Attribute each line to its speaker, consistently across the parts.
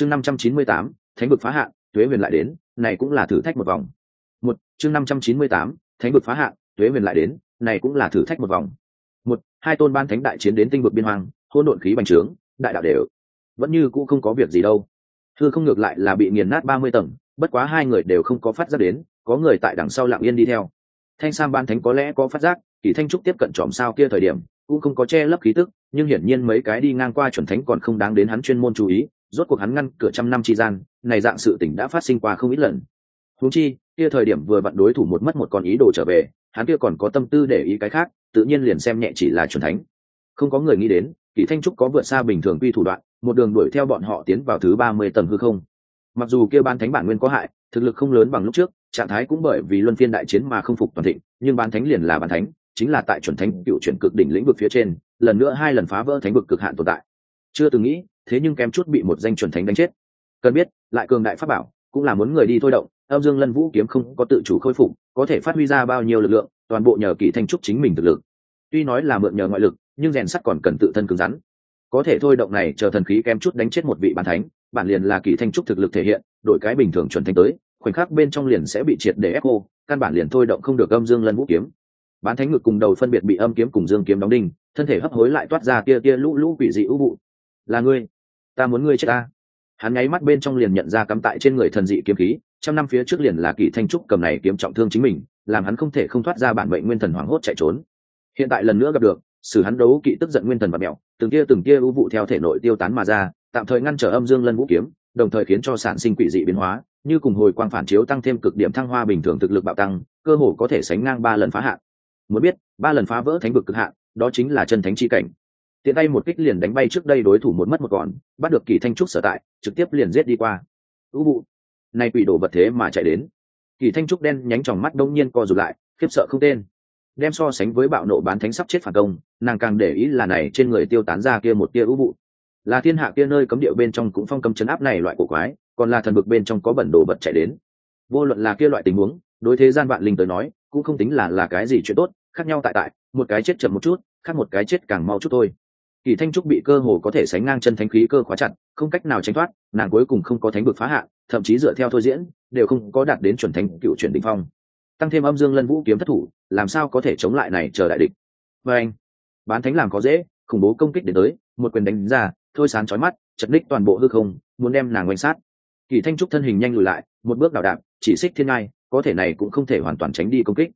Speaker 1: chương năm trăm chín mươi tám, thánh vực phá hạn, tuế huyền lại đến, này cũng là thử thách một vòng. Một, chương năm trăm chín mươi tám, thánh vực phá hạn, tuế huyền lại đến, này cũng là thử thách một vòng. Một, hai tôn ban thánh đại chiến đến tinh vực biên hoang hôn độn khí bành trướng, đại đạo đều. Vẫn như cũ không có việc gì đâu. Thư không ngược lại là bị nghiền nát ba mươi tầng, bất quá hai người đều không có phát giác đến, có người tại đằng sau lặng yên đi theo. Thanh sam ban thánh có lẽ có phát giác, kỳ thanh trúc tiếp cận trộm sao kia thời điểm, cũng không có che lấp khí tức, nhưng hiển nhiên mấy cái đi ngang qua chuẩn thánh còn không đáng đến hắn chuyên môn chú ý rốt cuộc hắn ngăn cửa trăm năm chi gian, này dạng sự tình đã phát sinh qua không ít lần. Huống chi, kia thời điểm vừa vặn đối thủ một mất một con ý đồ trở về, hắn kia còn có tâm tư để ý cái khác, tự nhiên liền xem nhẹ chỉ là chuẩn thánh. Không có người nghĩ đến, kỷ thanh trúc có vượt xa bình thường quy thủ đoạn, một đường đuổi theo bọn họ tiến vào thứ ba mươi tầng hư không. Mặc dù kia ban thánh bản nguyên có hại, thực lực không lớn bằng lúc trước, trạng thái cũng bởi vì luân phiên đại chiến mà không phục toàn thịnh, nhưng ban thánh liền là ban thánh, chính là tại chuẩn thánh cựu chuyển cực đỉnh lĩnh vực phía trên, lần nữa hai lần phá vỡ thánh vực cực hạn tồn tại. Chưa từng nghĩ thế nhưng kém chút bị một danh chuẩn thánh đánh chết. Cần biết, lại cường đại pháp bảo, cũng là muốn người đi thôi động, âm dương lân vũ kiếm không có tự chủ khôi phục, có thể phát huy ra bao nhiêu lực lượng, toàn bộ nhờ kỳ thanh trúc chính mình thực lực. Tuy nói là mượn nhờ ngoại lực, nhưng rèn sắt còn cần tự thân cứng rắn. Có thể thôi động này chờ thần khí kém chút đánh chết một vị bản thánh, bản liền là kỳ thanh trúc thực lực thể hiện đội cái bình thường chuẩn thánh tới, khoảnh khắc bên trong liền sẽ bị triệt để ép cô, căn bản liền thôi động không được âm dương lân vũ kiếm. Bán thánh ngực cùng đầu phân biệt bị âm kiếm cùng dương kiếm đóng đinh, thân thể hấp hối lại toát ra tia tia lũ lũ quỷ dị ưu vụ là ngươi ta muốn ngươi chết ta. Hắn nháy mắt bên trong liền nhận ra cắm tại trên người thần dị kiếm khí, trăm năm phía trước liền là kỳ thanh trúc cầm này kiếm trọng thương chính mình, làm hắn không thể không thoát ra bản mệnh nguyên thần hoảng hốt chạy trốn. Hiện tại lần nữa gặp được xử hắn đấu kỵ tức giận nguyên thần và mẹo, từng tia từng tia ưu vụ theo thể nội tiêu tán mà ra, tạm thời ngăn trở âm dương lân vũ kiếm, đồng thời khiến cho sản sinh quỷ dị biến hóa, như cùng hồi quang phản chiếu tăng thêm cực điểm thăng hoa bình thường thực lực bạo tăng, cơ hồ có thể sánh ngang ba lần phá hạn. Muốn biết, ba lần phá vỡ thánh vực cực hạn, đó chính là chân thánh chi cảnh tiện tay một kích liền đánh bay trước đây đối thủ một mất một còn, bắt được kỳ thanh trúc sở tại, trực tiếp liền giết đi qua. Ưu vụ nay quỷ đổ vật thế mà chạy đến. Kỳ thanh trúc đen nhánh tròng mắt đông nhiên co rụt lại, khiếp sợ không tên. Đem so sánh với bạo nộ bán thánh sắp chết phản công, nàng càng để ý là này trên người tiêu tán ra kia một tia ưu vụ là thiên hạ kia nơi cấm điệu bên trong cũng phong cấm chấn áp này loại cổ quái, còn là thần bực bên trong có bẩn đồ vật chạy đến. Vô luận là kia loại tình huống, đối thế gian vạn linh tới nói, cũng không tính là là cái gì chuyện tốt, khác nhau tại tại, một cái chết chậm một chút, khác một cái chết càng mau chút thôi kỳ thanh trúc bị cơ hồ có thể sánh ngang chân thánh khí cơ khóa chặt không cách nào tránh thoát nàng cuối cùng không có thánh vực phá hạ, thậm chí dựa theo thôi diễn đều không có đạt đến chuẩn thánh cựu chuyển đ ỉ n h phong. Tăng thêm âm dương lân vũ kiếm thất thủ làm sao có thể chống lại này chờ đại địch? Và anh bán thánh làm có dễ khủng bố công kích đến tới một quyền đánh ra thôi sán chói mắt chật ních toàn bộ hư không muốn đem nàng quanh sát. Kỳ thanh trúc thân hình nhanh lùi lại một bước đảo đạp chỉ xích thiên ngai có thể này cũng không thể hoàn toàn tránh đi công kích.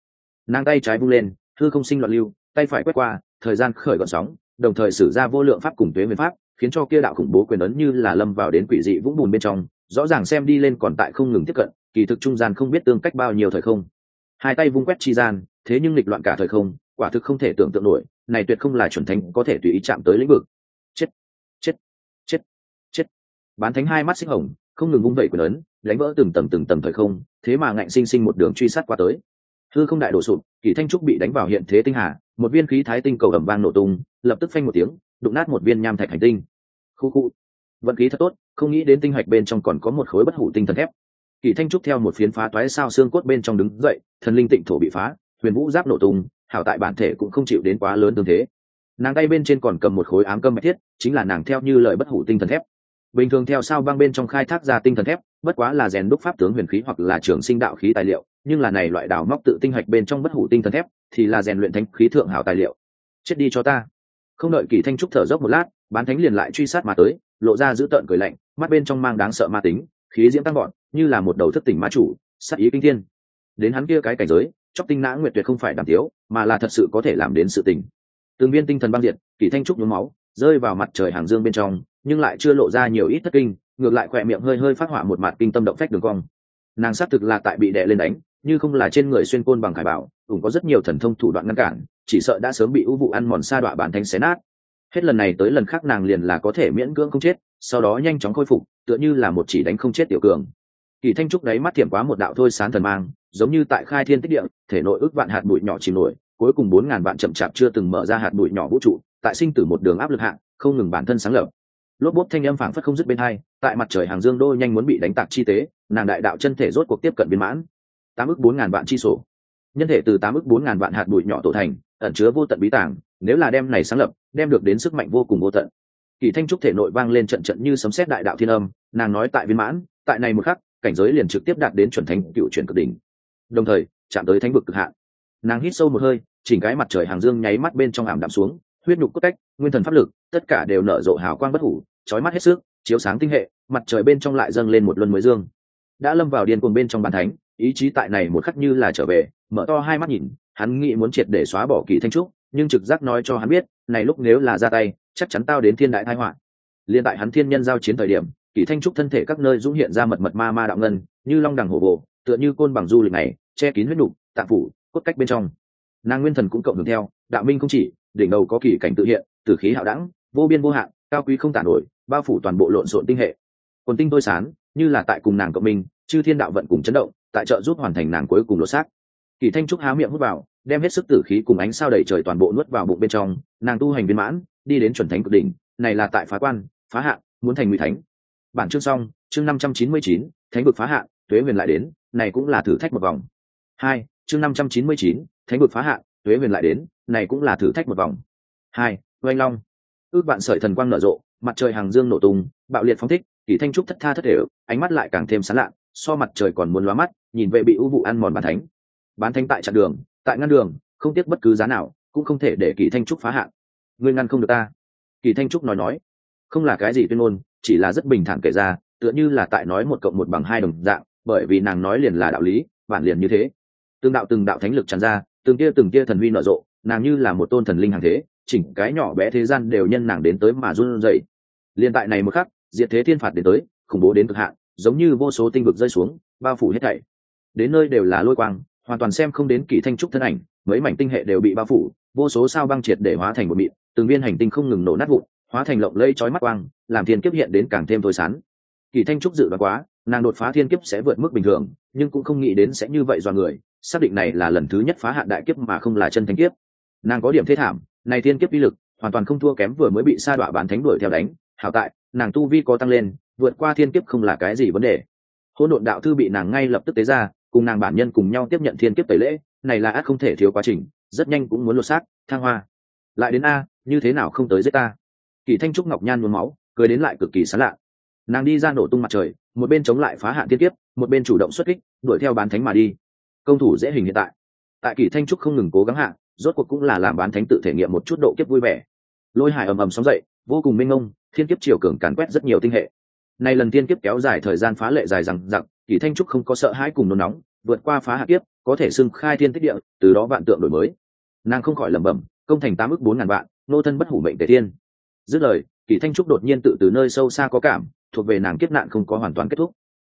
Speaker 1: Nàng tay trái vung lên hư không sinh loạn lưu tay phải quét qua thời gian khởi gọn sóng đồng thời sử ra vô lượng pháp cùng tuế nguyên pháp, khiến cho kia đạo khủng bố quyền ấn như là lâm vào đến quỷ dị vũng bùn bên trong, rõ ràng xem đi lên còn tại không ngừng tiếp cận, kỳ thực trung gian không biết tương cách bao nhiêu thời không. Hai tay vung quét chi gian, thế nhưng lịch loạn cả thời không, quả thực không thể tưởng tượng nổi, này tuyệt không là chuẩn thánh có thể tùy ý chạm tới lĩnh vực. Chết chết chết chết. Bán thánh hai mắt xích hồng, không ngừng vung vẩy quyền ấn, đánh vỡ từng tầng từng tầng thời không, thế mà ngạnh sinh sinh một đường truy sát qua tới. Hư không đại đổ sụp, kỳ thanh trúc bị đánh vào hiện thế tinh hà một viên khí thái tinh cầu ẩm vang nổ tung, lập tức phanh một tiếng, đụng nát một viên nham thạch hành tinh. Khu khu. Vận khí thật tốt, không nghĩ đến tinh hạch bên trong còn có một khối bất hủ tinh thần thép. Kỳ thanh trúc theo một phiến phá toái sao xương cốt bên trong đứng dậy, thần linh tịnh thổ bị phá, huyền vũ giáp nổ tung, hảo tại bản thể cũng không chịu đến quá lớn tương thế. Nàng tay bên trên còn cầm một khối ám cơm mạch thiết, chính là nàng theo như lời bất hủ tinh thần thép. Bình thường theo sao băng bên trong khai thác ra tinh thần thép, bất quá là rèn đúc pháp tướng huyền khí hoặc là trường sinh đạo khí tài liệu, nhưng là này loại đào móc tự tinh hạch bên trong bất hủ tinh thần thép thì là rèn luyện thánh khí thượng hảo tài liệu. Chết đi cho ta. Không đợi kỳ thanh trúc thở dốc một lát bán thánh liền lại truy sát mà tới lộ ra giữ tợn cười lạnh mắt bên trong mang đáng sợ ma tính khí diễm tăng gọn như là một đầu thức tỉnh ma chủ sát ý kinh thiên. Đến hắn kia cái cảnh giới chóc tinh nã nguyệt tuyệt không phải đàm thiếu, mà là thật sự có thể làm đến sự tình. Tương viên tinh thần băng diệt kỳ thanh trúc nhuốm máu rơi vào mặt trời hàng dương bên trong nhưng lại chưa lộ ra nhiều ít thất kinh ngược lại khỏe miệng hơi hơi phát họa một mặt kinh tâm động phách đường cong. Nàng xác thực là tại bị đè lên đánh như không là trên người xuyên côn bằng khải bảo, cũng có rất nhiều thần thông thủ đoạn ngăn cản, chỉ sợ đã sớm bị ưu vụ ăn mòn sa đọa bản thanh xé nát. Hết lần này tới lần khác nàng liền là có thể miễn cưỡng không chết, sau đó nhanh chóng khôi phục, tựa như là một chỉ đánh không chết tiểu cường. Kỳ thanh trúc đấy mắt thiểm quá một đạo thôi sán thần mang, giống như tại khai thiên tích địa, thể nội ước vạn hạt bụi nhỏ chìm nổi, cuối cùng bốn ngàn vạn chậm chạp chưa từng mở ra hạt bụi nhỏ vũ trụ, tại sinh tử một đường áp lực hạng không ngừng bản thân sáng lập. Lốp bốp thanh âm phảng phất không dứt bên hai, tại mặt trời hàng dương đô nhanh muốn bị đánh tạc chi tế, nàng đại đạo chân thể rốt cuộc tiếp cận biên mãn tám ước bốn ngàn vạn chi sổ. Nhân thể từ tám ước bốn ngàn vạn hạt bụi nhỏ tổ thành, ẩn chứa vô tận bí tàng, nếu là đem này sáng lập, đem được đến sức mạnh vô cùng vô tận. Kỳ thanh trúc thể nội vang lên trận trận như sấm sét đại đạo thiên âm, nàng nói tại viên mãn, tại này một khắc, cảnh giới liền trực tiếp đạt đến chuẩn thánh cựu chuyển cực đỉnh. Đồng thời, chạm tới thánh vực cực hạn. Nàng hít sâu một hơi, chỉnh cái mặt trời hàng dương nháy mắt bên trong ảm đạm xuống, huyết nhục cốt cách, nguyên thần pháp lực, tất cả đều nở rộ hào quang bất hủ, chói mắt hết sức, chiếu sáng tinh hệ, mặt trời bên trong lại dâng lên một luân mới dương. Đã lâm vào điên cuồng bên trong bàn thánh ý chí tại này một khắc như là trở về, mở to hai mắt nhìn, hắn nghĩ muốn triệt để xóa bỏ kỳ thanh trúc, nhưng trực giác nói cho hắn biết, này lúc nếu là ra tay, chắc chắn tao đến thiên đại thái họa. Liên tại hắn thiên nhân giao chiến thời điểm, kỳ thanh trúc thân thể các nơi dũng hiện ra mật mật ma ma đạo ngân, như long đằng hổ bồ tựa như côn bằng du lịch này, che kín huyết nục, tạng phủ, cốt cách bên trong. Nàng nguyên thần cũng cộng hưởng theo, đạo minh không chỉ, đỉnh đầu có kỳ cảnh tự hiện, tử khí hạo đẳng, vô biên vô hạn, cao quý không tản nổi, bao phủ toàn bộ lộn xộn tinh hệ. Quần tinh tôi sán, như là tại cùng nàng cộng minh, chư thiên đạo vận cùng chấn động tại trợ giúp hoàn thành nàng cuối cùng lột xác. Kỳ thanh trúc há miệng hút vào, đem hết sức tử khí cùng ánh sao đầy trời toàn bộ nuốt vào bụng bên trong, nàng tu hành viên mãn, đi đến chuẩn thánh cực đỉnh, này là tại phá quan, phá hạn muốn thành nguy thánh. Bản chương xong, chương năm trăm chín mươi chín, thánh vực phá hạn tuế huyền lại đến, này cũng là thử thách một vòng. Hai, chương năm trăm chín mươi chín, thánh vực phá hạn tuế huyền lại đến, này cũng là thử thách một vòng. Hai, oanh long. Ước bạn sợi thần quang nở rộ, mặt trời hàng dương nổ tung, bạo liệt phóng thích, kỳ thanh trúc thất tha thất thể, ánh mắt lại càng thêm sán lạ so mặt trời còn muốn lóa mắt, nhìn vệ bị ưu vụ ăn mòn bán thánh. Bán thánh tại chặn đường, tại ngăn đường, không tiếc bất cứ giá nào, cũng không thể để kỳ thanh trúc phá hạn. Ngươi ngăn không được ta. Kỳ thanh trúc nói nói. Không là cái gì tuyên ngôn, chỉ là rất bình thản kể ra, tựa như là tại nói một cộng một bằng hai đồng dạng, bởi vì nàng nói liền là đạo lý, bản liền như thế. Từng đạo từng đạo thánh lực tràn ra, từng kia từng kia thần huy nở rộ, nàng như là một tôn thần linh hàng thế, chỉnh cái nhỏ bé thế gian đều nhân nàng đến tới mà run rẩy. Liên tại này một khắc, diệt thế thiên phạt đến tới, khủng bố đến cực hạn giống như vô số tinh vực rơi xuống, bao phủ hết thảy. Đến nơi đều là lôi quang, hoàn toàn xem không đến kỳ thanh trúc thân ảnh, mấy mảnh tinh hệ đều bị bao phủ, vô số sao băng triệt để hóa thành một mịn, từng viên hành tinh không ngừng nổ nát vụn, hóa thành lộng lây chói mắt quang, làm thiên kiếp hiện đến càng thêm thôi sán. Kỳ thanh trúc dự đoán quá, nàng đột phá thiên kiếp sẽ vượt mức bình thường, nhưng cũng không nghĩ đến sẽ như vậy do người, xác định này là lần thứ nhất phá hạn đại kiếp mà không là chân thánh kiếp. Nàng có điểm thế thảm, này thiên kiếp uy lực, hoàn toàn không thua kém vừa mới bị sa đọa bán thánh đuổi theo đánh. Hảo tại, nàng tu vi có tăng lên vượt qua thiên kiếp không là cái gì vấn đề. Hỗn độn đạo thư bị nàng ngay lập tức tế ra cùng nàng bản nhân cùng nhau tiếp nhận thiên kiếp tẩy lễ này là ác không thể thiếu quá trình rất nhanh cũng muốn lột xác thang hoa. Lại đến a như thế nào không tới giết ta? Kỳ thanh trúc ngọc nhan muốn máu cười đến lại cực kỳ sán lạ. Nàng đi ra nổ tung mặt trời một bên chống lại phá hạn thiên kiếp một bên chủ động xuất kích đuổi theo bán thánh mà đi. Công thủ dễ hình hiện tại. Tại kỳ thanh trúc không ngừng cố gắng hạ rốt cuộc cũng là làm bán thánh tự thể nghiệm một chút độ kiếp vui vẻ. Lôi hải ầm ầm sóng dậy vô cùng minh ông, thiên kiếp chiều cường càn quét rất nhiều tinh hệ nay lần tiên kiếp kéo dài thời gian phá lệ dài rằng rằng kỳ thanh trúc không có sợ hãi cùng nôn nóng, vượt qua phá hạ kiếp, có thể xưng khai thiên tích địa, từ đó vạn tượng đổi mới. Nàng không khỏi lẩm bẩm, công thành tám ước bốn ngàn vạn, nô thân bất hủ mệnh tề thiên. Dứt lời, kỳ thanh trúc đột nhiên tự từ nơi sâu xa có cảm, thuộc về nàng kiếp nạn không có hoàn toàn kết thúc.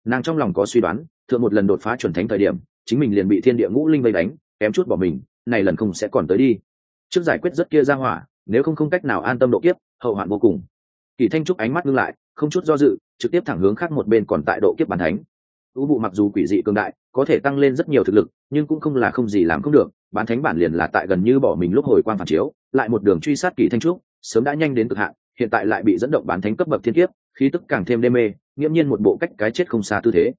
Speaker 1: Nàng trong lòng có suy đoán, thượng một lần đột phá chuẩn thánh thời điểm, chính mình liền bị thiên địa ngũ linh vây đánh, kém chút bỏ mình, này lần không sẽ còn tới đi. Trước giải quyết rất kia ra hỏa, nếu không không cách nào an tâm độ kiếp, hậu hoạn vô cùng kỳ thanh trúc ánh mắt ngưng lại, không chút do dự, trực tiếp thẳng hướng khác một bên còn tại độ kiếp bàn thánh. U vụ mặc dù quỷ dị cường đại, có thể tăng lên rất nhiều thực lực, nhưng cũng không là không gì làm không được bán thánh bản liền là tại gần như bỏ mình lúc hồi quang phản chiếu, lại một đường truy sát kỳ thanh trúc, sớm đã nhanh đến cực hạn, hiện tại lại bị dẫn động bán thánh cấp bậc thiên kiếp, khí tức càng thêm đê mê, nghiễm nhiên một bộ cách cái chết không xa tư thế.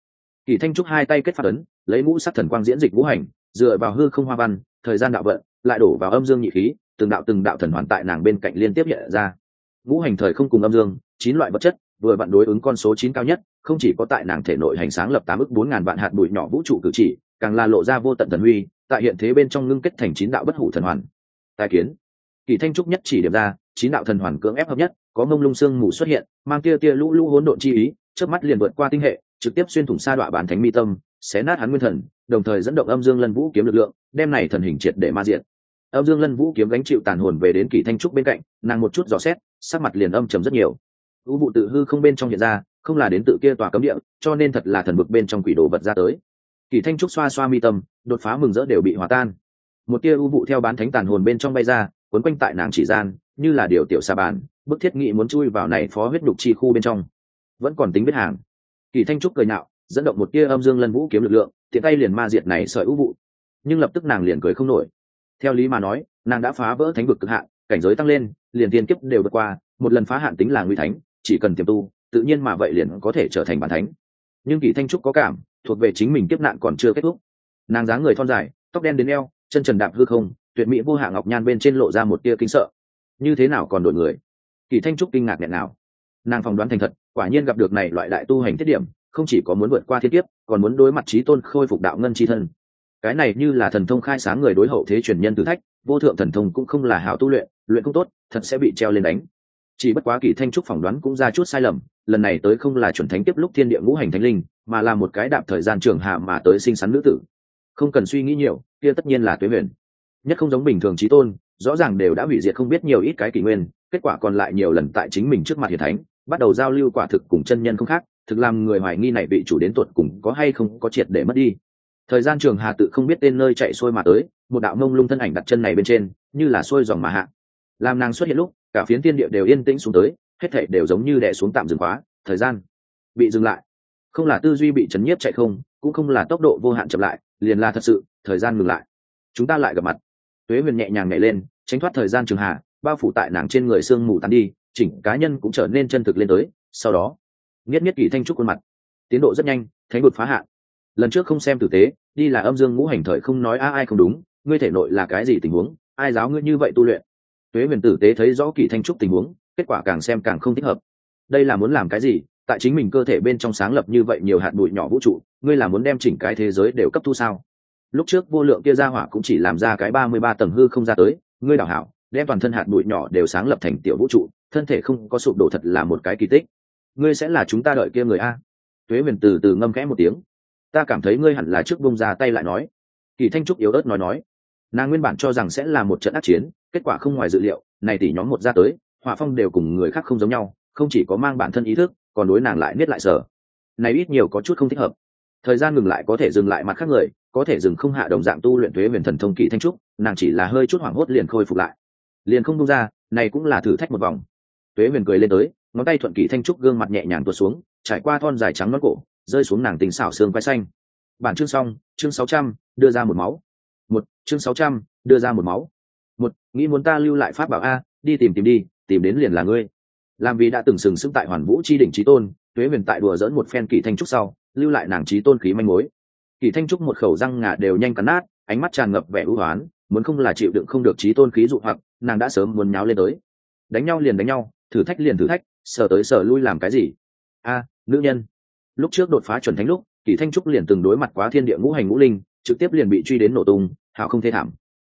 Speaker 1: Kỳ thanh trúc hai tay kết phát ấn, lấy mũ sắc thần quang diễn dịch vũ hành, dựa vào hư không hoa văn, thời gian đạo vận, lại đổ vào âm dương nhị khí, từng đạo từng đạo thần hoàn tại nàng bên cạnh liên tiếp hiện ra vũ hành thời không cùng âm dương, chín loại vật chất, vừa vặn đối ứng con số chín cao nhất, không chỉ có tại nàng thể nội hành sáng lập tám ức bốn ngàn vạn hạt bụi nhỏ vũ trụ cử chỉ, càng là lộ ra vô tận thần huy, tại hiện thế bên trong ngưng kết thành chín đạo bất hủ thần hoàn. Tài kiến. Kỳ thanh trúc nhất chỉ điểm ra, chín đạo thần hoàn cưỡng ép hợp nhất, có mông lung xương mù xuất hiện, mang tia tia lũ lũ hỗn độn chi ý trước mắt liền vượt qua tinh hệ, trực tiếp xuyên thủng sa đọa bản thánh mi tâm, xé nát hắn nguyên thần, đồng thời dẫn động âm dương lân vũ kiếm lực lượng, đem này thần hình triệt để ma diện âm dương lân vũ kiếm gánh chịu tàn hồn về đến Kỷ thanh trúc bên cạnh, nàng một chút dò xét, sắc mặt liền âm trầm rất nhiều. U vụ tự hư không bên trong hiện ra, không là đến tự kia tòa cấm địa, cho nên thật là thần vực bên trong quỷ đồ vật ra tới. Kỷ thanh trúc xoa xoa mi tâm, đột phá mừng rỡ đều bị hòa tan. Một tia u vụ theo bán thánh tàn hồn bên trong bay ra quấn quanh tại nàng chỉ gian, như là điều tiểu xa bàn, bức thiết nghị muốn chui vào này phó huyết đục chi khu bên trong. Vẫn còn tính biết hàng. Kỳ thanh trúc cười nhạo, dẫn động một tia âm dương lân vũ kiếm lực lượng, tiện tay liền ma diệt này sợi u vụ nhưng lập tức nàng liền cười không nổi theo lý mà nói, nàng đã phá vỡ thánh vực cực hạn, cảnh giới tăng lên, liền tiên kiếp đều vượt qua, một lần phá hạn tính là nguy thánh, chỉ cần tiềm tu, tự nhiên mà vậy liền có thể trở thành bản thánh. Nhưng kỳ thanh trúc có cảm, thuộc về chính mình kiếp nạn còn chưa kết thúc. Nàng dáng người thon dài, tóc đen đến eo, chân trần đạp hư không, tuyệt mỹ vô hạ ngọc nhan bên trên lộ ra một tia kính sợ. Như thế nào còn đổi người? Kỳ thanh trúc kinh ngạc nghẹn nào. Nàng phỏng đoán thành thật, quả nhiên gặp được này loại đại tu hành thiết điểm, không chỉ có muốn vượt qua thiên kiếp, còn muốn đối mặt trí tôn khôi phục đạo ngân chi thân cái này như là thần thông khai sáng người đối hậu thế truyền nhân thử thách, vô thượng thần thông cũng không là hảo tu luyện luyện không tốt, thật sẽ bị treo lên đánh. Chỉ bất quá kỳ thanh trúc phỏng đoán cũng ra chút sai lầm, lần này tới không là chuẩn thánh tiếp lúc thiên địa ngũ hành thánh linh, mà là một cái đạp thời gian trường hạ mà tới sinh sắn nữ tử. Không cần suy nghĩ nhiều, kia tất nhiên là tuế huyền nhất không giống bình thường trí tôn, rõ ràng đều đã hủy diệt không biết nhiều ít cái kỷ nguyên, kết quả còn lại nhiều lần tại chính mình trước mặt hiền thánh, bắt đầu giao lưu quả thực cùng chân nhân không khác, thực làm người hoài nghi này bị chủ đến tuột cùng có hay không có triệt để mất đi thời gian trường hà tự không biết tên nơi chạy xuôi mà tới, một đạo mông lung thân ảnh đặt chân này bên trên, như là xuôi dòng mà hạ. Làm nàng xuất hiện lúc, cả phiến tiên địa đều yên tĩnh xuống tới, hết thảy đều giống như đè xuống tạm dừng khóa, thời gian bị dừng lại. Không là tư duy bị chấn nhiếp chạy không, cũng không là tốc độ vô hạn chậm lại, liền là thật sự, thời gian ngừng lại. Chúng ta lại gặp mặt. Tuế huyền nhẹ nhàng nhảy lên, tránh thoát thời gian trường hà, bao phủ tại nàng trên người sương mù tắn đi, chỉnh cá nhân cũng trở nên chân thực lên tới, sau đó, nghiết nghiết kỳ thanh trúc khuôn mặt. Tiến độ rất nhanh, thánh bột phá hạn lần trước không xem tử tế, đi là âm dương ngũ hành thời không nói a, ai không đúng, ngươi thể nội là cái gì tình huống, ai giáo ngươi như vậy tu luyện? Tuế huyền tử tế thấy rõ kỳ thanh trúc tình huống, kết quả càng xem càng không thích hợp. Đây là muốn làm cái gì? Tại chính mình cơ thể bên trong sáng lập như vậy nhiều hạt bụi nhỏ vũ trụ, ngươi là muốn đem chỉnh cái thế giới đều cấp thu sao? Lúc trước vô lượng kia ra hỏa cũng chỉ làm ra cái ba mươi ba tầng hư không ra tới, ngươi đảo hảo, đem toàn thân hạt bụi nhỏ đều sáng lập thành tiểu vũ trụ, thân thể không có sụp đổ thật là một cái kỳ tích. Ngươi sẽ là chúng ta đợi kia người a? Tuế huyền từ từ ngâm khẽ một tiếng ta cảm thấy ngươi hẳn là trước bông ra tay lại nói. Kỳ thanh trúc yếu ớt nói nói. Nàng nguyên bản cho rằng sẽ là một trận ác chiến, kết quả không ngoài dự liệu, này tỷ nhóm một ra tới, hỏa phong đều cùng người khác không giống nhau, không chỉ có mang bản thân ý thức, còn đối nàng lại biết lại sở. Này ít nhiều có chút không thích hợp. Thời gian ngừng lại có thể dừng lại mặt khác người, có thể dừng không hạ đồng dạng tu luyện thuế huyền thần thông kỳ thanh trúc, nàng chỉ là hơi chút hoảng hốt liền khôi phục lại. Liền không bung ra, này cũng là thử thách một vòng. Tuế huyền cười lên tới, ngón tay thuận kỳ thanh trúc gương mặt nhẹ nhàng tuột xuống, trải qua thon dài trắng nón cổ rơi xuống nàng tình xảo xương quay xanh. Bản chương xong, chương sáu trăm, đưa ra một máu. Một, chương sáu trăm, đưa ra một máu. Một, nghĩ muốn ta lưu lại pháp bảo a, đi tìm tìm đi, tìm đến liền là ngươi. Làm vì đã từng sừng sững tại hoàn vũ chi đỉnh trí tôn, tuế huyền tại đùa dỡn một phen kỳ thanh trúc sau, lưu lại nàng trí tôn khí manh mối. Kỳ thanh trúc một khẩu răng ngà đều nhanh cắn nát, ánh mắt tràn ngập vẻ ưu hoán, muốn không là chịu đựng không được trí tôn khí dụ hoặc, nàng đã sớm muốn nháo lên tới. Đánh nhau liền đánh nhau, thử thách liền thử thách, sờ tới sờ lui làm cái gì? A, nữ nhân lúc trước đột phá chuẩn thánh lúc, kỳ thanh trúc liền từng đối mặt quá thiên địa ngũ hành ngũ linh, trực tiếp liền bị truy đến nổ tung, hảo không thê thảm.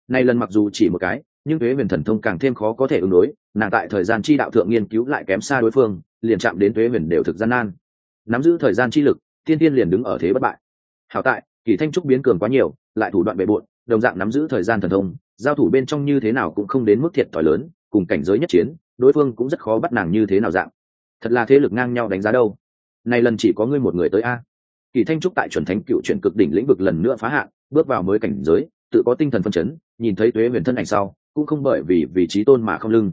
Speaker 1: Nay lần mặc dù chỉ một cái, nhưng thuế huyền thần thông càng thêm khó có thể ứng đối, nàng tại thời gian chi đạo thượng nghiên cứu lại kém xa đối phương, liền chạm đến thuế huyền đều thực gian nan. Nắm giữ thời gian chi lực tiên tiên liền đứng ở thế bất bại. Hảo tại, kỳ thanh trúc biến cường quá nhiều, lại thủ đoạn bề bộn, đồng dạng nắm giữ thời gian thần thông, giao thủ bên trong như thế nào cũng không đến mức thiệt thòi lớn, cùng cảnh giới nhất chiến, đối phương cũng rất khó bắt nàng như thế nào dạng. Thật là thế lực ngang nhau đánh giá đâu này lần chỉ có ngươi một người tới a. Kỳ thanh trúc tại chuẩn thánh cựu chuyển cực đỉnh lĩnh vực lần nữa phá hạn, bước vào mới cảnh giới, tự có tinh thần phân chấn, nhìn thấy tuế huyền thân ảnh sau, cũng không bởi vì vị trí tôn mà không lưng.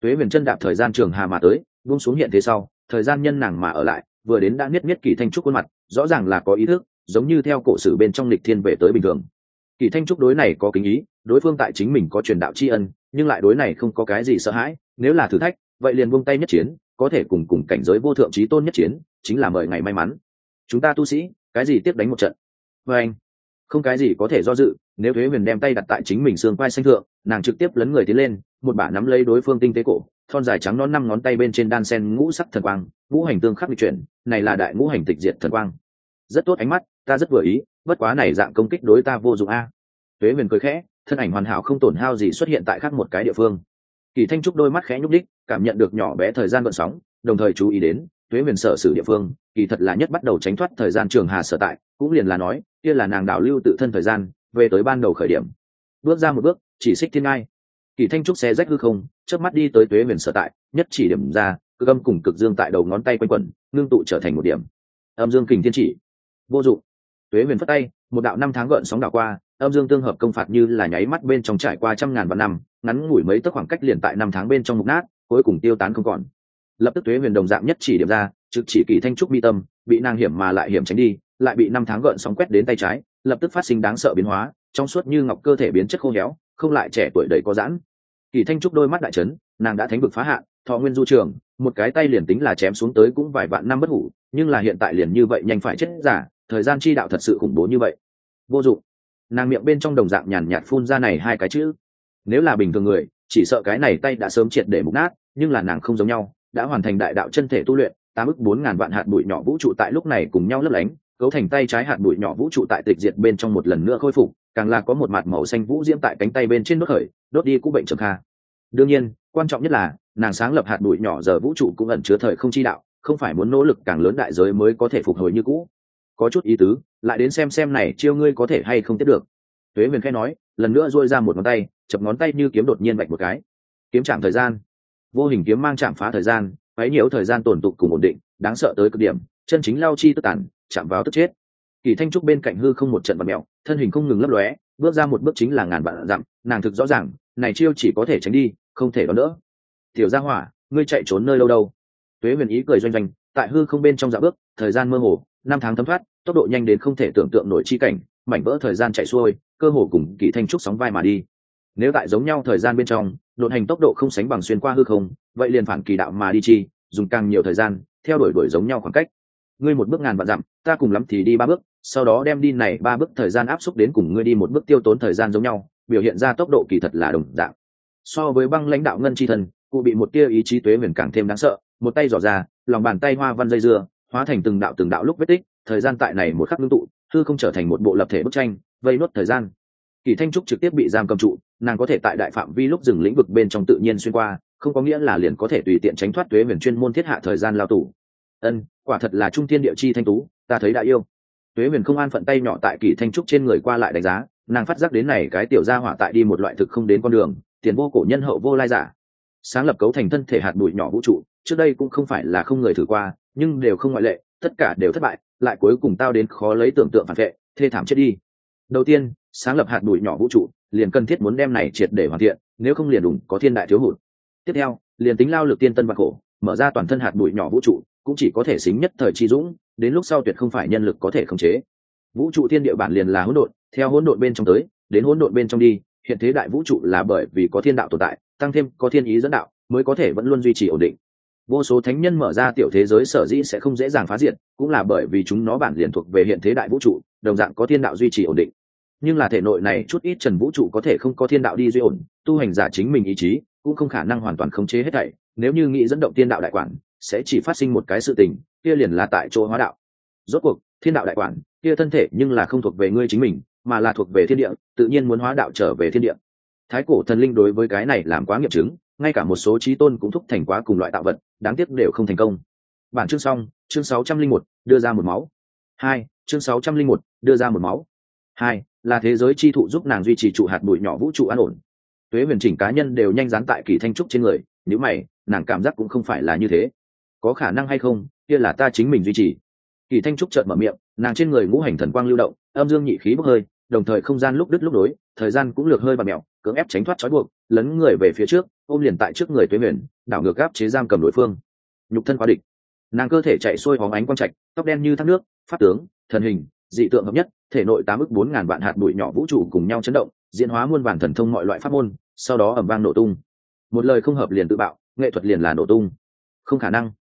Speaker 1: Tuế huyền chân đạp thời gian trường hà mà tới, buông xuống hiện thế sau, thời gian nhân nàng mà ở lại, vừa đến đã biết biết kỳ thanh trúc khuôn mặt, rõ ràng là có ý thức, giống như theo cổ sử bên trong lịch thiên về tới bình thường. Kỳ thanh trúc đối này có kính ý, đối phương tại chính mình có truyền đạo tri ân, nhưng lại đối này không có cái gì sợ hãi, nếu là thử thách, vậy liền buông tay nhất chiến có thể cùng cùng cảnh giới vô thượng trí tôn nhất chiến, chính là mời ngày may mắn. Chúng ta tu sĩ, cái gì tiếp đánh một trận? Vê anh, không cái gì có thể do dự, nếu thuế huyền đem tay đặt tại chính mình xương quai xanh thượng, nàng trực tiếp lấn người tiến lên, một bả nắm lấy đối phương tinh tế cổ, thon dài trắng non năm ngón tay bên trên đan sen ngũ sắc thần quang, ngũ hành tương khắc bị chuyển, này là đại ngũ hành tịch diệt thần quang. Rất tốt ánh mắt, ta rất vừa ý, bất quá này dạng công kích đối ta vô dụng a. Thuế huyền cười khẽ, thân ảnh hoàn hảo không tổn hao gì xuất hiện tại khác một cái địa phương kỳ thanh trúc đôi mắt khẽ nhúc đích cảm nhận được nhỏ bé thời gian vận sóng, đồng thời chú ý đến, tuế huyền sở sử địa phương, kỳ thật là nhất bắt đầu tránh thoát thời gian trường hà sở tại, cũng liền là nói, kia là nàng đảo lưu tự thân thời gian, về tới ban đầu khởi điểm. Bước ra một bước, chỉ xích thiên ngai. Kỳ thanh trúc xe rách hư không trước mắt đi tới tuế huyền sở tại, nhất chỉ điểm ra, cực âm cùng cực dương tại đầu ngón tay quanh quẩn, ngưng tụ trở thành một điểm. Âm dương kình thiên chỉ. Vô dụng. Tuế huyền phất tay, một đạo năm tháng gợn sóng đảo qua, âm dương tương hợp công phạt như là nháy mắt bên trong trải qua trăm ngàn vạn năm ngắn ngủi mấy tấc khoảng cách liền tại năm tháng bên trong mục nát, cuối cùng tiêu tán không còn. Lập tức thuế huyền đồng dạng nhất chỉ điểm ra, trực chỉ kỳ thanh trúc mi tâm, bị nàng hiểm mà lại hiểm tránh đi, lại bị năm tháng gợn sóng quét đến tay trái, lập tức phát sinh đáng sợ biến hóa, trong suốt như ngọc cơ thể biến chất khô héo, không lại trẻ tuổi đầy có giãn. Kỳ thanh trúc đôi mắt đại trấn nàng đã thánh vực phá hạn, thọ nguyên du trường, một cái tay liền tính là chém xuống tới cũng vài vạn năm bất hủ, nhưng là hiện tại liền như vậy nhanh phải chết giả, thời gian chi đạo thật sự khủng bố như vậy. Vô dụng. Nàng miệng bên trong đồng dạng nhàn nhạt phun ra này hai cái chữ nếu là bình thường người, chỉ sợ cái này tay đã sớm triệt để mục nát, nhưng là nàng không giống nhau, đã hoàn thành đại đạo chân thể tu luyện, tám ức bốn ngàn vạn hạt bụi nhỏ vũ trụ tại lúc này cùng nhau lấp lánh, cấu thành tay trái hạt bụi nhỏ vũ trụ tại tịch diệt bên trong một lần nữa khôi phục, càng là có một mặt màu xanh vũ diễm tại cánh tay bên trên nước khởi, đốt đi cũ bệnh trầm kha. Đương nhiên, quan trọng nhất là, nàng sáng lập hạt bụi nhỏ giờ vũ trụ cũng ẩn chứa thời không chi đạo, không phải muốn nỗ lực càng lớn đại giới mới có thể phục hồi như cũ. Có chút ý tứ, lại đến xem xem này chiêu ngươi có thể hay không tiếp được tuế huyền khẽ nói, lần nữa dôi ra một ngón tay, chập ngón tay như kiếm đột nhiên vạch một cái. Kiếm chạm thời gian. Vô hình kiếm mang chạm phá thời gian, quấy nhiều thời gian tổn tụ cùng ổn định, đáng sợ tới cực điểm, chân chính lao chi tức tản, chạm vào tức chết. Kỳ thanh trúc bên cạnh hư không một trận vật mẹo thân hình không ngừng lấp lóe, bước ra một bước chính là ngàn vạn dặm, nàng thực rõ ràng, này chiêu chỉ có thể tránh đi, không thể đón đỡ. Tiểu gia hỏa, ngươi chạy trốn nơi lâu đâu? Tuế huyền ý cười doanh doanh, tại hư không bên trong dạ bước, thời gian mơ hồ, năm tháng thấm thoát, tốc độ nhanh đến không thể tưởng tượng nổi chi cảnh, mảnh vỡ thời gian chạy xuôi cơ hồ cùng kỳ thanh trúc sóng vai mà đi. Nếu tại giống nhau thời gian bên trong, đột hành tốc độ không sánh bằng xuyên qua hư không, vậy liền phản kỳ đạo mà đi chi, dùng càng nhiều thời gian, theo đuổi đuổi giống nhau khoảng cách. Ngươi một bước ngàn vạn dặm, ta cùng lắm thì đi ba bước, sau đó đem đi này ba bước thời gian áp xúc đến cùng ngươi đi một bước tiêu tốn thời gian giống nhau, biểu hiện ra tốc độ kỳ thật là đồng dạng. So với băng lãnh đạo ngân chi thần, cụ bị một tia ý chí tuế huyền càng thêm đáng sợ, một tay dò ra, lòng bàn tay hoa văn dây dưa, hóa thành từng đạo từng đạo lúc vết tích, thời gian tại này một khắc ngưng tụ, hư không trở thành một bộ lập thể bức tranh vây nốt thời gian. Kỳ thanh trúc trực tiếp bị giam cầm trụ, nàng có thể tại đại phạm vi lúc dừng lĩnh vực bên trong tự nhiên xuyên qua, không có nghĩa là liền có thể tùy tiện tránh thoát tuế huyền chuyên môn thiết hạ thời gian lao tù. Ân, quả thật là trung thiên địa chi thanh tú, ta thấy đã yêu. Tuế huyền không an phận tay nhỏ tại kỳ thanh trúc trên người qua lại đánh giá, nàng phát giác đến này cái tiểu gia hỏa tại đi một loại thực không đến con đường, tiền vô cổ nhân hậu vô lai giả. Sáng lập cấu thành thân thể hạt bụi nhỏ vũ trụ, trước đây cũng không phải là không người thử qua, nhưng đều không ngoại lệ, tất cả đều thất bại, lại cuối cùng tao đến khó lấy tưởng tượng phản vệ, thê thảm chết đi đầu tiên, sáng lập hạt bụi nhỏ vũ trụ, liền cần thiết muốn đem này triệt để hoàn thiện, nếu không liền đủng có thiên đại thiếu hụt. Tiếp theo, liền tính lao lực tiên tân và khổ, mở ra toàn thân hạt bụi nhỏ vũ trụ, cũng chỉ có thể xính nhất thời chi dũng, đến lúc sau tuyệt không phải nhân lực có thể khống chế. Vũ trụ thiên địa bản liền là hỗn độn, theo hỗn độn bên trong tới, đến hỗn độn bên trong đi, hiện thế đại vũ trụ là bởi vì có thiên đạo tồn tại, tăng thêm có thiên ý dẫn đạo, mới có thể vẫn luôn duy trì ổn định. Vô số thánh nhân mở ra tiểu thế giới sở dĩ sẽ không dễ dàng phá diệt, cũng là bởi vì chúng nó bản liền thuộc về hiện thế đại vũ trụ, đồng dạng có thiên đạo duy trì ổn định nhưng là thể nội này chút ít trần vũ trụ có thể không có thiên đạo đi duy ổn, tu hành giả chính mình ý chí cũng không khả năng hoàn toàn khống chế hết thảy, nếu như nghĩ dẫn động thiên đạo đại quản, sẽ chỉ phát sinh một cái sự tình, kia liền là tại chỗ hóa đạo. Rốt cuộc, thiên đạo đại quản, kia thân thể nhưng là không thuộc về ngươi chính mình, mà là thuộc về thiên địa, tự nhiên muốn hóa đạo trở về thiên địa. Thái cổ thần linh đối với cái này làm quá nghiệm chứng, ngay cả một số trí tôn cũng thúc thành quá cùng loại tạo vật, đáng tiếc đều không thành công. Bản chương xong, chương sáu trăm linh một, đưa ra một máu. Hai, chương sáu trăm linh một, đưa ra một máu. Hai là thế giới chi thụ giúp nàng duy trì trụ hạt bụi nhỏ vũ trụ an ổn. Tuế huyền chỉnh cá nhân đều nhanh dán tại kỳ thanh trúc trên người nếu mày, nàng cảm giác cũng không phải là như thế. Có khả năng hay không, kia là ta chính mình duy trì. Kỳ thanh trúc trợn mở miệng, nàng trên người ngũ hành thần quang lưu động, âm dương nhị khí bốc hơi, đồng thời không gian lúc đứt lúc đối thời gian cũng lược hơi và mẹo cưỡng ép tránh thoát trói buộc, lấn người về phía trước, ôm liền tại trước người tuế huyền, đảo ngược gáp chế giam cầm đối phương. Nhục thân quá địch. Nàng cơ thể chạy xuôi hóng ánh quang trạch, tóc đen như thác nước phát tướng, thần hình, dị tượng hợp nhất thể nội tám ức bốn ngàn vạn hạt bụi nhỏ vũ trụ cùng nhau chấn động, diễn hóa muôn vàn thần thông mọi loại pháp môn, sau đó ẩm vang nổ tung. Một lời không hợp liền tự bạo, nghệ thuật liền là nổ tung. Không khả năng.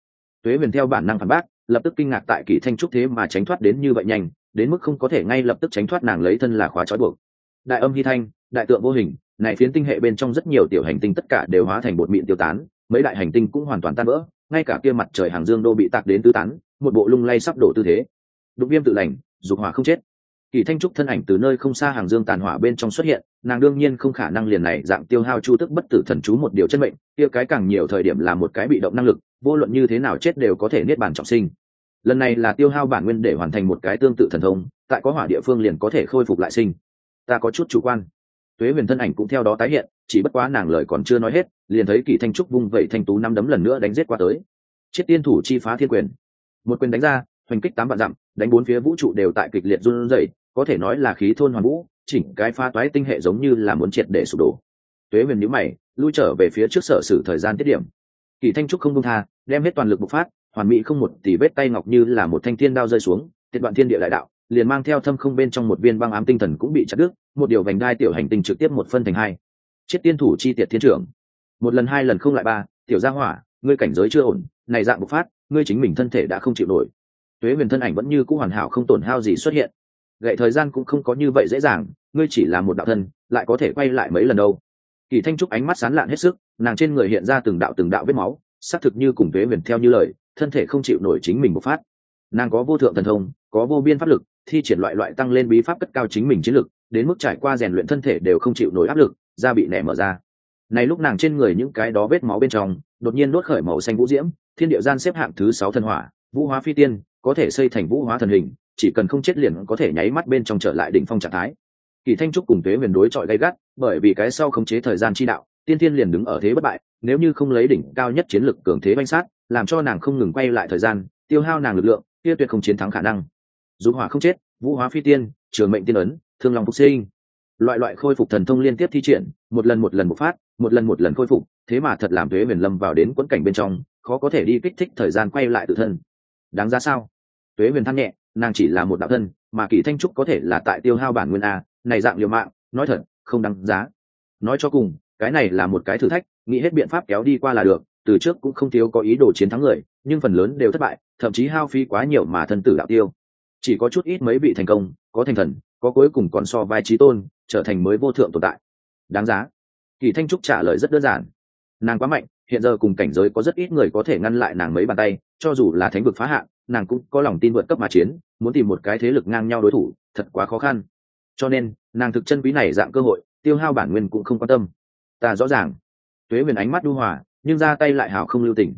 Speaker 1: Tuế huyền theo bản năng phản bác, lập tức kinh ngạc tại kỳ thanh trúc thế mà tránh thoát đến như vậy nhanh, đến mức không có thể ngay lập tức tránh thoát nàng lấy thân là khóa trói buộc. Đại âm hy thanh, đại tượng vô hình, này phiến tinh hệ bên trong rất nhiều tiểu hành tinh tất cả đều hóa thành bột mịn tiêu tán, mấy đại hành tinh cũng hoàn toàn tan vỡ, ngay cả kia mặt trời hàng dương đô bị tạc đến tứ tán, một bộ lung lay sắp đổ tư thế. Đụng viêm tự lành, dục hỏa không chết kỳ thanh trúc thân ảnh từ nơi không xa hàng dương tàn hỏa bên trong xuất hiện, nàng đương nhiên không khả năng liền này dạng tiêu hao chu tức bất tử thần chú một điều chân mệnh tiêu cái càng nhiều thời điểm là một cái bị động năng lực, vô luận như thế nào chết đều có thể niết bàn trọng sinh. Lần này là tiêu hao bản nguyên để hoàn thành một cái tương tự thần thông, tại có hỏa địa phương liền có thể khôi phục lại sinh. Ta có chút chủ quan. Tuế huyền thân ảnh cũng theo đó tái hiện, chỉ bất quá nàng lời còn chưa nói hết, liền thấy kỳ thanh trúc vung vẩy thanh tú năm đấm lần nữa đánh giết qua tới. Chiết tiên thủ chi phá thiên quyền. Một quyền đánh ra, hoành kích tám vạn dặm, đánh bốn phía vũ trụ đều tại kịch liệt run rẩy có thể nói là khí thôn hoàn vũ, chỉnh cái pha toái tinh hệ giống như là muốn triệt để sụp đổ. Tuế huyền nhữ mày, lui trở về phía trước sở sử thời gian tiết điểm. Kỳ thanh trúc không công tha, đem hết toàn lực bộc phát, hoàn mỹ không một tỷ vết tay ngọc như là một thanh thiên đao rơi xuống tiện đoạn thiên địa đại đạo, liền mang theo thâm không bên trong một viên băng ám tinh thần cũng bị chặt đứt, một điều vành đai tiểu hành tinh trực tiếp một phân thành hai. Chết tiên thủ chi tiệt thiên trưởng. Một lần hai lần không lại ba, tiểu gia hỏa, ngươi cảnh giới chưa ổn, này dạng bộc phát, ngươi chính mình thân thể đã không chịu nổi. Tuế huyền thân ảnh vẫn như cũ hoàn hảo không tổn hao gì xuất hiện gậy thời gian cũng không có như vậy dễ dàng, ngươi chỉ là một đạo thân, lại có thể quay lại mấy lần đâu. Kỳ thanh trúc ánh mắt sán lạn hết sức, nàng trên người hiện ra từng đạo từng đạo vết máu, xác thực như cùng thuế huyền theo như lời, thân thể không chịu nổi chính mình bộc phát. Nàng có vô thượng thần thông, có vô biên pháp lực, thi triển loại loại tăng lên bí pháp cất cao chính mình chiến lực, đến mức trải qua rèn luyện thân thể đều không chịu nổi áp lực, da bị nẻ mở ra. Này lúc nàng trên người những cái đó vết máu bên trong, đột nhiên đốt khởi màu xanh vũ diễm, thiên địa gian xếp hạng thứ sáu thần hỏa, vũ hóa phi tiên, có thể xây thành vũ hóa thần hình chỉ cần không chết liền có thể nháy mắt bên trong trở lại đỉnh phong trạng thái. Kỳ thanh trúc cùng tuế huyền đối chọi gay gắt, bởi vì cái sau khống chế thời gian chi đạo, tiên thiên liền đứng ở thế bất bại, nếu như không lấy đỉnh cao nhất chiến lực cường thế banh sát, làm cho nàng không ngừng quay lại thời gian, tiêu hao nàng lực lượng, kia tuyệt không chiến thắng khả năng. Dù hỏa không chết, vũ hóa phi tiên, trường mệnh tiên ấn, thương lòng phục sinh. Loại loại khôi phục thần thông liên tiếp thi triển, một lần một lần một phát, một lần một lần khôi phục, thế mà thật làm thuế huyền lâm vào đến quẫn cảnh bên trong, khó có thể đi kích thích thời gian quay lại tự thân. Đáng ra sao? Tuế huyền than nhẹ nàng chỉ là một đạo thân, mà kỷ thanh trúc có thể là tại tiêu hao bản nguyên a, này dạng liều mạng, nói thật, không đáng giá. Nói cho cùng, cái này là một cái thử thách, nghĩ hết biện pháp kéo đi qua là được, từ trước cũng không thiếu có ý đồ chiến thắng người, nhưng phần lớn đều thất bại, thậm chí hao phí quá nhiều mà thân tử đạo tiêu. Chỉ có chút ít mấy bị thành công, có thành thần, có cuối cùng còn so vai trí tôn, trở thành mới vô thượng tồn tại. Đáng giá. Kỳ thanh trúc trả lời rất đơn giản. Nàng quá mạnh, hiện giờ cùng cảnh giới có rất ít người có thể ngăn lại nàng mấy bàn tay cho dù là thánh vực phá hạn, nàng cũng có lòng tin vượt cấp mà chiến, muốn tìm một cái thế lực ngang nhau đối thủ, thật quá khó khăn. Cho nên, nàng thực chân quý này dạng cơ hội, tiêu hao bản nguyên cũng không quan tâm. Ta rõ ràng. Tuế huyền ánh mắt đu hòa, nhưng ra tay lại hào không lưu tình.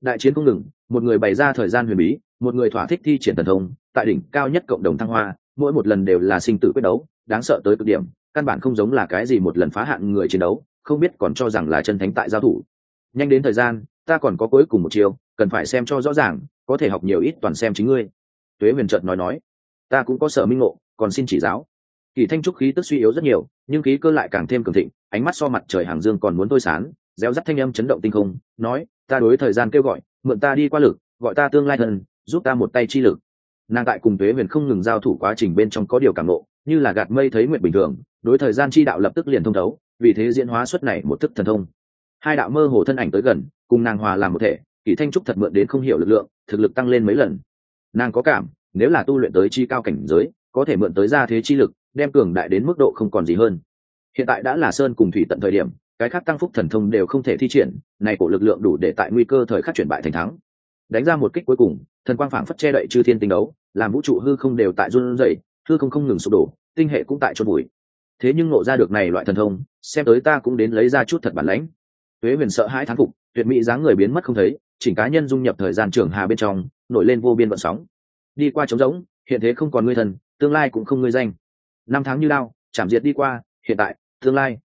Speaker 1: Đại chiến không ngừng, một người bày ra thời gian huyền bí, một người thỏa thích thi triển thần thông, tại đỉnh cao nhất cộng đồng thăng hoa, mỗi một lần đều là sinh tử quyết đấu, đáng sợ tới cực điểm, căn bản không giống là cái gì một lần phá hạn người chiến đấu, không biết còn cho rằng là chân thánh tại giao thủ. Nhanh đến thời gian, ta còn có cuối cùng một chiều cần phải xem cho rõ ràng, có thể học nhiều ít toàn xem chính ngươi. Tuế huyền trợt nói nói, ta cũng có sở minh ngộ, còn xin chỉ giáo. Kỳ thanh trúc khí tức suy yếu rất nhiều, nhưng khí cơ lại càng thêm cường thịnh, ánh mắt so mặt trời hàng dương còn muốn tôi sán, reo rắt thanh âm chấn động tinh không, nói, ta đối thời gian kêu gọi, mượn ta đi qua lực, gọi ta tương lai thân giúp ta một tay chi lực. Nàng tại cùng tuế huyền không ngừng giao thủ quá trình bên trong có điều cảm nộ như là gạt mây thấy nguyện bình thường, đối thời gian chi đạo lập tức liền thông thấu, vì thế diễn hóa xuất này một thức thần thông. Hai đạo mơ hồ thân ảnh tới gần, cùng nàng hòa làm một thể kỳ thanh trúc thật mượn đến không hiểu lực lượng, thực lực tăng lên mấy lần. Nàng có cảm, nếu là tu luyện tới chi cao cảnh giới, có thể mượn tới ra thế chi lực, đem cường đại đến mức độ không còn gì hơn. Hiện tại đã là sơn cùng thủy tận thời điểm, cái khác tăng phúc thần thông đều không thể thi triển, này cổ lực lượng đủ để tại nguy cơ thời khắc chuyển bại thành thắng. Đánh ra một kích cuối cùng, thần quang phảng phất che đậy chư thiên tinh đấu, làm vũ trụ hư không đều tại run rẩy, hư không không ngừng sụp đổ, tinh hệ cũng tại chôn bụi thế nhưng ngộ ra được này loại thần thông, xem tới ta cũng đến lấy ra chút thật bản lãnh. Tuế huyền sợ hãi thán phục, tuyệt mỹ dáng người biến mất không thấy chỉnh cá nhân dung nhập thời gian trường hà bên trong, nổi lên vô biên vận sóng. Đi qua trống rỗng, hiện thế không còn ngươi thần tương lai cũng không ngươi danh. Năm tháng như lao chạm diệt đi qua, hiện tại, tương lai.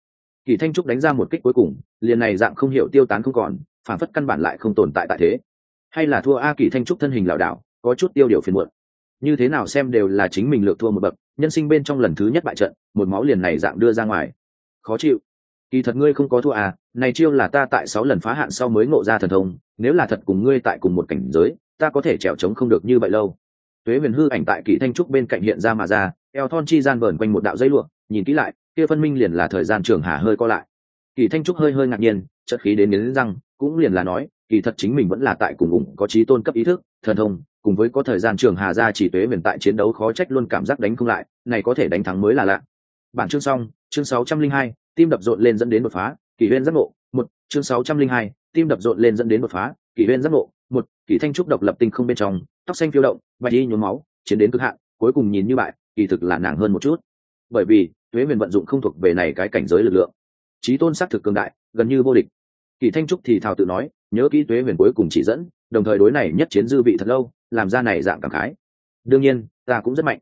Speaker 1: Kỳ thanh trúc đánh ra một kích cuối cùng, liền này dạng không hiểu tiêu tán không còn, phản phất căn bản lại không tồn tại tại thế. Hay là thua a kỳ thanh trúc thân hình lảo đảo, có chút tiêu điều phiền muộn. Như thế nào xem đều là chính mình lược thua một bậc, nhân sinh bên trong lần thứ nhất bại trận, một máu liền này dạng đưa ra ngoài. Khó chịu kỳ thật ngươi không có thua à này chiêu là ta tại sáu lần phá hạn sau mới ngộ ra thần thông, nếu là thật cùng ngươi tại cùng một cảnh giới, ta có thể trèo trống không được như vậy lâu. Tuế huyền hư ảnh tại kỳ thanh trúc bên cạnh hiện ra mà ra, eo thon chi gian vờn quanh một đạo dây lụa, nhìn kỹ lại, kia phân minh liền là thời gian trường hà hơi co lại. Kỳ thanh trúc hơi hơi ngạc nhiên chất khí đến đến răng, cũng liền là nói, kỳ thật chính mình vẫn là tại cùng ủng có trí tôn cấp ý thức, thần thông, cùng với có thời gian trường hà ra chỉ tuế huyền tại chiến đấu khó trách luôn cảm giác đánh không lại, này có thể đánh thắng mới là lạ. Bản chương xong, chương sáu trăm linh hai tim đập rộn lên dẫn đến đột phá, kỷ huyên giác ngộ, một, chương sáu trăm linh hai, tim đập rộn lên dẫn đến đột phá, kỷ huyên giác ngộ, một, kỷ thanh trúc độc lập tinh không bên trong, tóc xanh phiêu động và đi nhuốm máu, chiến đến cực hạn, cuối cùng nhìn như bại, kỳ thực là nàng hơn một chút. Bởi vì, tuế huyền vận dụng không thuộc về này cái cảnh giới lực lượng. Trí tôn xác thực cường đại, gần như vô địch. Kỳ thanh trúc thì thào tự nói, nhớ kỹ tuế huyền cuối cùng chỉ dẫn, đồng thời đối này nhất chiến dư vị thật lâu, làm ra này dạng cảm khái. Đương nhiên, ta cũng rất mạnh.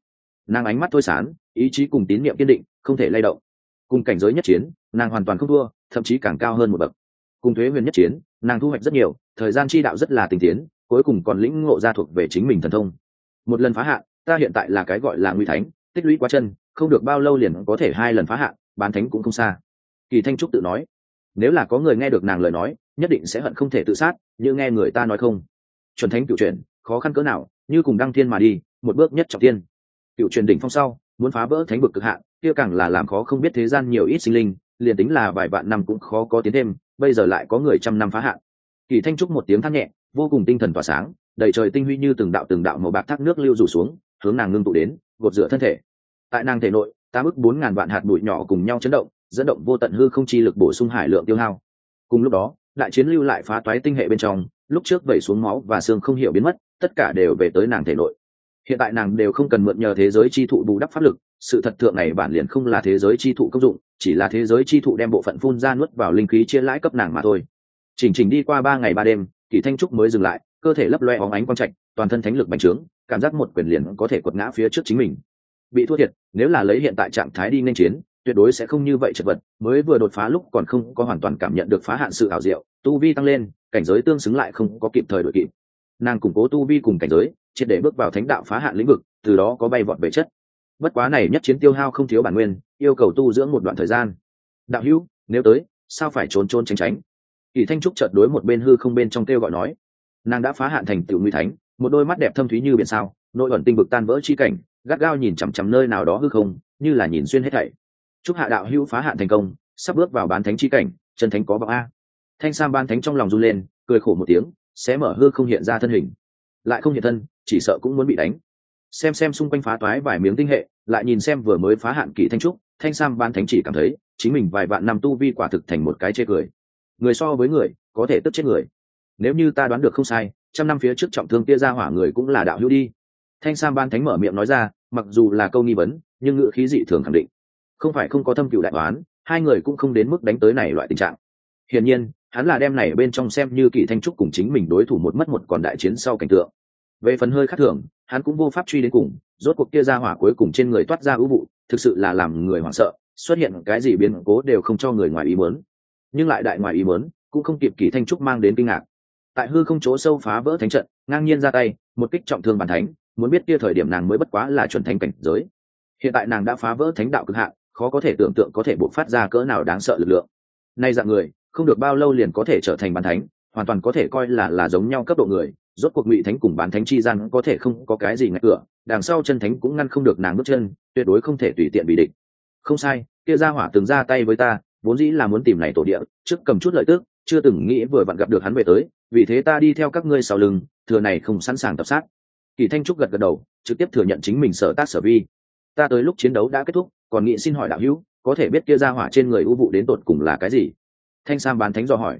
Speaker 1: Nàng ánh mắt thôi sán, ý chí cùng tín niệm kiên định, không thể lay động cùng cảnh giới nhất chiến, nàng hoàn toàn không thua, thậm chí càng cao hơn một bậc. Cùng thuế huyền nhất chiến, nàng thu hoạch rất nhiều, thời gian chi đạo rất là tình tiến, cuối cùng còn lĩnh ngộ ra thuộc về chính mình thần thông. Một lần phá hạn, ta hiện tại là cái gọi là nguy thánh, tích lũy quá chân, không được bao lâu liền có thể hai lần phá hạn, bán thánh cũng không xa. Kỳ thanh trúc tự nói, nếu là có người nghe được nàng lời nói, nhất định sẽ hận không thể tự sát, như nghe người ta nói không. Chuẩn thánh cựu truyền khó khăn cỡ nào, như cùng đăng thiên mà đi, một bước nhất trọng tiên. Cựu truyền đỉnh phong sau, muốn phá vỡ thánh vực cực hạn kia càng là làm khó không biết thế gian nhiều ít sinh linh, liền tính là vài vạn năm cũng khó có tiến thêm, bây giờ lại có người trăm năm phá hạn. Kỳ thanh trúc một tiếng thắt nhẹ, vô cùng tinh thần tỏa sáng, đầy trời tinh huy như từng đạo từng đạo màu bạc thác nước lưu rủ xuống, hướng nàng ngưng tụ đến, gột rửa thân thể. Tại nàng thể nội ta bức bốn ngàn vạn hạt bụi nhỏ cùng nhau chấn động, dẫn động vô tận hư không chi lực bổ sung hải lượng tiêu hao. Cùng lúc đó, đại chiến lưu lại phá toái tinh hệ bên trong, lúc trước vẩy xuống máu và xương không hiểu biến mất, tất cả đều về tới nàng thể nội. Hiện tại nàng đều không cần mượn nhờ thế giới chi thụ bù đắp pháp lực sự thật thượng này bản liền không là thế giới chi thụ công dụng, chỉ là thế giới chi thụ đem bộ phận phun ra nuốt vào linh khí chia lãi cấp nàng mà thôi. Chỉnh chỉnh đi qua ba ngày ba đêm, kỳ thanh trúc mới dừng lại, cơ thể lấp loe óng ánh quang trạch, toàn thân thánh lực bành trướng, cảm giác một quyền liền có thể quật ngã phía trước chính mình. Bị thua thiệt, nếu là lấy hiện tại trạng thái đi nên chiến, tuyệt đối sẽ không như vậy chật vật, mới vừa đột phá lúc còn không có hoàn toàn cảm nhận được phá hạn sự ảo diệu, tu vi tăng lên, cảnh giới tương xứng lại không có kịp thời đội kịp. Nàng củng cố tu vi cùng cảnh giới, triệt để bước vào thánh đạo phá hạn lĩnh vực, từ đó có bay vọt về chất bất quá này nhất chiến tiêu hao không thiếu bản nguyên, yêu cầu tu dưỡng một đoạn thời gian. Đạo hữu, nếu tới, sao phải trốn trốn tránh tránh? Kỳ thanh trúc chợt đối một bên hư không bên trong kêu gọi nói. Nàng đã phá hạn thành tiểu nguy thánh, một đôi mắt đẹp thâm thúy như biển sao, nội ẩn tinh vực tan vỡ chi cảnh, gắt gao nhìn chằm chằm nơi nào đó hư không, như là nhìn xuyên hết thảy. Chúc hạ đạo hữu phá hạn thành công, sắp bước vào bán thánh chi cảnh, chân thánh có vọng a. Thanh sam ban thánh trong lòng run lên, cười khổ một tiếng sẽ mở hư không hiện ra thân hình. Lại không hiện thân, chỉ sợ cũng muốn bị đánh xem xem xung quanh phá toái vài miếng tinh hệ, lại nhìn xem vừa mới phá hạn kỳ thanh trúc, thanh sam ban thánh chỉ cảm thấy, chính mình vài vạn năm tu vi quả thực thành một cái chê cười. Người so với người, có thể tức chết người. Nếu như ta đoán được không sai, trăm năm phía trước trọng thương tia ra hỏa người cũng là đạo hữu đi. Thanh sam ban thánh mở miệng nói ra, mặc dù là câu nghi vấn, nhưng ngữ khí dị thường khẳng định. Không phải không có thâm cựu đại toán hai người cũng không đến mức đánh tới này loại tình trạng. Hiển nhiên, hắn là đem này bên trong xem như kỳ thanh trúc cùng chính mình đối thủ một mất một còn đại chiến sau cảnh tượng. Về phần hơi khác thường hắn cũng vô pháp truy đến cùng, rốt cuộc kia ra hỏa cuối cùng trên người toát ra ưu vụ, thực sự là làm người hoảng sợ, xuất hiện cái gì biến cố đều không cho người ngoài ý muốn. Nhưng lại đại ngoài ý muốn, cũng không kịp kỳ thanh trúc mang đến kinh ngạc. Tại hư không chỗ sâu phá vỡ thánh trận, ngang nhiên ra tay, một kích trọng thương bàn thánh, muốn biết kia thời điểm nàng mới bất quá là chuẩn thánh cảnh giới. Hiện tại nàng đã phá vỡ thánh đạo cực hạn, khó có thể tưởng tượng có thể bộc phát ra cỡ nào đáng sợ lực lượng. Nay dạng người, không được bao lâu liền có thể trở thành bàn thánh, hoàn toàn có thể coi là là giống nhau cấp độ người rốt cuộc ngụy thánh cùng bán thánh chi gian có thể không có cái gì ngạch cửa, đằng sau chân thánh cũng ngăn không được nàng bước chân, tuyệt đối không thể tùy tiện bị địch. Không sai, kia ra hỏa từng ra tay với ta, vốn dĩ là muốn tìm này tổ địa, trước cầm chút lợi tức, chưa từng nghĩ vừa vặn gặp được hắn về tới, vì thế ta đi theo các ngươi sau lưng, thừa này không sẵn sàng tập sát. Kỳ thanh trúc gật gật đầu, trực tiếp thừa nhận chính mình sở tác sở vi. Ta tới lúc chiến đấu đã kết thúc, còn nghĩ xin hỏi đạo hữu, có thể biết kia ra hỏa trên người ưu vụ đến tột cùng là cái gì? Thanh sam bán thánh do hỏi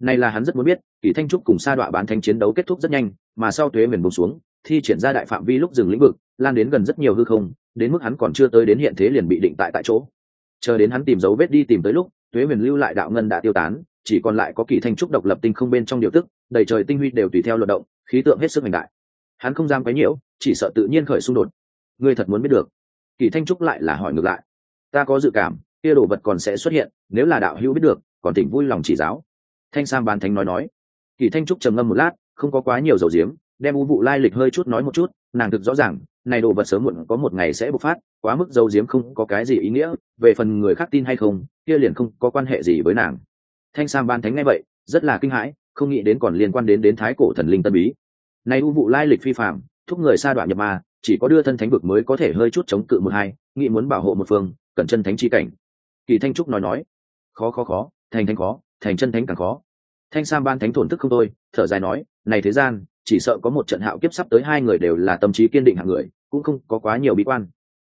Speaker 1: này là hắn rất muốn biết, kỳ thanh trúc cùng sa đọa bán thánh chiến đấu kết thúc rất nhanh, mà sau tuế miền bông xuống, thi triển ra đại phạm vi lúc dừng lĩnh vực, lan đến gần rất nhiều hư không, đến mức hắn còn chưa tới đến hiện thế liền bị định tại tại chỗ. Chờ đến hắn tìm dấu vết đi tìm tới lúc, tuế miền lưu lại đạo ngân đã tiêu tán, chỉ còn lại có kỳ thanh trúc độc lập tinh không bên trong điều tức, đầy trời tinh huy đều tùy theo luật động, khí tượng hết sức hành đại. Hắn không dám quấy nhiễu, chỉ sợ tự nhiên khởi xung đột. Ngươi thật muốn biết được. Kỳ thanh trúc lại là hỏi ngược lại. Ta có dự cảm, kia đồ vật còn sẽ xuất hiện, nếu là đạo hữu biết được, còn tỉnh vui lòng chỉ giáo thanh sam bán thánh nói nói. Kỳ thanh trúc trầm ngâm một lát, không có quá nhiều dầu diếm, đem u vụ lai lịch hơi chút nói một chút, nàng thực rõ ràng, này đồ vật sớm muộn có một ngày sẽ bộc phát, quá mức dầu diếm không có cái gì ý nghĩa, về phần người khác tin hay không, kia liền không có quan hệ gì với nàng. Thanh sam ban thánh ngay vậy, rất là kinh hãi, không nghĩ đến còn liên quan đến đến thái cổ thần linh tân bí. Này u vụ lai lịch phi phạm thúc người sa đoạn nhập ma, chỉ có đưa thân thánh vực mới có thể hơi chút chống cự một hai, nghĩ muốn bảo hộ một phương, cần chân thánh chi cảnh. Kỳ thanh trúc nói nói, khó khó khó, thành thánh khó, thành chân thánh càng khó thanh sam ban thánh thổn thức không thôi, thở dài nói, này thế gian, chỉ sợ có một trận hạo kiếp sắp tới hai người đều là tâm trí kiên định hạng người, cũng không có quá nhiều bí quan.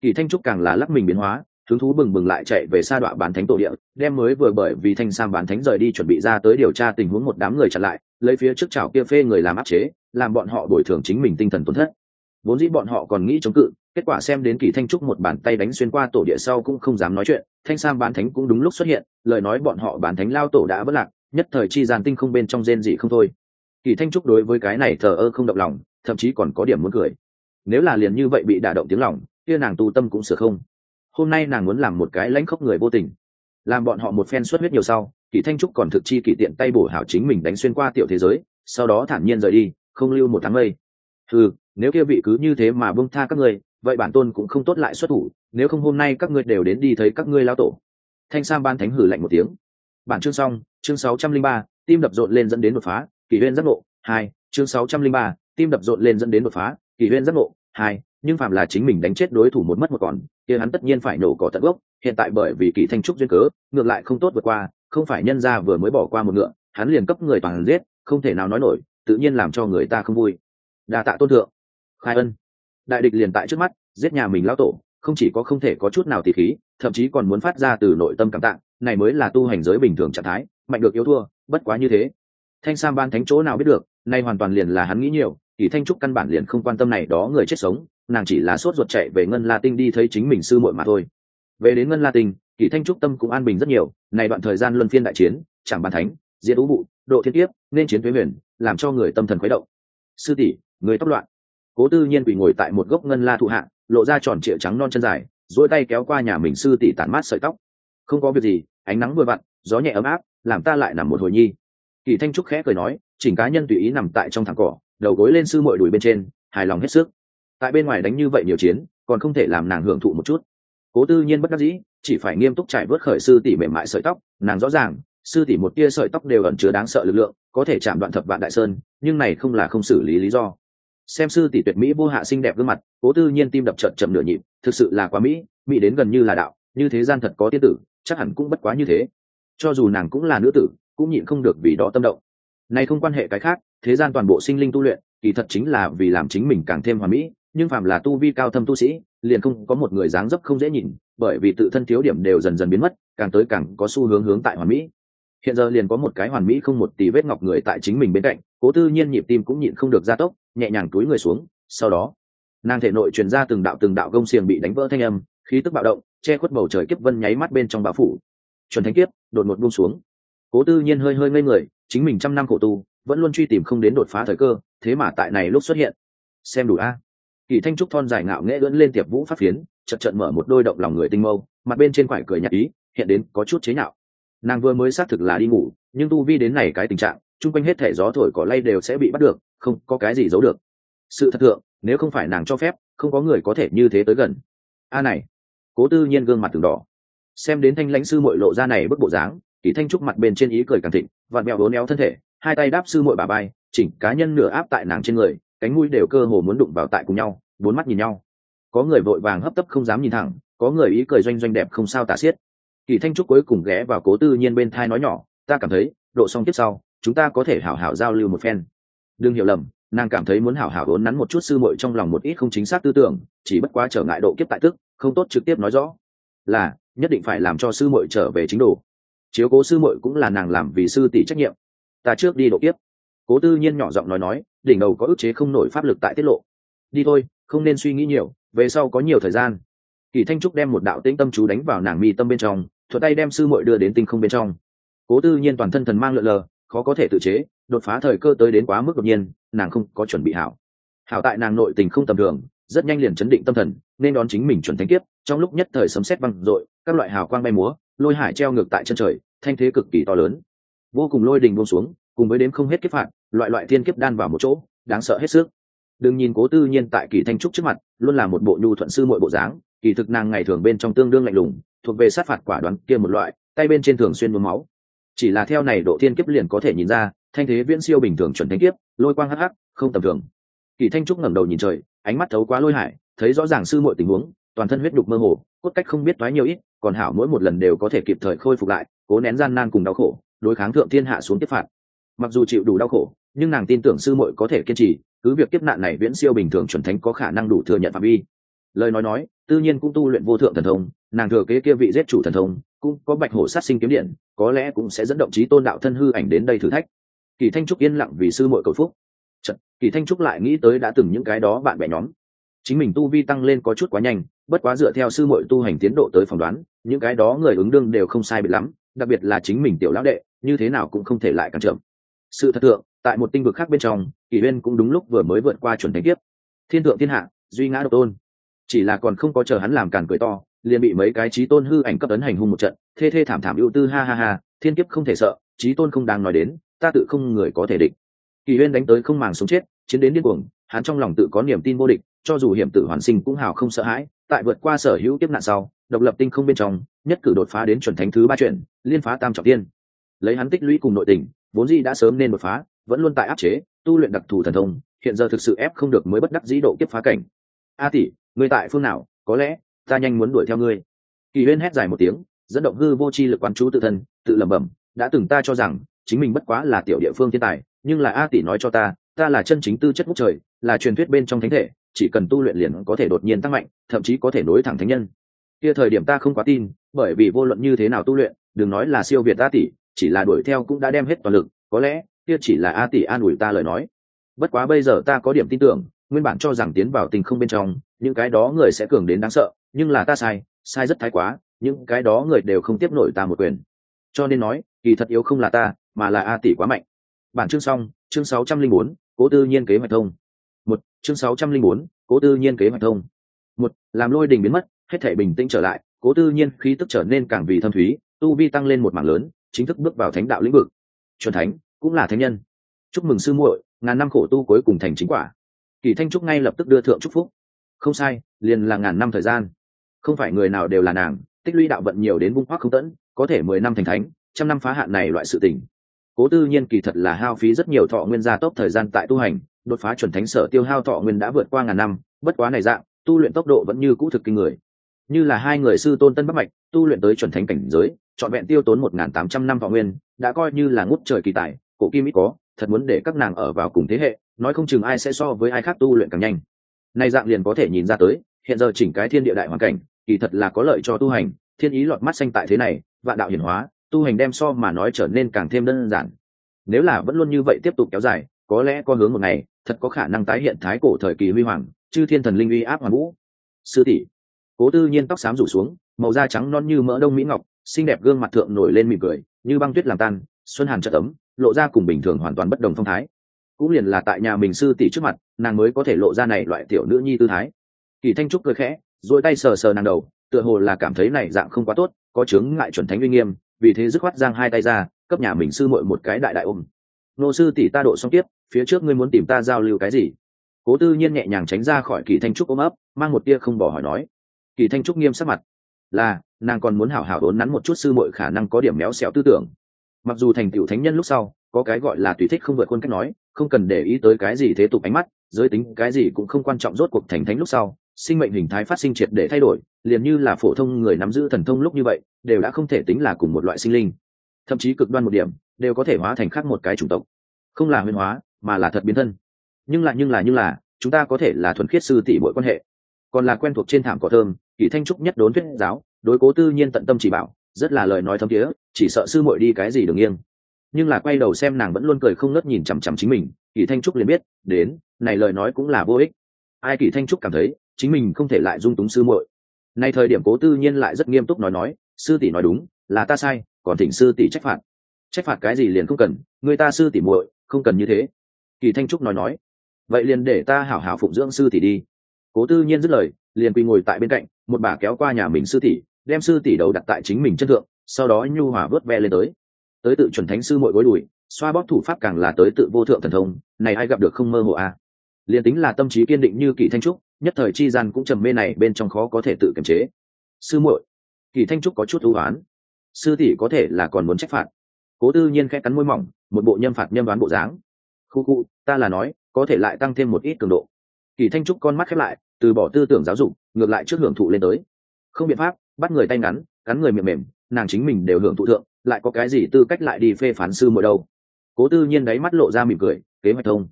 Speaker 1: Kỳ thanh trúc càng là lắc mình biến hóa, hứng thú bừng bừng lại chạy về xa đoạn bán thánh tổ địa, đem mới vừa bởi vì thanh sam bán thánh rời đi chuẩn bị ra tới điều tra tình huống một đám người chặn lại, lấy phía trước chảo kia phê người làm áp chế, làm bọn họ bồi thường chính mình tinh thần tổn thất. Vốn dĩ bọn họ còn nghĩ chống cự, kết quả xem đến kỳ thanh trúc một bàn tay đánh xuyên qua tổ địa sau cũng không dám nói chuyện, thanh sam bán thánh cũng đúng lúc xuất hiện, lời nói bọn họ bán thánh lao tổ đã bất lạc nhất thời chi giàn tinh không bên trong rên dị không thôi. Kỳ thanh trúc đối với cái này thờ ơ không động lòng, thậm chí còn có điểm muốn cười. Nếu là liền như vậy bị đả động tiếng lòng, kia nàng tu tâm cũng sửa không. Hôm nay nàng muốn làm một cái lãnh khốc người vô tình. Làm bọn họ một phen xuất huyết nhiều sau, kỳ thanh trúc còn thực chi kỳ tiện tay bổ hảo chính mình đánh xuyên qua tiểu thế giới, sau đó thản nhiên rời đi, không lưu một tháng mây. Ừ nếu kia vị cứ như thế mà bông tha các ngươi, vậy bản tôn cũng không tốt lại xuất thủ, nếu không hôm nay các ngươi đều đến đi thấy các ngươi lao tổ. Thanh sam ban thánh hử lạnh một tiếng. Bản chương xong chương sáu trăm linh ba, tim đập rộn lên dẫn đến đột phá kỳ huyên giác ngộ, hai, chương sáu trăm linh ba, tim đập rộn lên dẫn đến đột phá kỳ huyên giác ngộ, hai, nhưng phạm là chính mình đánh chết đối thủ một mất một còn, kia hắn tất nhiên phải nổ cỏ tận gốc, hiện tại bởi vì kỳ thanh trúc duyên cớ, ngược lại không tốt vượt qua, không phải nhân ra vừa mới bỏ qua một ngựa, hắn liền cấp người toàn giết, không thể nào nói nổi, tự nhiên làm cho người ta không vui. Đa tạ tôn thượng. Khai ân. Đại địch liền tại trước mắt, giết nhà mình lao tổ, không chỉ có không thể có chút nào tỉ khí, thậm chí còn muốn phát ra từ nội tâm cảm tạng này mới là tu hành giới bình thường trạng thái, mạnh được yếu thua, bất quá như thế. Thanh sam ban thánh chỗ nào biết được, nay hoàn toàn liền là hắn nghĩ nhiều thì thanh trúc căn bản liền không quan tâm này đó người chết sống, nàng chỉ là sốt ruột chạy về ngân la tinh đi thấy chính mình sư muội mà thôi. Về đến ngân la tinh, kỳ thanh trúc tâm cũng an bình rất nhiều, này đoạn thời gian luân phiên đại chiến, chẳng bàn thánh diễn ú vụ, độ thiên tiếp nên chiến thuế huyền, làm cho người tâm thần khuấy động. Sư tỷ, người tóc loạn. Cố tư nhiên quỳ ngồi tại một gốc ngân la thụ hạ, lộ ra tròn trịa trắng non chân dài dỗi tay kéo qua nhà mình sư tỷ tản mát sợi tóc. Không có việc gì ánh nắng vừa vặn, gió nhẹ ấm áp, làm ta lại nằm một hồi nhi. Kỳ thanh trúc khẽ cười nói, chỉnh cá nhân tùy ý nằm tại trong thẳng cỏ, đầu gối lên sư mội đùi bên trên, hài lòng hết sức. Tại bên ngoài đánh như vậy nhiều chiến, còn không thể làm nàng hưởng thụ một chút. Cố tư nhiên bất đắc dĩ, chỉ phải nghiêm túc trải vớt khởi sư tỷ mềm mại sợi tóc, nàng rõ ràng, sư tỷ một tia sợi tóc đều ẩn chứa đáng sợ lực lượng, có thể chạm đoạn thập vạn đại sơn, nhưng này không là không xử lý lý do. Xem sư tỷ tuyệt mỹ vô hạ xinh đẹp gương mặt, cố tư nhiên tim đập trận chậm nửa nhịp, thực sự là quá mỹ mỹ đến gần như là đạo, như thế gian thật có tiên tử chắc hẳn cũng bất quá như thế. Cho dù nàng cũng là nữ tử, cũng nhịn không được vì đó tâm động. Này không quan hệ cái khác, thế gian toàn bộ sinh linh tu luyện, kỳ thật chính là vì làm chính mình càng thêm hoàn mỹ, nhưng phàm là tu vi cao thâm tu sĩ, liền không có một người dáng dấp không dễ nhìn, bởi vì tự thân thiếu điểm đều dần dần biến mất, càng tới càng có xu hướng hướng tại hoàn mỹ. Hiện giờ liền có một cái hoàn mỹ không một tỷ vết ngọc người tại chính mình bên cạnh, cố tư nhiên nhịp tim cũng nhịn không được gia tốc, nhẹ nhàng túi người xuống, sau đó, nàng thể nội truyền ra từng đạo từng đạo gông xiềng bị đánh vỡ thanh âm, khí tức bạo động che khuất bầu trời kiếp vân nháy mắt bên trong bão phủ. Chuẩn thánh kiếp, đột ngột buông xuống. Cố tư nhiên hơi hơi ngây người, chính mình trăm năm khổ tu, vẫn luôn truy tìm không đến đột phá thời cơ, thế mà tại này lúc xuất hiện. Xem đủ a. Kỳ thanh trúc thon dài ngạo nghễ lưỡn lên tiệp vũ phát phiến chật chợt mở một đôi động lòng người tinh mâu, mặt bên trên quải cười nhạt ý, hiện đến có chút chế nhạo. Nàng vừa mới xác thực là đi ngủ, nhưng tu vi đến này cái tình trạng, chung quanh hết thể gió thổi cỏ lay đều sẽ bị bắt được, không có cái gì giấu được. Sự thật thượng, nếu không phải nàng cho phép, không có người có thể như thế tới gần. A này cố tư nhiên gương mặt từng đỏ. Xem đến thanh lãnh sư mội lộ ra này bức bộ dáng, kỳ thanh trúc mặt bên trên ý cười càng thịnh, vặn mẹo vốn éo thân thể, hai tay đáp sư mội bà bay, chỉnh cá nhân nửa áp tại nàng trên người, cánh mũi đều cơ hồ muốn đụng vào tại cùng nhau, bốn mắt nhìn nhau. Có người vội vàng hấp tấp không dám nhìn thẳng, có người ý cười doanh doanh đẹp không sao tả xiết. Kỳ thanh trúc cuối cùng ghé vào cố tư nhiên bên thai nói nhỏ, ta cảm thấy, độ xong tiếp sau, chúng ta có thể hảo hảo giao lưu một phen. Đừng hiểu lầm, nàng cảm thấy muốn hảo hảo vốn nắn một chút sư muội trong lòng một ít không chính xác tư tưởng, chỉ bất quá trở ngại độ kiếp tại tức không tốt trực tiếp nói rõ, là nhất định phải làm cho sư muội trở về chính đồ. Chiếu cố sư muội cũng là nàng làm vì sư tỷ trách nhiệm. Ta trước đi độ kiếp. Cố tư nhiên nhỏ giọng nói nói, đỉnh đầu có ức chế không nổi pháp lực tại tiết lộ. Đi thôi, không nên suy nghĩ nhiều, về sau có nhiều thời gian. Kỳ thanh trúc đem một đạo tĩnh tâm chú đánh vào nàng mi tâm bên trong thuật tay đem sư muội đưa đến tinh không bên trong. Cố tư nhiên toàn thân thần mang lượn lờ, khó có thể tự chế, đột phá thời cơ tới đến quá mức đột nhiên, nàng không có chuẩn bị hảo. Hảo tại nàng nội tình không tầm thường rất nhanh liền chấn định tâm thần, nên đón chính mình chuẩn thánh kiếp, trong lúc nhất thời sấm sét văng dội, các loại hào quang bay múa, lôi hải treo ngược tại chân trời, thanh thế cực kỳ to lớn. Vô cùng lôi đình buông xuống, cùng với đếm không hết kiếp phạt, loại loại thiên kiếp đan vào một chỗ, đáng sợ hết sức. Đừng nhìn cố tư nhiên tại kỳ thanh trúc trước mặt, luôn là một bộ nhu thuận sư mọi bộ dáng, kỳ thực nàng ngày thường bên trong tương đương lạnh lùng, thuộc về sát phạt quả đoán kia một loại, tay bên trên thường xuyên mướm máu. Chỉ là theo này độ thiên kiếp liền có thể nhìn ra, thanh thế viễn siêu bình thường chuẩn thanh kiếp, lôi quang hắc hắc, không tầm thường. Kỳ thanh trúc ngẩng đầu nhìn trời ánh mắt thấu quá lôi hải, thấy rõ ràng sư muội tình huống, toàn thân huyết đục mơ hồ, cốt cách không biết thoái nhiều ít, còn hảo mỗi một lần đều có thể kịp thời khôi phục lại, cố nén gian nan cùng đau khổ, đối kháng thượng thiên hạ xuống tiếp phạt. Mặc dù chịu đủ đau khổ, nhưng nàng tin tưởng sư muội có thể kiên trì, cứ việc kiếp nạn này viễn siêu bình thường chuẩn thánh có khả năng đủ thừa nhận phạm vi. Lời nói nói tự nhiên cũng tu luyện vô thượng thần thông, nàng thừa kế kia vị giết chủ thần thông, cũng có bạch hổ sát sinh kiếm điện, có lẽ cũng sẽ dẫn động trí tôn đạo thân hư ảnh đến đây thử thách. Kỳ thanh trúc yên lặng vì sư muội cầu phúc. Chật, kỳ thanh trúc lại nghĩ tới đã từng những cái đó bạn bè nhóm. Chính mình tu vi tăng lên có chút quá nhanh bất quá dựa theo sư muội tu hành tiến độ tới phỏng đoán những cái đó người ứng đương đều không sai biệt lắm đặc biệt là chính mình tiểu lão đệ như thế nào cũng không thể lại cản trở. Sự thật tượng tại một tinh vực khác bên trong kỷ huyên cũng đúng lúc vừa mới vượt qua chuẩn thánh kiếp. Thiên thượng thiên hạ duy ngã độc tôn. Chỉ là còn không có chờ hắn làm càn cười to liền bị mấy cái trí tôn hư ảnh cấp tấn hành hung một trận thê thê thảm thảm ưu tư ha ha ha thiên kiếp không thể sợ trí tôn không đang nói đến ta tự không người có thể địch kỳ huyên đánh tới không màng sống chết, chiến đến điên cuồng, hắn trong lòng tự có niềm tin vô địch, cho dù hiểm tử hoàn sinh cũng hào không sợ hãi, tại vượt qua sở hữu tiếp nạn sau, độc lập tinh không bên trong, nhất cử đột phá đến chuẩn thánh thứ ba chuyện liên phá tam trọng tiên. Lấy hắn tích lũy cùng nội tình, vốn di đã sớm nên đột phá, vẫn luôn tại áp chế, tu luyện đặc thù thần thông, hiện giờ thực sự ép không được mới bất đắc dĩ độ kiếp phá cảnh. A tỷ, ngươi tại phương nào, có lẽ, ta nhanh muốn đuổi theo ngươi. Kỳ huyên hét dài một tiếng, dẫn động hư vô chi lực quán chú tự thân, tự lẩm bẩm, đã từng ta cho rằng, chính mình bất quá là tiểu địa phương thiên tài nhưng là a tỷ nói cho ta ta là chân chính tư chất ngút trời, là truyền thuyết bên trong thánh thể, chỉ cần tu luyện liền có thể đột nhiên tăng mạnh, thậm chí có thể nối thẳng thánh nhân. Kia thời điểm ta không quá tin, bởi vì vô luận như thế nào tu luyện, đừng nói là siêu việt a tỷ, chỉ là đuổi theo cũng đã đem hết toàn lực, có lẽ, kia chỉ là a tỷ an ủi ta lời nói. Bất quá bây giờ ta có điểm tin tưởng, nguyên bản cho rằng tiến vào tình không bên trong, những cái đó người sẽ cường đến đáng sợ, nhưng là ta sai sai rất thái quá, những cái đó người đều không tiếp nổi ta một quyền. Cho nên nói, kỳ thật yếu không là ta, mà là a tỷ quá mạnh bản chương xong, chương sáu trăm linh bốn, cố tư nhiên kế hoạch thông. Một, chương sáu trăm linh bốn, cố tư nhiên kế hoạch thông. Một, làm lôi đình biến mất, hết thảy bình tĩnh trở lại, cố tư nhiên khí tức trở nên càng vì thâm thúy, tu vi tăng lên một mảng lớn, chính thức bước vào thánh đạo lĩnh vực. Chuẩn thánh, cũng là thánh nhân. Chúc mừng sư muội, ngàn năm khổ tu cuối cùng thành chính quả. Kỳ thanh trúc ngay lập tức đưa thượng chúc phúc. Không sai, liền là ngàn năm thời gian. Không phải người nào đều là nàng, tích lũy đạo vận nhiều đến vung hoắc không tẫn, có thể mười năm thành thánh, trăm năm phá hạn này loại sự tình cố tư nhiên kỳ thật là hao phí rất nhiều thọ nguyên gia tốc thời gian tại tu hành, đột phá chuẩn thánh sở tiêu hao thọ nguyên đã vượt qua ngàn năm, bất quá này dạng, tu luyện tốc độ vẫn như cũ thực kinh người. Như là hai người sư tôn tân bắc mạch, tu luyện tới chuẩn thánh cảnh giới, trọn vẹn tiêu tốn một n tám trăm năm thọ nguyên, đã coi như là ngút trời kỳ tài, cổ kim ít có, thật muốn để các nàng ở vào cùng thế hệ, nói không chừng ai sẽ so với ai khác tu luyện càng nhanh. Nay dạng liền có thể nhìn ra tới, hiện giờ chỉnh cái thiên địa đại hoàn cảnh, kỳ thật là có lợi cho tu hành, thiên ý lọt mắt xanh tại thế này, vạn đạo hiển hóa tu hành đem so mà nói trở nên càng thêm đơn giản. Nếu là vẫn luôn như vậy tiếp tục kéo dài, có lẽ có hướng một ngày, thật có khả năng tái hiện thái cổ thời kỳ huy hoàng, chư thiên thần linh uy áp hoàng vũ. Sư tỷ, cố tư nhiên tóc xám rủ xuống, màu da trắng non như mỡ đông mỹ ngọc, xinh đẹp gương mặt thượng nổi lên mỉm cười, như băng tuyết làm tan, xuân hàn trợ ấm, lộ ra cùng bình thường hoàn toàn bất đồng phong thái. Cũng liền là tại nhà mình sư tỷ trước mặt, nàng mới có thể lộ ra này loại tiểu nữ nhi tư thái. Kỳ thanh trúc cười khẽ dỗi tay sờ sờ nàng đầu, tựa hồ là cảm thấy này dạng không quá tốt, có chướng ngại chuẩn thánh uy nghiêm vì thế dứt khoát giang hai tay ra, cấp nhà mình sư muội một cái đại đại ôm. Nô sư tỷ ta độ xong tiếp, phía trước ngươi muốn tìm ta giao lưu cái gì? Cố tư nhiên nhẹ nhàng tránh ra khỏi kỳ thanh trúc ôm ấp, mang một tia không bỏ hỏi nói. Kỳ thanh trúc nghiêm sắc mặt. Là, nàng còn muốn hảo hảo đốn nắn một chút sư muội khả năng có điểm méo xẹo tư tưởng. Mặc dù thành tựu thánh nhân lúc sau, có cái gọi là tùy thích không vượt khuôn cách nói, không cần để ý tới cái gì thế tục ánh mắt, giới tính cái gì cũng không quan trọng rốt cuộc thành thánh lúc sau, sinh mệnh hình thái phát sinh triệt để thay đổi liền như là phổ thông người nắm giữ thần thông lúc như vậy, đều đã không thể tính là cùng một loại sinh linh. Thậm chí cực đoan một điểm, đều có thể hóa thành khác một cái chủng tộc. Không là huyền hóa, mà là thật biến thân. Nhưng lại nhưng là nhưng là, chúng ta có thể là thuần khiết sư tỷ mỗi quan hệ. Còn là quen thuộc trên thảm cỏ thơm, kỷ thanh trúc nhất đốn thuyết giáo, đối cố tư nhiên tận tâm chỉ bảo, rất là lời nói thâm tía chỉ sợ sư muội đi cái gì đừng nghiêng. Nhưng là quay đầu xem nàng vẫn luôn cười không ngớt nhìn chằm chằm chính mình, kỷ thanh trúc liền biết, đến, này lời nói cũng là vô ích. Ai kỷ thanh trúc cảm thấy, chính mình không thể lại dung túng sư muội nay thời điểm cố tư nhiên lại rất nghiêm túc nói nói, sư tỷ nói đúng, là ta sai, còn thỉnh sư tỷ trách phạt. Trách phạt cái gì liền không cần, người ta sư tỷ muội, không cần như thế. Kỳ thanh trúc nói nói, vậy liền để ta hảo hảo phụng dưỡng sư tỷ đi. Cố tư nhiên dứt lời, liền quỳ ngồi tại bên cạnh, một bà kéo qua nhà mình sư tỷ, đem sư tỷ đầu đặt tại chính mình chân thượng, sau đó nhu hòa vớt ve lên tới. Tới tự chuẩn thánh sư muội gối đùi, xoa bóp thủ pháp càng là tới tự vô thượng thần thông, này ai gặp được không mơ hồ à. liền tính là tâm trí kiên định như kỳ thanh trúc nhất thời chi gian cũng trầm mê này bên trong khó có thể tự kiềm chế. Sư muội, kỳ thanh trúc có chút ưu oán. Sư tỷ có thể là còn muốn trách phạt. Cố tư nhiên khẽ cắn môi mỏng, một bộ nhâm phạt nhâm đoán bộ dáng. Khu khu, ta là nói, có thể lại tăng thêm một ít cường độ. Kỳ thanh trúc con mắt khép lại, từ bỏ tư tưởng giáo dục, ngược lại trước hưởng thụ lên tới. Không biện pháp, bắt người tay ngắn, cắn người mềm mềm, nàng chính mình đều hưởng thụ thượng, lại có cái gì tư cách lại đi phê phán sư mỗi đâu? Cố tư nhiên đáy mắt lộ ra mỉm cười, kế hoạch thông.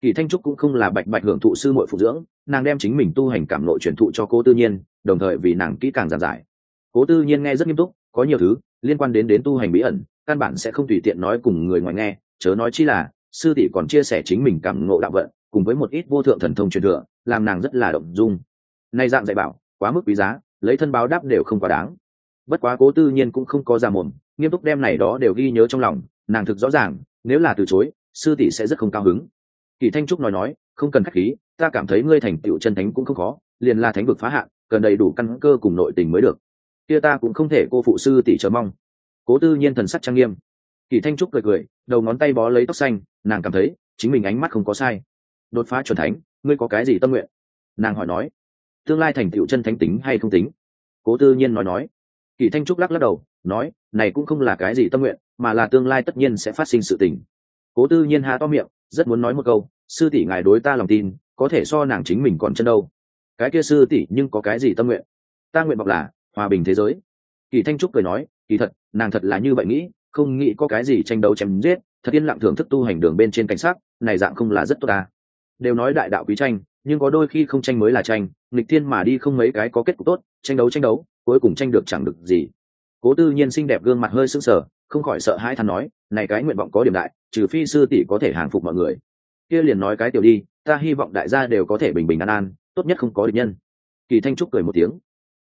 Speaker 1: Kỳ thanh trúc cũng không là bạch bạch hưởng thụ sư muội phụ dưỡng nàng đem chính mình tu hành cảm nội truyền thụ cho cố tư nhiên, đồng thời vì nàng kỹ càng giản giải. Cố tư nhiên nghe rất nghiêm túc, có nhiều thứ liên quan đến đến tu hành bí ẩn, căn bản sẽ không tùy tiện nói cùng người ngoài nghe, chớ nói chi là, sư tỷ còn chia sẻ chính mình cảm ngộ đạo vận, cùng với một ít vô thượng thần thông truyền thừa, làm nàng rất là động dung. Nay dạng dạy bảo, quá mức quý giá, lấy thân báo đáp đều không quá đáng. Bất quá cố tư nhiên cũng không có ra mồm, nghiêm túc đem này đó đều ghi nhớ trong lòng, nàng thực rõ ràng, nếu là từ chối, sư tỷ sẽ rất không cao hứng. Kỳ thanh trúc nói nói, không cần khách khí ta cảm thấy ngươi thành tựu chân thánh cũng không khó, liền là thánh vực phá hạn, cần đầy đủ căn cơ cùng nội tình mới được. Kia ta cũng không thể cô phụ sư tỷ chờ mong. Cố tư nhiên thần sắc trang nghiêm. Kỳ thanh trúc cười cười, đầu ngón tay bó lấy tóc xanh, nàng cảm thấy chính mình ánh mắt không có sai. Đột phá chuẩn thánh, ngươi có cái gì tâm nguyện? Nàng hỏi nói. Tương lai thành tựu chân thánh tính hay không tính? Cố tư nhiên nói nói. Kỳ thanh trúc lắc lắc đầu, nói, này cũng không là cái gì tâm nguyện, mà là tương lai tất nhiên sẽ phát sinh sự tình. Cố tư nhiên há to miệng, rất muốn nói một câu, sư tỷ ngài đối ta lòng tin có thể so nàng chính mình còn chân đâu. Cái kia sư tỷ nhưng có cái gì tâm nguyện? Ta nguyện vọng là hòa bình thế giới. Kỳ thanh trúc cười nói, kỳ thật, nàng thật là như vậy nghĩ, không nghĩ có cái gì tranh đấu chém giết, thật yên lặng thưởng thức tu hành đường bên trên cảnh sát này dạng không là rất tốt ta. Đều nói đại đạo quý tranh, nhưng có đôi khi không tranh mới là tranh, nghịch thiên mà đi không mấy cái có kết cục tốt, tranh đấu tranh đấu, cuối cùng tranh được chẳng được gì. Cố tư nhiên xinh đẹp gương mặt hơi sững sờ, không khỏi sợ hãi thằng nói, này cái nguyện vọng có điểm đại, trừ phi sư tỷ có thể hàng phục mọi người. Kia liền nói cái tiểu đi ta hy vọng đại gia đều có thể bình bình an an, tốt nhất không có địch nhân. Kỳ thanh trúc cười một tiếng.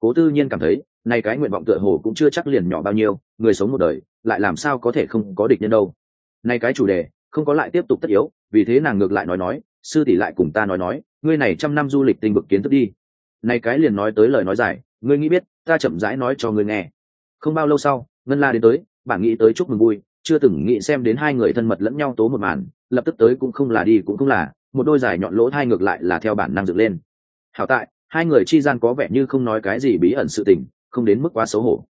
Speaker 1: Cố tư nhiên cảm thấy, nay cái nguyện vọng tựa hồ cũng chưa chắc liền nhỏ bao nhiêu, người sống một đời, lại làm sao có thể không có địch nhân đâu. Nay cái chủ đề, không có lại tiếp tục tất yếu, vì thế nàng ngược lại nói nói, sư tỷ lại cùng ta nói nói, ngươi này trăm năm du lịch tinh vực kiến thức đi. Nay cái liền nói tới lời nói dài, ngươi nghĩ biết, ta chậm rãi nói cho ngươi nghe. Không bao lâu sau, ngân la đến tới bản nghĩ tới chúc mừng vui, chưa từng nghĩ xem đến hai người thân mật lẫn nhau tố một màn, lập tức tới cũng không là đi cũng không là một đôi dài nhọn lỗ hai ngược lại là theo bản năng dựng lên. Hảo tại, hai người chi gian có vẻ như không nói cái gì bí ẩn sự tình, không đến mức quá xấu hổ.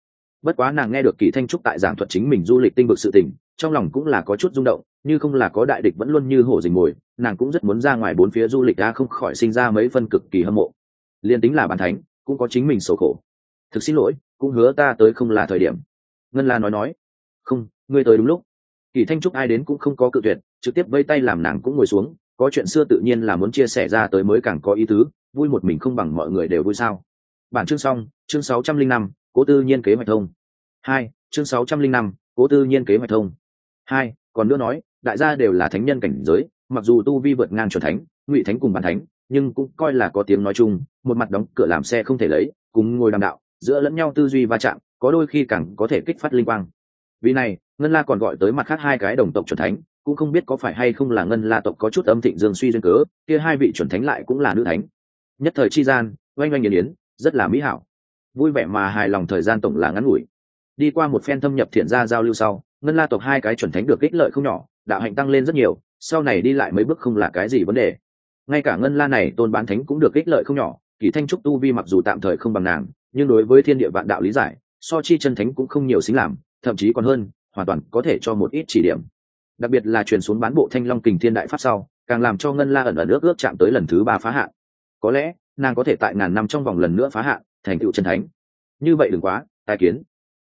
Speaker 1: Bất quá nàng nghe được kỳ thanh trúc tại giảng thuật chính mình du lịch tinh vực sự tình, trong lòng cũng là có chút rung động, như không là có đại địch vẫn luôn như hổ dình mồi, nàng cũng rất muốn ra ngoài bốn phía du lịch đã không khỏi sinh ra mấy phân cực kỳ hâm mộ. Liên tính là bàn thánh, cũng có chính mình sầu khổ. Thực xin lỗi, cũng hứa ta tới không là thời điểm. Ngân la nói nói, không, ngươi tới đúng lúc. Kỳ thanh trúc ai đến cũng không có cự tuyệt, trực tiếp vây tay làm nàng cũng ngồi xuống có chuyện xưa tự nhiên là muốn chia sẻ ra tới mới càng có ý tứ, vui một mình không bằng mọi người đều vui sao. Bản chương xong, chương sáu trăm linh năm, cố tư nhiên kế hoạch thông. Hai, chương sáu trăm linh năm, cố tư nhiên kế hoạch thông. Hai, còn nữa nói, đại gia đều là thánh nhân cảnh giới, mặc dù tu vi vượt ngang chuẩn thánh, ngụy thánh cùng bản thánh, nhưng cũng coi là có tiếng nói chung, một mặt đóng cửa làm xe không thể lấy, cùng ngồi đàm đạo, giữa lẫn nhau tư duy va chạm, có đôi khi càng có thể kích phát linh quang. Vì này, ngân la còn gọi tới mặt khác hai cái đồng tộc chuẩn thánh cũng không biết có phải hay không là ngân la tộc có chút âm thịnh dương suy duyên cớ, kia hai vị chuẩn thánh lại cũng là nữ thánh. Nhất thời chi gian, oanh oanh nghiền yến, rất là mỹ hảo. Vui vẻ mà hài lòng thời gian tổng là ngắn ngủi. Đi qua một phen thâm nhập thiện gia giao lưu sau, ngân la tộc hai cái chuẩn thánh được ích lợi không nhỏ, đạo hạnh tăng lên rất nhiều, sau này đi lại mấy bước không là cái gì vấn đề. Ngay cả ngân la này tôn bán thánh cũng được ích lợi không nhỏ, kỳ thanh trúc tu vi mặc dù tạm thời không bằng nàng, nhưng đối với thiên địa vạn đạo lý giải, so chi chân thánh cũng không nhiều xính làm, thậm chí còn hơn, hoàn toàn có thể cho một ít chỉ điểm đặc biệt là truyền xuống bán bộ thanh long kình thiên đại pháp sau, càng làm cho ngân la ẩn ẩn ước ước chạm tới lần thứ ba phá hạn. Có lẽ, nàng có thể tại ngàn năm trong vòng lần nữa phá hạn, thành tựu chân thánh. Như vậy đừng quá, tai kiến.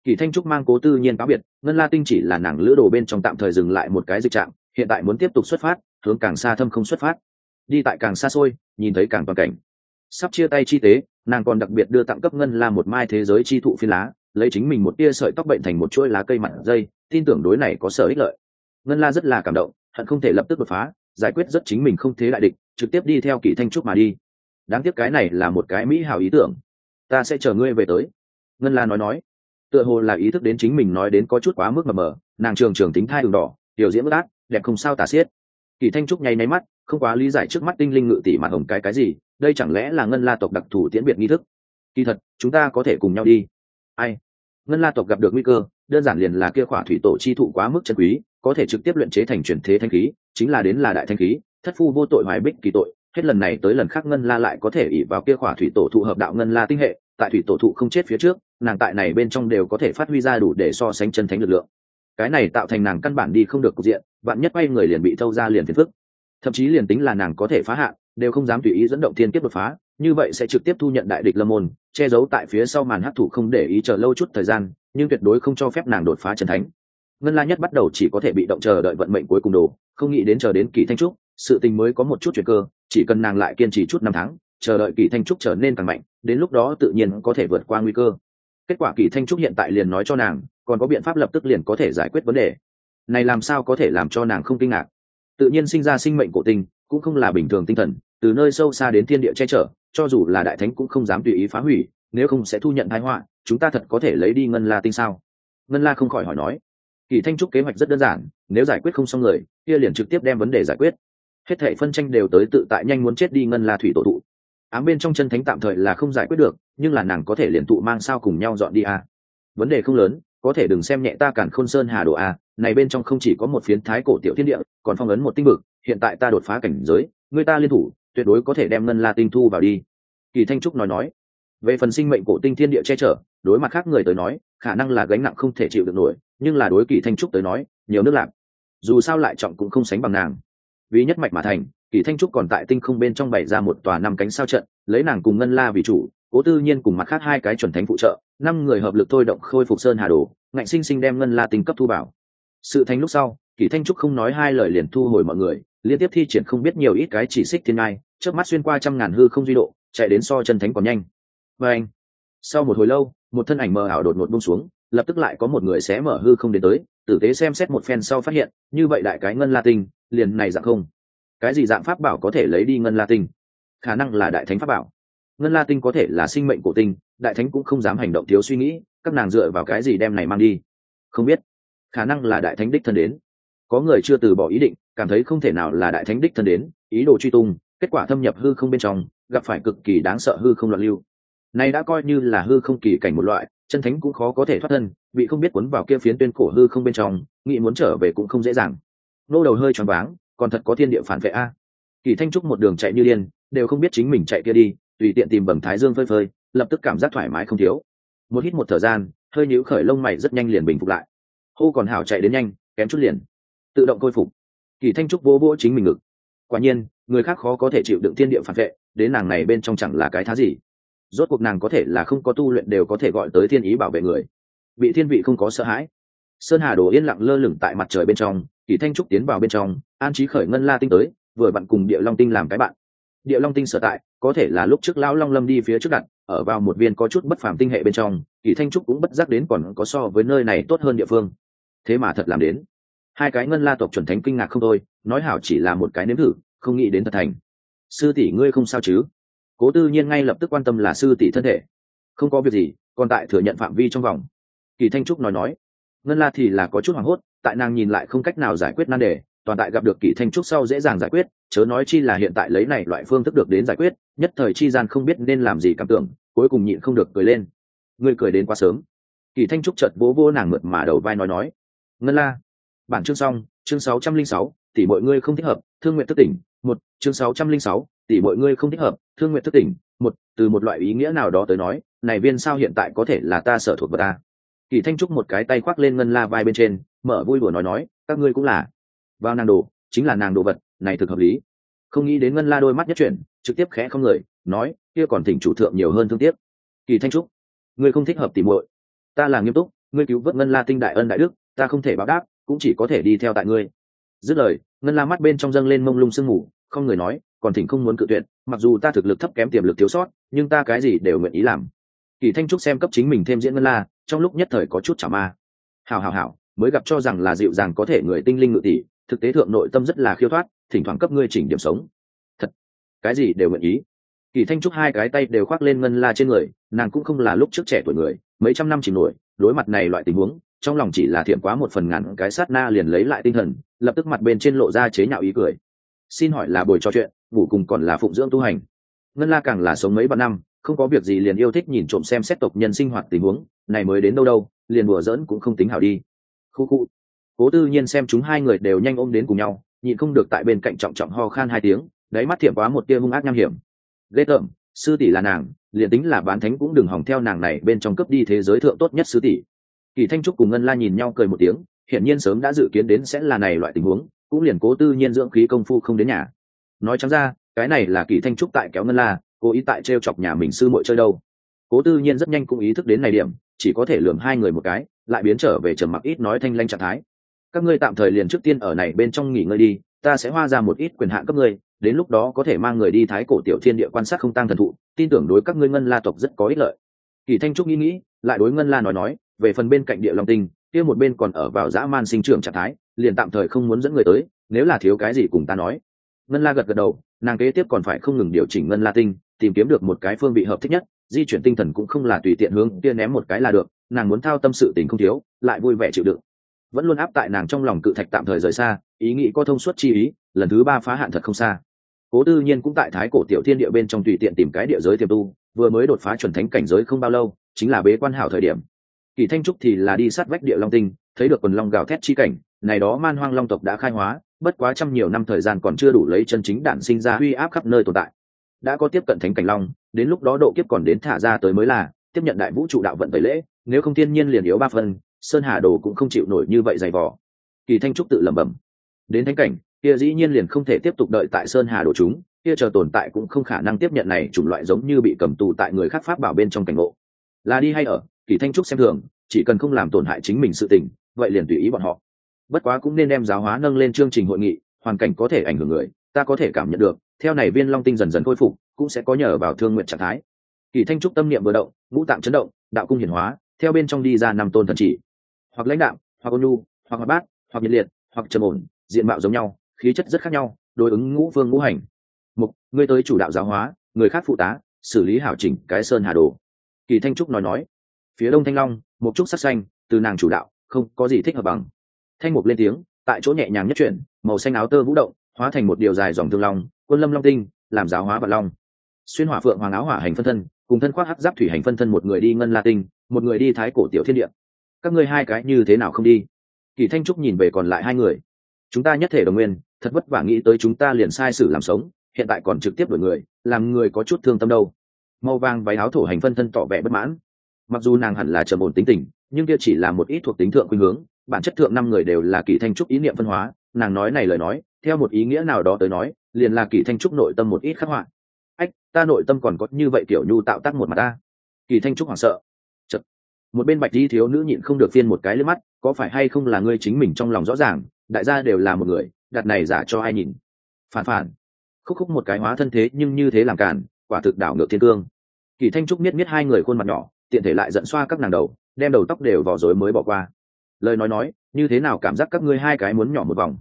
Speaker 1: Kỳ thanh trúc mang cố tư nhiên cáo biệt, ngân la tinh chỉ là nàng lữ đồ bên trong tạm thời dừng lại một cái dịch trạng, hiện tại muốn tiếp tục xuất phát, hướng càng xa thâm không xuất phát. Đi tại càng xa xôi, nhìn thấy càng toàn cảnh. Sắp chia tay chi tế, nàng còn đặc biệt đưa tặng cấp ngân la một mai thế giới chi thụ phi lá, lấy chính mình một tia sợi tóc bệnh thành một chuỗi lá cây mặn dây, tin tưởng đối này có sở ích lợi ngân la rất là cảm động, hận không thể lập tức đột phá, giải quyết rất chính mình không thế đại địch, trực tiếp đi theo kỳ thanh trúc mà đi. Đáng tiếc cái này là một cái mỹ hào ý tưởng. Ta sẽ chờ ngươi về tới. Ngân la nói nói. Tựa hồ là ý thức đến chính mình nói đến có chút quá mức mờ mờ, nàng trường trường tính thai đường đỏ, tiểu diễn bất ác đẹp không sao tả xiết. Kỳ thanh trúc nháy máy mắt, không quá lý giải trước mắt tinh linh ngự tỷ mặt hồng cái cái gì, đây chẳng lẽ là ngân la tộc đặc thù tiễn biệt nghi thức? Kỳ thật, chúng ta có thể cùng nhau đi. Ai? Ngân la tộc gặp được nguy cơ, đơn giản liền là kia khỏa thủy tổ chi thụ quá mức chân quý có thể trực tiếp luyện chế thành truyền thế thanh khí, chính là đến là đại thanh khí, thất phu vô tội hoài bích kỳ tội, hết lần này tới lần khác ngân la lại có thể ỉ vào kia khỏa thủy tổ thụ hợp đạo ngân la tinh hệ, tại thủy tổ thụ không chết phía trước, nàng tại này bên trong đều có thể phát huy ra đủ để so sánh chân thánh lực lượng. Cái này tạo thành nàng căn bản đi không được cục diện bạn nhất bay người liền bị thâu ra liền phiền phức. Thậm chí liền tính là nàng có thể phá hạn, đều không dám tùy ý dẫn động thiên kiếp đột phá, như vậy sẽ trực tiếp thu nhận đại địch lâm môn, che giấu tại phía sau màn hấp thụ không để ý chờ lâu chút thời gian, nhưng tuyệt đối không cho phép nàng đột phá chân thánh ngân la nhất bắt đầu chỉ có thể bị động chờ đợi vận mệnh cuối cùng đồ, không nghĩ đến chờ đến kỳ thanh trúc, sự tình mới có một chút chuyện cơ, chỉ cần nàng lại kiên trì chút năm tháng, chờ đợi kỳ thanh trúc trở nên càng mạnh, đến lúc đó tự nhiên có thể vượt qua nguy cơ. Kết quả kỳ thanh trúc hiện tại liền nói cho nàng, còn có biện pháp lập tức liền có thể giải quyết vấn đề. Này làm sao có thể làm cho nàng không kinh ngạc? Tự nhiên sinh ra sinh mệnh cổ tinh cũng không là bình thường tinh thần, từ nơi sâu xa đến thiên địa che chở, cho dù là đại thánh cũng không dám tùy ý phá hủy, nếu không sẽ thu nhận thái họa, chúng ta thật có thể lấy đi ngân la tinh sao? Ngân la không khỏi hỏi nói kỳ thanh trúc kế hoạch rất đơn giản, nếu giải quyết không xong người, kia liền trực tiếp đem vấn đề giải quyết hết thể phân tranh đều tới tự tại nhanh muốn chết đi ngân la thủy tổ thụ ám bên trong chân thánh tạm thời là không giải quyết được, nhưng là nàng có thể liền tụ mang sao cùng nhau dọn đi à. vấn đề không lớn, có thể đừng xem nhẹ ta cản khôn sơn hà đồ à. này bên trong không chỉ có một phiến thái cổ tiểu thiên địa, còn phong ấn một tinh vực, hiện tại ta đột phá cảnh giới, người ta liên thủ, tuyệt đối có thể đem ngân la tinh thu vào đi kỳ thanh trúc nói nói về phần sinh mệnh cổ tinh thiên địa che chở, đối mặt khác người tới nói, khả năng là gánh nặng không thể chịu được nổi nhưng là đối kỳ thanh trúc tới nói, nhiều nước lạc dù sao lại trọng cũng không sánh bằng nàng. Vì nhất mạch mà thành kỳ thanh trúc còn tại tinh không bên trong bày ra một tòa năm cánh sao trận, lấy nàng cùng ngân la vì chủ, cố tư nhiên cùng mặt khác hai cái chuẩn thánh phụ trợ, năm người hợp lực thôi động khôi phục sơn hà đồ, ngạnh sinh sinh đem ngân la tinh cấp thu bảo sự thành lúc sau kỳ thanh trúc không nói hai lời liền thu hồi mọi người, liên tiếp thi triển không biết nhiều ít cái chỉ xích thiên ngai trước mắt xuyên qua trăm ngàn hư không duy độ, chạy đến so chân thánh còn nhanh. Và anh, sau một hồi lâu, một thân ảnh mờ ảo đột ngột bung xuống lập tức lại có một người xé mở hư không đến tới, tử tế xem xét một phen sau phát hiện, như vậy đại cái ngân la tinh, liền này dạng không. Cái gì dạng pháp bảo có thể lấy đi ngân la tinh? Khả năng là đại thánh pháp bảo. Ngân la tinh có thể là sinh mệnh của tinh, đại thánh cũng không dám hành động thiếu suy nghĩ, các nàng dựa vào cái gì đem này mang đi? Không biết. Khả năng là đại thánh đích thân đến. Có người chưa từ bỏ ý định, cảm thấy không thể nào là đại thánh đích thân đến, ý đồ truy tung, kết quả thâm nhập hư không bên trong, gặp phải cực kỳ đáng sợ hư không loạn lưu. Này đã coi như là hư không kỳ cảnh một loại chân thánh cũng khó có thể thoát thân bị không biết cuốn vào kia phiến tuyên cổ hư không bên trong, nghĩ muốn trở về cũng không dễ dàng. Nô đầu hơi tròn váng, còn thật có thiên địa phản vệ a. Kỳ thanh trúc một đường chạy như điên, đều không biết chính mình chạy kia đi, tùy tiện tìm bẩm thái dương phơi phơi, lập tức cảm giác thoải mái không thiếu. Một hít một thời gian, hơi nhíu khởi lông mày rất nhanh liền bình phục lại. Hô còn hảo chạy đến nhanh, kém chút liền. Tự động khôi phục. Kỳ thanh trúc vỗ vỗ chính mình ngực. Quả nhiên, người khác khó có thể chịu đựng thiên địa phản vệ, đến nàng này bên trong chẳng là cái thá gì rốt cuộc nàng có thể là không có tu luyện đều có thể gọi tới thiên ý bảo vệ người. Bị thiên vị không có sợ hãi. Sơn hà đồ yên lặng lơ lửng tại mặt trời bên trong, kỳ thanh trúc tiến vào bên trong, an trí khởi ngân la tinh tới, vừa bạn cùng địa long tinh làm cái bạn. Địa long tinh sở tại, có thể là lúc trước lão long lâm đi phía trước đặt, ở vào một viên có chút bất phàm tinh hệ bên trong, kỳ thanh trúc cũng bất giác đến còn có so với nơi này tốt hơn địa phương. Thế mà thật làm đến. Hai cái ngân la tộc chuẩn thánh kinh ngạc không thôi, nói hảo chỉ là một cái nếm thử, không nghĩ đến thật thành. Sư tỷ ngươi không sao chứ? Cố tư nhiên ngay lập tức quan tâm là sư tỷ thân thể. Không có việc gì, còn tại thừa nhận phạm vi trong vòng. Kỳ thanh trúc nói nói, ngân la thì là có chút hoảng hốt, tại nàng nhìn lại không cách nào giải quyết nan đề, toàn tại gặp được kỳ thanh trúc sau dễ dàng giải quyết, chớ nói chi là hiện tại lấy này loại phương thức được đến giải quyết, nhất thời chi gian không biết nên làm gì cảm tưởng, cuối cùng nhịn không được cười lên. Ngươi cười đến quá sớm. Kỳ thanh trúc chợt bố vô nàng mượt mà đầu vai nói nói, ngân la, bản chương xong, chương sáu trăm linh sáu tỷ mọi ngươi không thích hợp, thương nguyện thức tỉnh, một, chương sáu trăm linh sáu tỷ mọi ngươi không thích hợp, thương nguyện thức tỉnh, một, từ một loại ý nghĩa nào đó tới nói, này viên sao hiện tại có thể là ta sở thuộc vật ta. Kỳ thanh trúc một cái tay khoác lên ngân la vai bên trên, mở vui đùa nói nói, các ngươi cũng là. Vào nàng đồ, chính là nàng đồ vật, này thực hợp lý. Không nghĩ đến ngân la đôi mắt nhất chuyển, trực tiếp khẽ không người, nói, kia còn thỉnh chủ thượng nhiều hơn thương tiếc. Kỳ thanh trúc, ngươi không thích hợp tỉ muội. Ta là nghiêm túc, ngươi cứu vớt ngân la tinh đại ân đại đức, ta không thể báo đáp, cũng chỉ có thể đi theo tại ngươi. Dứt lời, ngân la mắt bên trong dâng lên mông lung sương mù, không người nói còn thỉnh không muốn cự tuyệt, mặc dù ta thực lực thấp kém tiềm lực thiếu sót, nhưng ta cái gì đều nguyện ý làm. Kỳ thanh trúc xem cấp chính mình thêm diễn ngân la, trong lúc nhất thời có chút chả ma. Hào hào hào mới gặp cho rằng là dịu dàng có thể người tinh linh ngự tỷ, thực tế thượng nội tâm rất là khiêu thoát, thỉnh thoảng cấp ngươi chỉnh điểm sống. Thật, cái gì đều nguyện ý. Kỳ thanh trúc hai cái tay đều khoác lên ngân la trên người, nàng cũng không là lúc trước trẻ tuổi người, mấy trăm năm chỉ nổi, đối mặt này loại tình huống, trong lòng chỉ là thiện quá một phần ngàn cái sát na liền lấy lại tinh thần, lập tức mặt bên trên lộ ra chế nhạo ý cười xin hỏi là buổi trò chuyện, ngủ cùng còn là phụng dưỡng tu hành. Ngân la càng là sống mấy vạn năm, không có việc gì liền yêu thích nhìn trộm xem xét tộc nhân sinh hoạt tình huống, này mới đến đâu đâu, liền đùa giỡn cũng không tính hảo đi. Khu khu. Cố tư nhiên xem chúng hai người đều nhanh ôm đến cùng nhau, nhịn không được tại bên cạnh trọng trọng ho khan hai tiếng, đáy mắt thiệm quá một tia hung ác nham hiểm. Ghê tởm, sư tỷ là nàng, liền tính là bán thánh cũng đừng hỏng theo nàng này bên trong cướp đi thế giới thượng tốt nhất sư tỷ. Kỳ thanh trúc cùng ngân la nhìn nhau cười một tiếng, hiển nhiên sớm đã dự kiến đến sẽ là này loại tình huống cũng liền cố tư nhiên dưỡng khí công phu không đến nhà. Nói chẳng ra, cái này là kỳ thanh trúc tại kéo ngân la, cố ý tại t chọc nhà mình sư muội chơi đâu. Cố tư nhiên rất nhanh cũng ý thức đến này điểm, chỉ có thể lường hai người một cái, lại biến trở về trầm mặc ít nói thanh lanh trạng thái. Các ngươi tạm thời liền trước tiên ở này bên trong nghỉ ngơi đi, ta sẽ hoa ra một ít quyền hạn cấp ngươi, đến lúc đó có thể mang người đi thái cổ tiểu thiên địa quan sát không tăng thần thụ, tin tưởng đối các ngươi ngân la tộc rất có ích lợi. Kỳ thanh trúc nghĩ nghĩ, lại đối ngân la nói nói, về phần bên cạnh địa long tinh kia một bên còn ở vào dã man sinh trưởng trạng thái, liền tạm thời không muốn dẫn người tới, nếu là thiếu cái gì cùng ta nói. Ngân la gật gật đầu, nàng kế tiếp còn phải không ngừng điều chỉnh ngân la tinh, tìm kiếm được một cái phương vị hợp thích nhất, di chuyển tinh thần cũng không là tùy tiện hướng kia ném một cái là được, nàng muốn thao tâm sự tình không thiếu, lại vui vẻ chịu đựng. Vẫn luôn áp tại nàng trong lòng cự thạch tạm thời rời xa, ý nghĩ có thông suốt chi ý, lần thứ ba phá hạn thật không xa. Cố tư nhiên cũng tại thái cổ tiểu thiên địa bên trong tùy tiện tìm cái địa giới tiềm tu, vừa mới đột phá chuẩn thánh cảnh giới không bao lâu, chính là bế quan hảo thời điểm kỳ thanh trúc thì là đi sát vách địa long tinh, thấy được quần long gào thét chi cảnh, này đó man hoang long tộc đã khai hóa, bất quá trăm nhiều năm thời gian còn chưa đủ lấy chân chính đản sinh ra uy áp khắp nơi tồn tại. Đã có tiếp cận thánh cảnh long, đến lúc đó độ kiếp còn đến thả ra tới mới là, tiếp nhận đại vũ trụ đạo vận tẩy lễ, nếu không thiên nhiên liền yếu ba phần, sơn hà đồ cũng không chịu nổi như vậy dày vỏ kỳ thanh trúc tự lẩm bẩm, đến thánh cảnh, kia dĩ nhiên liền không thể tiếp tục đợi tại sơn hà đồ chúng, kia chờ tồn tại cũng không khả năng tiếp nhận này chủng loại giống như bị cầm tù tại người khác pháp bảo bên trong cảnh ngộ. Là đi hay ở kỳ thanh trúc xem thường, chỉ cần không làm tổn hại chính mình sự tình, vậy liền tùy ý bọn họ. Bất quá cũng nên đem giáo hóa nâng lên chương trình hội nghị, hoàn cảnh có thể ảnh hưởng người, ta có thể cảm nhận được, theo này viên long tinh dần dần khôi phục, cũng sẽ có nhờ vào thương nguyện trạng thái. Kỳ thanh trúc tâm niệm vừa động, ngũ tạng chấn động, đạo cung hiển hóa, theo bên trong đi ra năm tôn thần chỉ. Hoặc lãnh đạo hoặc ôn nhu, hoặc hoạt bát, hoặc nhiệt liệt, hoặc trầm ổn, diện mạo giống nhau, khí chất rất khác nhau, đối ứng ngũ phương ngũ hành. Mục, ngươi tới chủ đạo giáo hóa, người khác phụ tá, xử lý hảo chỉnh cái sơn hà đồ. Kỳ thanh trúc nói nói phía đông thanh long, một trúc sắc xanh, từ nàng chủ đạo, không có gì thích hợp bằng. Thanh mục lên tiếng, tại chỗ nhẹ nhàng nhất chuyển, màu xanh áo tơ vũ động, hóa thành một điều dài dòng thương long, quân lâm long tinh, làm giáo hóa và long. Xuyên hỏa phượng hoàng áo hỏa hành phân thân, cùng thân khoác hắc giáp thủy hành phân thân một người đi ngân la tinh, một người đi thái cổ tiểu thiên địa. Các ngươi hai cái như thế nào không đi? Kỳ thanh trúc nhìn về còn lại hai người. Chúng ta nhất thể đồng nguyên, thật vất vả nghĩ tới chúng ta liền sai sử làm sống, hiện tại còn trực tiếp đổi người, làm người có chút thương tâm đâu. Màu vàng váy áo thổ hành phân thân tỏ vẻ bất mãn mặc dù nàng hẳn là trầm ổn tính tình, nhưng kia chỉ là một ít thuộc tính thượng khuynh hướng, bản chất thượng năm người đều là kỳ thanh trúc ý niệm phân hóa, nàng nói này lời nói, theo một ý nghĩa nào đó tới nói, liền là kỳ thanh trúc nội tâm một ít khắc họa. Ách, ta nội tâm còn có như vậy tiểu nhu tạo tác một mặt ta. Kỳ thanh trúc hoảng sợ. Chật. một bên bạch di thiếu nữ nhịn không được phiên một cái lên mắt, có phải hay không là ngươi chính mình trong lòng rõ ràng, đại gia đều là một người, đặt này giả cho ai nhìn? Phản phản. Khúc khúc một cái hóa thân thế nhưng như thế làm cản quả thực đảo ngược thiên cương. Kỳ thanh trúc miết miết hai người khuôn mặt nhỏ tiện thể lại giận xoa các nàng đầu, đem đầu tóc đều vỏ rối mới bỏ qua. Lời nói nói, như thế nào cảm giác các ngươi hai cái muốn nhỏ một vòng?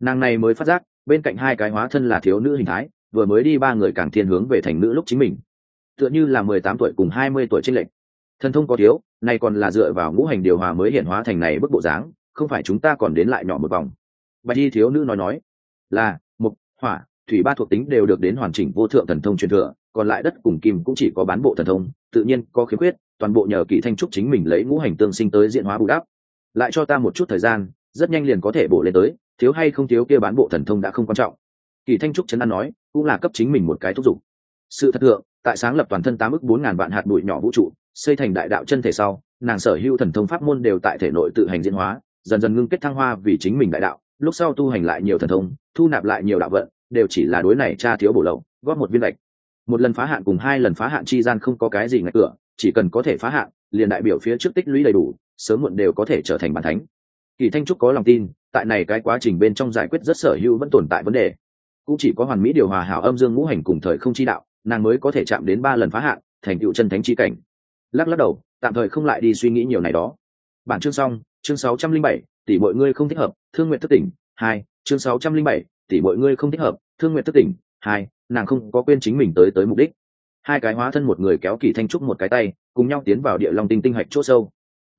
Speaker 1: Nàng này mới phát giác, bên cạnh hai cái hóa thân là thiếu nữ hình thái, vừa mới đi ba người càng thiên hướng về thành nữ lúc chính mình. Tựa như là mười tám tuổi cùng hai mươi tuổi trên lệnh thần thông có thiếu, nay còn là dựa vào ngũ hành điều hòa mới hiện hóa thành này bức bộ dáng, không phải chúng ta còn đến lại nhỏ một vòng. Bạch y thiếu nữ nói nói, là, mục, hỏa, thủy ba thuộc tính đều được đến hoàn chỉnh vô thượng thần thông truyền thừa còn lại đất cùng kim cũng chỉ có bán bộ thần thông, tự nhiên có khiếm khuyết, toàn bộ nhờ kỳ thanh trúc chính mình lấy ngũ hành tương sinh tới diện hóa bù đắp. Lại cho ta một chút thời gian, rất nhanh liền có thể bổ lên tới, thiếu hay không thiếu kia bán bộ thần thông đã không quan trọng. Kỳ thanh trúc chấn an nói, cũng là cấp chính mình một cái thúc giục. Sự thật thượng, tại sáng lập toàn thân tám ức bốn ngàn vạn hạt bụi nhỏ vũ trụ, xây thành đại đạo chân thể sau, nàng sở hữu thần thông pháp môn đều tại thể nội tự hành diễn hóa, dần dần ngưng kết thăng hoa vì chính mình đại đạo, lúc sau tu hành lại nhiều thần thông, thu nạp lại nhiều đạo vận, đều chỉ là đối này cha thiếu bổ lậu, góp một viên lệch một lần phá hạn cùng hai lần phá hạn chi gian không có cái gì ngạch cửa, chỉ cần có thể phá hạn, liền đại biểu phía trước tích lũy đầy đủ, sớm muộn đều có thể trở thành bản thánh. Kỳ thanh trúc có lòng tin, tại này cái quá trình bên trong giải quyết rất sở hữu vẫn tồn tại vấn đề. Cũng chỉ có hoàn mỹ điều hòa hảo âm dương ngũ hành cùng thời không chi đạo, nàng mới có thể chạm đến ba lần phá hạn, thành tựu chân thánh chi cảnh. Lắc lắc đầu, tạm thời không lại đi suy nghĩ nhiều này đó. Bản chương xong, chương sáu trăm linh bảy, tỷ mọi ngươi không thích hợp, thương nguyện thất tỉnh. Hai, chương sáu trăm linh bảy, tỷ mọi ngươi không thích hợp, thương nguyện thất tỉnh hai, nàng không có quên chính mình tới tới mục đích. Hai cái hóa thân một người kéo kỳ thanh trúc một cái tay, cùng nhau tiến vào địa long tinh tinh hạch chỗ sâu.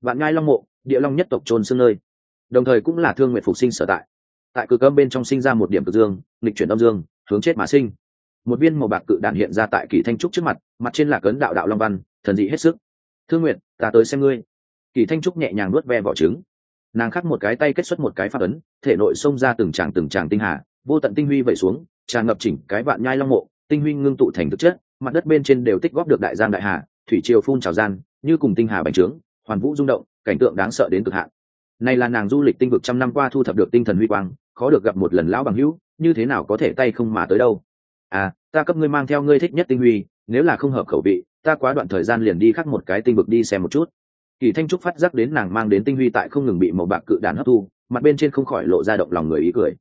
Speaker 1: Vạn ngai long mộ, địa long nhất tộc trôn xương nơi. Đồng thời cũng là thương nguyện phục sinh sở tại. Tại cực âm bên trong sinh ra một điểm cực dương lịch chuyển âm dương, hướng chết mà sinh. Một viên màu bạc cự đạn hiện ra tại kỳ thanh trúc trước mặt mặt trên là cấn đạo đạo long văn, thần dị hết sức. Thương nguyện ta tới xem ngươi. Kỳ thanh trúc nhẹ nhàng nuốt ve vỏ trứng. Nàng khắc một cái tay kết xuất một cái phát ấn, thể nội xông ra từng tràng từng tràng tinh hà, vô tận tinh huy vẩy xuống tràn ngập chỉnh cái vạn nhai long mộ, tinh huy ngưng tụ thành thực chất, mặt đất bên trên đều tích góp được đại giang đại hà, thủy triều phun trào gian, như cùng tinh hà bành trướng, hoàn vũ rung động, cảnh tượng đáng sợ đến cực hạn. Này là nàng du lịch tinh vực trăm năm qua thu thập được tinh thần huy quang, khó được gặp một lần lão bằng hữu, như thế nào có thể tay không mà tới đâu? À ta cấp ngươi mang theo ngươi thích nhất tinh huy, nếu là không hợp khẩu vị, ta quá đoạn thời gian liền đi khắc một cái tinh vực đi xem một chút. Kỳ thanh trúc phát giác đến nàng mang đến tinh huy tại không ngừng bị màu bạc cự đàn hấp thu, mặt bên trên không khỏi lộ ra động lòng người ý cười.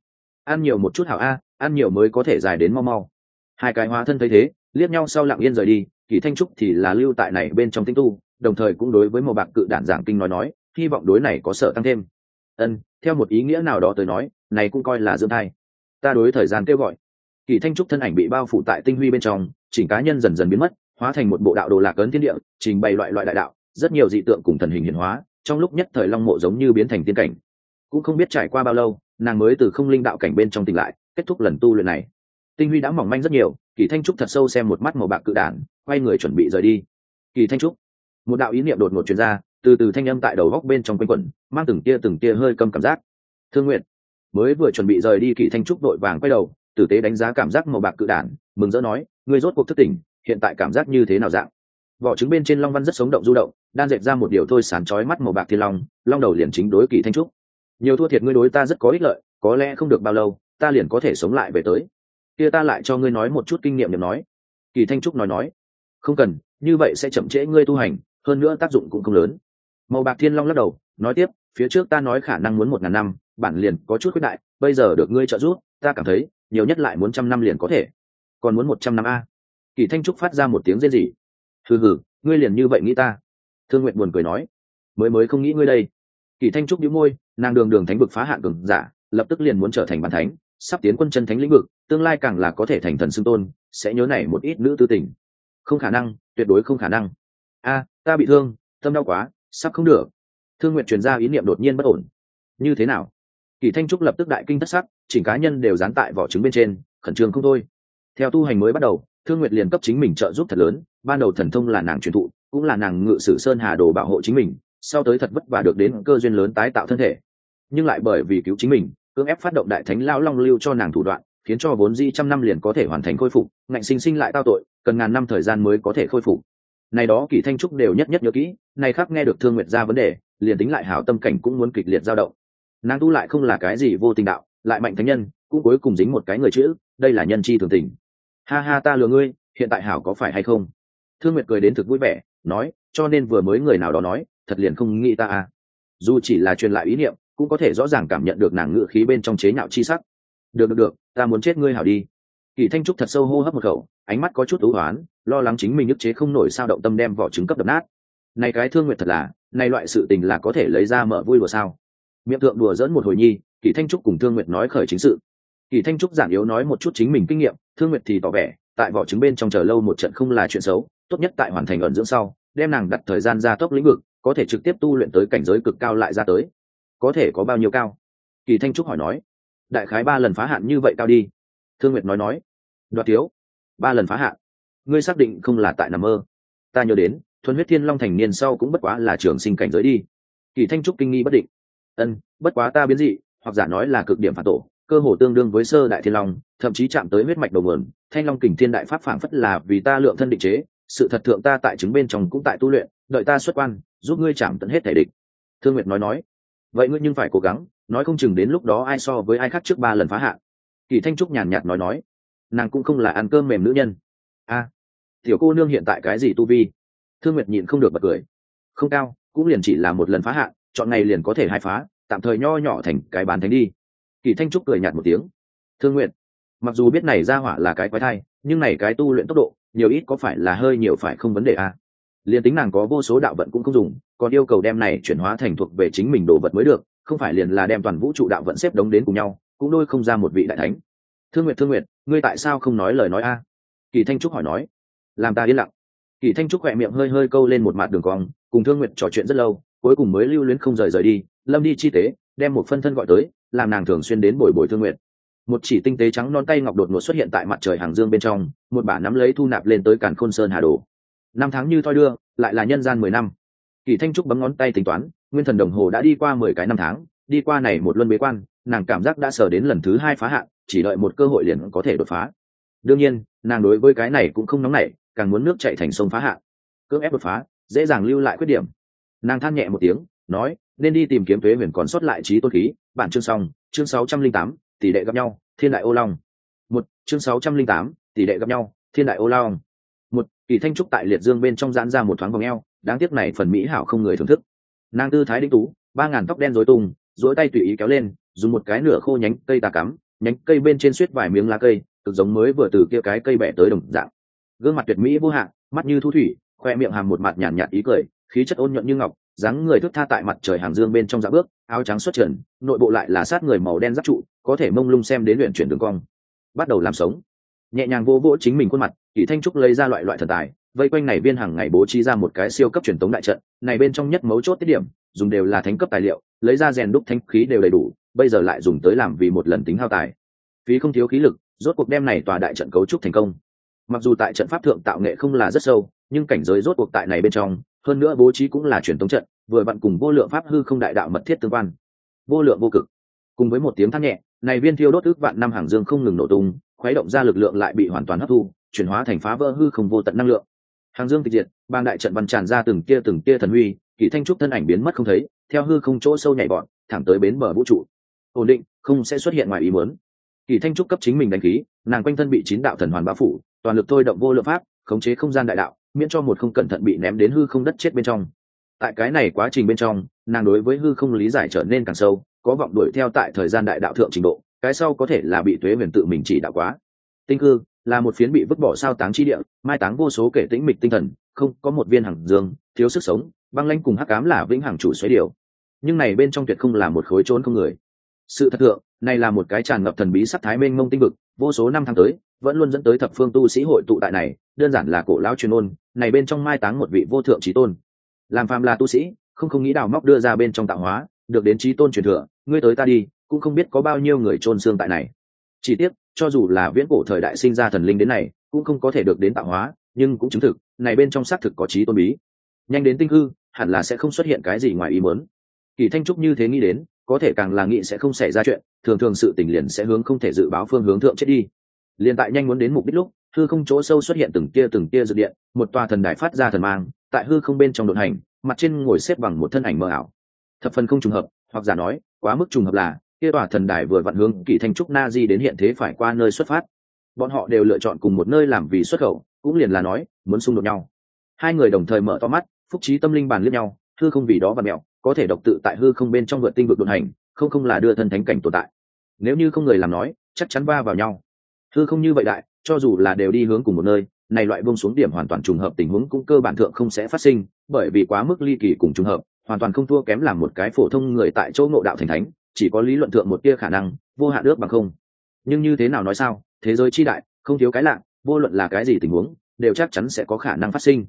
Speaker 1: Ăn nhiều một chút hảo a ăn nhiều mới có thể dài đến mau mau. Hai cái hóa thân thấy thế, liếc nhau sau lặng yên rời đi, kỳ thanh trúc thì là lưu tại này bên trong tinh tu, đồng thời cũng đối với màu bạc cự đản giảng kinh nói nói, hy vọng đối này có sợ tăng thêm. Ân, theo một ý nghĩa nào đó tới nói, này cũng coi là dưỡng thai. Ta đối thời gian kêu gọi. Kỳ thanh trúc thân ảnh bị bao phủ tại tinh huy bên trong, chỉnh cá nhân dần dần biến mất, hóa thành một bộ đạo đồ lạc ấn thiên địa, trình bày loại loại đại đạo, rất nhiều dị tượng cùng thần hình hiển hóa, trong lúc nhất thời long mộ giống như biến thành tiên cảnh. Cũng không biết trải qua bao lâu, nàng mới từ không linh đạo cảnh bên trong tỉnh lại kết thúc lần tu luyện này. Tinh huy đã mỏng manh rất nhiều, kỳ thanh trúc thật sâu xem một mắt màu bạc cự đản, quay người chuẩn bị rời đi. Kỳ thanh trúc, một đạo ý niệm đột ngột truyền ra, từ từ thanh âm tại đầu góc bên trong quanh quẩn, mang từng tia từng tia hơi câm cảm giác. Thương nguyện mới vừa chuẩn bị rời đi, kỳ thanh trúc đội vàng quay đầu, tử tế đánh giá cảm giác màu bạc cự đản, mừng rỡ nói, ngươi rốt cuộc thức tỉnh, hiện tại cảm giác như thế nào dạng? Vỏ trứng bên trên long văn rất sống động du động, đan dẹp ra một điều thôi sán chói mắt màu bạc thiên long long đầu liền chính đối kỳ thanh trúc. Nhiều thua thiệt ngươi đối ta rất có ích lợi, có lẽ không được bao lâu ta liền có thể sống lại về tới. Kia ta lại cho ngươi nói một chút kinh nghiệm niệm nói. Kỳ thanh trúc nói nói, không cần, như vậy sẽ chậm trễ ngươi tu hành, hơn nữa tác dụng cũng không lớn. Màu bạc thiên long lắc đầu, nói tiếp, phía trước ta nói khả năng muốn một ngàn năm, bản liền có chút quyết đại, bây giờ được ngươi trợ giúp, ta cảm thấy, nhiều nhất lại muốn trăm năm liền có thể. Còn muốn một trăm năm a? Kỳ thanh trúc phát ra một tiếng rên rỉ. Hừ hừ, ngươi liền như vậy nghĩ ta? Thương nguyện buồn cười nói, mới mới không nghĩ ngươi đây. Kỳ thanh trúc nhíu môi, nàng đường đường thánh vực phá hạn cường giả, lập tức liền muốn trở thành bản thánh sắp tiến quân chân thánh lĩnh vực, tương lai càng là có thể thành thần xưng tôn, sẽ nhớ này một ít nữ tư tình. Không khả năng, tuyệt đối không khả năng. A, ta bị thương, tâm đau quá, sắp không được. Thương nguyện truyền ra ý niệm đột nhiên bất ổn. Như thế nào? Kỳ thanh trúc lập tức đại kinh thất sắc, chỉnh cá nhân đều dán tại vỏ trứng bên trên, khẩn trương không thôi. Theo tu hành mới bắt đầu, thương nguyệt liền cấp chính mình trợ giúp thật lớn, ban đầu thần thông là nàng truyền thụ, cũng là nàng ngự sử sơn hà đồ bảo hộ chính mình, sau tới thật vất vả được đến cơ duyên lớn tái tạo thân thể. Nhưng lại bởi vì cứu chính mình cưỡng ép phát động đại thánh lao long lưu cho nàng thủ đoạn, khiến cho vốn di trăm năm liền có thể hoàn thành khôi phục, ngạnh sinh sinh lại tao tội, cần ngàn năm thời gian mới có thể khôi phục. Này đó kỳ thanh trúc đều nhất nhất nhớ kỹ, này khác nghe được thương nguyệt ra vấn đề, liền tính lại hảo tâm cảnh cũng muốn kịch liệt dao động. Nàng tu lại không là cái gì vô tình đạo, lại mạnh thánh nhân, cũng cuối cùng dính một cái người chữ, đây là nhân chi thường tình. Ha ha ta lừa ngươi, hiện tại hảo có phải hay không? Thương nguyệt cười đến thực vui vẻ, nói, cho nên vừa mới người nào đó nói, thật liền không nghĩ ta à. Dù chỉ là truyền lại ý niệm cũng có thể rõ ràng cảm nhận được nàng ngự khí bên trong chế nhạo chi sắc. Được được được, ta muốn chết ngươi hảo đi. Kỳ thanh trúc thật sâu hô hấp một khẩu, ánh mắt có chút ưu hoán, lo lắng chính mình ức chế không nổi sao động tâm đem vỏ trứng cấp đập nát. Này cái thương nguyệt thật là, này loại sự tình là có thể lấy ra mở vui đùa sao? Miệng thượng đùa dẫn một hồi nhi, kỳ thanh trúc cùng thương nguyệt nói khởi chính sự. Kỳ thanh trúc giản yếu nói một chút chính mình kinh nghiệm, thương nguyệt thì tỏ vẻ, tại vỏ trứng bên trong chờ lâu một trận không là chuyện xấu, tốt nhất tại hoàn thành ẩn dưỡng sau, đem nàng đặt thời gian ra tốc lĩnh vực, có thể trực tiếp tu luyện tới cảnh giới cực cao lại ra tới có thể có bao nhiêu cao? Kỳ thanh trúc hỏi nói. Đại khái ba lần phá hạn như vậy cao đi. Thương nguyệt nói nói. Đoạt thiếu. Ba lần phá hạn. Ngươi xác định không là tại nằm mơ. Ta nhớ đến, thuần huyết thiên long thành niên sau cũng bất quá là trường sinh cảnh giới đi. Kỳ thanh trúc kinh nghi bất định. Ân, bất quá ta biến dị, hoặc giả nói là cực điểm phản tổ, cơ hồ tương đương với sơ đại thiên long, thậm chí chạm tới huyết mạch đầu nguồn. Thanh long kình thiên đại pháp phảng phất là vì ta lượng thân định chế, sự thật thượng ta tại chứng bên trong cũng tại tu luyện, đợi ta xuất quan, giúp ngươi chạm tận hết thể địch. Thương nguyệt nói nói vậy ngươi nhưng phải cố gắng, nói không chừng đến lúc đó ai so với ai khác trước ba lần phá hạn. Kỳ thanh trúc nhàn nhạt nói nói, nàng cũng không là ăn cơm mềm nữ nhân. A, tiểu cô nương hiện tại cái gì tu vi? Thương nguyệt nhịn không được bật cười. Không cao, cũng liền chỉ là một lần phá hạn, chọn ngày liền có thể hai phá, tạm thời nho nhỏ thành cái bán thánh đi. Kỳ thanh trúc cười nhạt một tiếng. Thương nguyện mặc dù biết này ra hỏa là cái quái thai, nhưng này cái tu luyện tốc độ, nhiều ít có phải là hơi nhiều phải không vấn đề à liền tính nàng có vô số đạo vận cũng không dùng, còn yêu cầu đem này chuyển hóa thành thuộc về chính mình đồ vật mới được, không phải liền là đem toàn vũ trụ đạo vận xếp đống đến cùng nhau, cũng đôi không ra một vị đại thánh. Thương nguyện thương nguyện ngươi tại sao không nói lời nói a? À? Kỳ thanh trúc hỏi nói. Làm ta yên lặng. Kỳ thanh trúc khỏe miệng hơi hơi câu lên một mặt đường cong, cùng thương nguyện trò chuyện rất lâu, cuối cùng mới lưu luyến không rời rời đi, lâm đi chi tế, đem một phân thân gọi tới, làm nàng thường xuyên đến bồi bồi thương nguyện một chỉ tinh tế trắng non tay ngọc đột ngột xuất hiện tại mặt trời hàng dương bên trong, một bả nắm lấy thu nạp lên tới càn khôn sơn hà đồ năm tháng như thoi đưa, lại là nhân gian mười năm. Kỳ thanh trúc bấm ngón tay tính toán, nguyên thần đồng hồ đã đi qua mười cái năm tháng, đi qua này một luân bế quan, nàng cảm giác đã sờ đến lần thứ hai phá hạn, chỉ đợi một cơ hội liền có thể đột phá. Đương nhiên, nàng đối với cái này cũng không nóng nảy, càng muốn nước chạy thành sông phá hạn. Cưỡng ép đột phá, dễ dàng lưu lại khuyết điểm. Nàng than nhẹ một tiếng, nói, nên đi tìm kiếm thuế huyền còn sót lại trí tôn khí. Bản chương xong, chương sáu trăm linh tám, tỷ lệ gặp nhau, thiên đại ô long. Một, chương sáu trăm linh tám, tỷ lệ gặp nhau, thiên đại ô long kỳ thanh trúc tại liệt dương bên trong giãn ra một thoáng vòng eo đáng tiếc này phần mỹ hảo không người thưởng thức. Nàng tư thái đinh tú ba ngàn tóc đen rối tung dỗi tay tùy ý kéo lên dùng một cái nửa khô nhánh cây tà cắm nhánh cây bên trên suýt vài miếng lá cây cực giống mới vừa từ kia cái cây bẻ tới đồng dạng. Gương mặt tuyệt mỹ vô hạn mắt như thu thủy khoe miệng hàm một mặt nhàn nhạt, nhạt ý cười khí chất ôn nhuận như ngọc dáng người thức tha tại mặt trời hàng dương bên trong dạ bước áo trắng xuất trần nội bộ lại là sát người màu đen giáp trụ có thể mông lung xem đến luyện chuyển đường cong. Bắt đầu làm sống nhẹ nhàng vô vỗ chính mình khuôn mặt, kỷ thanh trúc lấy ra loại loại thần tài, vây quanh này viên hàng ngày bố trí ra một cái siêu cấp truyền tống đại trận, này bên trong nhất mấu chốt tiết điểm, dùng đều là thánh cấp tài liệu, lấy ra rèn đúc thanh khí đều đầy đủ, bây giờ lại dùng tới làm vì một lần tính hao tài. Phí không thiếu khí lực, rốt cuộc đem này tòa đại trận cấu trúc thành công. Mặc dù tại trận pháp thượng tạo nghệ không là rất sâu, nhưng cảnh giới rốt cuộc tại này bên trong, hơn nữa bố trí cũng là truyền tống trận, vừa vặn cùng vô lượng pháp hư không đại đạo mật thiết tương quan. Vô lượng vô cực. Cùng với một tiếng thắt nhẹ này viên thiêu đốt ước vạn năm hàng dương không ngừng nổ tung, khuấy động ra lực lượng lại bị hoàn toàn hấp thu, chuyển hóa thành phá vỡ hư không vô tận năng lượng. Hàng dương tịch diệt, bang đại trận văn tràn ra từng tia từng tia thần huy, kỳ thanh trúc thân ảnh biến mất không thấy, theo hư không chỗ sâu nhảy bọn, thẳng tới bến bờ vũ trụ. Ổn định, không sẽ xuất hiện ngoài ý muốn. Kỳ thanh trúc cấp chính mình đánh khí, nàng quanh thân bị chín đạo thần hoàn bao phủ, toàn lực thôi động vô lượng pháp, khống chế không gian đại đạo, miễn cho một không cẩn thận bị ném đến hư không đất chết bên trong. Tại cái này quá trình bên trong, nàng đối với hư không lý giải trở nên càng sâu có vọng đuổi theo tại thời gian đại đạo thượng trình độ, cái sau có thể là bị tuế huyền tự mình chỉ đạo quá. Tinh cư là một phiến bị vứt bỏ sao táng chi địa, mai táng vô số kể tĩnh mịch tinh thần, không, có một viên hằng dương, thiếu sức sống, băng lanh cùng hắc cám là vĩnh hằng chủ xoáy điều. Nhưng này bên trong tuyệt không là một khối trốn không người. Sự thật thượng, này là một cái tràn ngập thần bí sắc thái mênh mông tinh vực, vô số năm tháng tới, vẫn luôn dẫn tới thập phương tu sĩ hội tụ tại này, đơn giản là cổ lão chuyên ôn này bên trong mai táng một vị vô thượng trí tôn. Làm phàm là tu sĩ, không không nghĩ đào móc đưa ra bên trong tạo hóa, được đến trí tôn truyền thừa ngươi tới ta đi, cũng không biết có bao nhiêu người trôn xương tại này. Chỉ tiếc, cho dù là viễn cổ thời đại sinh ra thần linh đến này, cũng không có thể được đến tạo hóa, nhưng cũng chứng thực, này bên trong xác thực có trí tôn bí. Nhanh đến tinh hư, hẳn là sẽ không xuất hiện cái gì ngoài ý muốn. Kỳ thanh trúc như thế nghĩ đến, có thể càng là nghĩ sẽ không xảy ra chuyện, thường thường sự tình liền sẽ hướng không thể dự báo phương hướng thượng chết đi. Liền tại nhanh muốn đến mục đích lúc, hư không chỗ sâu xuất hiện từng tia từng tia dự điện, một tòa thần đài phát ra thần mang, tại hư không bên trong đột hành, mặt trên ngồi xếp bằng một thân ảnh mờ ảo. Thập phần không trùng hợp, hoặc giả nói quá mức trùng hợp là, kia tòa thần đài vừa vặn hướng kỳ thanh trúc na di đến hiện thế phải qua nơi xuất phát. Bọn họ đều lựa chọn cùng một nơi làm vì xuất khẩu, cũng liền là nói, muốn xung đột nhau. Hai người đồng thời mở to mắt, phúc trí tâm linh bàn liếc nhau, hư không vì đó và mẹo, có thể độc tự tại hư không bên trong vượt tinh vực đột hành, không không là đưa thân thánh cảnh tồn tại. Nếu như không người làm nói, chắc chắn va vào nhau. Hư không như vậy đại, cho dù là đều đi hướng cùng một nơi, này loại bông xuống điểm hoàn toàn trùng hợp tình huống cũng cơ bản thượng không sẽ phát sinh, bởi vì quá mức ly kỳ cùng trùng hợp hoàn toàn không thua kém làm một cái phổ thông người tại chỗ ngộ đạo thành thánh, chỉ có lý luận thượng một tia khả năng, vô hạn ước bằng không. Nhưng như thế nào nói sao? Thế giới chi đại, không thiếu cái lạ, vô luận là cái gì tình huống, đều chắc chắn sẽ có khả năng phát sinh.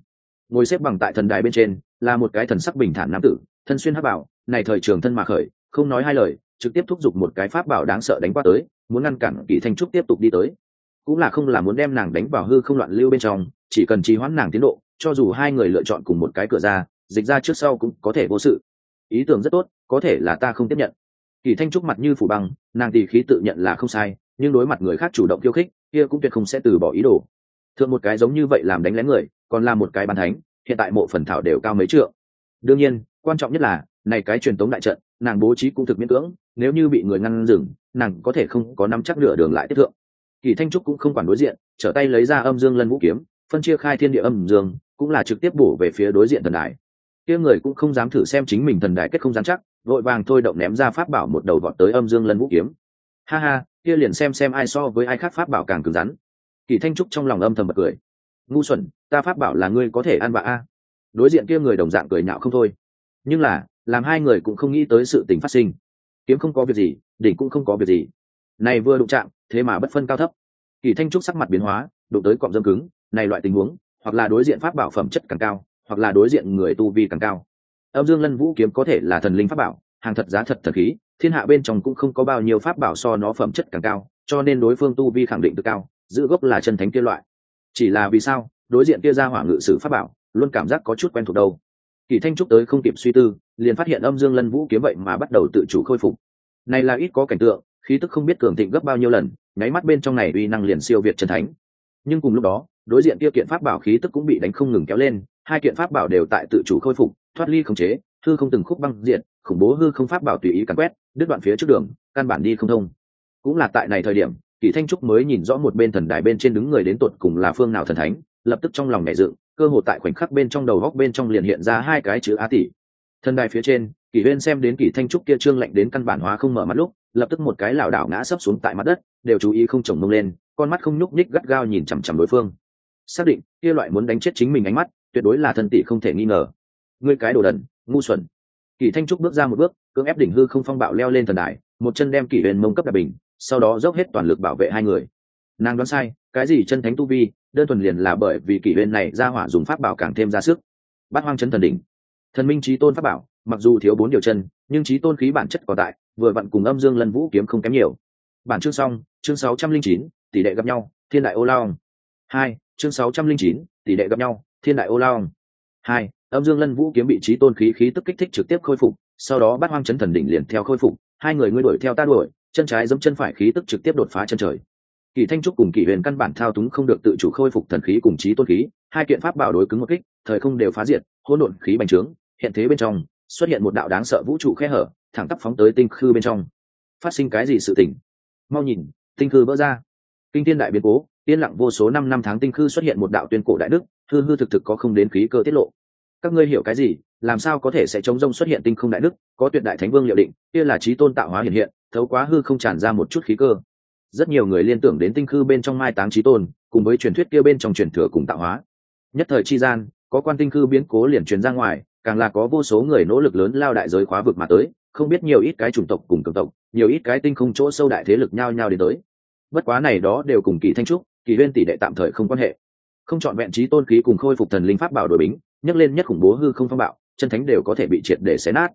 Speaker 1: Ngồi xếp bằng tại thần đài bên trên, là một cái thần sắc bình thản nam tử, thân xuyên hắc bảo, này thời trường thân mà khởi, không nói hai lời, trực tiếp thúc giục một cái pháp bảo đáng sợ đánh qua tới, muốn ngăn cản kỳ thanh trúc tiếp tục đi tới. Cũng là không là muốn đem nàng đánh vào hư không loạn lưu bên trong, chỉ cần trì hoãn nàng tiến độ, cho dù hai người lựa chọn cùng một cái cửa ra dịch ra trước sau cũng có thể vô sự. Ý tưởng rất tốt, có thể là ta không tiếp nhận. Kỳ thanh trúc mặt như phủ băng, nàng tỳ khí tự nhận là không sai, nhưng đối mặt người khác chủ động khiêu khích, kia cũng tuyệt không sẽ từ bỏ ý đồ. Thượng một cái giống như vậy làm đánh lén người, còn là một cái bàn thánh, hiện tại mộ phần thảo đều cao mấy trượng. Đương nhiên, quan trọng nhất là, này cái truyền tống đại trận, nàng bố trí cũng thực miễn cưỡng, nếu như bị người ngăn dừng, nàng có thể không có nắm chắc nửa đường lại tiếp thượng. Kỳ thanh trúc cũng không quản đối diện, trở tay lấy ra âm dương lân vũ kiếm, phân chia khai thiên địa âm dương, cũng là trực tiếp bổ về phía đối diện thần đài kia người cũng không dám thử xem chính mình thần đại kết không dám chắc, vội vàng thôi động ném ra pháp bảo một đầu vọt tới âm dương lân vũ kiếm. Ha ha, kia liền xem xem ai so với ai khác pháp bảo càng cứng rắn. Kỳ thanh trúc trong lòng âm thầm bật cười. Ngu xuẩn, ta pháp bảo là ngươi có thể ăn bạ a. Đối diện kia người đồng dạng cười nhạo không thôi. Nhưng là, làm hai người cũng không nghĩ tới sự tình phát sinh. Kiếm không có việc gì, đỉnh cũng không có việc gì. Này vừa đụng chạm, thế mà bất phân cao thấp. Kỳ thanh trúc sắc mặt biến hóa, đụng tới cọm dâm cứng, này loại tình huống, hoặc là đối diện pháp bảo phẩm chất càng cao hoặc là đối diện người tu vi càng cao. Âm dương lân vũ kiếm có thể là thần linh pháp bảo, hàng thật giá thật thật khí, thiên hạ bên trong cũng không có bao nhiêu pháp bảo so nó phẩm chất càng cao, cho nên đối phương tu vi khẳng định cực cao, giữ gốc là chân thánh kia loại. Chỉ là vì sao, đối diện kia ra hỏa ngự sử pháp bảo, luôn cảm giác có chút quen thuộc đâu. Kỳ thanh trúc tới không kịp suy tư, liền phát hiện âm dương lân vũ kiếm vậy mà bắt đầu tự chủ khôi phục. Này là ít có cảnh tượng, khí tức không biết cường thịnh gấp bao nhiêu lần, nháy mắt bên trong này uy năng liền siêu việt chân thánh. Nhưng cùng lúc đó, đối diện kia kiện pháp bảo khí tức cũng bị đánh không ngừng kéo lên hai kiện pháp bảo đều tại tự chủ khôi phục, thoát ly khống chế, hư không từng khúc băng diện khủng bố hư không pháp bảo tùy ý càn quét, đứt đoạn phía trước đường, căn bản đi không thông. Cũng là tại này thời điểm kỳ thanh trúc mới nhìn rõ một bên thần đài bên trên đứng người đến tột cùng là phương nào thần thánh, lập tức trong lòng nhẹ dựng, cơ hồ tại khoảnh khắc bên trong đầu góc bên trong liền hiện ra hai cái chữ á tỷ thần đài phía trên, kỷ huyên xem đến kỷ thanh trúc kia trương lạnh đến căn bản hóa không mở mắt lúc, lập tức một cái lảo đảo ngã sấp xuống tại mặt đất, đều chú ý không chồng mông lên, con mắt không nhúc nhích gắt gao nhìn chằm chằm đối phương. Xác định, kia loại muốn đánh chết chính mình ánh mắt tuyệt đối là thân tỷ không thể nghi ngờ. Ngươi cái đồ đần, ngu xuẩn. Kỷ thanh trúc bước ra một bước, cưỡng ép đỉnh hư không phong bạo leo lên thần đài, một chân đem kỷ huyền mông cấp đạp bình, sau đó dốc hết toàn lực bảo vệ hai người. Nàng đoán sai, cái gì chân thánh tu vi, đơn thuần liền là bởi vì kỷ huyền này ra hỏa dùng pháp bảo càng thêm ra sức. Bắt hoang chân thần đỉnh. Thần minh trí tôn pháp bảo, mặc dù thiếu bốn điều chân, nhưng trí tôn khí bản chất còn tại, vừa vặn cùng âm dương lân vũ kiếm không kém nhiều. Bản chương xong, chương sáu trăm linh chín, tỷ lệ gặp nhau, thiên đại ô lao hai, chương sáu trăm linh chín, tỷ lệ gặp nhau thiên đại ô long. Hai, âm dương lân vũ kiếm bị trí tôn khí khí tức kích thích trực tiếp khôi phục, sau đó bắt hoang chấn thần đỉnh liền theo khôi phục, hai người ngươi đuổi theo ta đuổi, chân trái giống chân phải khí tức trực tiếp đột phá chân trời. Kỳ thanh trúc cùng kỳ huyền căn bản thao túng không được tự chủ khôi phục thần khí cùng trí tôn khí, hai kiện pháp bảo đối cứng một kích, thời không đều phá diệt, hỗn độn khí bành trướng, hiện thế bên trong, xuất hiện một đạo đáng sợ vũ trụ khe hở, thẳng tắp phóng tới tinh khư bên trong. Phát sinh cái gì sự tỉnh mau nhìn, tinh khư vỡ ra. Kinh thiên đại biến cố, yên lặng vô số năm năm tháng tinh khư xuất hiện một đạo tuyên cổ đại đức hư hư thực thực có không đến khí cơ tiết lộ. Các ngươi hiểu cái gì? Làm sao có thể sẽ chống rông xuất hiện tinh không đại đức, có tuyệt đại thánh vương liệu định, kia là trí tôn tạo hóa hiện hiện, thấu quá hư không tràn ra một chút khí cơ. Rất nhiều người liên tưởng đến tinh khư bên trong mai táng trí tôn, cùng với truyền thuyết kia bên trong truyền thừa cùng tạo hóa. Nhất thời chi gian, có quan tinh khư biến cố liền truyền ra ngoài, càng là có vô số người nỗ lực lớn lao đại giới khóa vực mà tới, không biết nhiều ít cái chủng tộc cùng cường tộc, nhiều ít cái tinh không chỗ sâu đại thế lực nhau nhau đến tới. Bất quá này đó đều cùng kỳ thanh trúc, kỳ huyên tỷ đệ tạm thời không quan hệ không chọn vẹn trí tôn khí cùng khôi phục thần linh pháp bảo đổi bính, nhấc lên nhất khủng bố hư không phong bạo, chân thánh đều có thể bị triệt để xé nát.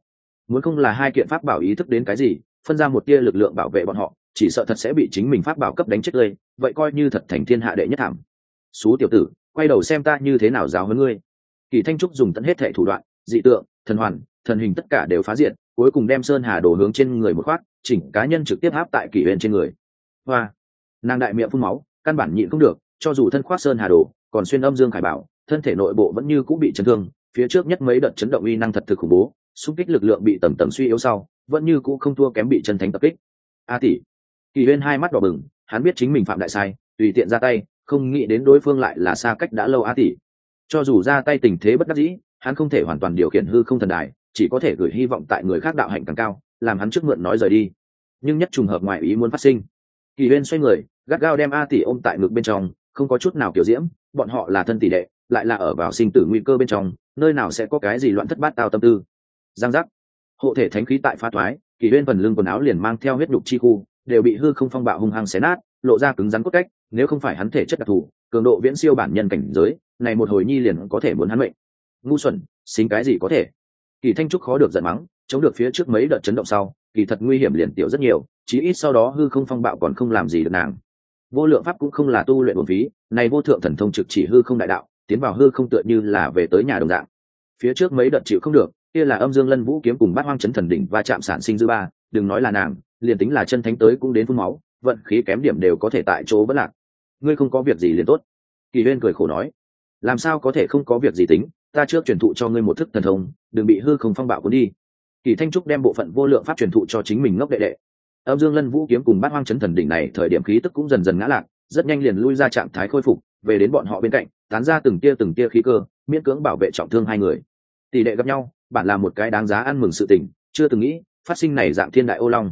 Speaker 1: Muốn không là hai kiện pháp bảo ý thức đến cái gì, phân ra một tia lực lượng bảo vệ bọn họ, chỉ sợ thật sẽ bị chính mình pháp bảo cấp đánh chết tươi, vậy coi như thật thành thiên hạ đệ nhất thảm. Xú tiểu tử, quay đầu xem ta như thế nào giáo hơn ngươi. Kỳ thanh trúc dùng tận hết thệ thủ đoạn, dị tượng, thần hoàn, thần hình tất cả đều phá diện, cuối cùng đem sơn hà đổ hướng trên người một khoát chỉnh cá nhân trực tiếp áp tại kỷ huyền trên người. Hoa! Nàng đại miệng phun máu, căn bản nhịn không được, cho dù thân khoát sơn hà đồ còn xuyên âm dương khải bảo, thân thể nội bộ vẫn như cũng bị chấn thương, phía trước nhất mấy đợt chấn động uy năng thật thực khủng bố, xung kích lực lượng bị tầm tầm suy yếu sau, vẫn như cũ không thua kém bị chân thánh tập kích. A tỷ. Kỳ huyên hai mắt đỏ bừng, hắn biết chính mình phạm đại sai, tùy tiện ra tay, không nghĩ đến đối phương lại là xa cách đã lâu a tỷ. Cho dù ra tay tình thế bất đắc dĩ, hắn không thể hoàn toàn điều khiển hư không thần đài, chỉ có thể gửi hy vọng tại người khác đạo hạnh càng cao, làm hắn trước mượn nói rời đi. Nhưng nhất trùng hợp ngoại ý muốn phát sinh. Kỳ huyên xoay người, gắt gao đem a tỷ ôm tại ngực bên trong, không có chút nào kiểu diễm bọn họ là thân tỷ đệ, lại là ở vào sinh tử nguy cơ bên trong, nơi nào sẽ có cái gì loạn thất bát tao tâm tư. Giang giác. Hộ thể thánh khí tại pha thoái, kỳ huyên phần lưng quần áo liền mang theo huyết nhục chi khu, đều bị hư không phong bạo hung hăng xé nát, lộ ra cứng rắn cốt cách, nếu không phải hắn thể chất đặc thù, cường độ viễn siêu bản nhân cảnh giới, này một hồi nhi liền có thể muốn hắn mệnh. Ngu xuẩn, xính cái gì có thể? Kỳ thanh trúc khó được giận mắng, chống được phía trước mấy đợt chấn động sau, kỳ thật nguy hiểm liền tiểu rất nhiều, chí ít sau đó hư không phong bạo còn không làm gì được nàng vô lượng pháp cũng không là tu luyện bổn phí này vô thượng thần thông trực chỉ hư không đại đạo, tiến vào hư không tựa như là về tới nhà đồng dạng. Phía trước mấy đợt chịu không được, kia là âm dương lân vũ kiếm cùng bát hoang chấn thần đỉnh và chạm sản sinh dư ba, đừng nói là nàng, liền tính là chân thánh tới cũng đến phun máu, vận khí kém điểm đều có thể tại chỗ bất lạc. Ngươi không có việc gì liền tốt. Kỳ huyên cười khổ nói, làm sao có thể không có việc gì tính, ta trước truyền thụ cho ngươi một thức thần thông, đừng bị hư không phong bạo cuốn đi. Kỳ thanh trúc đem bộ phận vô lượng pháp truyền thụ cho chính mình ngốc đệ đệ âm dương lân vũ kiếm cùng bát hoang chấn thần đỉnh này, thời điểm khí tức cũng dần dần ngã lạc rất nhanh liền lui ra trạng thái khôi phục, về đến bọn họ bên cạnh, tán ra từng tia từng tia khí cơ, miễn cưỡng bảo vệ trọng thương hai người. Tỷ lệ gặp nhau bạn là một cái đáng giá ăn mừng sự tình, chưa từng nghĩ, phát sinh này dạng thiên đại ô long.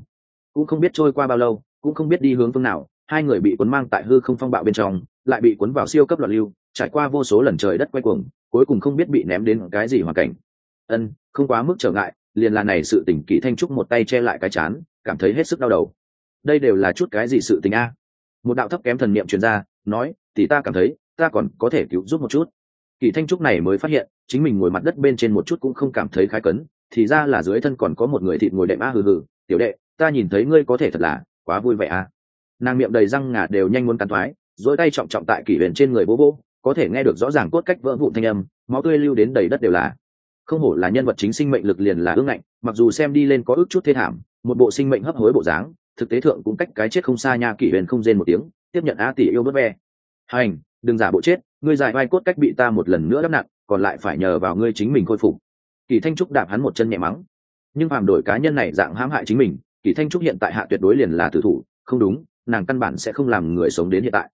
Speaker 1: Cũng không biết trôi qua bao lâu, cũng không biết đi hướng phương nào, hai người bị cuốn mang tại hư không phong bạo bên trong, lại bị cuốn vào siêu cấp loạn lưu, trải qua vô số lần trời đất quay cuồng, cuối cùng không biết bị ném đến cái gì hoàn cảnh. Ân, không quá mức trở ngại, liền là này sự tình kỳ thanh trúc một tay che lại cái chán cảm thấy hết sức đau đầu. Đây đều là chút cái gì sự tình a? Một đạo thấp kém thần niệm truyền ra, nói thì ta cảm thấy, ta còn có thể cứu giúp một chút. Kỳ thanh trúc này mới phát hiện, chính mình ngồi mặt đất bên trên một chút cũng không cảm thấy khái cấn thì ra là dưới thân còn có một người thịt ngồi đệm a, hừ hừ, tiểu đệ, ta nhìn thấy ngươi có thể thật là quá vui vẻ a. Nàng miệng đầy răng ngà đều nhanh muốn cắn thoái dỗi tay trọng trọng tại kỷ huyền trên người bố bố, có thể nghe được rõ ràng cốt cách vỡ vụn thanh âm, máu tươi lưu đến đầy đất đều là. Không hổ là nhân vật chính sinh mệnh lực liền là ương ngạnh, mặc dù xem đi lên có ước chút thê thảm một bộ sinh mệnh hấp hối bộ dáng, thực tế thượng cũng cách cái chết không xa nha kỷ huyền không rên một tiếng, tiếp nhận a tỷ yêu bớt ve. Hành, đừng giả bộ chết, ngươi giải vai cốt cách bị ta một lần nữa đắp nặng, còn lại phải nhờ vào ngươi chính mình khôi phục. Kỳ thanh trúc đạp hắn một chân nhẹ mắng. Nhưng phàm đổi cá nhân này dạng hãm hại chính mình, kỳ thanh trúc hiện tại hạ tuyệt đối liền là tử thủ, không đúng, nàng căn bản sẽ không làm người sống đến hiện tại.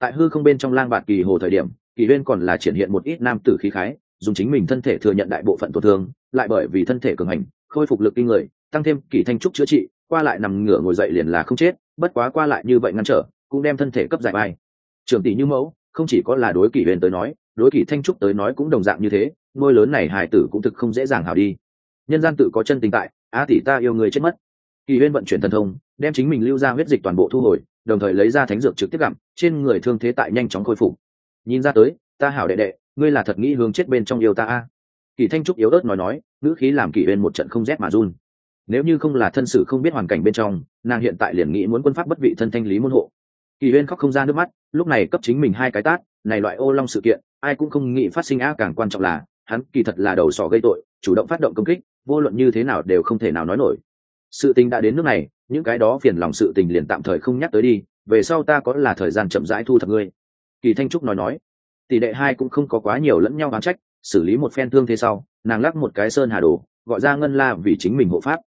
Speaker 1: Tại hư không bên trong lang bạt kỳ hồ thời điểm, kỳ huyên còn là triển hiện một ít nam tử khí khái, dùng chính mình thân thể thừa nhận đại bộ phận tổn thương, lại bởi vì thân thể cường hành, khôi phục lực kinh người tăng thêm kỳ thanh trúc chữa trị, qua lại nằm ngửa ngồi dậy liền là không chết, bất quá qua lại như vậy ngăn trở, cũng đem thân thể cấp giải bay trưởng tỷ như mẫu, không chỉ có là đối kỳ huyền tới nói, đối kỳ thanh trúc tới nói cũng đồng dạng như thế ngôi lớn này hải tử cũng thực không dễ dàng hào đi. Nhân gian tự có chân tình tại, á tỷ ta yêu người chết mất. Kỳ huyên vận chuyển thần thông, đem chính mình lưu ra huyết dịch toàn bộ thu hồi, đồng thời lấy ra thánh dược trực tiếp gặm, trên người thương thế tại nhanh chóng khôi phục. Nhìn ra tới, ta hảo đệ đệ, ngươi là thật nghĩ hướng chết bên trong yêu ta a. Kỳ thanh trúc yếu ớt nói nói, ngữ khí làm kỳ huyên một trận không rét mà run nếu như không là thân sự không biết hoàn cảnh bên trong, nàng hiện tại liền nghĩ muốn quân pháp bất vị thân thanh lý môn hộ. Kỳ huyên khóc không ra nước mắt, lúc này cấp chính mình hai cái tát, này loại ô long sự kiện, ai cũng không nghĩ phát sinh a càng quan trọng là, hắn kỳ thật là đầu sỏ gây tội, chủ động phát động công kích, vô luận như thế nào đều không thể nào nói nổi. Sự tình đã đến nước này, những cái đó phiền lòng sự tình liền tạm thời không nhắc tới đi, về sau ta có là thời gian chậm rãi thu thập ngươi. Kỳ thanh trúc nói nói. Tỷ đệ hai cũng không có quá nhiều lẫn nhau oán trách, xử lý một phen thương thế sau, nàng lắc một cái sơn hà đồ, gọi ra ngân la vì chính mình hộ pháp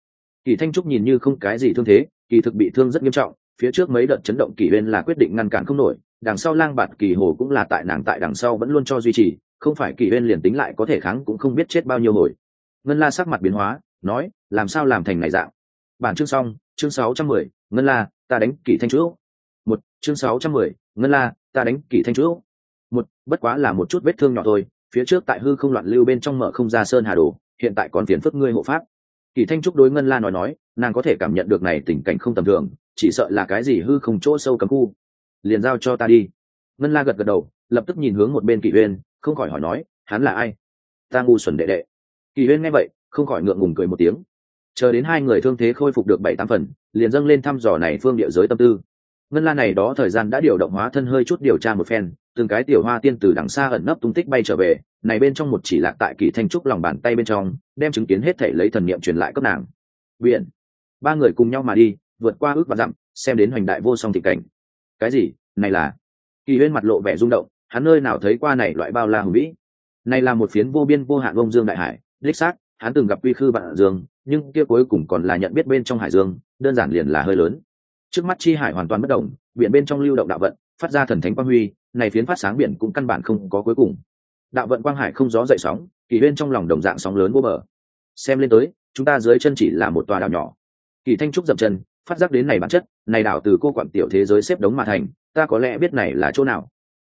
Speaker 1: kỳ thanh trúc nhìn như không cái gì thương thế, kỳ thực bị thương rất nghiêm trọng, phía trước mấy đợt chấn động kỳ bên là quyết định ngăn cản không nổi, đằng sau lang bạt kỳ hồ cũng là tại nàng tại đằng sau vẫn luôn cho duy trì, không phải kỳ bên liền tính lại có thể kháng cũng không biết chết bao nhiêu hồi. Ngân la sắc mặt biến hóa, nói, làm sao làm thành này dạng? Bản chương xong, chương sáu trăm mười, ngân la, ta đánh Kỳ thanh trúc. Một, chương sáu trăm mười, ngân la, ta đánh Kỳ thanh trúc. Một, bất quá là một chút vết thương nhỏ thôi, phía trước tại hư không loạn lưu bên trong mở không ra sơn hà đồ, hiện tại còn tiền phức ngươi hộ pháp. Kỳ thanh trúc đối ngân la nói nói, nàng có thể cảm nhận được này tình cảnh không tầm thường, chỉ sợ là cái gì hư không chỗ sâu cấm khu. Liền giao cho ta đi. Ngân la gật gật đầu, lập tức nhìn hướng một bên kỷ uyên không khỏi hỏi nói, hắn là ai? Ta ngu xuẩn đệ đệ. Kỷ uyên nghe vậy, không khỏi ngượng ngùng cười một tiếng. Chờ đến hai người thương thế khôi phục được bảy tám phần, liền dâng lên thăm dò này phương địa giới tâm tư ngân la này đó thời gian đã điều động hóa thân hơi chút điều tra một phen, từng cái tiểu hoa tiên từ đằng xa ẩn nấp tung tích bay trở về, này bên trong một chỉ lạc tại kỳ thanh trúc lòng bàn tay bên trong, đem chứng kiến hết thể lấy thần niệm truyền lại cấp nàng. Biển ba người cùng nhau mà đi, vượt qua ước và dặm, xem đến hoành đại vô song thị cảnh. Cái gì? Này là? Kỳ huyên mặt lộ vẻ rung động, hắn nơi nào thấy qua này loại bao la hùng vĩ? Này là một phiến vô biên vô hạn bông dương đại hải, đích xác, hắn từng gặp quy khư bạn dương, nhưng kia cuối cùng còn là nhận biết bên trong hải dương, đơn giản liền là hơi lớn trước mắt chi hải hoàn toàn bất động, biển bên trong lưu động đạo vận, phát ra thần thánh quang huy, này phiến phát sáng biển cũng căn bản không có cuối cùng. Đạo vận quang hải không gió dậy sóng, kỳ bên trong lòng đồng dạng sóng lớn vô bờ. Xem lên tới, chúng ta dưới chân chỉ là một tòa đảo nhỏ. Kỳ thanh trúc dậm chân, phát giác đến này bản chất, này đảo từ cô quản tiểu thế giới xếp đống mà thành, ta có lẽ biết này là chỗ nào.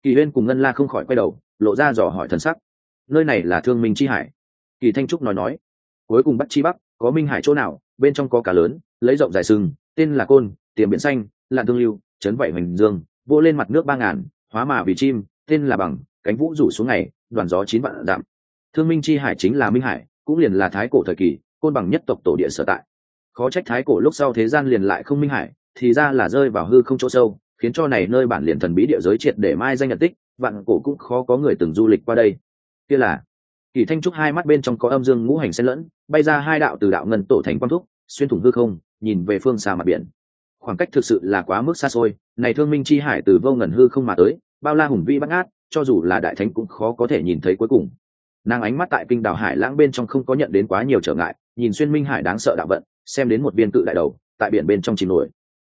Speaker 1: Kỳ huyên cùng ngân la không khỏi quay đầu, lộ ra dò hỏi thần sắc. Nơi này là thương minh chi hải. Kỳ thanh trúc nói nói, cuối cùng bắt chi bắc, có minh hải chỗ nào? Bên trong có cá lớn, lấy rộng dài sừng tên là côn, tiềm biển xanh, lạn thương lưu, trấn vậy hoành dương, vỗ lên mặt nước ba ngàn, hóa mà vì chim, tên là bằng, cánh vũ rủ xuống ngày, đoàn gió chín vạn dặm. Thương minh chi hải chính là minh hải, cũng liền là thái cổ thời kỳ, côn bằng nhất tộc tổ địa sở tại. Khó trách thái cổ lúc sau thế gian liền lại không minh hải, thì ra là rơi vào hư không chỗ sâu, khiến cho này nơi bản liền thần bí địa giới triệt để mai danh nhận tích, vạn cổ cũng khó có người từng du lịch qua đây. Kia là, kỳ thanh trúc hai mắt bên trong có âm dương ngũ hành xen lẫn, bay ra hai đạo từ đạo ngân tổ thành quang thúc xuyên thủng hư không, nhìn về phương xa mặt biển. Khoảng cách thực sự là quá mức xa xôi, này thương minh chi hải từ vô ngần hư không mà tới, bao la hùng vi bắt ngát, cho dù là đại thánh cũng khó có thể nhìn thấy cuối cùng. Nàng ánh mắt tại kinh đảo hải lãng bên trong không có nhận đến quá nhiều trở ngại, nhìn xuyên minh hải đáng sợ đạo vận, xem đến một viên cự đại đầu, tại biển bên trong chìm nổi.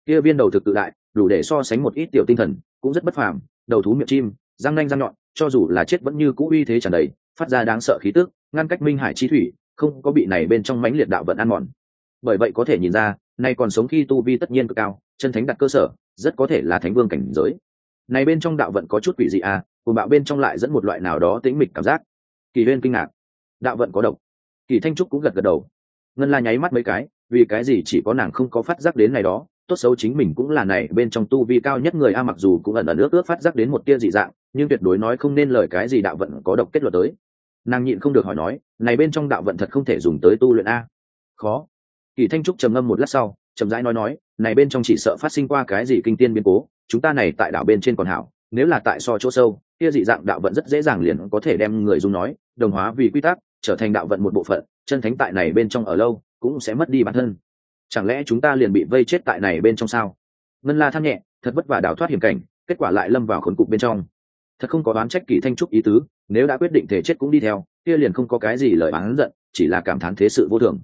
Speaker 1: Kia viên đầu thực cự đại, đủ để so sánh một ít tiểu tinh thần, cũng rất bất phàm, đầu thú miệng chim, răng nanh răng nhọn, cho dù là chết vẫn như cũ uy thế tràn đầy, phát ra đáng sợ khí tức, ngăn cách minh hải chi thủy, không có bị này bên trong mãnh liệt đạo vận ăn mòn bởi vậy có thể nhìn ra, nay còn sống khi tu vi tất nhiên cực cao, chân thánh đặt cơ sở, rất có thể là thánh vương cảnh giới. Này bên trong đạo vận có chút quỷ dị à cùng bạo bên trong lại dẫn một loại nào đó tĩnh mịch cảm giác. Kỳ huyên kinh ngạc. Đạo vận có độc. Kỳ thanh trúc cũng gật gật đầu. Ngân la nháy mắt mấy cái, vì cái gì chỉ có nàng không có phát giác đến này đó, tốt xấu chính mình cũng là này, bên trong tu vi cao nhất người a, mặc dù cũng ẩn ẩn ước ước phát giác đến một tia dị dạng, nhưng tuyệt đối nói không nên lời cái gì đạo vận có độc kết luận tới. Nàng nhịn không được hỏi nói, này bên trong đạo vận thật không thể dùng tới tu luyện a. Khó kỳ thanh trúc trầm ngâm một lát sau, chậm rãi nói nói, này bên trong chỉ sợ phát sinh qua cái gì kinh tiên biến cố, chúng ta này tại đảo bên trên còn hảo, nếu là tại so chỗ sâu, kia dị dạng đạo vận rất dễ dàng liền có thể đem người dùng nói, đồng hóa vì quy tắc, trở thành đạo vận một bộ phận, chân thánh tại này bên trong ở lâu, cũng sẽ mất đi bản thân. Chẳng lẽ chúng ta liền bị vây chết tại này bên trong sao? Ngân la than nhẹ, thật vất vả đào thoát hiểm cảnh, kết quả lại lâm vào khốn cục bên trong. Thật không có đoán trách kỳ thanh trúc ý tứ, nếu đã quyết định thể chết cũng đi theo, kia liền không có cái gì lời oán giận, chỉ là cảm thán thế sự vô thường.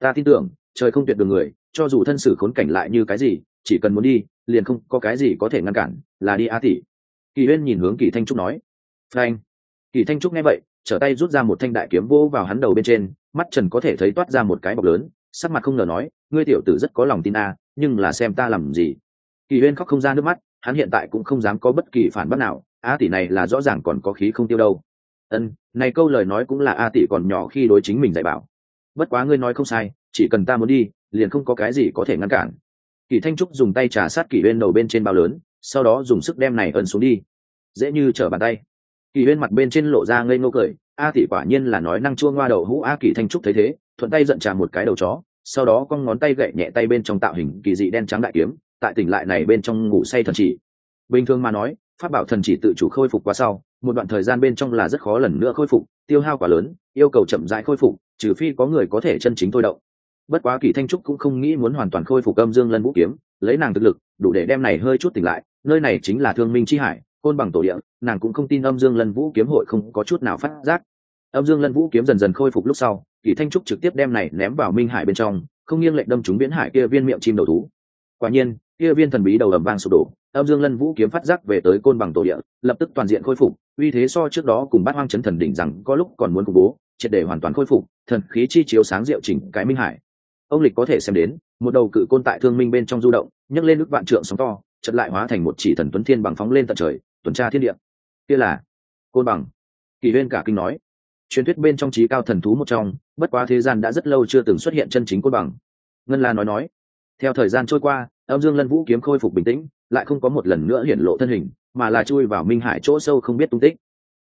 Speaker 1: Ta tin tưởng trời không tuyệt đường người, cho dù thân sử khốn cảnh lại như cái gì, chỉ cần muốn đi, liền không có cái gì có thể ngăn cản, là đi a tỷ. Kỳ huyên nhìn hướng kỳ thanh trúc nói frank kỳ thanh trúc nghe vậy, trở tay rút ra một thanh đại kiếm vô vào hắn đầu bên trên, mắt trần có thể thấy toát ra một cái bọc lớn, sắc mặt không ngờ nói, ngươi tiểu tử rất có lòng tin a, nhưng là xem ta làm gì? Kỳ huyên khóc không ra nước mắt, hắn hiện tại cũng không dám có bất kỳ phản bác nào, a tỷ này là rõ ràng còn có khí không tiêu đâu. Ân, này câu lời nói cũng là a tỷ còn nhỏ khi đối chính mình dạy bảo. Bất quá ngươi nói không sai chỉ cần ta muốn đi, liền không có cái gì có thể ngăn cản. Kỳ thanh trúc dùng tay trà sát kỷ bên đầu bên trên bao lớn, sau đó dùng sức đem này ấn xuống đi. Dễ như trở bàn tay. Kỳ bên mặt bên trên lộ ra ngây ngô cười, a tỷ quả nhiên là nói năng chua ngoa đầu hũ a kỳ thanh trúc thấy thế, thuận tay giận trà một cái đầu chó, sau đó con ngón tay gậy nhẹ tay bên trong tạo hình kỳ dị đen trắng đại kiếm, tại tỉnh lại này bên trong ngủ say thần chỉ. Bình thường mà nói phát bảo thần chỉ tự chủ khôi phục qua sau, một đoạn thời gian bên trong là rất khó lần nữa khôi phục, tiêu hao quá lớn, yêu cầu chậm rãi khôi phục, trừ phi có người có thể chân chính thôi động bất quá kỳ thanh trúc cũng không nghĩ muốn hoàn toàn khôi phục âm dương lân vũ kiếm, lấy nàng thực lực, đủ để đem này hơi chút tỉnh lại, nơi này chính là thương minh chi hải, côn bằng tổ địa, nàng cũng không tin âm dương lân vũ kiếm hội không có chút nào phát giác. Âm dương lân vũ kiếm dần dần khôi phục lúc sau, kỳ thanh trúc trực tiếp đem này ném vào minh hải bên trong, không nghiêng lệnh đâm chúng biến hải kia viên miệng chim đầu thú. Quả nhiên, kia viên thần bí đầu ầm vang sụp đổ, âm dương lân vũ kiếm phát giác về tới côn bằng tổ địa, lập tức toàn diện khôi phục, uy thế so trước đó cùng bát hoang chấn thần đỉnh rằng có lúc còn muốn khủng bố, triệt để hoàn toàn khôi phục, thần khí chi chiếu sáng diệu chỉnh cái minh hải ông lịch có thể xem đến, một đầu cự côn tại thương minh bên trong du động, nhấc lên nước vạn trượng sóng to chật lại hóa thành một chỉ thần tuấn thiên bằng phóng lên tận trời, tuần tra thiên địa. Kia là côn bằng. Kỳ huyên cả kinh nói. Truyền thuyết bên trong trí cao thần thú một trong, bất quá thế gian đã rất lâu chưa từng xuất hiện chân chính côn bằng. Ngân la nói nói. Theo thời gian trôi qua, âm dương lân vũ kiếm khôi phục bình tĩnh, lại không có một lần nữa hiển lộ thân hình, mà là chui vào minh hải chỗ sâu không biết tung tích.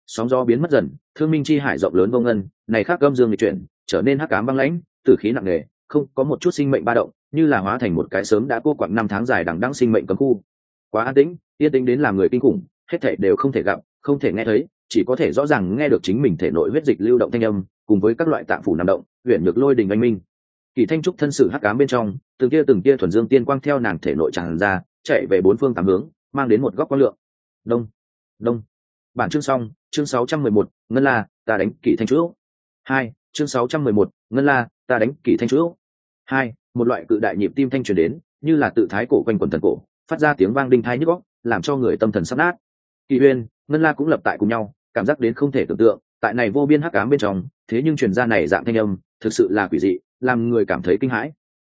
Speaker 1: Sóng gió biến mất dần, thương minh chi hải rộng lớn vô ngân, này khác âm dương lịch chuyển, trở nên hắc cám băng lãnh, tử khí nặng nề không có một chút sinh mệnh ba động như là hóa thành một cái sớm đã cô quặng năm tháng dài đằng đăng sinh mệnh cấm khu. Quá an tĩnh yên tĩnh đến làm người kinh khủng hết thể đều không thể gặp không thể nghe thấy chỉ có thể rõ ràng nghe được chính mình thể nội huyết dịch lưu động thanh âm cùng với các loại tạng phủ nằm động huyện được lôi đình anh minh. Kỳ thanh trúc thân sự hắc cám bên trong từng tia từng tia thuần dương tiên quang theo nàng thể nội tràn ra chạy về bốn phương tám hướng mang đến một góc quang lượng. Đông đông. Bản chương xong chương 611, ngân la ta đánh kỳ thanh chúa hai chương 611, ngân la ta đánh kỳ thanh chúa hai, một loại cự đại nhịp tim thanh truyền đến, như là tự thái cổ quanh quần thần cổ, phát ra tiếng vang đinh thái nhức góc làm cho người tâm thần sắp nát. Kỳ uyên, ngân la cũng lập tại cùng nhau, cảm giác đến không thể tưởng tượng, tại này vô biên hắc ám bên trong, thế nhưng truyền ra này dạng thanh âm, thực sự là quỷ dị, làm người cảm thấy kinh hãi.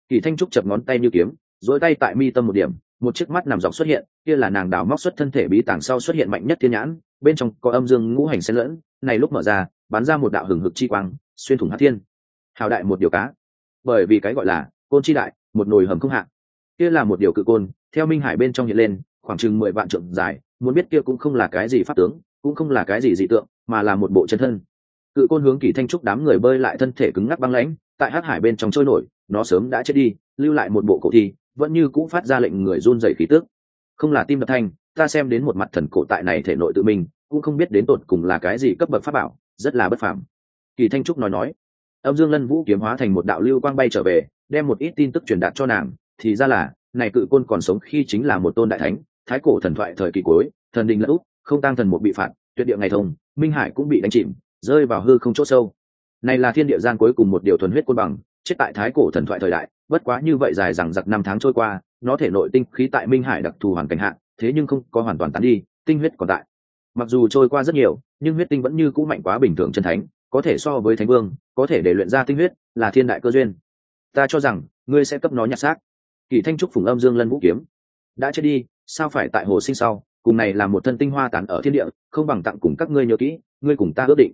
Speaker 1: Kỳ thanh trúc chập ngón tay như kiếm dỗi tay tại mi tâm một điểm, một chiếc mắt nằm dọc xuất hiện, kia là nàng đào móc xuất thân thể bí tàng sau xuất hiện mạnh nhất thiên nhãn, bên trong có âm dương ngũ hành xen lẫn, này lúc mở ra, bắn ra một đạo hừng hực chi quang, xuyên thủng hát thiên. Hào đại một điều cá bởi vì cái gọi là côn chi đại, một nồi hầm không hạ. Kia là một điều cự côn, theo minh hải bên trong hiện lên, khoảng chừng mười vạn trượng dài, muốn biết kia cũng không là cái gì pháp tướng, cũng không là cái gì dị tượng, mà là một bộ chân thân. Cự côn hướng kỳ thanh trúc đám người bơi lại thân thể cứng ngắc băng lãnh, tại hát hải bên trong trôi nổi, nó sớm đã chết đi, lưu lại một bộ cổ thi, vẫn như cũ phát ra lệnh người run dày khí tước không là tim đập thanh, ta xem đến một mặt thần cổ tại này thể nội tự mình, cũng không biết đến tột cùng là cái gì cấp bậc pháp bảo, rất là bất phàm. Kỳ thanh trúc nói nói âm dương lân vũ kiếm hóa thành một đạo lưu quang bay trở về, đem một ít tin tức truyền đạt cho nàng, thì ra là, này cự côn còn sống khi chính là một tôn đại thánh, thái cổ thần thoại thời kỳ cuối, thần đình lẫn úc không tăng thần một bị phạt, tuyệt địa ngày thông, minh hải cũng bị đánh chìm, rơi vào hư không chỗ sâu. Này là thiên địa gian cuối cùng một điều thuần huyết côn bằng, chết tại thái cổ thần thoại thời đại, bất quá như vậy dài rằng giặc năm tháng trôi qua, nó thể nội tinh khí tại minh hải đặc thù hoàn cảnh hạn thế nhưng không có hoàn toàn tán đi, tinh huyết còn tại. Mặc dù trôi qua rất nhiều, nhưng huyết tinh vẫn như cũ mạnh quá bình thường chân thánh có thể so với thánh vương, có thể để luyện ra tinh huyết, là thiên đại cơ duyên. Ta cho rằng, ngươi sẽ cấp nó nhặt xác. Kỳ thanh trúc phùng âm dương lân vũ kiếm. Đã chết đi, sao phải tại hồ sinh sau? Cùng này là một thân tinh hoa tán ở thiên địa, không bằng tặng cùng các ngươi nhớ kỹ, ngươi cùng ta ước định.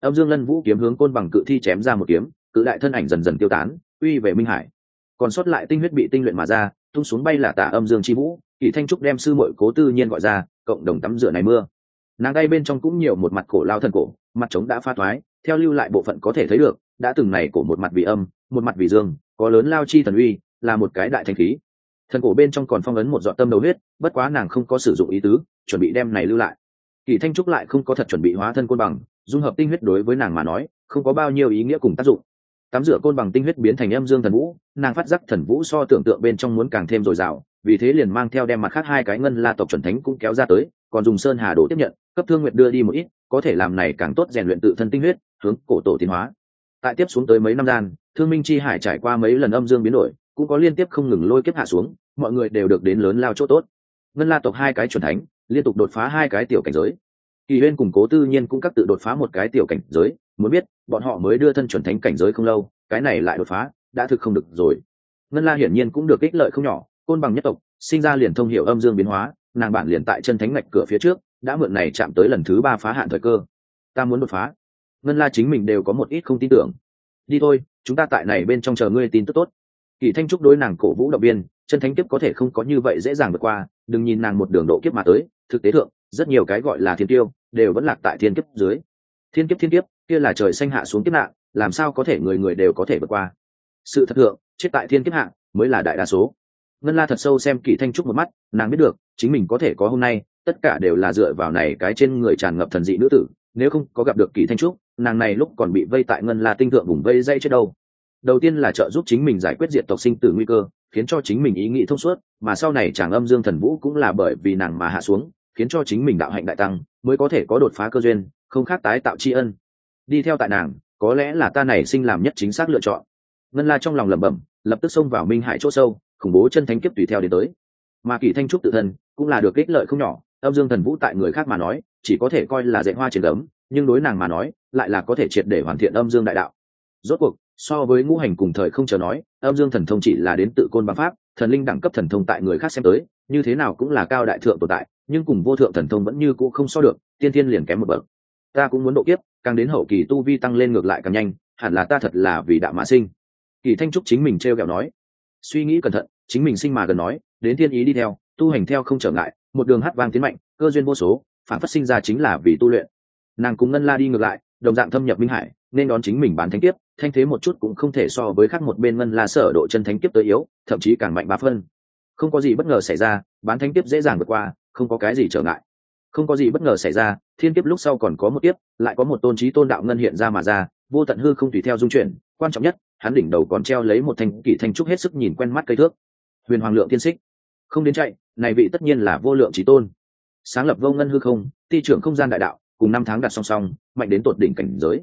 Speaker 1: Âm dương lân vũ kiếm hướng côn bằng cự thi chém ra một kiếm, cự đại thân ảnh dần dần tiêu tán, uy về minh hải. Còn sót lại tinh huyết bị tinh luyện mà ra, tung xuống bay là tả âm dương chi vũ. Kỳ thanh trúc đem sư mội cố tư nhiên gọi ra, cộng đồng tắm rửa này mưa. Nàng tay bên trong cũng nhiều một mặt cổ lao thần cổ, mặt trống đã pha thoái theo lưu lại bộ phận có thể thấy được, đã từng này cổ một mặt vì âm, một mặt vì dương, có lớn lao chi thần uy, là một cái đại thanh khí. Thần cổ bên trong còn phong ấn một dọn tâm đầu huyết, bất quá nàng không có sử dụng ý tứ, chuẩn bị đem này lưu lại. Kỳ thanh trúc lại không có thật chuẩn bị hóa thân côn bằng, dung hợp tinh huyết đối với nàng mà nói, không có bao nhiêu ý nghĩa cùng tác dụng. Tắm rửa côn bằng tinh huyết biến thành âm dương thần vũ, nàng phát giác thần vũ so tưởng tượng bên trong muốn càng thêm dồi dào, vì thế liền mang theo đem mặt khác hai cái ngân la tộc chuẩn thánh cũng kéo ra tới, còn dùng sơn hà đổ tiếp nhận, cấp thương nguyện đưa đi một ít, có thể làm này càng tốt rèn luyện tự thân tinh huyết hướng cổ tổ tiến hóa. Tại tiếp xuống tới mấy năm gian, thương minh chi hải trải qua mấy lần âm dương biến đổi, cũng có liên tiếp không ngừng lôi kiếp hạ xuống, mọi người đều được đến lớn lao chỗ tốt. Ngân la tộc hai cái chuẩn thánh, liên tục đột phá hai cái tiểu cảnh giới. Kỳ huyên củng cố tư nhiên cũng các tự đột phá một cái tiểu cảnh giới, muốn biết, bọn họ mới đưa thân chuẩn thánh cảnh giới không lâu, cái này lại đột phá, đã thực không được rồi. Ngân la hiển nhiên cũng được ích lợi không nhỏ, côn bằng nhất tộc, sinh ra liền thông hiểu âm dương biến hóa, nàng bản liền tại chân thánh ngạch cửa phía trước, đã mượn này chạm tới lần thứ ba phá hạn thời cơ. Ta muốn đột phá ngân la chính mình đều có một ít không tin tưởng. Đi thôi, chúng ta tại này bên trong chờ ngươi tin tức tốt. Kỳ thanh trúc đối nàng cổ vũ động viên, chân thánh kiếp có thể không có như vậy dễ dàng vượt qua, đừng nhìn nàng một đường độ kiếp mà tới, thực tế thượng, rất nhiều cái gọi là thiên tiêu đều vẫn lạc tại thiên kiếp dưới. Thiên kiếp thiên kiếp, kia là trời xanh hạ xuống kiếp nạn, làm sao có thể người người đều có thể vượt qua? Sự thật thượng, chết tại thiên kiếp hạ, mới là đại đa số. Ngân la thật sâu xem kỷ thanh trúc một mắt, nàng biết được, chính mình có thể có hôm nay, tất cả đều là dựa vào này cái trên người tràn ngập thần dị nữ tử, nếu không có gặp được kỷ thanh trúc nàng này lúc còn bị vây tại ngân la tinh thượng vùng vây dây chết đâu. Đầu tiên là trợ giúp chính mình giải quyết diện tộc sinh tử nguy cơ, khiến cho chính mình ý nghĩ thông suốt, mà sau này chàng âm dương thần vũ cũng là bởi vì nàng mà hạ xuống, khiến cho chính mình đạo hạnh đại tăng, mới có thể có đột phá cơ duyên, không khác tái tạo tri ân. Đi theo tại nàng, có lẽ là ta này sinh làm nhất chính xác lựa chọn. Ngân la trong lòng lẩm bẩm, lập tức xông vào minh hải chỗ sâu, khủng bố chân thánh kiếp tùy theo đến tới. Mà kỷ thanh trúc tự thân cũng là được ích lợi không nhỏ, âm dương thần vũ tại người khác mà nói, chỉ có thể coi là dạy hoa trên gấm nhưng đối nàng mà nói, lại là có thể triệt để hoàn thiện âm dương đại đạo. Rốt cuộc, so với ngũ hành cùng thời không chờ nói, âm dương thần thông chỉ là đến tự côn bằng pháp, thần linh đẳng cấp thần thông tại người khác xem tới, như thế nào cũng là cao đại thượng tồn tại, nhưng cùng vô thượng thần thông vẫn như cũ không so được, tiên thiên liền kém một bậc. Ta cũng muốn độ kiếp, càng đến hậu kỳ tu vi tăng lên ngược lại càng nhanh, hẳn là ta thật là vì đạo mã sinh. Kỳ thanh trúc chính mình t r e o kẹo nói. Suy nghĩ cẩn thận, chính mình sinh mà gần nói, đến thiên ý đi theo, tu hành theo không trở ngại, một đường hát vang tiến mạnh, cơ duyên vô số, phản phát sinh ra chính là vì tu luyện nàng cùng ngân la đi ngược lại đồng dạng thâm nhập minh hải nên đón chính mình bán thánh kiếp, thanh thế một chút cũng không thể so với khác một bên ngân la sở độ chân thánh kiếp tới yếu thậm chí càng mạnh ba phân. Không có gì bất ngờ xảy ra bán thánh kiếp dễ dàng vượt qua không có cái gì trở ngại. Không có gì bất ngờ xảy ra thiên kiếp lúc sau còn có một kiếp, lại có một tôn trí tôn đạo ngân hiện ra mà ra vô tận hư không tùy theo dung chuyển quan trọng nhất hắn đỉnh đầu còn treo lấy một thanh kỷ thanh trúc hết sức nhìn quen mắt cây thước. Huyền hoàng lượng tiên xích. Không đến chạy này vị tất nhiên là vô lượng trí tôn. Sáng lập vô ngân hư không ti trưởng không gian đại đạo cùng năm tháng đặt song song, mạnh đến tột đỉnh cảnh giới.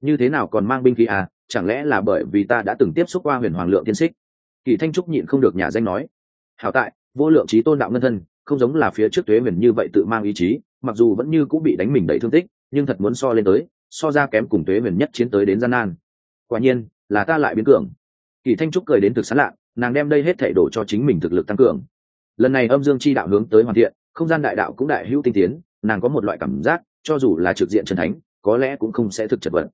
Speaker 1: Như thế nào còn mang binh khí à? Chẳng lẽ là bởi vì ta đã từng tiếp xúc qua huyền hoàng lượng tiên xích? Kỳ thanh trúc nhịn không được nhà danh nói. Hảo tại, vô lượng trí tôn đạo ngân thân, không giống là phía trước tuế huyền như vậy tự mang ý chí, mặc dù vẫn như cũng bị đánh mình đầy thương tích, nhưng thật muốn so lên tới, so ra kém cùng tuế huyền nhất chiến tới đến gian nan. Quả nhiên, là ta lại biến cường. Kỳ thanh trúc cười đến thực sán lạ, nàng đem đây hết thể đổ cho chính mình thực lực tăng cường. Lần này âm dương chi đạo hướng tới hoàn thiện, không gian đại đạo cũng đại hữu tinh tiến, nàng có một loại cảm giác cho dù là trực diện trần thánh có lẽ cũng không sẽ thực chật vật.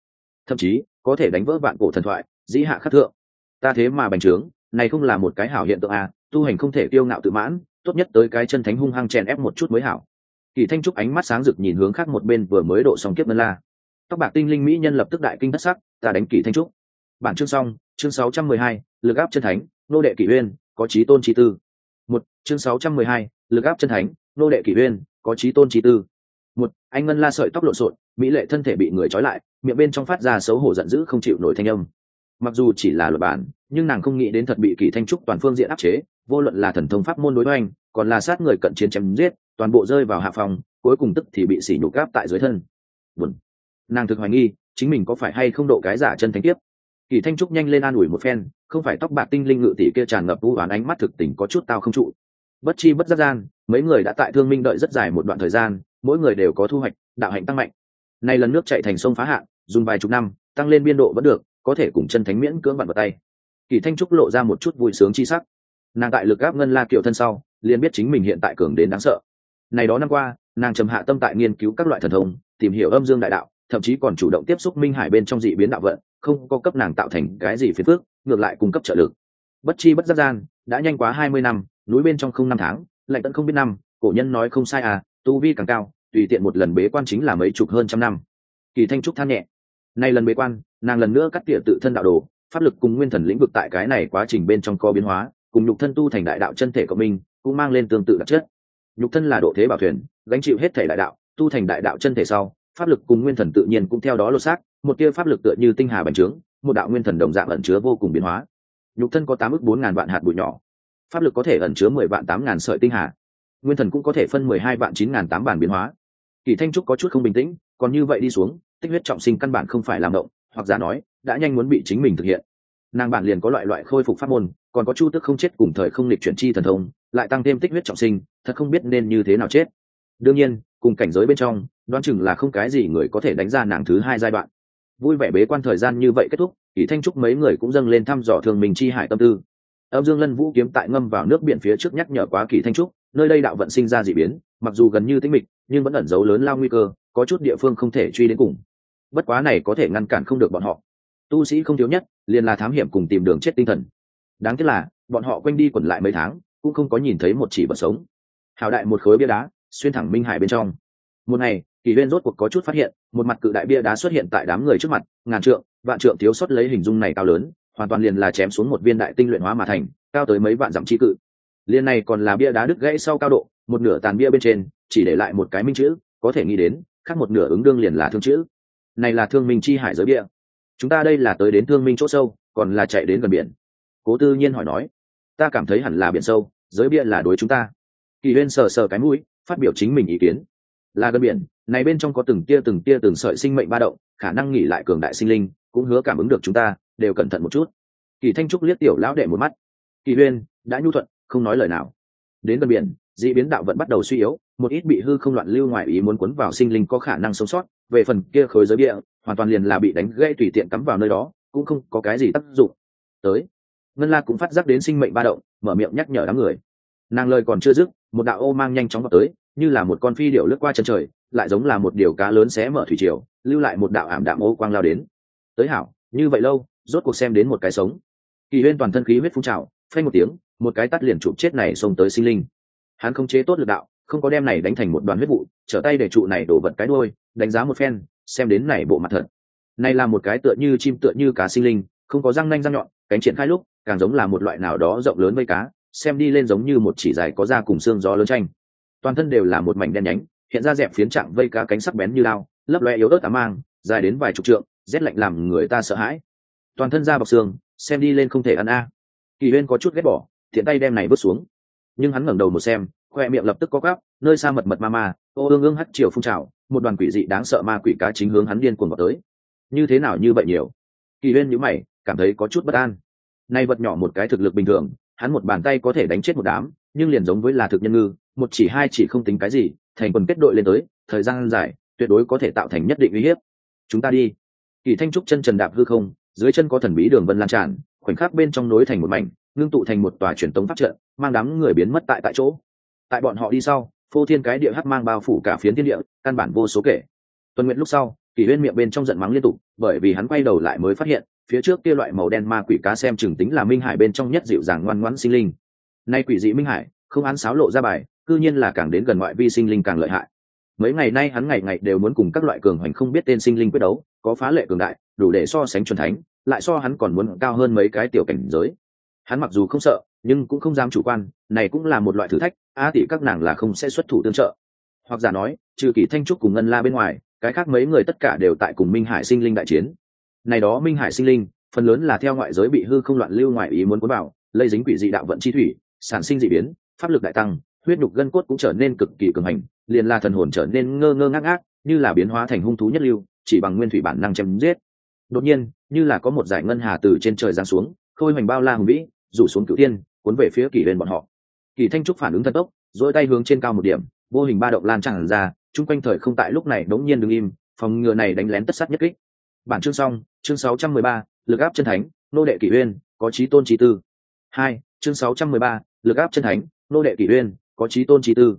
Speaker 1: Thậm chí có thể đánh vỡ vạn cổ thần thoại dĩ hạ khắc thượng. Ta thế mà bành trướng này không là một cái hảo hiện tượng à tu hành không thể kiêu ngạo tự mãn tốt nhất tới cái chân thánh hung hăng chèn ép một chút mới hảo. Kỳ thanh trúc ánh mắt sáng rực nhìn hướng khác một bên vừa mới độ xong kiếp ngân la. Tóc bạc tinh linh mỹ nhân lập tức đại kinh thất sắc ta đánh kỳ thanh trúc. Bản chương xong chương 612, lực áp chân thánh nô đệ kỷ uyên có trí tôn trí tư. Một chương 612, lực áp chân thánh nô đệ kỷ uyên có trí tôn trí tư một, anh ngân la sợi tóc lộn xộn, mỹ lệ thân thể bị người trói lại, miệng bên trong phát ra xấu hổ giận dữ không chịu nổi thanh âm. Mặc dù chỉ là luật bản, nhưng nàng không nghĩ đến thật bị kỳ thanh trúc toàn phương diện áp chế, vô luận là thần thông pháp môn đối oanh còn là sát người cận chiến chém giết, toàn bộ rơi vào hạ phòng, cuối cùng tức thì bị sỉ nhục gáp tại dưới thân. Buồn. nàng thực hoài nghi, chính mình có phải hay không độ cái giả chân thánh tiếp kỳ thanh trúc nhanh lên an ủi một phen, không phải tóc bạc tinh linh ngự tỷ kia tràn ngập vũ oán ánh mắt thực tình có chút tao không trụ. Bất chi bất giác gian, mấy người đã tại thương minh đợi rất dài một đoạn thời gian mỗi người đều có thu hoạch, đạo hạnh tăng mạnh. Nay lần nước chạy thành sông phá hạn, dùng vài chục năm, tăng lên biên độ vẫn được, có thể cùng chân thánh miễn cưỡng vặn vào tay. Kỳ thanh trúc lộ ra một chút vui sướng chi sắc. Nàng tại lực gáp ngân la kiệu thân sau, liền biết chính mình hiện tại cường đến đáng sợ. Này đó năm qua, nàng trầm hạ tâm tại nghiên cứu các loại thần thông, tìm hiểu âm dương đại đạo, thậm chí còn chủ động tiếp xúc minh hải bên trong dị biến đạo vận, không có cấp nàng tạo thành cái gì phiền phước ngược lại cung cấp trợ lực. Bất chi bất giác gian, đã nhanh quá hai mươi năm, núi bên trong không năm tháng, lạnh tận không biết năm, cổ nhân nói không sai à tu vi càng cao, tùy tiện một lần bế quan chính là mấy chục hơn trăm năm. Kỳ thanh trúc than nhẹ. Nay lần bế quan, nàng lần nữa cắt tỉa tự thân đạo đồ, pháp lực cùng nguyên thần lĩnh vực tại cái này quá trình bên trong co biến hóa, cùng nhục thân tu thành đại đạo chân thể của mình cũng mang lên tương tự đặc chất. Nhục thân là độ thế bảo thuyền, gánh chịu hết thể đại đạo, tu thành đại đạo chân thể sau, pháp lực cùng nguyên thần tự nhiên cũng theo đó lột xác, một tia pháp lực tựa như tinh hà bành trướng, một đạo nguyên thần đồng dạng ẩn chứa vô cùng biến hóa. Nhục thân có tám ước bốn ngàn vạn hạt bụi nhỏ. Pháp lực có thể ẩn chứa mười vạn tám ngàn sợi tinh hà nguyên thần cũng có thể phân mười hai vạn chín ngàn tám bản biến hóa. Kỳ thanh trúc có chút không bình tĩnh, còn như vậy đi xuống, tích huyết trọng sinh căn bản không phải làm động, hoặc giả nói, đã nhanh muốn bị chính mình thực hiện. Nàng bản liền có loại loại khôi phục pháp môn, còn có chu tức không chết cùng thời không lịch chuyển chi thần thông, lại tăng thêm tích huyết trọng sinh, thật không biết nên như thế nào chết. Đương nhiên, cùng cảnh giới bên trong, đoán chừng là không cái gì người có thể đánh ra nàng thứ hai giai đoạn. Vui vẻ bế quan thời gian như vậy kết thúc kỷ thanh trúc mấy người cũng dâng lên thăm dò thường mình chi hải tâm tư. Âm dương lân vũ kiếm tại ngâm vào nước biển phía trước nhắc nhở quá kỷ thanh trúc nơi đây đạo vận sinh ra dị biến, mặc dù gần như tĩnh mịch, nhưng vẫn ẩn giấu lớn lao nguy cơ, có chút địa phương không thể truy đến cùng. Bất quá này có thể ngăn cản không được bọn họ. Tu sĩ không thiếu nhất, liền là thám hiểm cùng tìm đường chết tinh thần. Đáng tiếc là, bọn họ quanh đi quẩn lại mấy tháng, cũng không có nhìn thấy một chỉ vật sống. Hào đại một khối bia đá, xuyên thẳng minh hải bên trong. Một ngày, kỳ huyên rốt cuộc có chút phát hiện, một mặt cự đại bia đá xuất hiện tại đám người trước mặt, ngàn trượng, vạn trượng thiếu xuất lấy hình dung này cao lớn, hoàn toàn liền là chém xuống một viên đại tinh luyện hóa mà thành, cao tới mấy vạn dặm chi cự liên này còn là bia đá đứt gãy sau cao độ, một nửa tàn bia bên trên, chỉ để lại một cái minh chữ, có thể nghĩ đến, khác một nửa ứng đương liền là thương chữ. Này là thương minh chi hải giới bia. Chúng ta đây là tới đến thương minh chỗ sâu, còn là chạy đến gần biển. Cố tư nhiên hỏi nói, ta cảm thấy hẳn là biển sâu, giới bia là đối chúng ta. Kỳ huyên sờ sờ cái mũi, phát biểu chính mình ý kiến. Là gần biển, này bên trong có từng tia từng tia từng sợi sinh mệnh ba động, khả năng nghỉ lại cường đại sinh linh, cũng hứa cảm ứng được chúng ta, đều cẩn thận một chút. Kỳ thanh trúc liếc tiểu lão đệ một mắt. Kỳ huyên, đã nhu thuận không nói lời nào. Đến gần biển, dị biến đạo vẫn bắt đầu suy yếu, một ít bị hư không loạn lưu ngoài ý muốn cuốn vào sinh linh có khả năng sống sót, về phần kia khối giới địa, hoàn toàn liền là bị đánh gây tùy tiện cắm vào nơi đó, cũng không có cái gì tác dụng. Tới, ngân la cũng phát giác đến sinh mệnh ba động, mở miệng nhắc nhở đám người. Nàng lời còn chưa dứt, một đạo ô mang nhanh chóng vào tới, như là một con phi điệu lướt qua chân trời, lại giống là một điều cá lớn xé mở thủy triều, lưu lại một đạo ảm đạm ô quang lao đến. Tới hảo, như vậy lâu, rốt cuộc xem đến một cái sống. Kỳ huyên toàn thân khí huyết phun trào, phanh một tiếng một cái tắt liền chụp chết này xông tới sinh linh. Hắn không chế tốt lực đạo, không có đem này đánh thành một đoàn huyết vụ, trở tay để trụ này đổ vật cái đuôi, đánh giá một phen, xem đến này bộ mặt thật. Này là một cái tựa như chim tựa như cá sinh linh, không có răng nanh răng nhọn, cánh triển khai lúc, càng giống là một loại nào đó rộng lớn vây cá, xem đi lên giống như một chỉ dài có da cùng xương gió lớn tranh toàn thân đều là một mảnh đen nhánh, hiện ra dẹp phiến trạng vây cá cánh sắc bén như lao, lấp loe yếu ớt tà mang, dài đến vài chục trượng, rét lạnh làm người ta sợ hãi. Toàn thân da bọc xương, xem đi lên không thể ăn a. Kỳ huyên có chút ghét bỏ thiện tay đem này vứt xuống. Nhưng hắn ngẩng đầu một xem, khoe miệng lập tức có gắp nơi xa mật mật ma ma, ô ương ương hắt chiều phun trào, một đoàn quỷ dị đáng sợ ma quỷ cá chính hướng hắn điên cuồng vào tới. Như thế nào như vậy nhiều? Kỳ huyên nhữ mày, cảm thấy có chút bất an. Nay vật nhỏ một cái thực lực bình thường, hắn một bàn tay có thể đánh chết một đám, nhưng liền giống với là thực nhân ngư, một chỉ hai chỉ không tính cái gì, thành quần kết đội lên tới, thời gian dài, tuyệt đối có thể tạo thành nhất định uy hiếp. Chúng ta đi. Kỳ thanh trúc chân trần đạp hư không, dưới chân có thần bí đường vân lan tràn, khoảnh khắc bên trong nối thành một mảnh ngưng tụ thành một tòa truyền tống pháp trận, mang đám người biến mất tại tại chỗ. Tại bọn họ đi sau, phô thiên cái địa hắc mang bao phủ cả phiến thiên địa, căn bản vô số kể. Tuần nguyện lúc sau kỳ huyên miệng bên trong giận mắng liên tục, bởi vì hắn quay đầu lại mới phát hiện, phía trước kia loại màu đen ma quỷ cá xem chừng tính là minh hải bên trong nhất dịu dàng ngoan ngoãn sinh linh. Nay quỷ dị minh hải, không án sáo lộ ra bài, cư nhiên là càng đến gần ngoại vi sinh linh càng lợi hại. Mấy ngày nay hắn ngày ngày đều muốn cùng các loại cường hoành không biết tên sinh linh quyết đấu, có phá lệ cường đại, đủ để so sánh chuẩn thánh, lại so hắn còn muốn cao hơn mấy cái tiểu cảnh giới hắn mặc dù không sợ, nhưng cũng không dám chủ quan, này cũng là một loại thử thách a tỷ các nàng là không sẽ xuất thủ tương trợ. Hoặc giả nói, trừ kỳ thanh trúc cùng ngân la bên ngoài, cái khác mấy người tất cả đều tại cùng minh hải sinh linh đại chiến. Này đó minh hải sinh linh, phần lớn là theo ngoại giới bị hư không loạn lưu ngoại ý muốn cuốn vào, lây dính quỷ dị đạo vận chi thủy, sản sinh dị biến, pháp lực đại tăng, huyết nhục gân cốt cũng trở nên cực kỳ cường hành, liền là thần hồn trở nên ngơ ngơ ngác ngác, như là biến hóa thành hung thú nhất lưu, chỉ bằng nguyên thủy bản năng chém giết. Đột nhiên, như là có một giải ngân hà từ trên trời giáng xuống, khôi hoành bao la hùng vĩ rủ xuống cửu tiên cuốn về phía kỷ lên bọn họ. Kỳ thanh trúc phản ứng thần tốc dỗi tay hướng trên cao một điểm vô hình ba động lan tràn ra chung quanh thời không tại lúc này đống nhiên đứng im phòng ngừa này đánh lén tất sát nhất kích. Bản chương xong chương 613, lực áp chân thánh nô đệ kỷ uyên có trí tôn trí tư. Hai chương 613, lực áp chân thánh nô đệ kỷ uyên có trí tôn trí tư.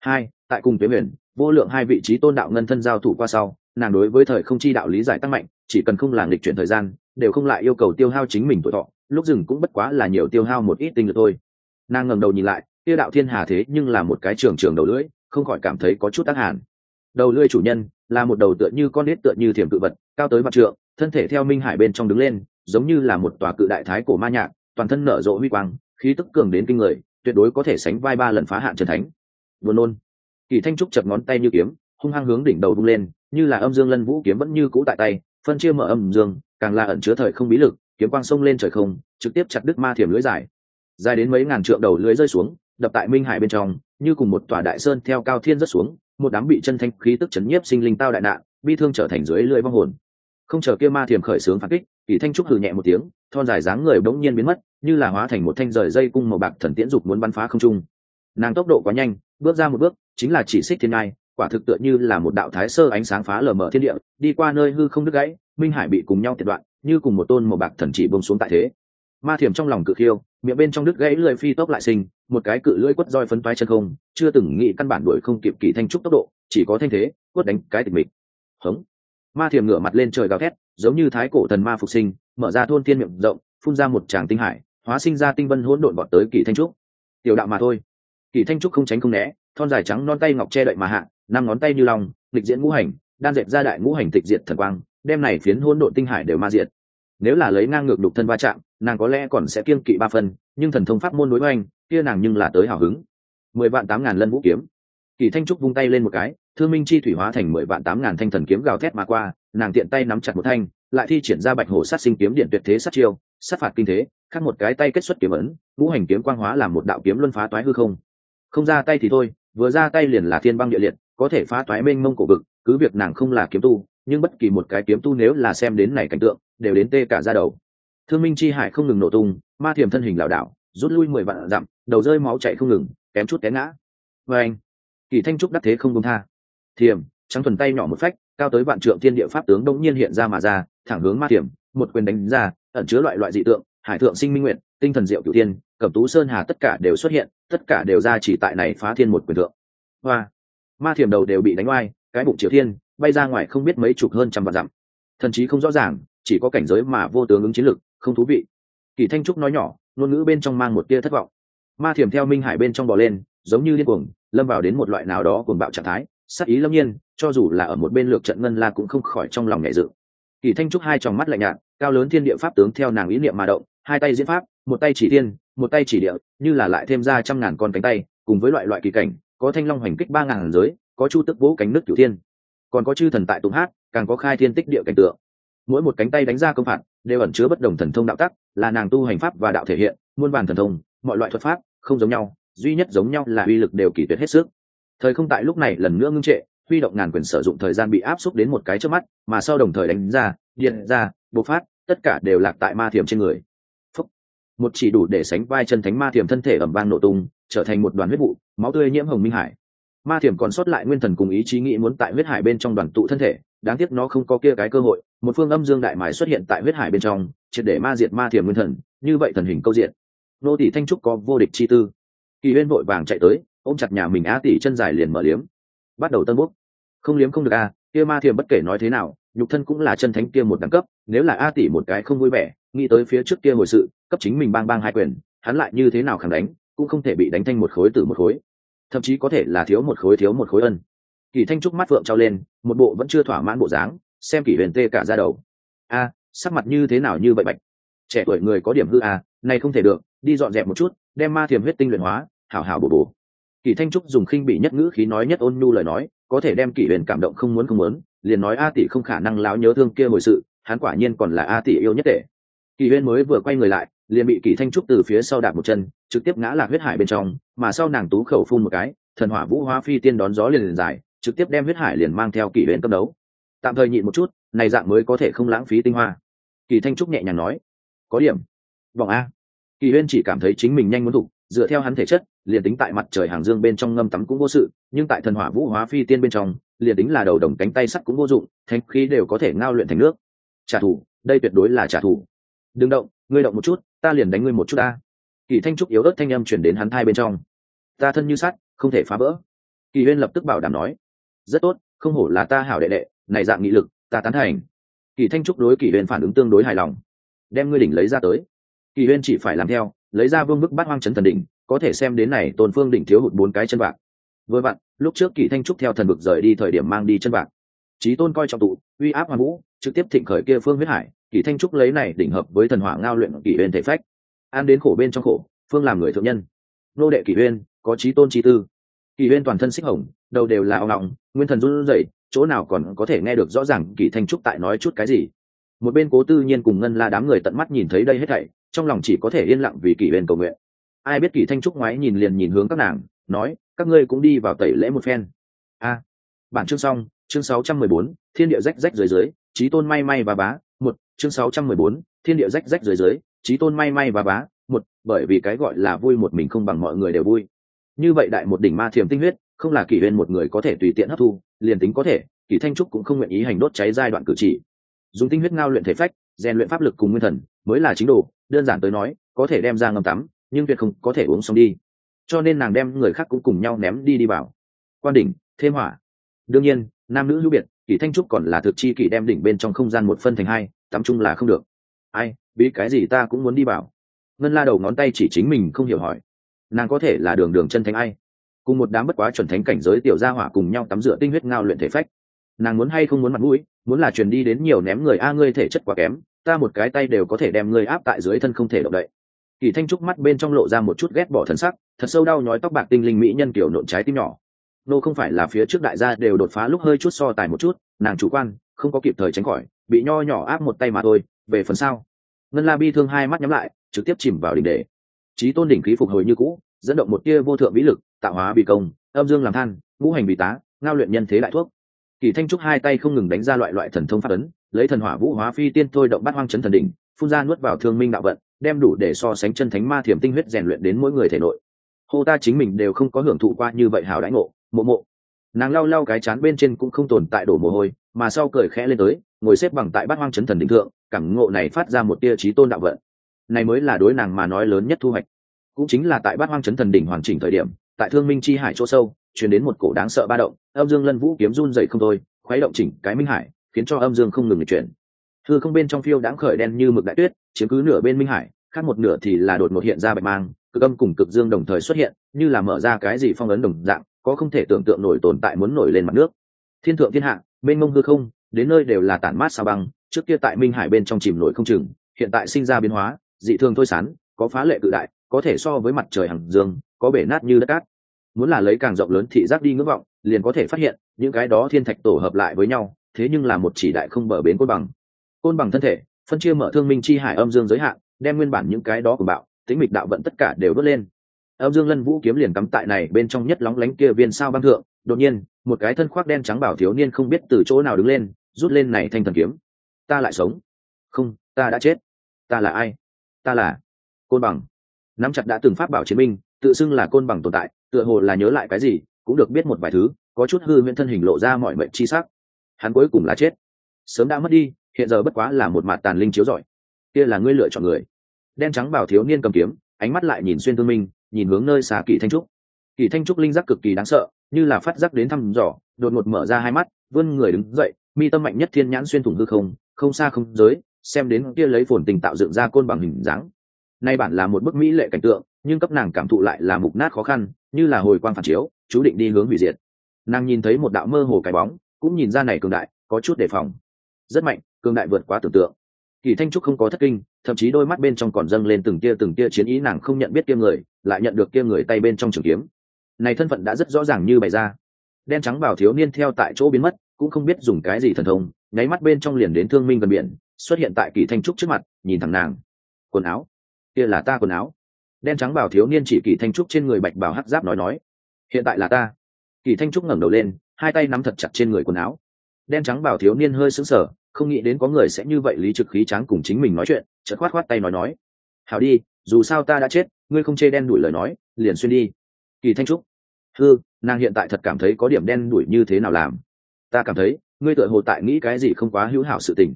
Speaker 1: Hai tại cùng tuế huyền vô lượng hai vị trí tôn đạo ngân thân giao thủ qua sau nàng đối với thời không chi đạo lý giải tăng mạnh chỉ cần không làm lịch chuyển thời gian đều không lại yêu cầu tiêu hao chính mình tuổi thọ lúc dừng cũng bất quá là nhiều tiêu hao một ít tinh lực thôi. Nàng ngẩng đầu nhìn lại tiêu đạo thiên hà thế nhưng là một cái trường trường đầu lưỡi, không khỏi cảm thấy có chút tác hàn. Đầu lưỡi chủ nhân là một đầu tựa như con nết tựa như thiểm cự vật, cao tới mặt trượng, thân thể theo minh hải bên trong đứng lên, giống như là một tòa cự đại thái cổ ma nhạc, toàn thân nở rộ huy quang, khí tức cường đến kinh người, tuyệt đối có thể sánh vai ba lần phá hạn trần thánh. Buồn nôn. Kỳ thanh trúc chập ngón tay như kiếm, hung hăng hướng đỉnh đầu đung lên, như là âm dương lân vũ kiếm vẫn như cũ tại tay, phân chia mở âm dương, càng là ẩn chứa thời không bí lực kiếm quang sông lên trời không, trực tiếp chặt đứt ma thiểm lưới dài. Dài đến mấy ngàn trượng đầu lưới rơi xuống, đập tại minh hải bên trong, như cùng một tòa đại sơn theo cao thiên rất xuống, một đám bị chân thanh khí tức chấn nhiếp sinh linh tao đại nạn, bi thương trở thành dưới lưỡi vong hồn. Không chờ kia ma thiểm khởi sướng phản kích, kỳ thanh trúc hừ nhẹ một tiếng, thon dài dáng người bỗng nhiên biến mất, như là hóa thành một thanh rời dây cung màu bạc thần tiễn dục muốn bắn phá không trung. Nàng tốc độ quá nhanh, bước ra một bước, chính là chỉ xích thiên ngai, quả thực tựa như là một đạo thái sơ ánh sáng phá lờ mở thiên địa, đi qua nơi hư không đứt gãy, minh hải bị cùng nhau tiệt đoạn như cùng một tôn màu bạc thần chỉ bông xuống tại thế. Ma thiểm trong lòng cự khiêu, miệng bên trong đứt gãy lưỡi phi tốc lại sinh, một cái cự lưỡi quất roi phấn toái chân không, chưa từng nghĩ căn bản đuổi không kịp kỳ thanh trúc tốc độ, chỉ có thanh thế, quất đánh cái tịch mịch. Hống. Ma thiểm ngửa mặt lên trời gào thét, giống như thái cổ thần ma phục sinh, mở ra thôn tiên miệng rộng, phun ra một tràng tinh hải, hóa sinh ra tinh vân hỗn độn bọt tới kỳ thanh trúc. Tiểu đạo mà thôi. Kỳ thanh trúc không tránh không né, thon dài trắng non tay ngọc che đậy mà hạ, năm ngón tay như lòng lịch diễn ngũ hành, đan dệt ra đại ngũ hành tịch diệt thần quang đem này phiến hỗn độn tinh hải đều ma diệt. Nếu là lấy ngang ngược đục thân va chạm, nàng có lẽ còn sẽ kiên kỵ ba phần, nhưng thần thông pháp môn đối với anh, kia nàng nhưng là tới hào hứng. Mười vạn tám ngàn lân vũ kiếm. Kỳ thanh trúc vung tay lên một cái thương minh chi thủy hóa thành mười vạn tám ngàn thanh thần kiếm gào thét mà qua, nàng tiện tay nắm chặt một thanh, lại thi triển ra bạch hổ sát sinh kiếm điện tuyệt thế sát chiêu, sát phạt kinh thế, khác một cái tay kết xuất kiếm ấn, ngũ hành kiếm quang hóa làm một đạo kiếm luân phá toái hư không. Không ra tay thì thôi, vừa ra tay liền là thiên băng địa liệt, có thể phá toái mênh mông cổ vực, cứ việc nàng không là kiếm tu nhưng bất kỳ một cái kiếm tu nếu là xem đến này cảnh tượng, đều đến tê cả ra đầu. Thương minh chi hải không ngừng nổ tung, ma thiềm thân hình lảo đảo, rút lui mười vạn dặm, đầu rơi máu chạy không ngừng, kém chút té ngã. Vê anh, kỳ thanh trúc đắc thế không công tha. Thiềm trắng thuần tay nhỏ một phách, cao tới vạn trượng thiên địa pháp tướng đông nhiên hiện ra mà ra, thẳng hướng ma thiềm một quyền đánh ra, ẩn chứa loại loại dị tượng, hải thượng sinh minh nguyện tinh thần diệu cửu thiên, cẩm tú sơn hà tất cả đều xuất hiện, tất cả đều ra chỉ tại này phá thiên một quyền thượng. Hoa, ma thiểm đầu đều bị đánh oai, cái bụng triều thiên bay ra ngoài không biết mấy chục hơn trăm vạn dặm. Thần chí không rõ ràng, chỉ có cảnh giới mà vô tướng ứng chiến lực, không thú vị. Kỳ thanh trúc nói nhỏ, ngôn ngữ bên trong mang một tia thất vọng. Ma thiểm theo minh hải bên trong bò lên, giống như điên cuồng, lâm vào đến một loại nào đó cuồng bạo trạng thái. Sắc ý lâm nhiên, cho dù là ở một bên lược trận ngân la cũng không khỏi trong lòng nhẹ dự. Kỳ thanh trúc hai tròng mắt lạnh nhạt, cao lớn thiên địa pháp tướng theo nàng ý niệm mà động, hai tay diễn pháp, một tay chỉ thiên, một tay chỉ địa, như là lại thêm ra trăm ngàn con cánh tay, cùng với loại loại kỳ cảnh, có thanh long hoành kích ba ngàn giới, có chu tức vỗ cánh nước cửu thiên còn có chư thần tại tụng hát, càng có khai thiên tích địa cảnh tượng. Mỗi một cánh tay đánh ra công phạt, đều ẩn chứa bất đồng thần thông đạo tắc, là nàng tu hành pháp và đạo thể hiện, muôn vàn thần thông, mọi loại thuật pháp, không giống nhau, duy nhất giống nhau là uy lực đều kỳ tuyệt hết sức. Thời không tại lúc này lần nữa ngưng trệ, huy động ngàn quyền sử dụng thời gian bị áp xúc đến một cái trước mắt, mà sau đồng thời đánh ra, điện ra, bộc phát, tất cả đều lạc tại ma thiểm trên người. Phúc. một chỉ đủ để sánh vai chân thánh ma thiểm thân thể ẩm vang nổ tung, trở thành một đoàn huyết vụ, máu tươi nhiễm hồng minh hải ma thiểm còn sót lại nguyên thần cùng ý chí nghĩ muốn tại huyết hải bên trong đoàn tụ thân thể, đáng tiếc nó không có kia cái cơ hội, một phương âm dương đại mài xuất hiện tại huyết hải bên trong, triệt để ma diệt ma thiểm nguyên thần, như vậy thần hình câu diện. Nô tỷ thanh trúc có vô địch chi tư. Kỳ huyên vội vàng chạy tới, ôm chặt nhà mình á tỷ chân dài liền mở liếm. Bắt đầu tân bút không liếm không được a kia ma thiểm bất kể nói thế nào, nhục thân cũng là chân thánh kia một đẳng cấp, nếu là a tỷ một cái không vui vẻ, nghĩ tới phía trước kia hồi sự, cấp chính mình bang bang hai quyền, hắn lại như thế nào khẳng đánh, cũng không thể bị đánh thanh một khối từ một khối thậm chí có thể là thiếu một khối thiếu một khối ân. Kỳ thanh trúc mắt phượng trao lên, một bộ vẫn chưa thỏa mãn bộ dáng, xem kỷ huyền tê cả ra đầu. A, sắc mặt như thế nào như vậy bạch? Trẻ tuổi người có điểm hư a này không thể được, đi dọn dẹp một chút, đem ma thiềm huyết tinh luyện hóa, hảo hảo bổ bổ. Kỳ thanh trúc dùng khinh bị nhất ngữ khí nói nhất ôn nhu lời nói, có thể đem kỷ huyền cảm động không muốn không muốn, liền nói a tỷ không khả năng láo nhớ thương kia hồi sự, hắn quả nhiên còn là a tỷ yêu nhất tệ. Kỳ huyền mới vừa quay người lại liền bị kỳ thanh trúc từ phía sau đạp một chân, trực tiếp ngã lạc huyết hải bên trong, mà sau nàng tú khẩu phun một cái, thần hỏa vũ hóa phi tiên đón gió liền liền dài trực tiếp đem huyết hải liền mang theo kỷ huyền cấp đấu. Tạm thời nhịn một chút, này dạng mới có thể không lãng phí tinh hoa. Kỳ thanh trúc nhẹ nhàng nói, có điểm. Vòng a. Kỳ huyên chỉ cảm thấy chính mình nhanh muốn thủ dựa theo hắn thể chất, liền tính tại mặt trời hàng dương bên trong ngâm tắm cũng vô sự, nhưng tại thần hỏa vũ hóa phi tiên bên trong, liền tính là đầu đồng cánh tay sắt cũng vô dụng, thanh khí đều có thể ngao luyện thành nước. Trả thù, đây tuyệt đối là trả thù. Đừng động, ngươi động một chút ta liền đánh ngươi một chút ta. Kỳ thanh trúc yếu ớt thanh âm chuyển đến hắn thai bên trong. Ta thân như sắt, không thể phá vỡ. Kỳ huyên lập tức bảo đảm nói, rất tốt, không hổ là ta hảo đệ đệ, này dạng nghị lực, ta tán thành. Kỳ thanh trúc đối kỳ huyên phản ứng tương đối hài lòng. Đem ngươi đỉnh lấy ra tới. Kỳ huyên chỉ phải làm theo, lấy ra vương bức bát hoang chấn thần đỉnh, có thể xem đến này tôn phương đỉnh thiếu hụt bốn cái chân bạc. Vừa vặn, lúc trước kỳ thanh trúc theo thần vực rời đi thời điểm mang đi chân bạc. Trí tôn coi trọng tụ, uy áp hoàn vũ, trực tiếp thịnh khởi kia phương huyết hải kỳ thanh trúc lấy này đỉnh hợp với thần hỏa ngao luyện kỷ huyên thể phách. An đến khổ bên trong khổ phương làm người thượng nhân. Nô đệ kỷ huyên có trí tôn trí tư. Kỷ huyên toàn thân xích hồng đầu đều là ao ngọng nguyên thần run rẩy chỗ nào còn có thể nghe được rõ ràng kỷ thanh trúc tại nói chút cái gì. Một bên cố tư nhiên cùng ngân la đám người tận mắt nhìn thấy đây hết thảy trong lòng chỉ có thể yên lặng vì kỷ huyên cầu nguyện. Ai biết kỷ thanh trúc ngoái nhìn liền nhìn hướng các nàng nói các ngươi cũng đi vào tẩy lễ một phen. A. Bản chương xong chương 614, thiên địa rách rách dưới dưới trí tôn may may và bá chương 614, thiên địa rách rách dưới dưới trí tôn may may và bá một bởi vì cái gọi là vui một mình không bằng mọi người đều vui. Như vậy đại một đỉnh ma thiềm tinh huyết không là kỷ huyên một người có thể tùy tiện hấp thu liền tính có thể kỷ thanh trúc cũng không nguyện ý hành đốt cháy giai đoạn cử chỉ. Dùng tinh huyết ngao luyện thể phách rèn luyện pháp lực cùng nguyên thần mới là chính đồ đơn giản tới nói có thể đem ra ngâm tắm nhưng tuyệt không có thể uống xong đi. Cho nên nàng đem người khác cũng cùng nhau ném đi đi vào. Quan đỉnh thêm hỏa. Đương nhiên nam nữ hữu biệt kỷ thanh trúc còn là thực chi kỷ đem đỉnh bên trong không gian một phân thành hai tắm chung là không được. Ai bị cái gì ta cũng muốn đi vào. Ngân la đầu ngón tay chỉ chính mình không hiểu hỏi. Nàng có thể là đường đường chân thánh ai? Cùng một đám bất quá chuẩn thánh cảnh giới tiểu gia hỏa cùng nhau tắm rửa tinh huyết ngao luyện thể phách. Nàng muốn hay không muốn mặt mũi, muốn là truyền đi đến nhiều ném người a, ngươi thể chất quá kém, ta một cái tay đều có thể đem ngươi áp tại dưới thân không thể động đậy. Kỳ thanh trúc mắt bên trong lộ ra một chút ghét bỏ thần sắc, thật sâu đau nhói tóc bạc tinh linh mỹ nhân kiểu nộn trái tim nhỏ. Nô không phải là phía trước đại gia đều đột phá lúc hơi chút so tài một chút, nàng chủ quan không có kịp thời tránh khỏi, bị nho nhỏ áp một tay mà thôi, về phần sau. Ngân la bi thương hai mắt nhắm lại, trực tiếp chìm vào đỉnh đề trí tôn đỉnh khí phục hồi như cũ, dẫn động một tia vô thượng vĩ lực, tạo hóa bị công, âm dương làm than, ngũ hành bị tá, ngao luyện nhân thế đại thuốc. Kỳ thanh trúc hai tay không ngừng đánh ra loại loại thần thông phát ấn, lấy thần hỏa vũ hóa phi tiên thôi động bắt hoang chấn thần đỉnh, phun ra nuốt vào thương minh đạo vận, đem đủ để so sánh chân thánh ma thiểm tinh huyết rèn luyện đến mỗi người thể nội. Hô ta chính mình đều không có hưởng thụ qua như vậy hào đãi ngộ, mộ mộ nàng lau lau cái chán bên trên cũng không tồn tại đổ mồ hôi, mà sau cười khẽ lên tới, ngồi xếp bằng tại bát hoang chấn thần đỉnh thượng, cảm ngộ này phát ra một tia trí tôn đạo vận. Này mới là đối nàng mà nói lớn nhất thu hoạch. Cũng chính là tại bát hoang chấn thần đỉnh hoàn chỉnh thời điểm, tại thương minh chi hải chỗ sâu chuyển đến một cổ đáng sợ ba động, âm dương lân vũ kiếm run dậy không thôi, khuấy động chỉnh cái minh hải, khiến cho âm dương không ngừng chuyển. Thư không bên trong phiêu đáng khởi đen như mực đại tuyết, chiếm cứ nửa bên minh hải, khác một nửa thì là đột một hiện ra bạch mang, cực âm cùng cực dương đồng thời xuất hiện, như là mở ra cái gì phong ấn đồng dạng có không thể tưởng tượng nổi tồn tại muốn nổi lên mặt nước. Thiên thượng thiên hạ bên mông hư không, đến nơi đều là tản mát sa băng, trước kia tại minh hải bên trong chìm nổi không chừng, hiện tại sinh ra biến hóa, dị thường thôi sán, có phá lệ cự đại, có thể so với mặt trời hằng dương, có bể nát như đất cát. Muốn là lấy càng rộng lớn thị giác đi ngưỡng vọng, liền có thể phát hiện, những cái đó thiên thạch tổ hợp lại với nhau, thế nhưng là một chỉ đại không bờ bến côn bằng. Côn bằng thân thể, phân chia mở thương minh chi hải âm dương giới hạn, đem nguyên bản những cái đó của bạo, tính mịch đạo vận tất cả đều đốt lên âm dương lân vũ kiếm liền cắm tại này bên trong nhất lóng lánh kia viên sao băng thượng, đột nhiên, một cái thân khoác đen trắng bảo thiếu niên không biết từ chỗ nào đứng lên, rút lên này thanh thần kiếm. Ta lại sống. Không, ta đã chết. Ta là ai? Ta là côn bằng. Nắm chặt đã từng pháp bảo chiến binh, tự xưng là côn bằng tồn tại, tựa hồ là nhớ lại cái gì, cũng được biết một vài thứ, có chút hư huyễn thân hình lộ ra mọi mệnh chi sắc. Hắn cuối cùng là chết. Sớm đã mất đi, hiện giờ bất quá là một mặt tàn linh chiếu giỏi kia là ngươi lựa chọn người. Đen trắng bảo thiếu niên cầm kiếm, ánh mắt lại nhìn xuyên thương minh nhìn hướng nơi xa kỳ thanh trúc. Kỳ thanh trúc linh giác cực kỳ đáng sợ, như là phát giác đến thăm dò, đột ngột mở ra hai mắt, vươn người đứng dậy, mi tâm mạnh nhất thiên nhãn xuyên thủng hư không không xa không giới, xem đến kia lấy phồn tình tạo dựng ra côn bằng hình dáng. Nay bản là một bức mỹ lệ cảnh tượng, nhưng cấp nàng cảm thụ lại là mục nát khó khăn, như là hồi quang phản chiếu, chú định đi hướng hủy diệt. Nàng nhìn thấy một đạo mơ hồ cái bóng, cũng nhìn ra này cường đại, có chút đề phòng. Rất mạnh, cường đại vượt quá tưởng tượng kỳ thanh trúc không có thất kinh, thậm chí đôi mắt bên trong còn dâng lên từng tia từng tia chiến ý, nàng không nhận biết kia người, lại nhận được kia người tay bên trong trường kiếm. Này thân phận đã rất rõ ràng như bày ra. Đen trắng bảo thiếu niên theo tại chỗ biến mất, cũng không biết dùng cái gì thần thông, nháy mắt bên trong liền đến thương minh gần biển, xuất hiện tại kỳ thanh trúc trước mặt, nhìn thẳng nàng. Quần áo? Kia là ta quần áo. Đen trắng bảo thiếu niên chỉ kỳ thanh trúc trên người bạch bảo hắc giáp nói nói. Hiện tại là ta. Kỳ thanh trúc ngẩng đầu lên, hai tay nắm thật chặt trên người quần áo. Đen trắng bảo thiếu niên hơi sững sờ không nghĩ đến có người sẽ như vậy lý trực khí tráng cùng chính mình nói chuyện, chợt khoát khoát tay nói nói, hảo đi, dù sao ta đã chết, ngươi không chê đen đuổi lời nói, liền xuyên đi. Kỳ thanh trúc thư nàng hiện tại thật cảm thấy có điểm đen đuổi như thế nào làm? Ta cảm thấy, ngươi tự hồ tại nghĩ cái gì không quá hữu hảo sự tình.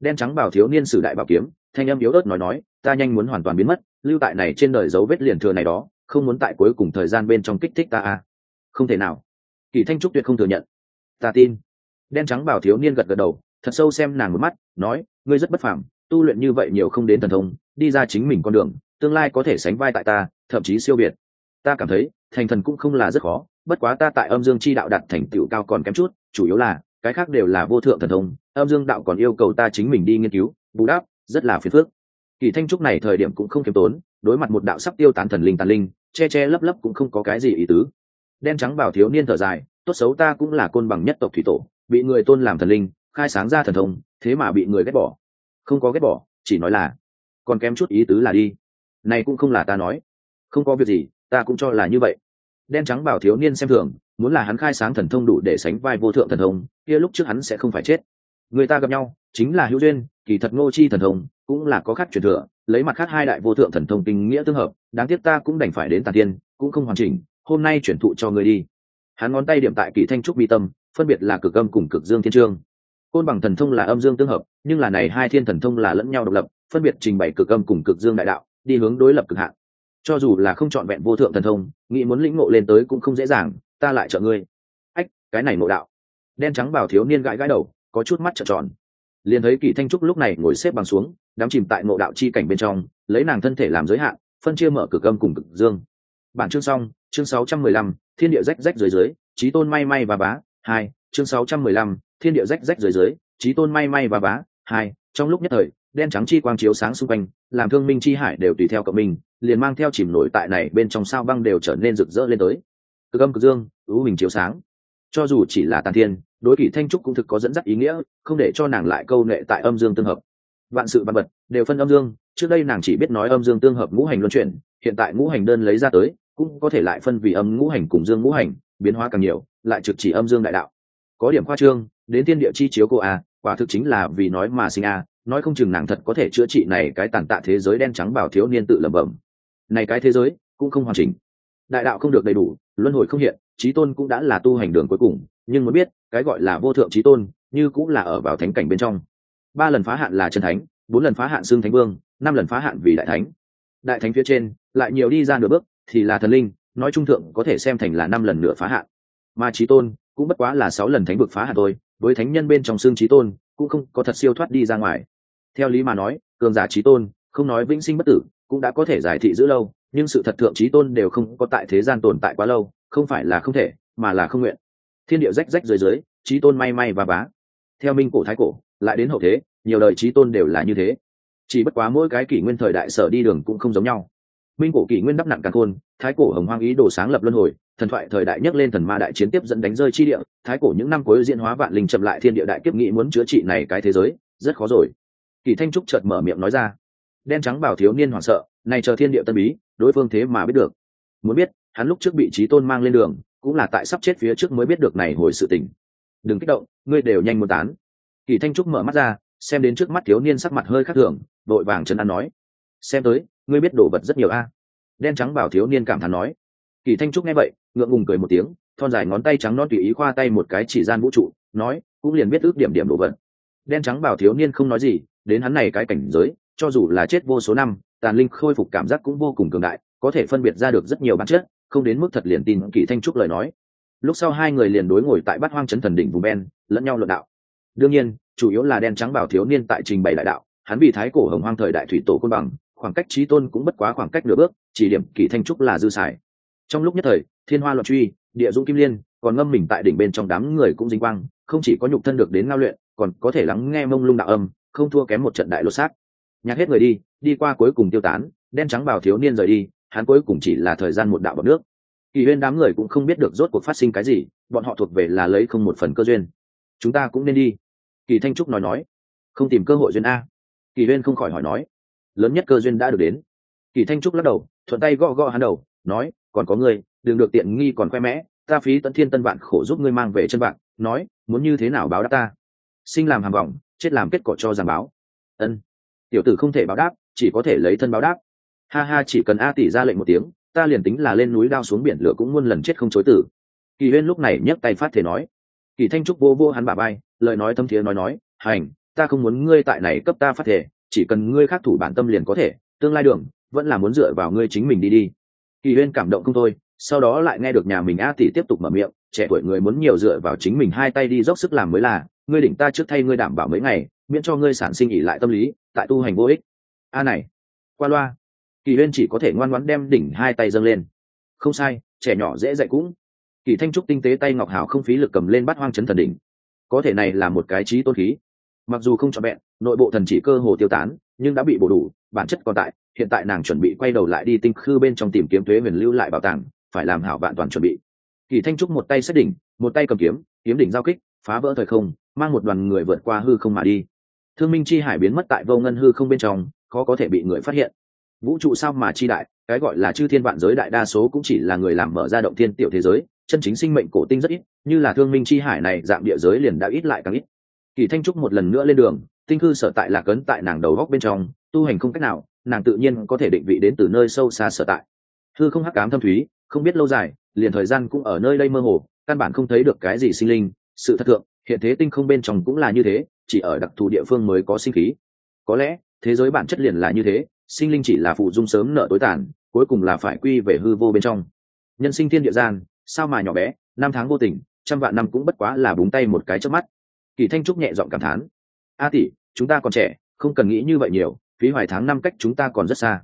Speaker 1: Đen trắng bảo thiếu niên sử đại bảo kiếm, thanh âm yếu ớt nói nói, ta nhanh muốn hoàn toàn biến mất, lưu tại này trên đời dấu vết liền thừa này đó, không muốn tại cuối cùng thời gian bên trong kích thích ta a không thể nào. Kỳ thanh trúc tuyệt không thừa nhận. Ta tin. Đen trắng bảo thiếu niên gật gật đầu thật sâu xem nàng một mắt, nói, ngươi rất bất phàm, tu luyện như vậy nhiều không đến thần thông, đi ra chính mình con đường, tương lai có thể sánh vai tại ta, thậm chí siêu việt. Ta cảm thấy, thành thần cũng không là rất khó, bất quá ta tại âm dương chi đạo đạt thành tựu cao còn kém chút, chủ yếu là, cái khác đều là vô thượng thần thông, âm dương đạo còn yêu cầu ta chính mình đi nghiên cứu, bù đắp, rất là phiền phức. Kỳ thanh trúc này thời điểm cũng không khiêm tốn, đối mặt một đạo sắp tiêu tán thần linh tàn linh, che che lấp lấp cũng không có cái gì ý tứ. Đen trắng bảo thiếu niên thở dài, tốt xấu ta cũng là côn bằng nhất tộc thủy tổ, bị người tôn làm thần linh khai sáng ra thần thông, thế mà bị người ghét bỏ. Không có ghét bỏ, chỉ nói là, còn kém chút ý tứ là đi. Này cũng không là ta nói. Không có việc gì, ta cũng cho là như vậy. Đen trắng bảo thiếu niên xem thường, muốn là hắn khai sáng thần thông đủ để sánh vai vô thượng thần thông, kia lúc trước hắn sẽ không phải chết. Người ta gặp nhau, chính là hữu duyên, kỳ thật ngô chi thần thông cũng là có khác truyền thừa, lấy mặt khác hai đại vô thượng thần thông tình nghĩa tương hợp, đáng tiếc ta cũng đành phải đến tàn tiên, cũng không hoàn chỉnh, hôm nay chuyển thụ cho người đi. Hắn ngón tay điểm tại kỳ thanh trúc mi tâm, phân biệt là cực âm cùng cực dương thiên trương côn bằng thần thông là âm dương tương hợp nhưng là này hai thiên thần thông là lẫn nhau độc lập phân biệt trình bày cực âm cùng cực dương đại đạo đi hướng đối lập cực hạn. Cho dù là không chọn vẹn vô thượng thần thông nghĩ muốn lĩnh ngộ lên tới cũng không dễ dàng ta lại trợ ngươi. Ách cái này ngộ đạo. Đen trắng bảo thiếu niên gãi gãi đầu có chút mắt trợn tròn. Liền thấy kỳ thanh trúc lúc này ngồi xếp bằng xuống đắm chìm tại ngộ đạo chi cảnh bên trong lấy nàng thân thể làm giới hạn phân chia mở cực âm cùng cực dương. Bản chương xong chương 615, thiên địa rách rách dưới dưới trí tôn may may và bá hai chương 615, thiên địa rách rách dưới dưới, trí tôn may may và vá. hai, trong lúc nhất thời, đen trắng chi quang chiếu sáng xung quanh, làm thương minh chi hải đều tùy theo cộng mình liền mang theo chìm nổi tại này bên trong sao băng đều trở nên rực rỡ lên tới. Cực âm cực dương ưu mình chiếu sáng. Cho dù chỉ là tàn thiên, đối kỷ thanh trúc cũng thực có dẫn dắt ý nghĩa, không để cho nàng lại câu nệ tại âm dương tương hợp. Vạn sự văn vật đều phân âm dương, trước đây nàng chỉ biết nói âm dương tương hợp ngũ hành luân chuyển, hiện tại ngũ hành đơn lấy ra tới, cũng có thể lại phân vì âm ngũ hành cùng dương ngũ hành, biến hóa càng nhiều, lại trực chỉ âm dương đại đạo. Có điểm khoa trương đến thiên địa chi chiếu cô a, quả thực chính là vì nói mà sinh a, nói không chừng nàng thật có thể chữa trị này cái tàn tạ thế giới đen trắng bảo thiếu niên tự lẩm bẩm. Này cái thế giới cũng không hoàn chỉnh. Đại đạo không được đầy đủ, luân hồi không hiện trí tôn cũng đã là tu hành đường cuối cùng, nhưng muốn biết, cái gọi là vô thượng trí tôn, như cũng là ở vào thánh cảnh bên trong. Ba lần phá hạn là chân thánh, bốn lần phá hạn xương thánh vương, năm lần phá hạn vì đại thánh. Đại thánh phía trên, lại nhiều đi ra nửa bước, thì là thần linh, nói trung thượng có thể xem thành là năm lần nửa phá hạn. Mà trí tôn cũng bất quá là sáu lần thánh vực phá hạn thôi với thánh nhân bên trong xương trí tôn, cũng không có thật siêu thoát đi ra ngoài. Theo lý mà nói, cường giả trí tôn, không nói vĩnh sinh bất tử, cũng đã có thể giải thị giữ lâu, nhưng sự thật thượng trí tôn đều không có tại thế gian tồn tại quá lâu, không phải là không thể, mà là không nguyện. Thiên địa rách rách dưới dưới, trí tôn may may và bá. Theo minh cổ thái cổ, lại đến hậu thế, nhiều đời trí tôn đều là như thế. Chỉ bất quá mỗi cái kỷ nguyên thời đại sở đi đường cũng không giống nhau minh cổ kỷ nguyên đắp nặng càng khôn, thái cổ hồng hoang ý đồ sáng lập luân hồi, thần thoại thời đại nhấc lên thần ma đại chiến tiếp dẫn đánh rơi chi địa, thái cổ những năm cuối diễn hóa vạn linh chậm lại thiên địa đại kiếp nghĩ muốn chữa trị này cái thế giới, rất khó rồi. Kỳ thanh trúc chợt mở miệng nói ra, đen trắng bảo thiếu niên hoảng sợ, này chờ thiên địa tân bí, đối phương thế mà biết được. Muốn biết, hắn lúc trước bị trí tôn mang lên đường, cũng là tại sắp chết phía trước mới biết được này hồi sự tình. Đừng kích động, ngươi đều nhanh muốn tán. Kỳ thanh trúc mở mắt ra, xem đến trước mắt thiếu niên sắc mặt hơi khác thường đội vàng chân ăn nói, xem tới ngươi biết đồ vật rất nhiều a. Đen trắng bảo thiếu niên cảm thán nói. Kỳ thanh trúc nghe vậy, ngượng ngùng cười một tiếng, thon dài ngón tay trắng non tùy ý khoa tay một cái chỉ gian vũ trụ, nói, cũng liền biết ước điểm điểm đồ vật. Đen trắng bảo thiếu niên không nói gì, đến hắn này cái cảnh giới, cho dù là chết vô số năm, tàn linh khôi phục cảm giác cũng vô cùng cường đại, có thể phân biệt ra được rất nhiều bản chất, không đến mức thật liền tin kỳ thanh trúc lời nói. Lúc sau hai người liền đối ngồi tại bát hoang trấn thần đỉnh vùng ben lẫn nhau luận đạo. Đương nhiên, chủ yếu là đen trắng bảo thiếu niên tại trình bày đại đạo, hắn vì thái cổ hồng hoang thời đại thủy tổ côn bằng khoảng cách trí tôn cũng bất quá khoảng cách nửa bước, chỉ điểm kỳ thanh trúc là dư xài. Trong lúc nhất thời, thiên hoa loạn truy, địa dũng kim liên, còn ngâm mình tại đỉnh bên trong đám người cũng dính quang, không chỉ có nhục thân được đến ngao luyện, còn có thể lắng nghe mông lung đạo âm, không thua kém một trận đại lột xác. Nhạc hết người đi đi qua cuối cùng tiêu tán, đen trắng bảo thiếu niên rời đi, hắn cuối cùng chỉ là thời gian một đạo bọc nước. Kỳ huyên đám người cũng không biết được rốt cuộc phát sinh cái gì, bọn họ thuộc về là lấy không một phần cơ duyên. Chúng ta cũng nên đi. Kỳ thanh trúc nói nói. Không tìm cơ hội duyên a. Kỳ huyên không khỏi hỏi nói lớn nhất cơ duyên đã được đến. Kỳ thanh trúc lắc đầu, thuận tay gõ gõ hắn đầu, nói, còn có người đừng được tiện nghi còn khoe mẽ, ta phí tận thiên tân bạn khổ giúp ngươi mang về chân bạn nói, muốn như thế nào báo đáp ta? Sinh làm hàm vọng, chết làm kết cỏ cho giàn báo. Ân. Tiểu tử không thể báo đáp, chỉ có thể lấy thân báo đáp. Ha ha, chỉ cần a tỷ ra lệnh một tiếng, ta liền tính là lên núi đao xuống biển lửa cũng muôn lần chết không chối tử. Kỳ huyên lúc này nhấc tay phát thể nói. Kỳ thanh trúc vô vô hắn bà bay lời nói thâm thiế nói nói, hành, ta không muốn ngươi tại này cấp ta phát thể chỉ cần ngươi khắc thủ bản tâm liền có thể, tương lai đường, vẫn là muốn dựa vào ngươi chính mình đi đi. Kỳ huyên cảm động không thôi, sau đó lại nghe được nhà mình a tỷ tiếp tục mở miệng, trẻ tuổi người muốn nhiều dựa vào chính mình hai tay đi dốc sức làm mới là, ngươi đỉnh ta trước thay ngươi đảm bảo mấy ngày, miễn cho ngươi sản sinh ỉ lại tâm lý, tại tu hành vô ích. A này, qua loa. Kỳ huyên chỉ có thể ngoan ngoãn đem đỉnh hai tay dâng lên. Không sai, trẻ nhỏ dễ dạy cũng. Kỳ thanh trúc tinh tế tay ngọc hào không phí lực cầm lên bắt hoang chấn thần đỉnh. Có thể này là một cái trí tôn khí mặc dù không cho vẹn, nội bộ thần chỉ cơ hồ tiêu tán, nhưng đã bị bổ đủ, bản chất còn tại, hiện tại nàng chuẩn bị quay đầu lại đi tinh khư bên trong tìm kiếm thuế huyền lưu lại bảo tàng, phải làm hảo vạn toàn chuẩn bị. Kỳ thanh trúc một tay xét đỉnh, một tay cầm kiếm kiếm đỉnh giao kích, phá vỡ thời không, mang một đoàn người vượt qua hư không mà đi. Thương minh chi hải biến mất tại vô ngân hư không bên trong, khó có thể bị người phát hiện. Vũ trụ sao mà chi đại, cái gọi là chư thiên vạn giới đại đa số cũng chỉ là người làm mở ra động thiên tiểu thế giới, chân chính sinh mệnh cổ tinh rất ít, như là thương minh chi hải này, dạng địa giới liền đã ít lại càng ít kỳ thanh trúc một lần nữa lên đường, tinh cư sở tại lạc ấn tại nàng đầu góc bên trong, tu hành không cách nào, nàng tự nhiên có thể định vị đến từ nơi sâu xa sở tại. Thư không hắc cám thâm thúy, không biết lâu dài, liền thời gian cũng ở nơi đây mơ hồ, căn bản không thấy được cái gì sinh linh, sự thật thượng, hiện thế tinh không bên trong cũng là như thế, chỉ ở đặc thù địa phương mới có sinh khí. Có lẽ, thế giới bản chất liền là như thế, sinh linh chỉ là phụ dung sớm nợ tối tàn, cuối cùng là phải quy về hư vô bên trong. Nhân sinh thiên địa gian, sao mà nhỏ bé, năm tháng vô tình, trăm vạn năm cũng bất quá là búng tay một cái trước mắt kỳ thanh trúc nhẹ giọng cảm thán. A tỷ, chúng ta còn trẻ, không cần nghĩ như vậy nhiều, phí hoài tháng năm cách chúng ta còn rất xa.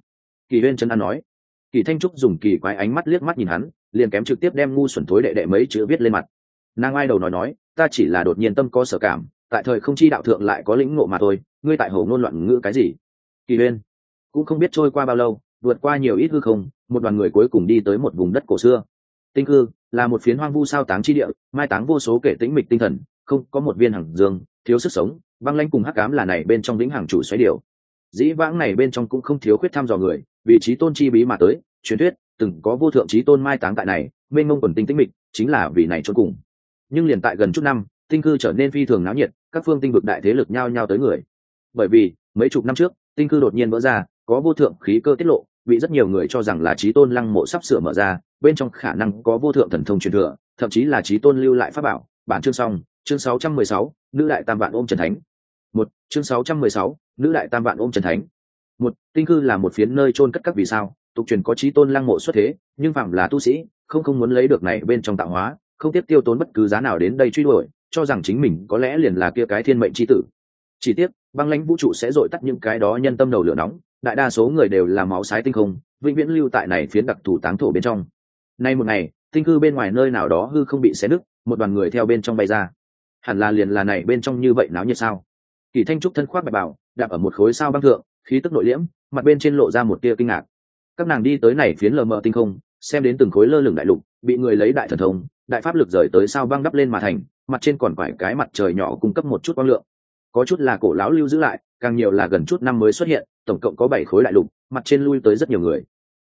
Speaker 1: Kỳ huyên chân an nói. Kỳ thanh trúc dùng kỳ quái ánh mắt liếc mắt nhìn hắn, liền kém trực tiếp đem ngu xuẩn thối đệ đệ mấy chữ viết lên mặt. Nàng ai đầu nói nói, ta chỉ là đột nhiên tâm có sở cảm, tại thời không chi đạo thượng lại có lĩnh ngộ mà thôi, ngươi tại hồ ngôn loạn ngữ cái gì? Kỳ huyên cũng không biết trôi qua bao lâu, vượt qua nhiều ít hư không, một đoàn người cuối cùng đi tới một vùng đất cổ xưa. Tinh hư là một phiến hoang vu sao táng chi địa, mai táng vô số kể tĩnh mịch tinh thần không có một viên hằng dương, thiếu sức sống, băng lanh cùng hắc cám là này bên trong lĩnh hàng chủ xoáy điều. Dĩ vãng này bên trong cũng không thiếu khuyết thăm dò người, vị trí tôn chi bí mà tới, truyền thuyết, từng có vô thượng trí tôn mai táng tại này, mênh mông quần tinh tĩnh mịch, chính là vì này cho cùng. Nhưng liền tại gần chút năm, tinh cư trở nên phi thường náo nhiệt, các phương tinh vực đại thế lực nhao nhao tới người. Bởi vì, mấy chục năm trước, tinh cư đột nhiên vỡ ra, có vô thượng khí cơ tiết lộ, bị rất nhiều người cho rằng là trí tôn lăng mộ sắp sửa mở ra, bên trong khả năng có vô thượng thần thông truyền thừa, thậm chí là trí tôn lưu lại pháp bảo, bản chương xong chương 616, nữ đại tam vạn ôm trần thánh. Một chương 616, nữ đại tam vạn ôm trần thánh. Một tinh cư là một phiến nơi chôn cất các vì sao tục truyền có trí tôn lăng mộ xuất thế nhưng phạm là tu sĩ không không muốn lấy được này bên trong tạo hóa không tiếp tiêu tốn bất cứ giá nào đến đây truy đuổi cho rằng chính mình có lẽ liền là kia cái thiên mệnh c h i tử. Chỉ tiếc băng lãnh vũ trụ sẽ dội tắt những cái đó nhân tâm đầu lửa nóng đại đa số người đều là máu sái tinh không vĩnh viễn lưu tại này phiến đặc thù táng thổ bên trong. Nay một ngày tinh cư bên ngoài nơi nào đó hư không bị xé nứt một đoàn người theo bên trong bay ra hẳn là liền là này bên trong như vậy náo như sao? Kỳ thanh trúc thân khoác bạch bảo đạp ở một khối sao băng thượng, khí tức nội liễm, mặt bên trên lộ ra một tia kinh ngạc. Các nàng đi tới này phiến lờ mờ tinh không, xem đến từng khối lơ lửng đại lục, bị người lấy đại thần thông, đại pháp lực rời tới sao băng đắp lên mà thành, mặt trên còn phải cái mặt trời nhỏ cung cấp một chút quang lượng. Có chút là cổ lão lưu giữ lại, càng nhiều là gần chút năm mới xuất hiện, tổng cộng có bảy khối đại lục, mặt trên lui tới rất nhiều người.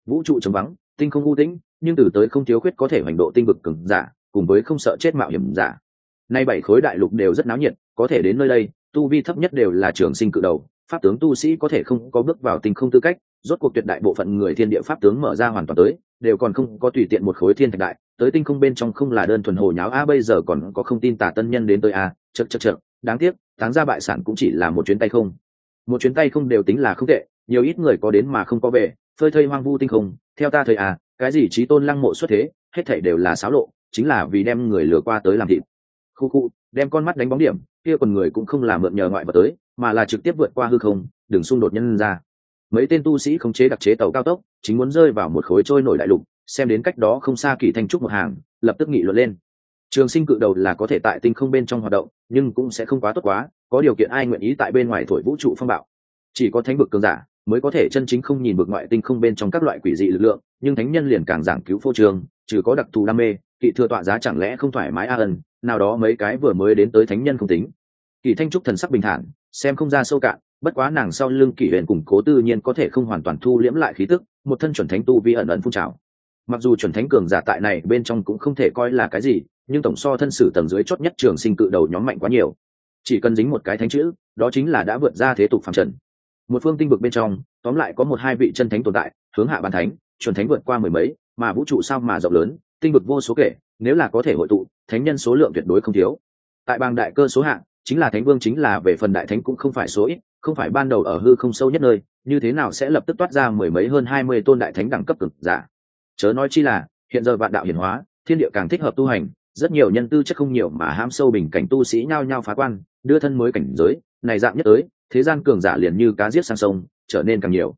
Speaker 1: Vũ trụ trống vắng, tinh không u tĩnh, nhưng từ tới không thiếu khuyết có thể hoành độ tinh vực cứng giả, cùng với không sợ chết mạo hiểm giả nay bảy khối đại lục đều rất náo nhiệt, có thể đến nơi đây, tu vi thấp nhất đều là trường sinh cự đầu. Pháp tướng tu sĩ có thể không có bước vào tinh không tư cách, rốt cuộc tuyệt đại bộ phận người thiên địa pháp tướng mở ra hoàn toàn tới, đều còn không có tùy tiện một khối thiên thạch đại. Tới tinh không bên trong không là đơn thuần hồ nháo, a, bây giờ còn có không tin tả tân nhân đến tới à? a chật chật chật đáng tiếc tháng ra bại sản cũng chỉ là một chuyến tay không. Một chuyến tay không đều tính là không tệ, nhiều ít người có đến mà không có về, phơi thây hoang vu tinh không. Theo ta thời à cái gì trí tôn lăng mộ xuất thế, hết thảy đều là xáo lộ, chính là vì đem người lừa qua tới làm thịt khu khu, đem con mắt đánh bóng điểm, kia còn người cũng không là mượn nhờ ngoại vật tới, mà là trực tiếp vượt qua hư không, đừng xung đột nhân ra. Mấy tên tu sĩ khống chế đặc chế tàu cao tốc, chính muốn rơi vào một khối trôi nổi đại lục, xem đến cách đó không xa kỳ thanh trúc một hàng, lập tức nghị luận lên. Trường sinh cự đầu là có thể tại tinh không bên trong hoạt động, nhưng cũng sẽ không quá tốt quá, có điều kiện ai nguyện ý tại bên ngoài thổi vũ trụ phong bạo. Chỉ có thánh bực cường giả mới có thể chân chính không nhìn bực ngoại tinh không bên trong các loại quỷ dị lực lượng, nhưng thánh nhân liền càng giảng cứu phô trường trừ có đặc thù đam mê kỵ thừa tọa giá chẳng lẽ không thoải mái a ân, nào đó mấy cái vừa mới đến tới thánh nhân không tính. Kỳ thanh trúc thần sắc bình thản, xem không ra sâu cạn, bất quá nàng sau lưng kỷ huyền củng cố tự nhiên có thể không hoàn toàn thu liễm lại khí tức, một thân chuẩn thánh tu vi ẩn ẩn phun trào. Mặc dù chuẩn thánh cường giả tại này bên trong cũng không thể coi là cái gì, nhưng tổng so thân sử tầng dưới chót nhất trường sinh cự đầu nhóm mạnh quá nhiều. Chỉ cần dính một cái thánh chữ, đó chính là đã vượt ra thế tục phạm trần. Một phương tinh vực bên trong, tóm lại có một hai vị chân thánh tồn tại, hướng hạ bàn thánh, chuẩn thánh vượt qua mười mấy, mà vũ trụ sao mà rộng lớn tinh vực vô số kể, nếu là có thể hội tụ, thánh nhân số lượng tuyệt đối không thiếu. Tại bang đại cơ số hạng, chính là thánh vương chính là về phần đại thánh cũng không phải số ít, không phải ban đầu ở hư không sâu nhất nơi, như thế nào sẽ lập tức toát ra mười mấy hơn hai mươi tôn đại thánh đẳng cấp cực giả? Chớ nói chi là, hiện giờ vạn đạo hiển hóa, thiên địa càng thích hợp tu hành, rất nhiều nhân tư chất không nhiều mà ham sâu bình cảnh tu sĩ nhao nhao phá quan, đưa thân mới cảnh giới, này dạng nhất tới, thế gian cường giả liền như cá giết sang sông, trở nên càng nhiều.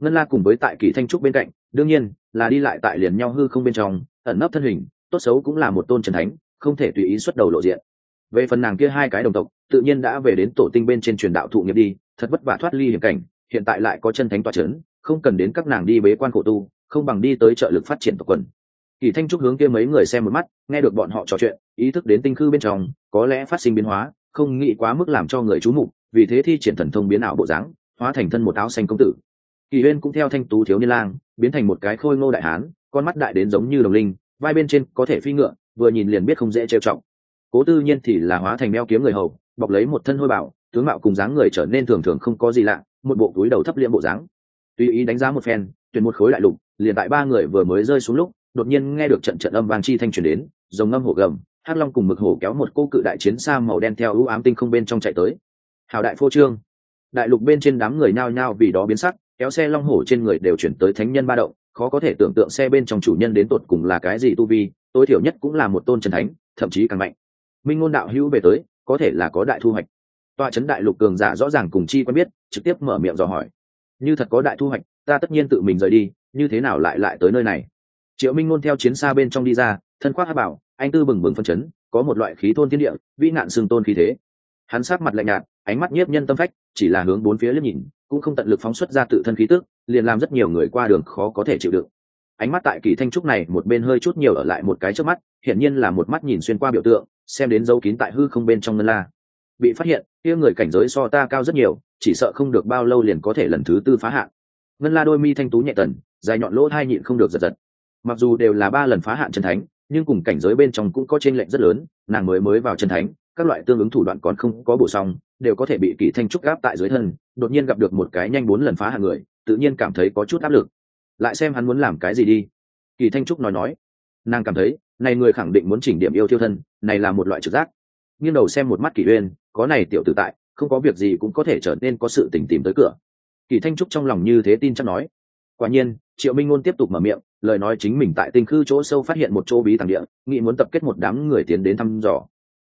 Speaker 1: Ngân la cùng với tại kỳ thanh trúc bên cạnh, đương nhiên, là đi lại tại liền nhau hư không bên trong ẩn nấp thân hình, tốt xấu cũng là một tôn trần thánh, không thể tùy ý xuất đầu lộ diện. Về phần nàng kia hai cái đồng tộc, tự nhiên đã về đến tổ tinh bên trên truyền đạo thụ nghiệp đi, thật vất vả thoát ly hiểm cảnh, hiện tại lại có chân thánh toa c h ấ n không cần đến các nàng đi bế quan khổ tu, không bằng đi tới trợ lực phát triển tộc quần. Kỳ thanh trúc hướng kia mấy người xem một mắt, nghe được bọn họ trò chuyện, ý thức đến tinh khư bên trong, có lẽ phát sinh biến hóa, không nghĩ quá mức làm cho người chú mục, vì thế thi triển thần thông biến ảo bộ dáng, hóa thành thân một áo xanh công tử. Kỳ huyên cũng theo thanh tú thiếu niên lang, biến thành một cái khôi ngô đại hán con mắt đại đến giống như đồng linh, vai bên trên có thể phi ngựa, vừa nhìn liền biết không dễ trêu trọng cố tư nhiên thì là hóa thành meo kiếm người hầu, bọc lấy một thân hôi bảo tướng mạo cùng dáng người trở nên thường thường không có gì lạ, một bộ túi đầu thấp liệm bộ dáng. Tùy ý đánh giá một phen, tuyển một khối đại lục, liền tại ba người vừa mới rơi xuống lúc, đột nhiên nghe được trận trận âm vang chi thanh truyền đến dòng ngâm hổ gầm, hắc long cùng mực hổ kéo một cô cự đại chiến xa màu đen theo ưu ám tinh không bên trong chạy tới. Hào đại phô trương. Đại lục bên trên đám người nao nhao vì đó biến sắc, kéo xe long hổ trên người đều chuyển tới thánh nhân ba động khó có thể tưởng tượng xe bên trong chủ nhân đến tột cùng là cái gì tu vi, tối thiểu nhất cũng là một tôn trần thánh, thậm chí càng mạnh. Minh ngôn đạo hữu về tới, có thể là có đại thu hoạch. Tòa trấn đại lục cường giả rõ ràng cùng chi quen biết, trực tiếp mở miệng dò hỏi. Như thật có đại thu hoạch, ta tất nhiên tự mình rời đi, như thế nào lại lại tới nơi này? Triệu minh ngôn theo chiến xa bên trong đi ra, thân khoác hát bảo, anh tư bừng bừng phân chấn, có một loại khí thôn thiên địa, vĩ nạn xương tôn khí thế. Hắn sát mặt lạnh nhạt, ánh mắt nhiếp nhân tâm phách, chỉ là hướng bốn phía liếc nhìn cũng không tận lực phóng xuất ra tự thân khí tức, liền làm rất nhiều người qua đường khó có thể chịu đựng. Ánh mắt tại kỳ thanh trúc này một bên hơi chút nhiều ở lại một cái trước mắt, hiển nhiên là một mắt nhìn xuyên qua biểu tượng, xem đến dấu kín tại hư không bên trong ngân la. Bị phát hiện, kia người cảnh giới so ta cao rất nhiều, chỉ sợ không được bao lâu liền có thể lần thứ tư phá hạn. Ngân la đôi mi thanh tú nhẹ tần, dài nhọn lỗ hai nhịn không được giật giật. Mặc dù đều là ba lần phá hạn chân thánh, nhưng cùng cảnh giới bên trong cũng có tranh lệch rất lớn, nàng mới mới vào chân thánh, các loại tương ứng thủ đoạn còn không có bổ sung đều có thể bị kỳ thanh trúc gáp tại dưới thân, đột nhiên gặp được một cái nhanh bốn lần phá hàng người, tự nhiên cảm thấy có chút áp lực. Lại xem hắn muốn làm cái gì đi. Kỳ thanh trúc nói nói, nàng cảm thấy, này người khẳng định muốn chỉnh điểm yêu thiêu thân, này là một loại trực giác. Nghiêng đầu xem một mắt kỷ uyên, có này tiểu tử tại, không có việc gì cũng có thể trở nên có sự tình tìm tới cửa. Kỳ thanh trúc trong lòng như thế tin chắc nói. Quả nhiên, triệu minh ngôn tiếp tục mở miệng, lời nói chính mình tại tinh khư chỗ sâu phát hiện một chỗ bí tàng địa, nghĩ muốn tập kết một đám người tiến đến thăm dò.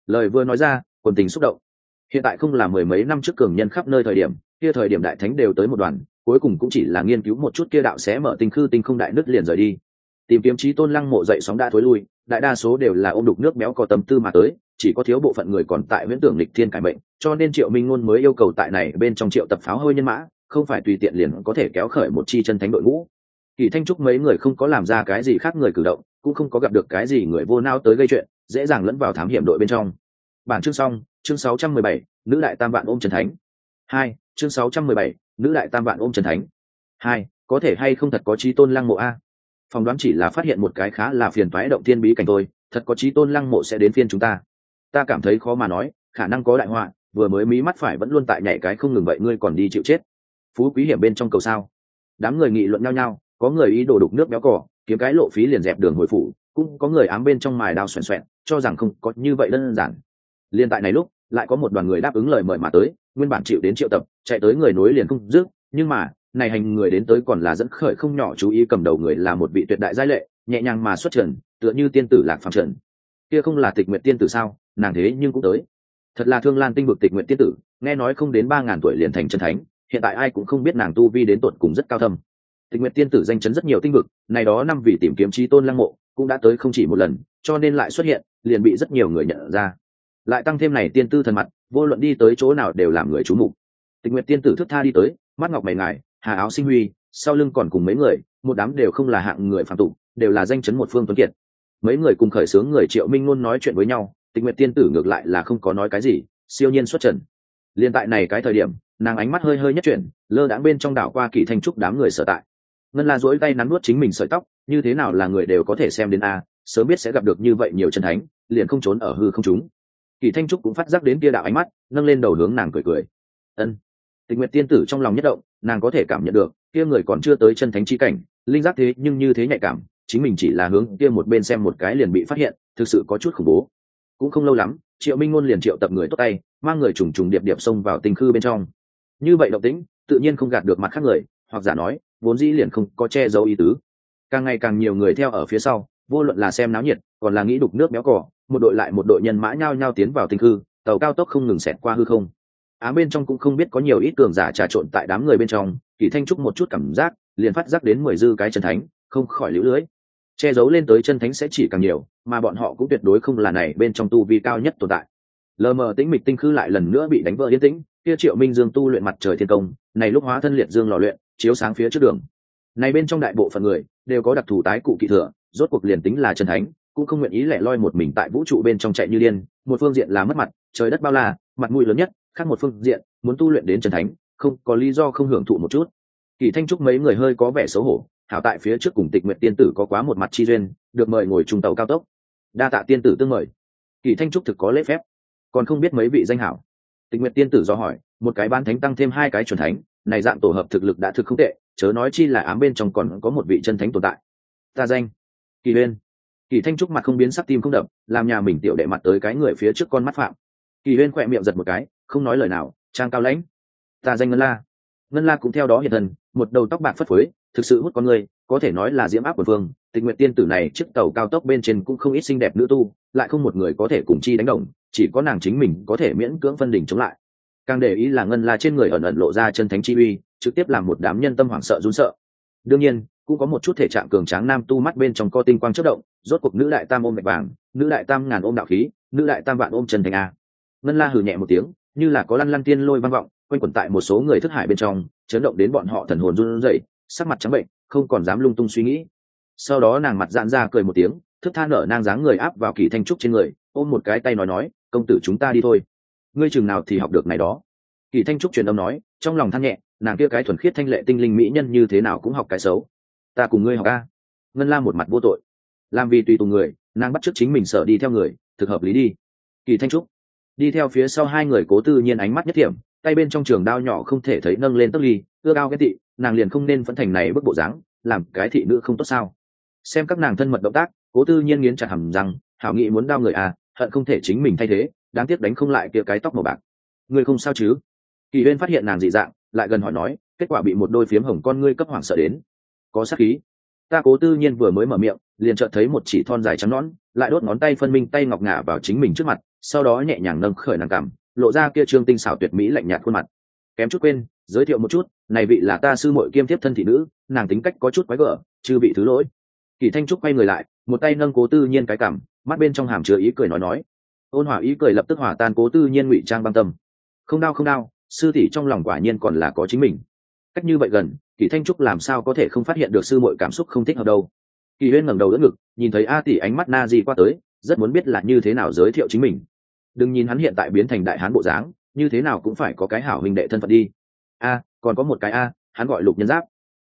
Speaker 1: Lời vừa nói ra, quần tình xúc động hiện tại không là mười mấy năm trước cường nhân khắp nơi thời điểm, kia thời điểm đại thánh đều tới một đoàn, cuối cùng cũng chỉ là nghiên cứu một chút kia đạo sẽ mở tinh khư tinh không đại nứt liền rời đi. Tìm kiếm trí tôn lăng mộ dậy sóng đã thối lui, đại đa số đều là ôm đục nước béo có tâm tư mà tới, chỉ có thiếu bộ phận người còn tại huyễn tưởng lịch thiên cải mệnh, cho nên triệu minh ngôn mới yêu cầu tại này bên trong triệu tập pháo hơi nhân mã, không phải tùy tiện liền có thể kéo khởi một chi chân thánh đội ngũ. Kỳ thanh trúc mấy người không có làm ra cái gì khác người cử động, cũng không có gặp được cái gì người vô nao tới gây chuyện, dễ dàng lẫn vào thám hiểm đội bên trong. Bản chương xong chương 617, nữ đại tam vạn ôm trần thánh. Hai chương 617, nữ đại tam vạn ôm trần thánh. Hai có thể hay không thật có trí tôn lăng mộ a? Phòng đoán chỉ là phát hiện một cái khá là phiền toái động thiên bí cảnh thôi, thật có trí tôn lăng mộ sẽ đến phiên chúng ta. Ta cảm thấy khó mà nói khả năng có đại họa vừa mới mí mắt phải vẫn luôn tại nhảy cái không ngừng vậy ngươi còn đi chịu chết. Phú quý hiểm bên trong cầu sao? Đám người nghị luận nhau nhau có người ý đồ đục nước béo cỏ kiếm cái lộ phí liền dẹp đường hồi phủ cũng có người ám bên trong mài đao xoèn xoẹn cho rằng không có như vậy đơn giản. Liên tại này lúc lại có một đoàn người đáp ứng lời mời mà tới, nguyên bản chịu đến triệu tập, chạy tới người nối liền không dứt, nhưng mà, này hành người đến tới còn là dẫn khởi không nhỏ chú ý cầm đầu người là một vị tuyệt đại giai lệ, nhẹ nhàng mà xuất trần, tựa như tiên tử lạc phàm trần. Kia không là tịch nguyện tiên tử sao? Nàng thế nhưng cũng tới. Thật là thương lan tinh vực tịch nguyện tiên tử, nghe nói không đến ba ngàn tuổi liền thành chân thánh, hiện tại ai cũng không biết nàng tu vi đến tột cùng rất cao thâm. Tịch nguyện tiên tử danh chấn rất nhiều tinh vực, này đó năm vì tìm kiếm trí tôn lăng mộ, cũng đã tới không chỉ một lần, cho nên lại xuất hiện, liền bị rất nhiều người nhận ra lại tăng thêm này tiên tư thần mặt, vô luận đi tới chỗ nào đều làm người chú mục. Tình nguyện tiên tử thức tha đi tới, mắt ngọc mày ngài, hà áo sinh huy, sau lưng còn cùng mấy người, một đám đều không là hạng người phạm tụ đều là danh chấn một phương tuấn kiệt. Mấy người cùng khởi xướng người triệu minh luôn nói chuyện với nhau tình nguyện tiên tử ngược lại là không có nói cái gì, siêu nhiên xuất trần. Liên tại này cái thời điểm, nàng ánh mắt hơi hơi nhất chuyển, lơ đãng bên trong đảo qua kỳ thanh trúc đám người sở tại. Ngân la duỗi tay nắn nuốt chính mình sợi tóc, như thế nào là người đều có thể xem đến a, sớm biết sẽ gặp được như vậy nhiều chân thánh, liền không trốn ở hư không chúng kỳ thanh trúc cũng phát giác đến kia đạo ánh mắt, nâng lên đầu hướng nàng cười cười. Ân. Tình nguyện tiên tử trong lòng nhất động, nàng có thể cảm nhận được, kia người còn chưa tới chân thánh chi cảnh, linh giác thế nhưng như thế nhạy cảm, chính mình chỉ là hướng kia một bên xem một cái liền bị phát hiện, thực sự có chút khủng bố. Cũng không lâu lắm, triệu minh ngôn liền triệu tập người tốt tay, mang người trùng trùng điệp điệp xông vào tinh khư bên trong. Như vậy động tĩnh, tự nhiên không gạt được mặt khác người, hoặc giả nói, vốn dĩ liền không có che giấu ý tứ. Càng ngày càng nhiều người theo ở phía sau, vô luận là xem náo nhiệt, còn là nghĩ đục nước béo cỏ một đội lại một đội nhân mã nhao nhao tiến vào tinh hư tàu cao tốc không ngừng xẹt qua hư không. Á bên trong cũng không biết có nhiều ít cường giả trà trộn tại đám người bên trong, kỳ thanh trúc một chút cảm giác, liền phát giác đến mười dư cái chân thánh, không khỏi lũ lưới. Che giấu lên tới chân thánh sẽ chỉ càng nhiều, mà bọn họ cũng tuyệt đối không là này bên trong tu vi cao nhất tồn tại. Lờ mờ tĩnh mịch tinh khư lại lần nữa bị đánh vỡ yên tĩnh, kia triệu minh dương tu luyện mặt trời thiên công, này lúc hóa thân liệt dương lò luyện, chiếu sáng phía trước đường. Này bên trong đại bộ phận người, đều có đặc thù tái cụ kỵ thừa, rốt cuộc liền tính là chân thánh cũng không nguyện ý lẻ loi một mình tại vũ trụ bên trong chạy như điên, một phương diện là mất mặt, trời đất bao la, mặt mũi lớn nhất, khác một phương diện, muốn tu luyện đến chân thánh, không, có lý do không hưởng thụ một chút. Kỳ thanh trúc mấy người hơi có vẻ xấu hổ, hảo tại phía trước cùng tịch nguyện tiên tử có quá một mặt chi duyên, được mời ngồi trung tàu cao tốc. Đa tạ tiên tử tương mời. Kỳ thanh trúc thực có lễ phép. Còn không biết mấy vị danh hảo. Tịch nguyện tiên tử do hỏi, một cái ban thánh tăng thêm hai cái chuẩn thánh, này dạng tổ hợp thực lực đã thực không tệ, chớ nói chi là ám bên trong còn có một vị chân thánh tồn tại. Ta danh, kỳ Liên kỳ thanh trúc mặt không biến sắc tim không đập, làm nhà mình tiểu đệ mặt tới cái người phía trước con mắt phạm. Kỳ huyên khỏe miệng giật một cái, không nói lời nào, trang cao lãnh. Ta danh ngân la. Ngân la cũng theo đó hiện thân, một đầu tóc bạc phất phới, thực sự hút con người, có thể nói là diễm áp của phương tình nguyện tiên tử này, chiếc tàu cao tốc bên trên cũng không ít xinh đẹp nữ tu, lại không một người có thể cùng chi đánh đồng, chỉ có nàng chính mình có thể miễn cưỡng phân đỉnh chống lại. Càng để ý là ngân la trên người ẩn ẩn lộ ra chân thánh chi uy, trực tiếp làm một đám nhân tâm hoảng sợ run sợ. Đương nhiên cũng có một chút thể trạng cường tráng nam tu mắt bên trong co tinh quang chất động, rốt cuộc nữ đại tam ôm mạch vàng, nữ đại tam ngàn ôm đạo khí, nữ đại tam vạn ôm chân thành a. Ngân la hừ nhẹ một tiếng, như là có lăn lăn tiên lôi vang vọng, quanh quẩn tại một số người thức hải bên trong, chấn động đến bọn họ thần hồn run rẩy, sắc mặt trắng bệnh, không còn dám lung tung suy nghĩ. Sau đó nàng mặt dạn ra cười một tiếng, thức tha nở nang dáng người áp vào kỳ thanh trúc trên người, ôm một cái tay nói nói, công tử chúng ta đi thôi. Ngươi chừng nào thì học được này đó. Kỳ thanh trúc truyền âm nói, trong lòng than nhẹ, nàng kia cái thuần khiết thanh lệ tinh linh mỹ nhân như thế nào cũng học cái xấu ta cùng ngươi học a. Ngân la một mặt vô tội. Làm vì tùy tùng người, nàng bắt t r ư ớ c chính mình sợ đi theo người, thực hợp lý đi. Kỳ thanh trúc. Đi theo phía sau hai người cố tư nhiên ánh mắt nhất thiểm, tay bên trong trường đao nhỏ không thể thấy nâng lên tức ly ưa cao cái thị nàng liền không nên phẫn thành này bức bộ dáng, làm cái thị nữ không tốt sao. Xem các nàng thân mật động tác, cố tư nhiên nghiến chặt hầm rằng hảo nghị muốn đao người à hận không thể chính mình thay thế, đáng tiếc đánh không lại kia cái tóc màu bạc. Ngươi không sao chứ? Kỳ huyên phát hiện nàng dị dạng, lại gần hỏi nói, kết quả bị một đôi phiếm hồng con ngươi cấp hoảng sợ đến có sát khí. Ta cố tư nhiên vừa mới mở miệng, liền chợt thấy một chỉ thon dài trắng nõn, lại đốt ngón tay phân minh tay ngọc ngả vào chính mình trước mặt, sau đó nhẹ nhàng nâng khởi nàng cảm lộ ra kia trương tinh xảo tuyệt mỹ lạnh nhạt khuôn mặt. Kém chút quên, giới thiệu một chút, này vị là ta sư muội kiêm tiếp thân thị nữ, nàng tính cách có chút quái gở chưa bị thứ lỗi. Kỳ thanh trúc quay người lại, một tay nâng cố tư nhiên cái cảm mắt bên trong hàm chứa ý cười nói nói. Ôn hỏa ý cười lập tức hỏa tan cố tư nhiên ngụy trang băng tâm. Không đau không đau, sư tỷ trong lòng quả nhiên còn là có chính mình. Cách như vậy gần kỳ thanh trúc làm sao có thể không phát hiện được sư muội cảm xúc không thích hợp đâu? Kỳ huyên ngẩng đầu đỡ ngực, nhìn thấy a tỷ ánh mắt na di qua tới, rất muốn biết là như thế nào giới thiệu chính mình. Đừng nhìn hắn hiện tại biến thành đại hán bộ dáng, như thế nào cũng phải có cái hảo hình đệ thân phận đi. A, còn có một cái a, hắn gọi lục nhân giáp.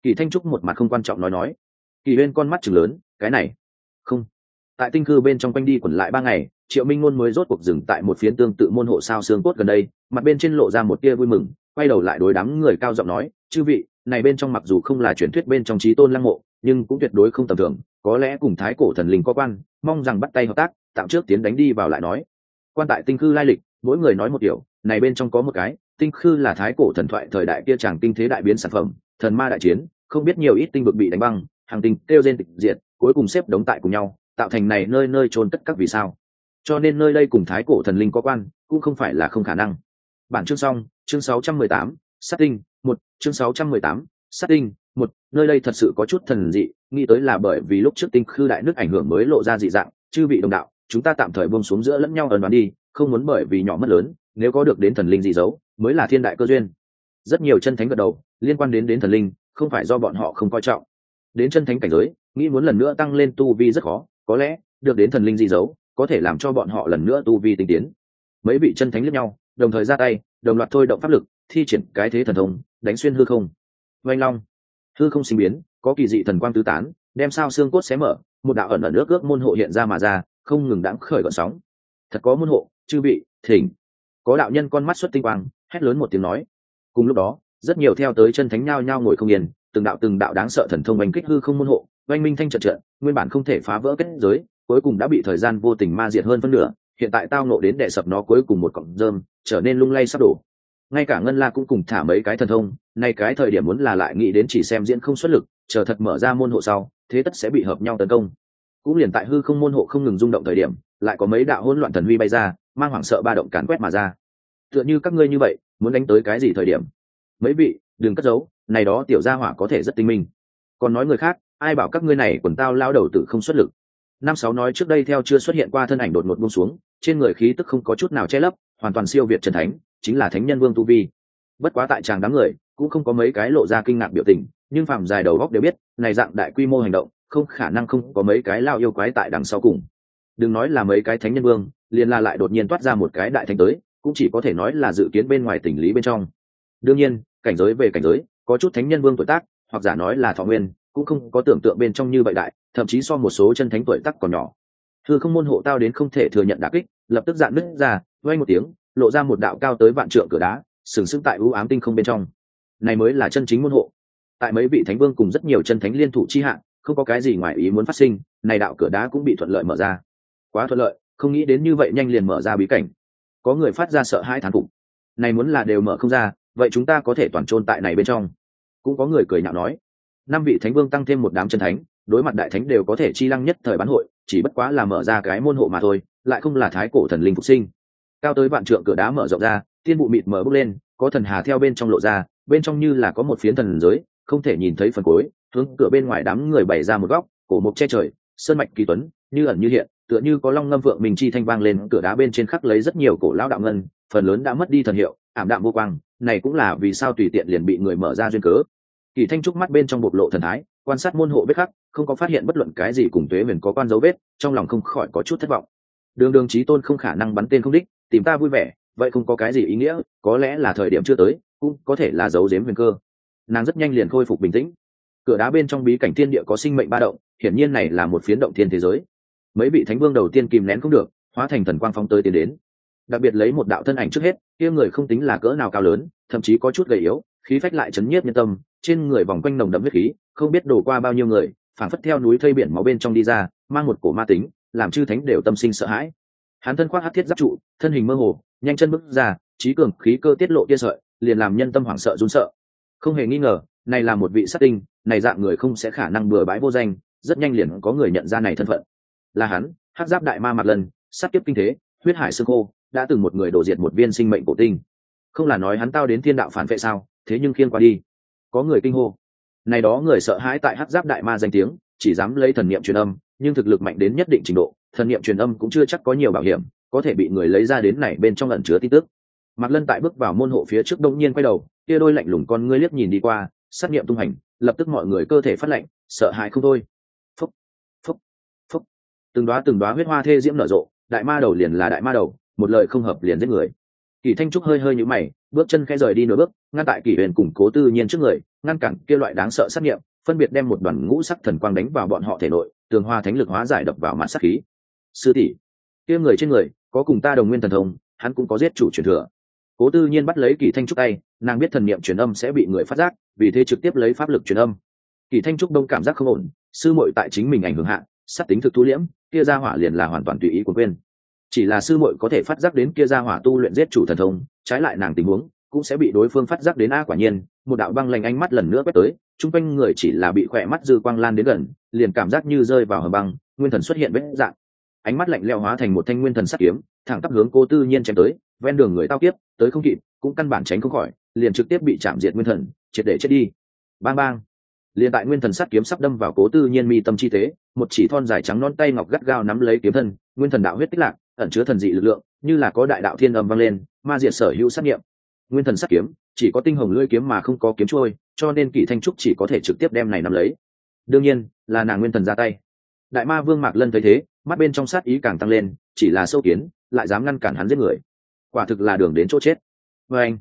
Speaker 1: Kỳ thanh trúc một mặt không quan trọng nói nói. Kỳ huyên con mắt chừng lớn, cái này, không. Tại tinh cư bên trong quanh đi quẩn lại ba ngày triệu minh ngôn mới rốt cuộc dừng tại một phiến tương tự môn hộ sao xương cốt gần đây, mặt bên trên lộ ra một tia vui mừng, quay đầu lại đối đám người cao giọng nói, chư vị, này bên trong mặc dù không là truyền thuyết bên trong trí tôn lăng mộ, nhưng cũng tuyệt đối không tầm thường, có lẽ cùng thái cổ thần linh có quan, mong rằng bắt tay hợp tác, tạm trước tiến đánh đi vào lại nói. Quan tại tinh khư lai lịch, mỗi người nói một điều, này bên trong có một cái, tinh khư là thái cổ thần thoại thời đại kia chàng tinh thế đại biến sản phẩm, thần ma đại chiến, không biết nhiều ít tinh vực bị đánh băng, hàng tinh kêu gen tịch diệt, cuối cùng xếp đống tại cùng nhau, tạo thành này nơi nơi trôn tất các vì sao cho nên nơi đây cùng thái cổ thần linh có quan cũng không phải là không khả năng. Bản chương xong chương 618, sát tinh một chương 618, sát tinh một nơi đây thật sự có chút thần dị nghĩ tới là bởi vì lúc trước tinh khư đại nước ảnh hưởng mới lộ ra dị dạng chư vị đồng đạo chúng ta tạm thời buông xuống giữa lẫn nhau ẩn đoán đi không muốn bởi vì nhỏ mất lớn nếu có được đến thần linh dị dấu mới là thiên đại cơ duyên. Rất nhiều chân thánh gật đầu liên quan đến đến thần linh không phải do bọn họ không coi trọng. Đến chân thánh cảnh giới nghĩ muốn lần nữa tăng lên tu vi rất khó có lẽ được đến thần linh dị dấu có thể làm cho bọn họ lần nữa tu vi tinh tiến. Mấy vị chân thánh lẫn nhau, đồng thời ra tay, đồng loạt thôi động pháp lực, thi triển cái thế thần thông, đánh xuyên hư không. Vanh long, hư không sinh biến, có kỳ dị thần quang tứ tán, đem sao xương cốt xé mở, một đạo ẩn ở nước ước môn hộ hiện ra mà ra, không ngừng đãng khởi gọn sóng. Thật có môn hộ, chư vị, thỉnh. Có đạo nhân con mắt xuất tinh quang, hét lớn một tiếng nói. Cùng lúc đó, rất nhiều theo tới chân thánh nhao nhao ngồi không yên, từng đạo từng đạo đáng sợ thần thông oanh kích hư không môn hộ, oanh minh thanh trận trận, nguyên bản không thể phá vỡ kết giới cuối cùng đã bị thời gian vô tình ma diệt hơn phân nửa, hiện tại tao nộ đến đệ sập nó cuối cùng một cọng rơm, trở nên lung lay sắp đổ. Ngay cả ngân la cũng cùng thả mấy cái thần thông, nay cái thời điểm muốn là lại nghĩ đến chỉ xem diễn không xuất lực, chờ thật mở ra môn hộ sau, thế tất sẽ bị hợp nhau tấn công. Cũng liền tại hư không môn hộ không ngừng rung động thời điểm, lại có mấy đạo hỗn loạn thần huy bay ra, mang hoảng sợ ba động càn quét mà ra. Tựa như các ngươi như vậy, muốn đánh tới cái gì thời điểm? Mấy vị, đừng cất giấu, này đó tiểu gia hỏa có thể rất tinh minh. Còn nói người khác, ai bảo các ngươi này quần tao lao đầu tự không xuất lực? Năm sáu nói trước đây theo chưa xuất hiện qua thân ảnh đột ngột buông xuống, trên người khí tức không có chút nào che lấp, hoàn toàn siêu việt trần thánh, chính là thánh nhân vương tu vi. Bất quá tại tràng đám người, cũng không có mấy cái lộ ra kinh ngạc biểu tình, nhưng phạm dài đầu góc đều biết, này dạng đại quy mô hành động, không khả năng không có mấy cái lao yêu quái tại đằng sau cùng. Đừng nói là mấy cái thánh nhân vương, liền là lại đột nhiên toát ra một cái đại thánh tới, cũng chỉ có thể nói là dự kiến bên ngoài tình lý bên trong. Đương nhiên, cảnh giới về cảnh giới, có chút thánh nhân vương tuổi tác, hoặc giả nói là thọ nguyên cũng không có tưởng tượng bên trong như vậy đại, thậm chí so một số chân thánh tuổi tác còn nhỏ. Thư không môn hộ tao đến không thể thừa nhận đả kích, lập tức dạn nứt ra, vang một tiếng, lộ ra một đạo cao tới vạn trượng cửa đá, sừng sững tại ưu ám tinh không bên trong. Này mới là chân chính môn hộ. Tại mấy vị thánh vương cùng rất nhiều chân thánh liên thủ chi hạn không có cái gì ngoài ý muốn phát sinh, này đạo cửa đá cũng bị thuận lợi mở ra. Quá thuận lợi, không nghĩ đến như vậy nhanh liền mở ra bí cảnh. Có người phát ra sợ hãi thán phục. Này muốn là đều mở không ra, vậy chúng ta có thể toàn trôn tại này bên trong. Cũng có người cười nhạo nói năm vị thánh vương tăng thêm một đám chân thánh, đối mặt đại thánh đều có thể chi lăng nhất thời bán hội, chỉ bất quá là mở ra cái môn hộ mà thôi, lại không là thái cổ thần linh phục sinh. Cao tới vạn trượng cửa đá mở rộng ra, tiên bụi mịt mở bước lên, có thần hà theo bên trong lộ ra, bên trong như là có một phiến thần giới, không thể nhìn thấy phần cuối, hướng cửa bên ngoài đám người bày ra một góc, cổ mộc che trời, sơn mạch kỳ tuấn, như ẩn như hiện, tựa như có long ngâm vượng mình chi thanh vang lên, cửa đá bên trên khắc lấy rất nhiều cổ lão đạo ngân, phần lớn đã mất đi thần hiệu, ảm đạm vô quang, này cũng là vì sao tùy tiện liền bị người mở ra duyên cớ kỳ thanh trúc mắt bên trong bộc lộ thần thái, quan sát môn hộ vết khắc, không có phát hiện bất luận cái gì cùng tuế huyền có quan dấu vết, trong lòng không khỏi có chút thất vọng. Đường đường trí tôn không khả năng bắn tên không đích, tìm ta vui vẻ, vậy không có cái gì ý nghĩa, có lẽ là thời điểm chưa tới, cũng có thể là dấu dếm huyền cơ. Nàng rất nhanh liền khôi phục bình tĩnh. Cửa đá bên trong bí cảnh thiên địa có sinh mệnh ba động, hiển nhiên này là một phiến động thiên thế giới. Mấy vị thánh vương đầu tiên kìm nén không được, hóa thành thần quang phóng tới tiến đến. Đặc biệt lấy một đạo thân ảnh trước hết, kia người không tính là cỡ nào cao lớn, thậm chí có chút gầy yếu khí phách lại chấn nhiếp nhân tâm, trên người vòng quanh nồng đậm huyết khí, không biết đổ qua bao nhiêu người phản phất theo núi thây biển máu bên trong đi ra, mang một cổ ma tính, làm chư thánh đều tâm sinh sợ hãi. Hắn thân khoác hát thiết giáp trụ, thân hình mơ hồ, nhanh chân bước ra, trí cường khí cơ tiết lộ tia sợi, liền làm nhân tâm hoảng sợ run sợ. Không hề nghi ngờ, này là một vị sát tinh, này dạng người không sẽ khả năng bừa bãi vô danh, rất nhanh liền có người nhận ra này thân phận. Là hắn hát giáp đại ma mặt lần, sát kiếp kinh thế, huyết hải sương khô, đã từng một người đổ diệt một viên sinh mệnh cổ tinh. Không là nói hắn tao đến thiên đạo phản vệ sao? Thế nhưng khiên qua đi. Có người kinh hô. Này đó người sợ hãi tại hát giáp đại ma danh tiếng, chỉ dám lấy thần niệm truyền âm, nhưng thực lực mạnh đến nhất định trình độ, thần niệm truyền âm cũng chưa chắc có nhiều bảo hiểm, có thể bị người lấy ra đến này bên trong ẩn chứa tin tức. Mạc lân tại bước vào môn hộ phía trước đông nhiên quay đầu, kia đôi lạnh lùng con ngươi liếc nhìn đi qua, sát nghiệm tung hành, lập tức mọi người cơ thể phát lạnh, sợ hãi không thôi. Phúc phúc phúc. Từng đoá từng đoá huyết hoa thê diễm nở rộ, đại ma đầu liền là đại ma đầu, một lời không hợp liền giết người. Kỳ thanh trúc hơi hơi nhũ mày, bước chân khẽ rời đi nửa bước ngăn tại kỷ huyền củng cố tư nhiên trước người, ngăn cản kia loại đáng sợ sát nghiệm, phân biệt đem một đoàn ngũ sắc thần quang đánh vào bọn họ thể nội, tường hoa thánh lực hóa giải đập vào mặt sắc khí. Sư tỷ, kia người trên người, có cùng ta đồng nguyên thần thông, hắn cũng có giết chủ truyền thừa. Cố tư nhiên bắt lấy kỳ thanh trúc tay, nàng biết thần niệm truyền âm sẽ bị người phát giác, vì thế trực tiếp lấy pháp lực truyền âm. Kỳ thanh trúc đông cảm giác không ổn, sư muội tại chính mình ảnh hưởng hạn sát tính thực thu liễm, kia ra hỏa liền là hoàn toàn tùy ý của quên. Chỉ là sư muội có thể phát giác đến kia ra hỏa tu luyện giết chủ thần thông, trái lại nàng tình huống cũng sẽ bị đối phương phát giác đến a quả nhiên, một đạo băng lạnh ánh mắt lần nữa quét tới, chung quanh người chỉ là bị khỏe mắt dư quang lan đến gần, liền cảm giác như rơi vào hầm băng, nguyên thần xuất hiện vết dạng. Ánh mắt lạnh leo hóa thành một thanh nguyên thần sắt kiếm, thẳng tắp hướng cô tư nhiên chém tới, ven đường người tao kiếp, tới không kịp, cũng căn bản tránh không khỏi, liền trực tiếp bị chạm diệt nguyên thần, triệt để chết đi. Bang bang. Liền tại nguyên thần sắt kiếm sắp đâm vào cố tư nhiên mi tâm chi tế một chỉ thon dài trắng non tay ngọc gắt gao nắm lấy kiếm thân, nguyên thần đạo huyết tích lạc, ẩn chứa thần dị lực lượng, như là có đại đạo thiên âm vang lên, ma diệt sở hữu sát nghiệm nguyên thần sắt kiếm chỉ có tinh hồng lưỡi kiếm mà không có kiếm trôi cho nên kỷ thanh trúc chỉ có thể trực tiếp đem này nắm lấy. Đương nhiên là nàng nguyên thần ra tay. Đại ma vương mạc lân thấy thế mắt bên trong sát ý càng tăng lên chỉ là sâu kiến lại dám ngăn cản hắn giết người. Quả thực là đường đến chỗ chết. Vê anh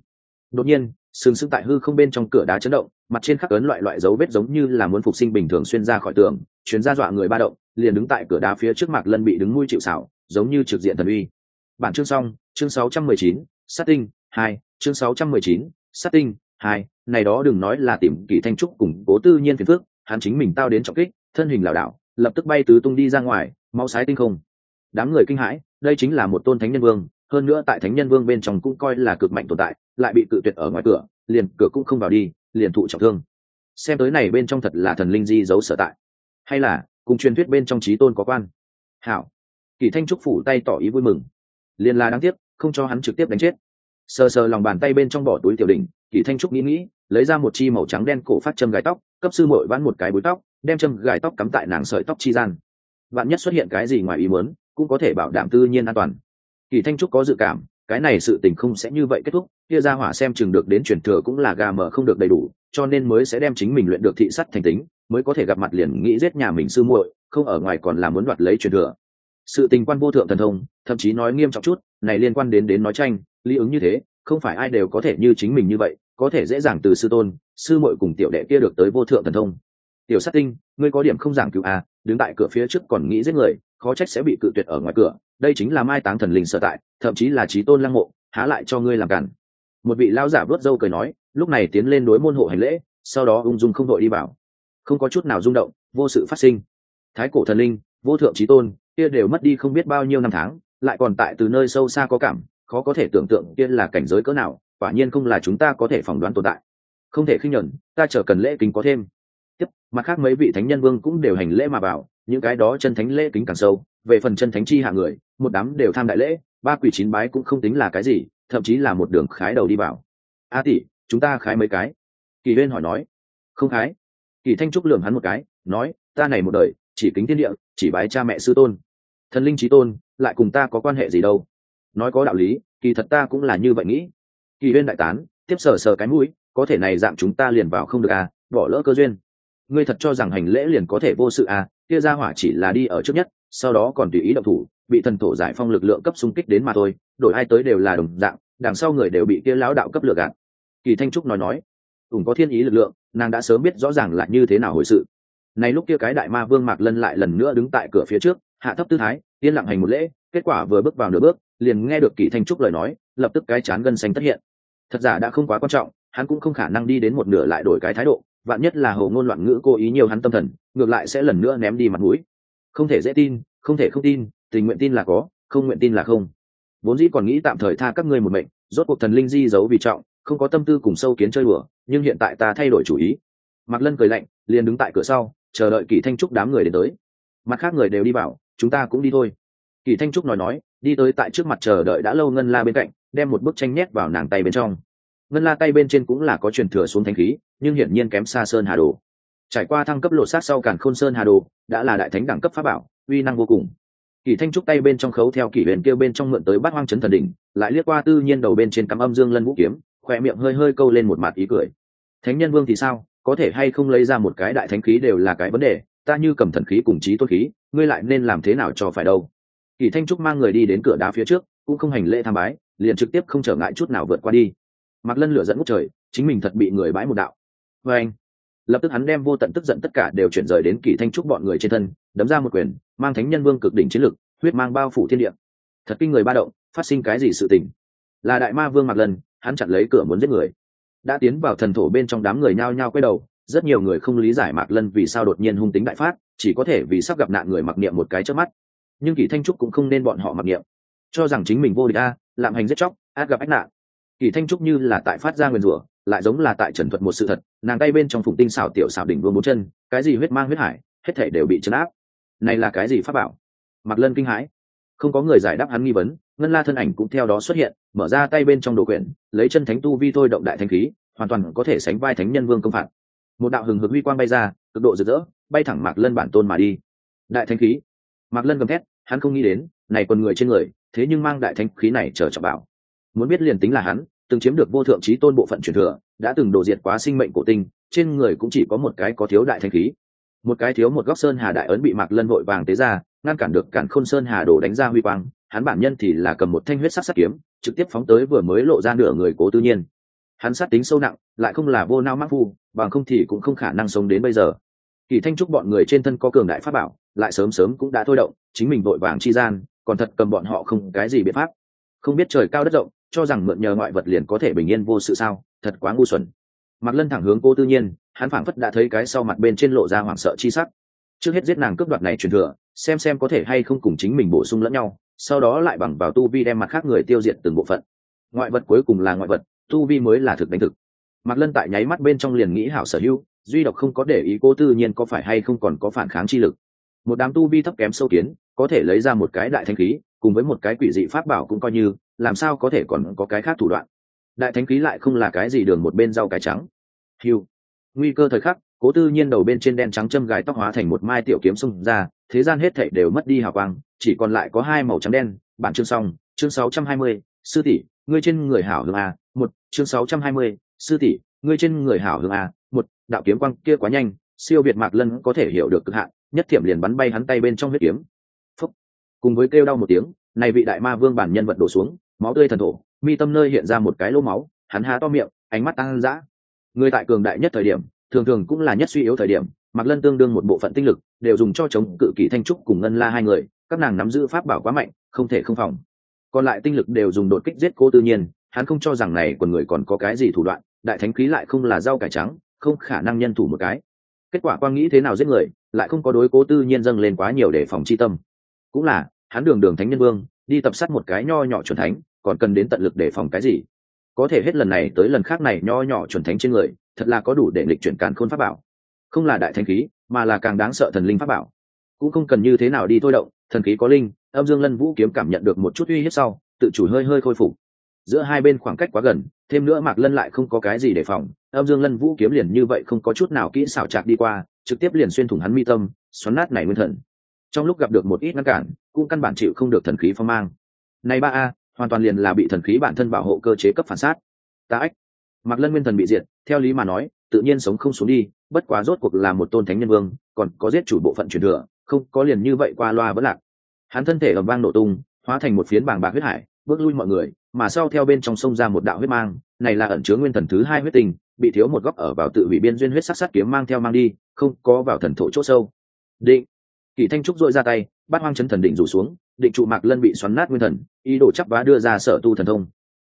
Speaker 1: đột nhiên sừng sững tại hư không bên trong cửa đá chấn động mặt trên khắc ấn loại loại dấu vết giống như là muốn phục sinh bình thường xuyên ra khỏi tường chuyến ra dọa người ba động liền đứng tại cửa đá phía trước mạc lân bị đứng nuôi chịu xảo giống như trực diện thần uy. Bản chương xong chương 619, sát tinh hai chương 619, sát tinh hai này đó đừng nói là tìm kỳ thanh trúc cùng cố tư nhiên phiền phước hắn chính mình tao đến trọng kích thân hình lảo đảo lập tức bay tứ tung đi ra ngoài máu sái tinh không. Đám người kinh hãi đây chính là một tôn thánh nhân vương hơn nữa tại thánh nhân vương bên trong cũng coi là cực mạnh tồn tại lại bị cự tuyệt ở ngoài cửa liền cửa cũng không vào đi liền thụ trọng thương. Xem tới này bên trong thật là thần linh di giấu sở tại. Hay là cùng truyền thuyết bên trong trí tôn có quan. Hảo. Kỳ thanh trúc phủ tay tỏ ý vui mừng. Liền là đáng tiếc không cho hắn trực tiếp đánh chết sờ sờ lòng bàn tay bên trong bỏ túi tiểu đỉnh, kỳ thanh trúc nghĩ nghĩ, lấy ra một chi màu trắng đen cổ phát châm gài tóc, cấp sư mội vãn một cái búi tóc, đem châm gài tóc cắm tại nàng sợi tóc chi gian. Vạn nhất xuất hiện cái gì ngoài ý muốn, cũng có thể bảo đảm tư nhiên an toàn. Kỳ thanh trúc có dự cảm, cái này sự tình không sẽ như vậy kết thúc, kia ra hỏa xem chừng được đến truyền thừa cũng là gà mở không được đầy đủ, cho nên mới sẽ đem chính mình luyện được thị sắt thành tính, mới có thể gặp mặt liền nghĩ giết nhà mình sư muội, không ở ngoài còn là muốn đoạt lấy truyền thừa. Sự tình quan vô thượng thần thông, thậm chí nói nghiêm trọng chút này liên quan đến đến nói tranh, lý ứng như thế, không phải ai đều có thể như chính mình như vậy, có thể dễ dàng từ sư tôn, sư muội cùng tiểu đệ kia được tới vô thượng thần thông. Tiểu sát tinh, ngươi có điểm không giảng cứu à đứng tại cửa phía trước còn nghĩ giết người, khó trách sẽ bị cự tuyệt ở ngoài cửa, đây chính là mai táng thần linh sở tại, thậm chí là trí tôn lăng mộ, há lại cho ngươi làm cản. Một vị lao giả vớt râu cười nói, lúc này tiến lên đối môn hộ hành lễ, sau đó ung dung không đội đi vào. Không có chút nào rung động, vô sự phát sinh. Thái cổ thần linh, vô thượng trí tôn, kia đều mất đi không biết bao nhiêu năm tháng lại còn tại từ nơi sâu xa có cảm, khó có thể tưởng tượng kia là cảnh giới cỡ nào, quả nhiên không là chúng ta có thể phỏng đoán tồn tại. Không thể khinh nhẫn ta chờ cần lễ kính có thêm. Tiếp, mặt khác mấy vị thánh nhân vương cũng đều hành lễ mà bảo những cái đó chân thánh lễ kính càng sâu, về phần chân thánh chi hạ người, một đám đều tham đại lễ, ba quỷ chín bái cũng không tính là cái gì, thậm chí là một đường khái đầu đi vào. A tỷ, chúng ta khái mấy cái? Kỳ huyên hỏi nói. Không khái. Kỳ thanh trúc lường hắn một cái, nói, ta này một đời, chỉ kính thiên địa, chỉ bái cha mẹ sư tôn. Thần linh trí tôn lại cùng ta có quan hệ gì đâu. Nói có đạo lý, kỳ thật ta cũng là như vậy nghĩ. Kỳ huyên đại tán, tiếp sờ sờ cái mũi, có thể này dạng chúng ta liền vào không được à bỏ lỡ cơ duyên. Ngươi thật cho rằng hành lễ liền có thể vô sự à kia ra hỏa chỉ là đi ở trước nhất, sau đó còn tùy ý động thủ, bị thần thổ giải phong lực lượng cấp xung kích đến mà thôi, đổi ai tới đều là đồng dạng, đằng sau người đều bị kia lão đạo cấp lừa gạt. Kỳ thanh trúc nói nói ủng có thiên ý lực lượng, nàng đã sớm biết rõ ràng là như thế nào hồi sự. Này lúc kia cái đại ma vương mạc lân lại lần nữa đứng tại cửa phía trước hạ thấp tư thái, yên lặng hành một lễ, kết quả vừa bước vào nửa bước, liền nghe được kỳ thanh trúc lời nói, lập tức cái chán gân xanh tất hiện. Thật giả đã không quá quan trọng, hắn cũng không khả năng đi đến một nửa lại đổi cái thái độ, vạn nhất là hồ ngôn loạn ngữ cố ý nhiều hắn tâm thần, ngược lại sẽ lần nữa ném đi mặt mũi. Không thể dễ tin, không thể không tin, tình nguyện tin là có, không nguyện tin là không. Vốn dĩ còn nghĩ tạm thời tha các ngươi một mệnh, rốt cuộc thần linh di giấu vì trọng, không có tâm tư cùng sâu kiến chơi đùa, nhưng hiện tại ta thay đổi chủ ý. Mạc lân cười lạnh, liền đứng tại cửa sau, chờ đợi kỳ thanh trúc đám người đến tới mặt khác người đều đi vào, chúng ta cũng đi thôi. Kỳ thanh trúc nói nói, đi tới tại trước mặt chờ đợi đã lâu ngân la bên cạnh, đem một bức tranh nhét vào nàng tay bên trong. Ngân la tay bên trên cũng là có truyền thừa xuống thanh khí, nhưng hiển nhiên kém xa sơn hà đồ. Trải qua thăng cấp lột xác sau cản khôn sơn hà đồ, đã là đại thánh đẳng cấp pháp bảo, uy năng vô cùng. Kỳ thanh trúc tay bên trong khấu theo kỷ huyền kêu bên trong mượn tới bát hoang chấn thần đỉnh, lại liếc qua tư nhiên đầu bên trên cắm âm dương lân vũ kiếm khoe miệng hơi hơi câu lên một mặt ý cười. Thánh nhân vương thì sao? Có thể hay không lấy ra một cái đại thánh khí đều là cái vấn đề ta như cầm thần khí cùng trí tốt khí, ngươi lại nên làm thế nào cho phải đâu? Kỳ thanh trúc mang người đi đến cửa đá phía trước, cũng không hành lễ tham bái, liền trực tiếp không trở ngại chút nào vượt qua đi. Mặc lân lửa dẫn ngút trời, chính mình thật bị người bãi một đạo. Vê anh, lập tức hắn đem vô tận tức giận tất cả đều chuyển rời đến kỳ thanh trúc bọn người trên thân, đấm ra một quyền, mang thánh nhân vương cực đỉnh chiến lực, huyết mang bao phủ thiên địa. Thật kinh người ba động, phát sinh cái gì sự tình? Là đại ma vương mặc lần hắn chặn lấy cửa muốn giết người. Đã tiến vào thần thổ bên trong đám người nhao nhao quay đầu rất nhiều người không lý giải mạc lân vì sao đột nhiên hung tính đại phát, chỉ có thể vì sắp gặp nạn người mặc niệm một cái trước mắt. Nhưng kỳ thanh trúc cũng không nên bọn họ mặc niệm. Cho rằng chính mình vô địch a, lạm hành giết chóc, át gặp ách nạn. Kỳ thanh trúc như là tại phát ra nguyền rủa, lại giống là tại trần thuật một sự thật, nàng tay bên trong phụng tinh xảo tiểu xảo đỉnh vương bốn chân, cái gì huyết mang huyết hải, hết thể đều bị chấn áp. Này là cái gì pháp bảo? Mặc lân kinh hãi. Không có người giải đáp hắn nghi vấn, ngân la thân ảnh cũng theo đó xuất hiện, mở ra tay bên trong đồ quyển lấy chân thánh tu vi thôi động đại thanh khí, hoàn toàn có thể sánh vai thánh nhân vương công phạt một đạo hừng hực huy quang bay ra, cực độ rực rỡ, bay thẳng mạc lân bản tôn mà đi. Đại thanh khí. Mạc lân gầm thét, hắn không nghĩ đến, này còn người trên người, thế nhưng mang đại thanh khí này chờ trọng bảo. Muốn biết liền tính là hắn, từng chiếm được vô thượng trí tôn bộ phận truyền thừa, đã từng đổ diệt quá sinh mệnh cổ tinh, trên người cũng chỉ có một cái có thiếu đại thanh khí. Một cái thiếu một góc sơn hà đại ấn bị mạc lân vội vàng tế ra, ngăn cản được cản khôn sơn hà đổ đánh ra huy quang, hắn bản nhân thì là cầm một thanh huyết sắc sắc kiếm, trực tiếp phóng tới vừa mới lộ ra nửa người cố tư nhiên hắn sát tính sâu nặng, lại không là vô nao mắc phu, bằng không thì cũng không khả năng sống đến bây giờ. Kỳ thanh trúc bọn người trên thân có cường đại pháp bảo, lại sớm sớm cũng đã thôi động, chính mình vội vàng chi gian, còn thật cầm bọn họ không cái gì biện pháp. Không biết trời cao đất rộng, cho rằng mượn nhờ ngoại vật liền có thể bình yên vô sự sao, thật quá ngu xuẩn. Mặc lân thẳng hướng cô tư nhiên, hắn phảng phất đã thấy cái sau mặt bên trên lộ ra hoảng sợ chi sắc. Trước hết giết nàng cướp đoạt này truyền thừa, xem xem có thể hay không cùng chính mình bổ sung lẫn nhau, sau đó lại bằng vào tu vi đem mặt khác người tiêu diệt từng bộ phận. Ngoại vật cuối cùng là ngoại vật tu vi mới là thực đánh thực. Mặc lân tại nháy mắt bên trong liền nghĩ hảo sở hữu duy độc không có để ý cô tư nhiên có phải hay không còn có phản kháng chi lực. Một đám tu vi thấp kém sâu kiến có thể lấy ra một cái đại thanh khí cùng với một cái quỷ dị pháp bảo cũng coi như làm sao có thể còn có cái khác thủ đoạn. Đại thánh khí lại không là cái gì đường một bên rau cải trắng. Hiu nguy cơ thời khắc cố tư nhiên đầu bên trên đen trắng châm gài tóc hóa thành một mai tiểu kiếm xung ra thế gian hết thảy đều mất đi hào quang chỉ còn lại có hai màu trắng đen bản chương xong chương 620, sư tỷ ngươi trên người hảo hương a một chương 620, sư tỷ ngươi trên người hảo hương a một đạo kiếm quang kia quá nhanh siêu việt mạc lân có thể hiểu được cực hạn nhất thiểm liền bắn bay hắn tay bên trong huyết kiếm. Phúc. cùng với kêu đau một tiếng này vị đại ma vương bản nhân vật đổ xuống máu tươi thần thổ mi tâm nơi hiện ra một cái lỗ máu hắn há to miệng ánh mắt tăng dã người tại cường đại nhất thời điểm thường thường cũng là nhất suy yếu thời điểm mạc lân tương đương một bộ phận tinh lực đều dùng cho chống cự kỷ thanh trúc cùng ngân la hai người các nàng nắm giữ pháp bảo quá mạnh không thể không phòng còn lại tinh lực đều dùng đột kích giết cô tự nhiên, hắn không cho rằng này quần người còn có cái gì thủ đoạn, đại thánh khí lại không là rau cải trắng, không khả năng nhân thủ một cái. Kết quả quang nghĩ thế nào giết người, lại không có đối cố tư nhiên dâng lên quá nhiều để phòng chi tâm. Cũng là, hắn đường đường thánh nhân vương, đi tập sát một cái nho nhỏ chuẩn thánh, còn cần đến tận lực để phòng cái gì? Có thể hết lần này tới lần khác này nho nhỏ chuẩn thánh trên người, thật là có đủ để lịch chuyển càn khôn pháp bảo. Không là đại thánh khí, mà là càng đáng sợ thần linh pháp bảo cũng không cần như thế nào đi thôi động, thần khí có linh, âm dương lân vũ kiếm cảm nhận được một chút uy hiếp sau, tự chủ hơi hơi khôi phục. Giữa hai bên khoảng cách quá gần, thêm nữa mạc lân lại không có cái gì để phòng, âm dương lân vũ kiếm liền như vậy không có chút nào kỹ xảo chạc đi qua, trực tiếp liền xuyên thủng hắn mi tâm, xoắn nát này nguyên thần. Trong lúc gặp được một ít ngăn cản, cũng căn bản chịu không được thần khí phong mang. Này ba a, hoàn toàn liền là bị thần khí bản thân bảo hộ cơ chế cấp phản sát. Ta ách. Mạc lân nguyên thần bị diệt, theo lý mà nói, tự nhiên sống không xuống đi, bất quá rốt cuộc là một tôn thánh nhân vương, còn có giết chủ bộ phận truyền thừa không có liền như vậy qua loa vẫn lạc. Hắn thân thể ầm vang nổ tung, hóa thành một phiến bàng bạc huyết hải, bước lui mọi người, mà sau theo bên trong sông ra một đạo huyết mang, này là ẩn chứa nguyên thần thứ hai huyết tình bị thiếu một góc ở vào tự hủy biên duyên huyết sắc sát kiếm mang theo mang đi, không có vào thần thổ chỗ sâu. Định. Kỳ thanh trúc dội ra tay bắt hoang chấn thần định rủ xuống, định trụ mạc lân bị xoắn nát nguyên thần, ý đồ chắp vá đưa ra sở tu thần thông.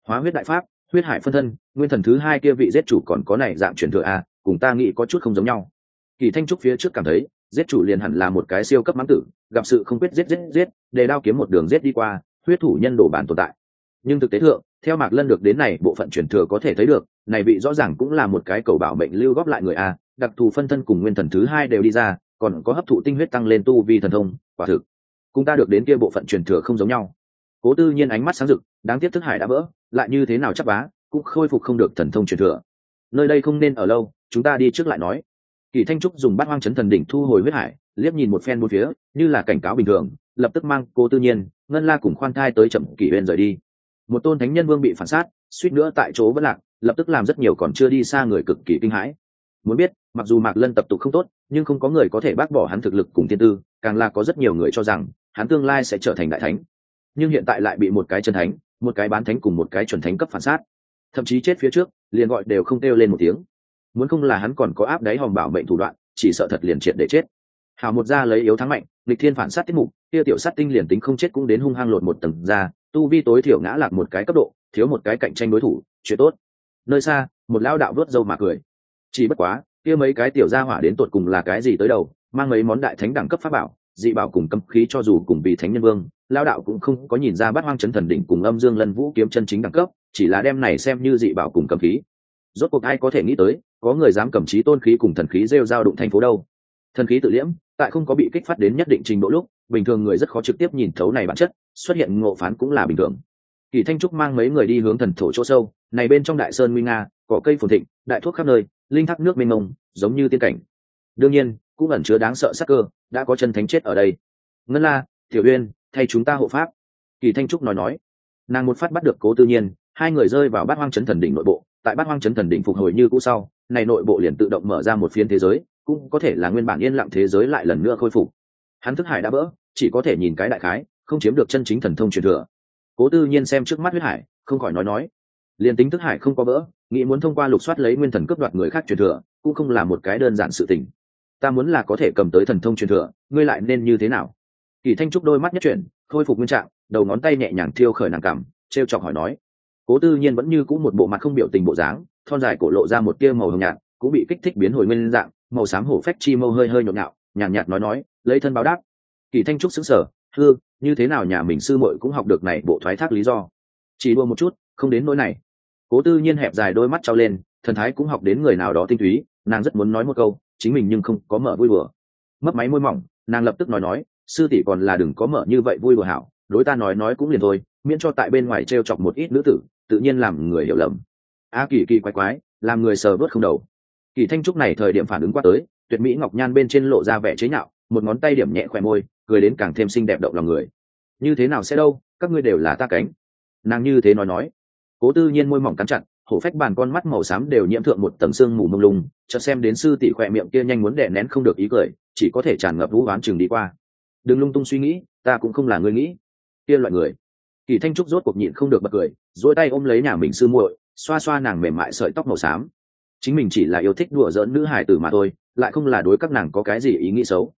Speaker 1: Hóa huyết đại pháp, huyết hải phân thân, nguyên thần thứ hai kia vị giết chủ còn có này dạng truyền thừa a cùng ta nghĩ có chút không giống nhau. Kỳ thanh trúc phía trước cảm thấy giết chủ liền hẳn là một cái siêu cấp mãng tử, gặp sự không biết giết giết giết, để đao kiếm một đường giết đi qua, huyết thủ nhân đổ bản tồn tại. Nhưng thực tế thượng, theo mạc lân được đến này, bộ phận truyền thừa có thể thấy được, này vị rõ ràng cũng là một cái cầu bảo mệnh lưu góp lại người a, đặc thù phân thân cùng nguyên thần thứ hai đều đi ra, còn có hấp thụ tinh huyết tăng lên tu vi thần thông, quả thực cũng ta được đến kia bộ phận truyền thừa không giống nhau. Cố tư nhiên ánh mắt sáng rực, đáng tiếc thức hải đã vỡ, lại như thế nào chắc bá, cũng khôi phục không được thần thông truyền thừa. Nơi đây không nên ở lâu, chúng ta đi trước lại nói kỳ thanh trúc dùng bát hoang chấn thần đỉnh thu hồi huyết hải, liếc nhìn một phen một phía, như là cảnh cáo bình thường, lập tức mang cô tư nhiên, ngân la cùng khoan thai tới chậm kỷ huyền rời đi. Một tôn thánh nhân vương bị phản sát, suýt nữa tại chỗ vẫn lạc, lập tức làm rất nhiều còn chưa đi xa người cực kỳ kinh hãi. Muốn biết, mặc dù mạc lân tập tục không tốt, nhưng không có người có thể bác bỏ hắn thực lực cùng tiên tư, càng là có rất nhiều người cho rằng, hắn tương lai sẽ trở thành đại thánh. Nhưng hiện tại lại bị một cái chân thánh, một cái bán thánh cùng một cái chuẩn thánh cấp phản sát. Thậm chí chết phía trước, liền gọi đều không kêu lên một tiếng muốn không là hắn còn có áp đáy hòm bảo mệnh thủ đoạn, chỉ sợ thật liền triệt để chết. Hào một ra lấy yếu thắng mạnh lịch thiên phản sát tiết mục, kia tiểu sát tinh liền tính không chết cũng đến hung hăng lột một tầng ra, tu vi tối thiểu ngã lạc một cái cấp độ, thiếu một cái cạnh tranh đối thủ, chuyện tốt. Nơi xa, một lao đạo vớt dâu mà cười. Chỉ bất quá, kia mấy cái tiểu gia hỏa đến tột cùng là cái gì tới đầu, mang mấy món đại thánh đẳng cấp pháp bảo, dị bảo cùng cấm khí cho dù cùng vì thánh nhân vương lao đạo cũng không có nhìn ra bát hoang chấn thần đỉnh cùng âm dương lân vũ kiếm chân chính đẳng cấp, chỉ là đem này xem như dị bảo cùng cấm khí rốt cuộc ai có thể nghĩ tới, có người dám cầm trí tôn khí cùng thần khí rêu giao đụng thành phố đâu? Thần khí tự liễm, tại không có bị kích phát đến nhất định trình độ lúc, bình thường người rất khó trực tiếp nhìn thấu này bản chất, xuất hiện ngộ phán cũng là bình thường. Kỳ thanh trúc mang mấy người đi hướng thần thổ chỗ sâu, này bên trong đại sơn nguy nga, cỏ cây phồn thịnh, đại thuốc khắp nơi, linh thác nước mênh mông, giống như tiên cảnh. Đương nhiên, cũng ẩn chứa đáng sợ sắc cơ, đã có chân thánh chết ở đây. Ngân la, tiểu uyên, thay chúng ta hộ pháp. Kỳ thanh trúc nói nói. Nàng một phát bắt được cố tư nhiên, hai người rơi vào bát hoang chấn thần đỉnh nội bộ tại bát hoang chấn thần đỉnh phục hồi như cũ sau, này nội bộ liền tự động mở ra một phiến thế giới, cũng có thể là nguyên bản yên lặng thế giới lại lần nữa khôi phục. Hắn thức hải đã vỡ, chỉ có thể nhìn cái đại khái, không chiếm được chân chính thần thông truyền thừa. Cố tư nhiên xem trước mắt huyết hải, không khỏi nói nói, liền tính thức hải không có vỡ, nghĩ muốn thông qua lục soát lấy nguyên thần cướp đoạt người khác truyền thừa, cũng không là một cái đơn giản sự tình. Ta muốn là có thể cầm tới thần thông truyền thừa, ngươi lại nên như thế nào? Kỳ thanh trúc đôi mắt nhất chuyển, khôi phục nguyên trạng, đầu ngón tay nhẹ nhàng thiêu khởi nàng cảm t chọc hỏi nói cố tư nhiên vẫn như c ũ một bộ mặt không biểu tình bộ dáng thon dài cổ lộ ra một tia màu hồng nhạt cũng bị kích thích biến hồi nguyên dạng màu xám hổ phách chi mâu hơi hơi nhộn nhạo nhàn nhạt nói nói lấy thân báo đáp. Kỳ thanh trúc xứng sở thưa, như thế nào nhà mình sư muội cũng học được này bộ thoái thác lý do? Chỉ đua một chút không đến nỗi này. Cố tư nhiên hẹp dài đôi mắt trao lên thần thái cũng học đến người nào đó tinh túy nàng rất muốn nói một câu chính mình nhưng không có mở vui bừa mất máy môi mỏng nàng lập tức nói nói sư tỷ còn là đừng có mở như vậy vui bừa hảo đối ta nói nói cũng liền thôi, miễn cho tại bên ngoài t r e o chọc một ít nữ tử, tự nhiên làm người hiểu lầm. A kỳ kỳ quái quái, làm người sờ vớt không đầu. Kỳ thanh trúc này thời điểm phản ứng qua tới, tuyệt mỹ ngọc nhan bên trên lộ ra vẻ chế nhạo, một ngón tay điểm nhẹ khỏe môi, cười đến càng thêm xinh đẹp động lòng người. Như thế nào sẽ đâu, các ngươi đều là ta cánh. Nàng như thế nói nói. Cố tư nhiên môi mỏng cắn chặt, hổ phách bàn con mắt màu xám đều nhiễm thượng một tầng sương mù mông lung, chợt xem đến sư tỷ khỏe miệng kia nhanh muốn đè nén không được ý cười, chỉ có thể tràn ngập vũ oán chừng đi qua. Đừng lung tung suy nghĩ, ta cũng không là người nghĩ kia loại người. Kỳ thanh trúc rốt cuộc nhịn không được bật cười dỗi tay ôm lấy nhà mình sư muội, xoa xoa nàng mềm mại sợi tóc màu xám. Chính mình chỉ là yêu thích đùa giỡn nữ hải tử mà thôi, lại không là đối các nàng có cái gì ý nghĩ xấu.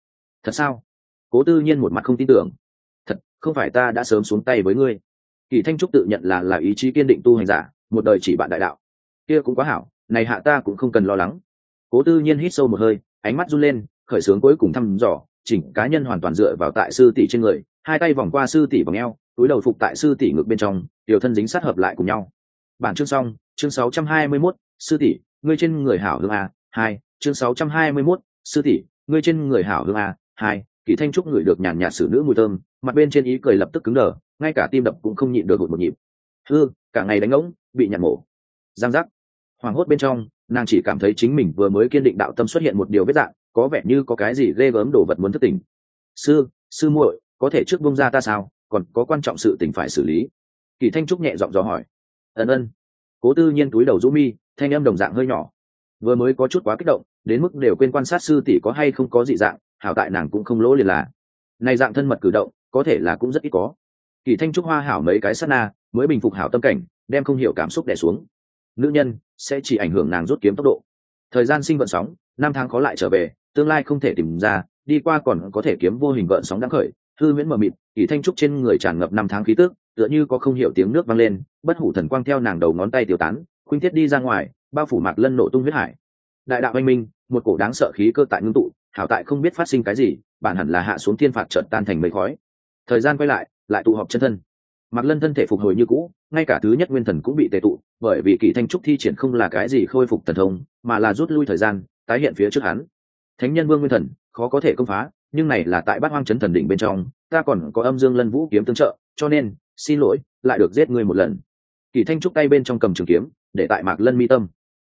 Speaker 1: Thật sao? Cố tư nhiên một mặt không tin tưởng. Thật, không phải ta đã sớm xuống tay với ngươi. Kỳ thanh trúc tự nhận là là ý chí kiên định tu hành giả, một đời chỉ bạn đại đạo. Kia cũng quá hảo, này hạ ta cũng không cần lo lắng. Cố tư nhiên hít sâu một hơi, ánh mắt run lên, khởi sướng cuối cùng thăm dò chỉnh cá nhân hoàn toàn dựa vào tại sư tỷ trên người hai tay vòng qua sư tỷ vòng eo túi đầu phục tại sư tỷ ngực bên trong tiểu thân dính sát hợp lại cùng nhau. Bản chương xong chương 621, sư tỷ ngươi trên người hảo hương a hai chương 621, sư tỷ ngươi trên người hảo hương a hai kỳ thanh trúc ngửi được nhàn nhạt xử nữ mùi thơm mặt bên trên ý cười lập tức cứng đờ ngay cả tim đập cũng không nhịn được hụt một nhịp. Hư cả ngày đánh ngỗng bị nhặt mổ. Giang giác. Hoàng hốt bên trong nàng chỉ cảm thấy chính mình vừa mới kiên định đạo tâm xuất hiện một điều vết dạng có vẻ như có cái gì ghê gớm đồ vật muốn thất tình sư sư muội, có thể trước bông ra ta sao? Còn có quan trọng sự tình phải xử lý. Kỳ thanh trúc nhẹ giọng dò hỏi. Ân ân. Cố tư nhiên túi đầu rũ mi, thanh âm đồng dạng hơi nhỏ. Vừa mới có chút quá kích động, đến mức đều quên quan sát sư tỷ có hay không có dị dạng, hảo tại nàng cũng không lỗ liền là. Này dạng thân mật cử động, có thể là cũng rất ít có. Kỳ thanh trúc hoa hảo mấy cái sát na, mới bình phục hảo tâm cảnh, đem không hiểu cảm xúc đè xuống. Nữ nhân, sẽ chỉ ảnh hưởng nàng rút kiếm tốc độ. Thời gian sinh vận sóng, năm tháng khó lại trở về tương lai không thể tìm ra, đi qua còn có thể kiếm vô hình gợn sóng đáng khởi, hư miễn mờ mịt, kỳ thanh trúc trên người tràn ngập năm tháng khí tước tựa như có không hiểu tiếng nước vang lên, bất hủ thần quang theo nàng đầu ngón tay tiêu tán, khuynh thiết đi ra ngoài, bao phủ mạc lân nổ tung huyết hải. Đại đạo anh minh, một cổ đáng sợ khí cơ tại ngưng tụ, hảo tại không biết phát sinh cái gì, bản hẳn là hạ xuống thiên phạt trợt tan thành mây khói. Thời gian quay lại lại tụ họp chân thân. Mặc lân thân thể phục hồi như cũ, ngay cả thứ nhất nguyên thần cũng bị tệ tụ, bởi vì kỳ thanh trúc thi triển không là cái gì khôi phục thần thông, mà là rút lui thời gian, tái hiện phía trước hắn thánh nhân vương nguyên thần, khó có thể công phá, nhưng này là tại bát hoang chấn thần đỉnh bên trong, ta còn có âm dương lân vũ kiếm tương trợ, cho nên, xin lỗi, lại được giết ngươi một lần. Kỳ thanh trúc tay bên trong cầm trường kiếm, để tại mạc lân mi tâm.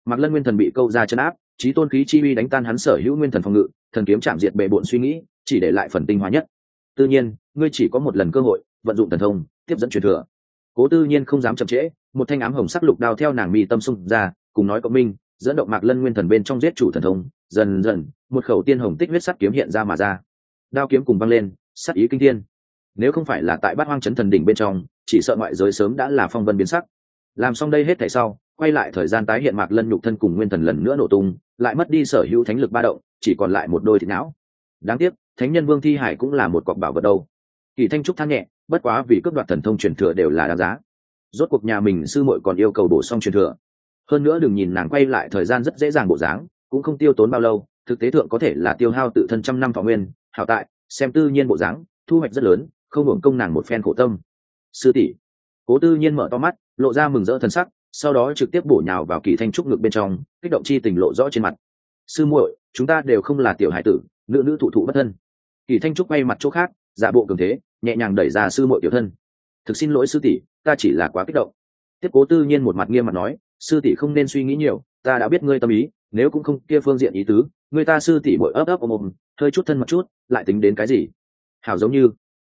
Speaker 1: Mạc lân nguyên thần bị câu ra chân áp trí tôn khí chi uy đánh tan hắn sở hữu nguyên thần phòng ngự, thần kiếm chạm diệt bệ bộn suy nghĩ, chỉ để lại phần tinh hóa nhất. Tự nhiên, ngươi chỉ có một lần cơ hội, vận dụng thần thông, tiếp dẫn truyền thừa. Cố tư nhiên không dám chậm trễ, một thanh ám hồng sắc lục đao theo nàng mi tâm xung ra, cùng nói cộng minh, dẫn động mạc lân nguyên thần bên trong giết chủ thần thông dần dần, một khẩu tiên hồng tích huyết sắt kiếm hiện ra mà ra. Đao kiếm cùng văng lên sắt ý kinh thiên. Nếu không phải là tại bát hoang chấn thần đỉnh bên trong, chỉ sợ ngoại giới sớm đã là phong vân biến sắc. Làm xong đây hết thảy sau, quay lại thời gian tái hiện mạc lân nhục thân cùng nguyên thần lần nữa nổ tung, lại mất đi sở hữu thánh lực ba động, chỉ còn lại một đôi thịt não. Đáng tiếc, thánh nhân vương thi hải cũng là một cọc bảo vật đâu. Kỳ thanh trúc than nhẹ, bất quá vì cướp đoạt thần thông truyền thừa đều là đáng giá. Rốt cuộc nhà mình sư muội còn yêu cầu bổ sung truyền thừa. Hơn nữa đừng nhìn nàng quay lại thời gian rất dễ dàng bộ dáng cũng không tiêu tốn bao lâu, thực tế thượng có thể là tiêu hao tự thân trăm năm thọ nguyên, hảo tại, xem tư nhiên bộ dáng, thu hoạch rất lớn, không hưởng công nàng một phen khổ tâm. Sư tỷ. Cố tư nhiên mở to mắt, lộ ra mừng rỡ thân sắc, sau đó trực tiếp bổ nhào vào kỳ thanh trúc ngực bên trong, kích động chi tình lộ rõ trên mặt. Sư muội, chúng ta đều không là tiểu hải tử, nữ nữ thụ thụ bất thân. Kỳ thanh trúc bay mặt chỗ khác, giả bộ cường thế, nhẹ nhàng đẩy ra sư muội tiểu thân. Thực xin lỗi sư tỷ, ta chỉ là quá kích động. Tiếp cố tư nhiên một mặt nghiêm mặt nói, sư tỷ không nên suy nghĩ nhiều ta đã biết ngươi tâm ý, nếu cũng không, kia phương diện ý tứ, người ta sư tỷ bội ấp ấp ôm ôm, hơi chút thân một chút, lại tính đến cái gì? Hảo giống như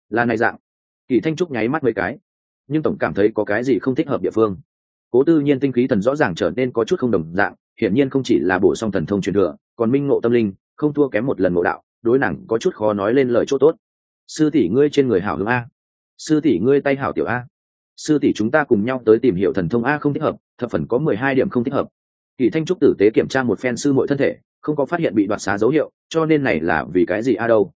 Speaker 1: là này dạng. Kỳ thanh trúc nháy mắt mấy cái, nhưng tổng cảm thấy có cái gì không thích hợp địa phương. Cố tư nhiên tinh khí thần rõ ràng trở nên có chút không đồng dạng, hiển nhiên không chỉ là bổ sung thần thông truyền thừa, còn minh ngộ tâm linh, không thua kém một lần ngộ đạo, đối nàng có chút khó nói lên lời chỗ tốt. Sư tỷ ngươi trên người hảo hướng a. Sư tỷ ngươi tay hảo tiểu a. Sư tỷ chúng ta cùng nhau tới tìm hiểu thần thông a không thích hợp, thập phần có mười hai điểm không thích hợp kỳ thanh trúc tử tế kiểm tra một phen sư muội thân thể, không có phát hiện bị đoạt xá dấu hiệu, cho nên này là vì cái gì a đâu?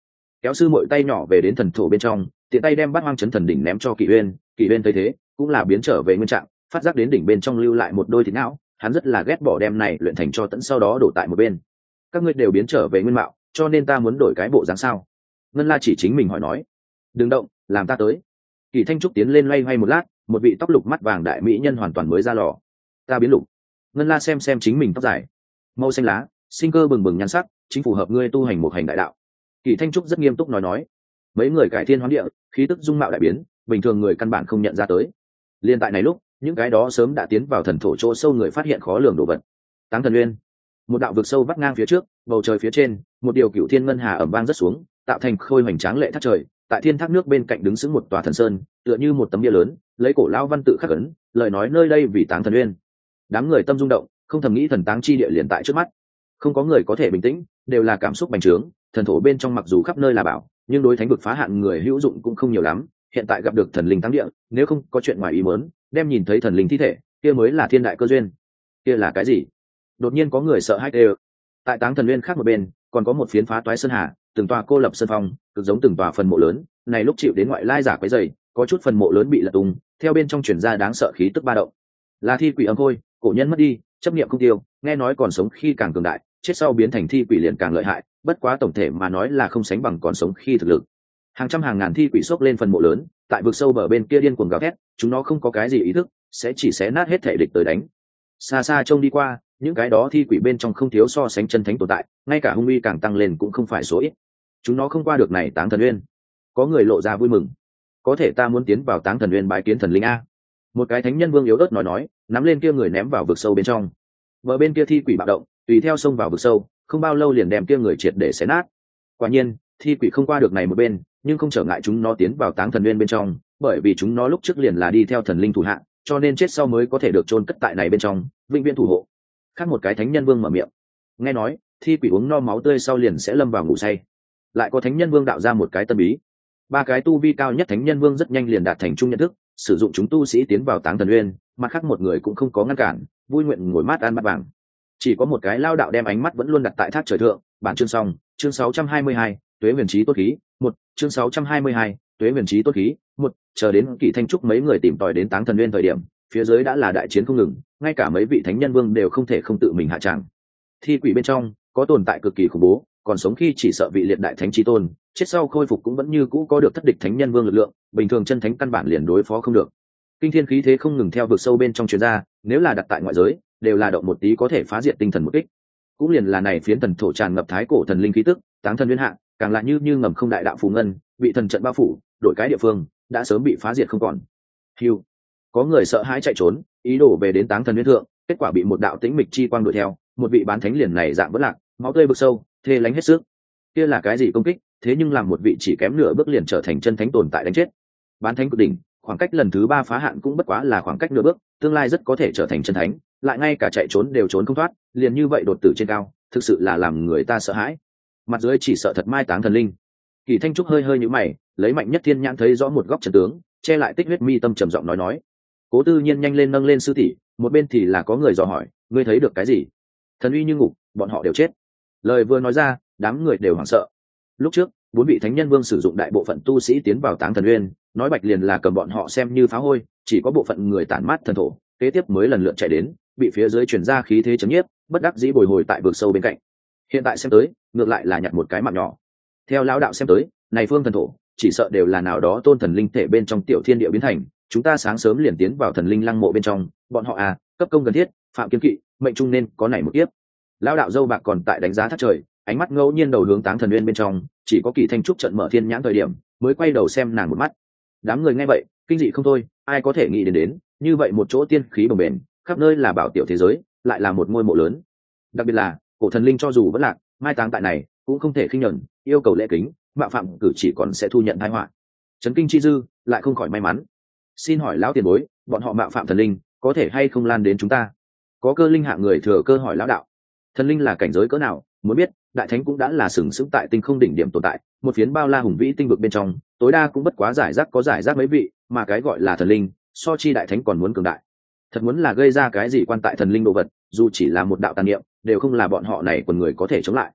Speaker 1: Kéo sư muội tay nhỏ về đến thần thổ bên trong, tiện tay đem bát hoang chấn thần đỉnh ném cho kỷ uyên kỷ uyên thấy thế, cũng là biến trở về nguyên trạng, phát giác đến đỉnh bên trong lưu lại một đôi thịt não, hắn rất là ghét bỏ đem này luyện thành cho tận sau đó đổ tại một bên. Các ngươi đều biến trở về nguyên mạo, cho nên ta muốn đổi cái bộ dáng sao? Ngân la chỉ chính mình hỏi nói. Đừng động, làm ta tới. Kỳ thanh trúc tiến lên loay hoay một lát, một vị tóc lục mắt vàng đại mỹ nhân hoàn toàn mới ra lò. Ta biến lục ngân la xem xem chính mình tóc dài. Màu xanh lá, sinh cơ bừng bừng nhan sắc, chính phù hợp ngươi tu hành một hành đại đạo. Kỳ thanh trúc rất nghiêm túc nói nói. Mấy người cải thiên hoán địa, khí tức dung mạo đại biến, bình thường người căn bản không nhận ra tới. Liên tại này lúc, những cái đó sớm đã tiến vào thần thổ chỗ sâu người phát hiện khó lường đồ vật. Táng thần uyên một đạo vực sâu vắt ngang phía trước, bầu trời phía trên, một điều cựu thiên ngân hà ẩm vang rất xuống, tạo thành khôi hoành tráng lệ thác trời, tại thiên thác nước bên cạnh đứng sững một tòa thần sơn, tựa như một tấm bia lớn, lấy cổ lao văn tự khắc ấn, lời nói nơi đây vì táng thần uyên đám người tâm rung động, không thầm nghĩ thần táng chi địa liền tại trước mắt. Không có người có thể bình tĩnh, đều là cảm xúc bành trướng, thần thổ bên trong mặc dù khắp nơi là bảo, nhưng đối thánh vực phá hạn người hữu dụng cũng không nhiều lắm, hiện tại gặp được thần linh thắng địa, nếu không có chuyện ngoài ý muốn, đem nhìn thấy thần linh thi thể, kia mới là thiên đại cơ duyên. Kia là cái gì? Đột nhiên có người sợ hãi đều tại táng thần liên khác một bên, còn có một phiến phá toái sơn hà, từng tòa cô lập sơn phong, cực giống từng tòa phần mộ lớn, này lúc chịu đến ngoại lai giả quấy dày có chút phần mộ lớn bị lật tung, theo bên trong chuyển ra đáng sợ khí tức ba động. Là thi quỷ âm khôi cổ nhân mất đi, chấp niệm không tiêu, nghe nói còn sống khi càng cường đại, chết sau biến thành thi quỷ liền càng lợi hại, bất quá tổng thể mà nói là không sánh bằng còn sống khi thực lực. Hàng trăm hàng ngàn thi quỷ xốc lên phần mộ lớn, tại vực sâu bờ bên kia điên cuồng gào thét, chúng nó không có cái gì ý thức, sẽ chỉ xé nát hết thể địch tới đánh. Xa xa trông đi qua, những cái đó thi quỷ bên trong không thiếu so sánh chân thánh tồn tại, ngay cả hung uy càng tăng lên cũng không phải số ít. Chúng nó không qua được này táng thần uyên. Có người lộ ra vui mừng. Có thể ta muốn tiến vào táng thần uyên bái kiến thần linh a. Một cái thánh nhân vương yếu ớt nói nói nắm lên kia người ném vào vực sâu bên trong. Vợ bên kia thi quỷ bạo động tùy theo sông vào vực sâu không bao lâu liền đem kia người triệt để xé nát. Quả nhiên thi quỷ không qua được này một bên nhưng không trở ngại chúng nó tiến vào táng thần nguyên bên trong bởi vì chúng nó lúc trước liền là đi theo thần linh thủ hạ, cho nên chết sau mới có thể được chôn cất tại này bên trong vĩnh viễn thủ hộ. Khác một cái thánh nhân vương mở miệng. Nghe nói thi quỷ uống no máu tươi sau liền sẽ lâm vào ngủ say. Lại có thánh nhân vương đạo ra một cái tân bí ba cái tu vi cao nhất thánh nhân vương rất nhanh liền đạt thành chung nhận thức sử dụng chúng tu sĩ tiến vào táng thần uyên mặt khác một người cũng không có ngăn cản vui nguyện ngồi mát ăn bát vàng. Chỉ có một cái lao đạo đem ánh mắt vẫn luôn đặt tại thác trời thượng bản chương xong chương 622, tuế huyền trí tốt khí một chương 622, tuế huyền trí tốt khí một chờ đến kỷ thanh trúc mấy người tìm tòi đến táng thần nguyên thời điểm phía dưới đã là đại chiến không ngừng ngay cả mấy vị thánh nhân vương đều không thể không tự mình hạ tràng. Thi quỷ bên trong có tồn tại cực kỳ khủng bố còn sống khi chỉ sợ vị liệt đại thánh chi tôn chết sau khôi phục cũng vẫn như cũ có được thất địch thánh nhân vương lực lượng, bình thường chân thánh căn bản liền đối phó không được. Kinh thiên khí thế không ngừng theo vực sâu bên trong chuyên gia nếu là đặt tại ngoại giới, đều là động một tí có thể phá diệt tinh thần một kích. Cũng liền là này phiến thần thổ tràn ngập thái cổ thần linh khí tức, táng thần nguyên hạ, càng là như như ngầm không đại đạo phù ngân, bị thần trận bao phủ, đổi cái địa phương, đã sớm bị phá diệt không còn. Hiu có người sợ hãi chạy trốn, ý đồ về đến táng thần nguyên thượng, kết quả bị một đạo tĩnh mịch chi quang đuổi theo, một vị bán thánh liền này dạng vỡ lạc, máu tươi vực sâu, thê lánh hết sức. Kia là cái gì công kích? Thế nhưng làm một vị chỉ kém nửa bước liền trở thành chân thánh tồn tại đánh chết. Bán thánh cực đỉnh, khoảng cách lần thứ ba phá hạn cũng bất quá là khoảng cách nửa bước, tương lai rất có thể trở thành chân thánh, lại ngay cả chạy trốn đều trốn không thoát, liền như vậy đột tử trên cao, thực sự là làm người ta sợ hãi. Mặt dưới chỉ sợ thật mai táng thần linh. Kỳ thanh trúc hơi hơi nhũ mày, lấy mạnh nhất thiên nhãn thấy rõ một góc trần tướng, che lại tích huyết mi tâm trầm giọng nói nói. Cố tư nhiên nhanh lên nâng lên sư tỷ, một bên thì là có người dò hỏi, ngươi thấy được cái gì? Thần uy như ngục, bọn họ đều chết. Lời vừa nói ra, đám người đều hoảng sợ lúc trước, bốn vị thánh nhân vương sử dụng đại bộ phận tu sĩ tiến vào táng thần uyên, nói bạch liền là cầm bọn họ xem như phá hôi, chỉ có bộ phận người tản mát thần thổ, kế tiếp mới lần lượt chạy đến, bị phía dưới chuyển ra khí thế chấm nhiếp, bất đắc dĩ bồi hồi tại vực sâu bên cạnh. Hiện tại xem tới, ngược lại là nhặt một cái mạng nhỏ. Theo lão đạo xem tới, này phương thần thổ, chỉ sợ đều là nào đó tôn thần linh thể bên trong tiểu thiên địa biến thành, chúng ta sáng sớm liền tiến vào thần linh lăng mộ bên trong, bọn họ à cấp công cần thiết, phạm kiến kỵ, mệnh trung nên có này một tiếp lão đạo dâu bạc còn tại đánh giá thắt trời, ánh mắt ngẫu nhiên đầu hướng táng thần uyên bên trong chỉ có kỳ thanh trúc trận mở thiên nhãn thời điểm mới quay đầu xem nàng một mắt. Đám người nghe vậy, kinh dị không thôi, ai có thể nghĩ đến đến, như vậy một chỗ tiên khí bồng bền khắp nơi là bảo tiểu thế giới, lại là một ngôi mộ lớn. Đặc biệt là, cổ thần linh cho dù vẫn lạc, mai táng tại này, cũng không thể khinh nhẫn, yêu cầu lễ kính, mạo phạm cử chỉ còn sẽ thu nhận thái họa. Trấn kinh chi dư, lại không khỏi may mắn. Xin hỏi lão tiền bối, bọn họ mạo phạm thần linh, có thể hay không lan đến chúng ta? Có cơ linh hạ người thừa cơ hỏi lão đạo. Thần linh là cảnh giới cỡ nào, muốn biết đại thánh cũng đã là sừng sững tại tinh không đỉnh điểm tồn tại, một phiến bao la hùng vĩ tinh vực bên trong, tối đa cũng bất quá giải rác có giải rác mấy vị, mà cái gọi là thần linh, so chi đại thánh còn muốn cường đại. Thật muốn là gây ra cái gì quan tại thần linh đồ vật, dù chỉ là một đạo tàn niệm, đều không là bọn họ này quần người có thể chống lại.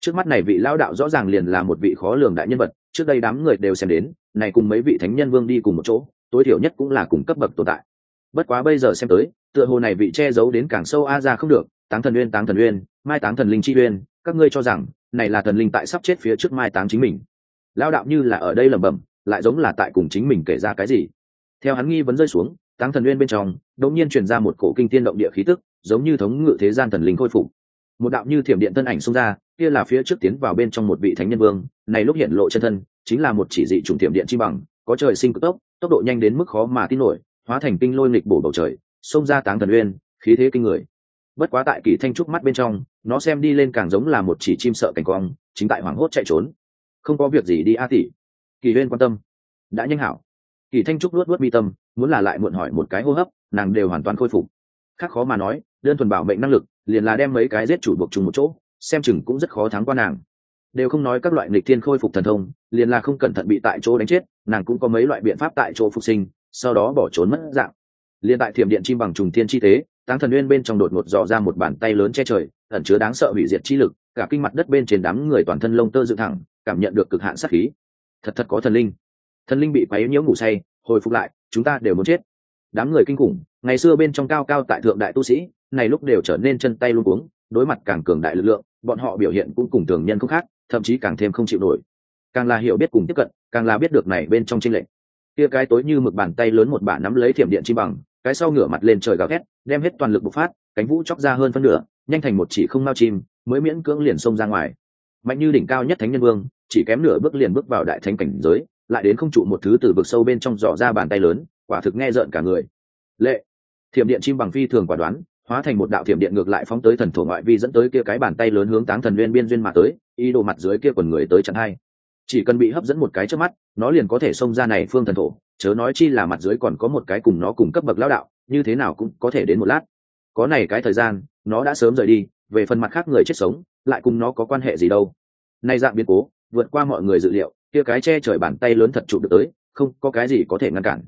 Speaker 1: Trước mắt này vị lão đạo rõ ràng liền là một vị khó lường đại nhân vật, trước đây đám người đều xem đến, này cùng mấy vị thánh nhân vương đi cùng một chỗ, tối thiểu nhất cũng là cùng cấp bậc tồn tại. Bất quá bây giờ xem tới, tựa hồ này vị che giấu đến càng sâu a ra không được, táng thần uyên, táng thần uyên, mai táng thần linh chi uyên các ngươi cho rằng, này là thần linh tại sắp chết phía trước mai táng chính mình. Lao đạo như là ở đây lẩm bẩm, lại giống là tại cùng chính mình kể ra cái gì. Theo hắn nghi vấn rơi xuống, táng thần uyên bên trong, đột nhiên truyền ra một cổ kinh tiên động địa khí tức, giống như thống ngự thế gian thần linh khôi phục. Một đạo như thiểm điện tân ảnh xông ra, kia là phía trước tiến vào bên trong một vị thánh nhân vương, này lúc hiện lộ chân thân, chính là một chỉ dị trùng thiểm điện chi bằng, có trời sinh cực tốc tốc độ nhanh đến mức khó mà tin nổi, hóa thành kinh lôi nghịch bổ bầu trời, xông ra táng thần uyên khí thế kinh người bất quá tại kỳ thanh trúc mắt bên trong, nó xem đi lên càng giống là một chỉ chim sợ cảnh quang, chính tại hoảng hốt chạy trốn. Không có việc gì đi a tỷ. Kỳ huyên quan tâm. Đã nhanh hảo. Kỳ thanh trúc luốt luốt mi tâm, muốn là lại muộn hỏi một cái hô hấp, nàng đều hoàn toàn khôi phục. Khác khó mà nói, đơn thuần bảo mệnh năng lực, liền là đem mấy cái giết chủ buộc chung một chỗ, xem chừng cũng rất khó thắng qua nàng. Đều không nói các loại nghịch thiên khôi phục thần thông, liền là không cẩn thận bị tại chỗ đánh chết, nàng cũng có mấy loại biện pháp tại chỗ phục sinh, sau đó bỏ trốn mất dạng. Liền tại thiểm điện chim bằng trùng thiên chi tế táng thần nguyên bên trong đột ngột dò ra một bàn tay lớn che trời, ẩn chứa đáng sợ hủy diệt chi lực, cả kinh mặt đất bên trên đám người toàn thân lông tơ dựng thẳng, cảm nhận được cực hạn sát khí. Thật thật có thần linh. Thần linh bị quấy nhiễu ngủ say, hồi phục lại, chúng ta đều muốn chết. Đám người kinh khủng, ngày xưa bên trong cao cao tại thượng đại tu sĩ, này lúc đều trở nên chân tay luôn cuống, đối mặt càng cường đại lực lượng, bọn họ biểu hiện cũng cùng thường nhân không khác, thậm chí càng thêm không chịu nổi. Càng là hiểu biết cùng tiếp cận, càng là biết được này bên trong tranh lệch. Kia cái tối như mực bàn tay lớn một bả nắm lấy thiểm điện chi bằng cái sau ngửa mặt lên trời gào thét, đem hết toàn lực bộc phát, cánh vũ chóc ra hơn phân nửa, nhanh thành một chỉ không mao chim, mới miễn cưỡng liền xông ra ngoài. Mạnh như đỉnh cao nhất thánh nhân vương, chỉ kém nửa bước liền bước vào đại thánh cảnh giới, lại đến không trụ một thứ từ vực sâu bên trong dò ra bàn tay lớn, quả thực nghe rợn cả người. Lệ! Thiểm điện chim bằng phi thường quả đoán, hóa thành một đạo thiểm điện ngược lại phóng tới thần thổ ngoại vi dẫn tới kia cái bàn tay lớn hướng táng thần liên biên duyên mà tới, ý đồ mặt dưới kia quần người tới chặn hai. Chỉ cần bị hấp dẫn một cái trước mắt, nó liền có thể xông ra này phương thần thổ chớ nói chi là mặt dưới còn có một cái cùng nó cùng cấp bậc lão đạo, như thế nào cũng có thể đến một lát. Có này cái thời gian, nó đã sớm rời đi, về phần mặt khác người chết sống, lại cùng nó có quan hệ gì đâu. Nay dạng biến cố, vượt qua mọi người dự liệu, kia cái che trời bàn tay lớn thật trụ được tới, không có cái gì có thể ngăn cản.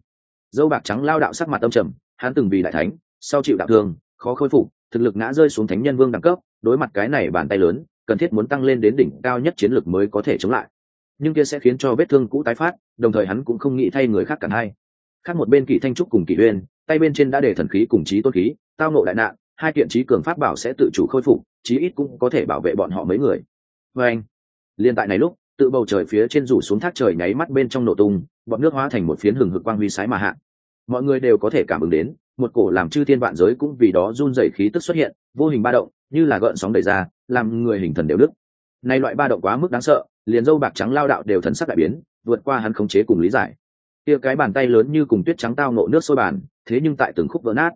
Speaker 1: Dâu bạc trắng lao đạo sắc mặt tâm trầm, hắn từng vì đại thánh, sau chịu đạo thương, khó khôi phục, thực lực ngã rơi xuống thánh nhân vương đẳng cấp, đối mặt cái này bàn tay lớn, cần thiết muốn tăng lên đến đỉnh cao nhất chiến lược mới có thể chống lại nhưng kia sẽ khiến cho vết thương cũ tái phát, đồng thời hắn cũng không nghĩ thay người khác cả hai. Khác một bên kỷ thanh trúc cùng kỷ uyên, tay bên trên đã để thần khí cùng trí tôn khí, tao nộ đại nạn, hai kiện trí cường pháp bảo sẽ tự chủ khôi phục, chí ít cũng có thể bảo vệ bọn họ mấy người. Vê anh, liên tại này lúc, tự bầu trời phía trên rủ xuống thác trời nháy mắt bên trong nổ tung, bọn nước hóa thành một phiến hừng hực quang huy sái mà hạ. Mọi người đều có thể cảm ứng đến, một cổ làm chư thiên vạn giới cũng vì đó run rẩy khí tức xuất hiện, vô hình ba động, như là gợn sóng đầy ra, làm người hình thần đều đức nay loại ba động quá mức đáng sợ liền dâu bạc trắng lao đạo đều thần sắc đại biến vượt qua hắn khống chế cùng lý giải. Kia cái bàn tay lớn như cùng tuyết trắng tao nộ nước sôi bàn thế nhưng tại từng khúc vỡ nát.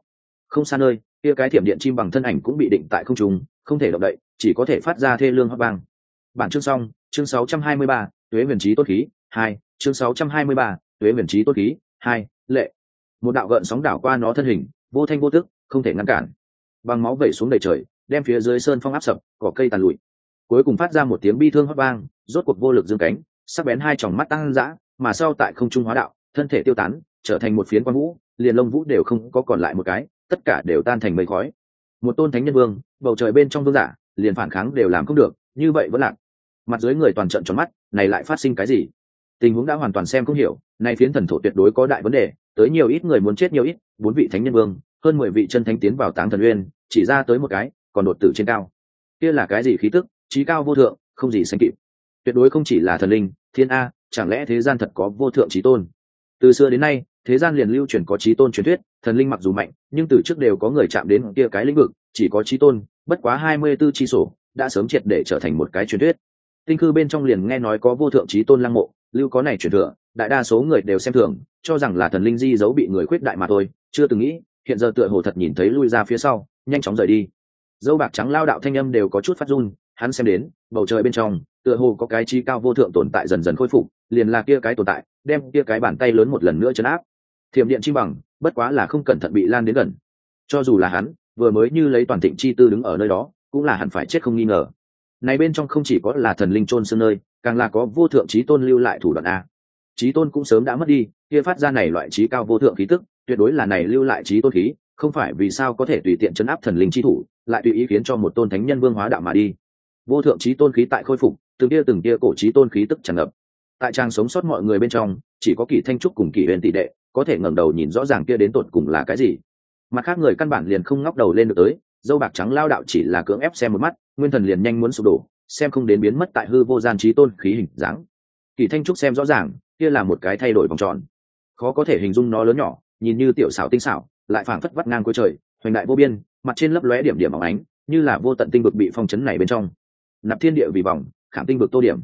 Speaker 1: Không xa nơi kia cái thiểm điện chim bằng thân ảnh cũng bị định tại không trùng, không thể động đậy chỉ có thể phát ra thê lương hấp vang. Bản chương xong chương 623, tuế huyền trí tốt khí hai chương 623, tuế huyền trí tốt khí hai lệ. Một đạo gợn sóng đảo qua nó thân hình vô thanh vô tức không thể ngăn cản. Bằng máu vẩy xuống đầy trời đem phía dưới sơn phong áp sập cỏ cây tàn lụi. Cuối cùng phát ra một tiếng bi thương hót vang rốt cuộc vô lực dương cánh, sắc bén hai tròng mắt tăng dã, mà sau tại không trung hóa đạo, thân thể tiêu tán, trở thành một phiến quan vũ, liền lông vũ đều không có còn lại một cái, tất cả đều tan thành mây khói. Một tôn thánh nhân vương, bầu trời bên trong vương giả, liền phản kháng đều làm không được, như vậy vẫn lạc. Mặt dưới người toàn trận tròn mắt, này lại phát sinh cái gì? Tình huống đã hoàn toàn xem không hiểu, nay phiến thần thổ tuyệt đối có đại vấn đề, tới nhiều ít người muốn chết nhiều ít, bốn vị thánh nhân vương, hơn mười vị chân thánh tiến vào táng thần uyên, chỉ ra tới một cái, còn đột tử trên cao. Kia là cái gì khí tức? Trí cao vô thượng, không gì sánh kịp tuyệt đối không chỉ là thần linh, thiên a, chẳng lẽ thế gian thật có vô thượng trí tôn? Từ xưa đến nay, thế gian liền lưu truyền có trí tôn truyền thuyết, thần linh mặc dù mạnh, nhưng từ trước đều có người chạm đến kia cái lĩnh vực, chỉ có trí tôn, bất quá hai mươi 24 chi sổ, đã sớm triệt để trở thành một cái truyền thuyết. Tinh cư bên trong liền nghe nói có vô thượng trí tôn lăng mộ, lưu có này truyền thừa, đại đa số người đều xem thường, cho rằng là thần linh di giấu bị người khuyết đại mà thôi, chưa từng nghĩ, hiện giờ tựa hồ thật nhìn thấy lui ra phía sau, nhanh chóng rời đi. Dâu bạc trắng lao đạo thanh âm đều có chút phát run, hắn xem đến, bầu trời bên trong tựa hồ có cái chi cao vô thượng tồn tại dần dần khôi phục, liền là kia cái tồn tại, đem kia cái bàn tay lớn một lần nữa chấn áp. Thiểm điện chi bằng, bất quá là không cẩn thận bị lan đến gần. Cho dù là hắn, vừa mới như lấy toàn thịnh chi tư đứng ở nơi đó, cũng là hẳn phải chết không nghi ngờ. Này bên trong không chỉ có là thần linh trôn xương nơi, càng là có vô thượng trí tôn lưu lại thủ đoạn a. Trí tôn cũng sớm đã mất đi, kia phát ra này loại trí cao vô thượng khí tức, tuyệt đối là này lưu lại trí tôn khí, không phải vì sao có thể tùy tiện chấn áp thần linh chi thủ, lại tùy ý khiến cho một tôn thánh nhân vương hóa đạo mà đi. Vô thượng trí tôn khí tại khôi phục từng kia từng kia cổ trí tôn khí tức tràn ngập. Tại trang sống sót mọi người bên trong, chỉ có kỷ thanh trúc cùng kỷ huyền tỷ đệ có thể ngẩng đầu nhìn rõ ràng kia đến tột cùng là cái gì. Mặt khác người căn bản liền không ngóc đầu lên được tới, dâu bạc trắng lao đạo chỉ là cưỡng ép xem một mắt, nguyên thần liền nhanh muốn sụp đổ, xem không đến biến mất tại hư vô gian trí tôn khí hình dáng. Kỳ thanh trúc xem rõ ràng, kia là một cái thay đổi vòng tròn. Khó có thể hình dung nó lớn nhỏ, nhìn như tiểu xảo tinh xảo, lại phảng phất vắt ngang cuối trời, hoành đại vô biên, mặt trên lấp lóe điểm điểm óng ánh, như là vô tận tinh vực bị phong chấn này bên trong. Nạp thiên địa vì vòng khảm tinh vực tô điểm.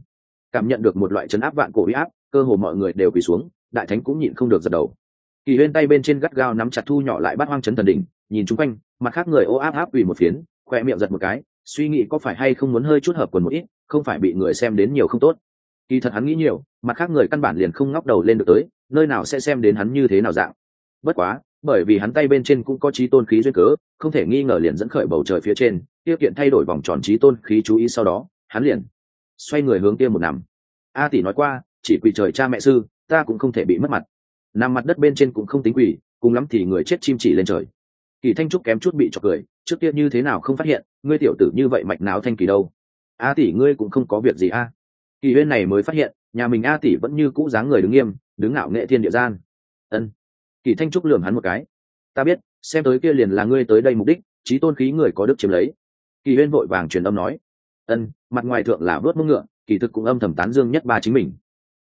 Speaker 1: Cảm nhận được một loại chấn áp vạn cổ huy áp, cơ hồ mọi người đều quỳ xuống, đại thánh cũng nhịn không được giật đầu. Kỳ huyên tay bên trên gắt gao nắm chặt thu nhỏ lại bắt hoang chấn thần đỉnh, nhìn chung quanh, mặt khác người ô áp áp quỳ một phiến, khoe miệng giật một cái, suy nghĩ có phải hay không muốn hơi chút hợp quần một ít, không phải bị người xem đến nhiều không tốt. Kỳ thật hắn nghĩ nhiều, mặt khác người căn bản liền không ngóc đầu lên được tới, nơi nào sẽ xem đến hắn như thế nào dạng. Bất quá, bởi vì hắn tay bên trên cũng có trí tôn khí duyên cớ, không thể nghi ngờ liền dẫn khởi bầu trời phía trên, tiêu kiện thay đổi vòng tròn trí tôn khí chú ý sau đó, hắn liền xoay người hướng kia một nằm. A tỷ nói qua, chỉ quỳ trời cha mẹ sư, ta cũng không thể bị mất mặt. Nằm mặt đất bên trên cũng không tính quỳ, cùng lắm thì người chết chim chỉ lên trời. Kỳ thanh trúc kém chút bị chọc cười, trước kia như thế nào không phát hiện, ngươi tiểu tử như vậy mạch não thanh kỳ đâu. A tỷ ngươi cũng không có việc gì a. Kỳ huyên này mới phát hiện, nhà mình a tỷ vẫn như cũ dáng người đứng nghiêm, đứng ngạo nghệ thiên địa gian. Ân. Kỳ thanh trúc lườm hắn một cái. Ta biết, xem tới kia liền là ngươi tới đây mục đích trí tôn khí người có đức chiếm lấy. Kỳ huyên vội vàng truyền âm nói ân, mặt ngoài thượng là vớt mông ngựa, kỳ thực cũng âm thầm tán dương nhất ba chính mình.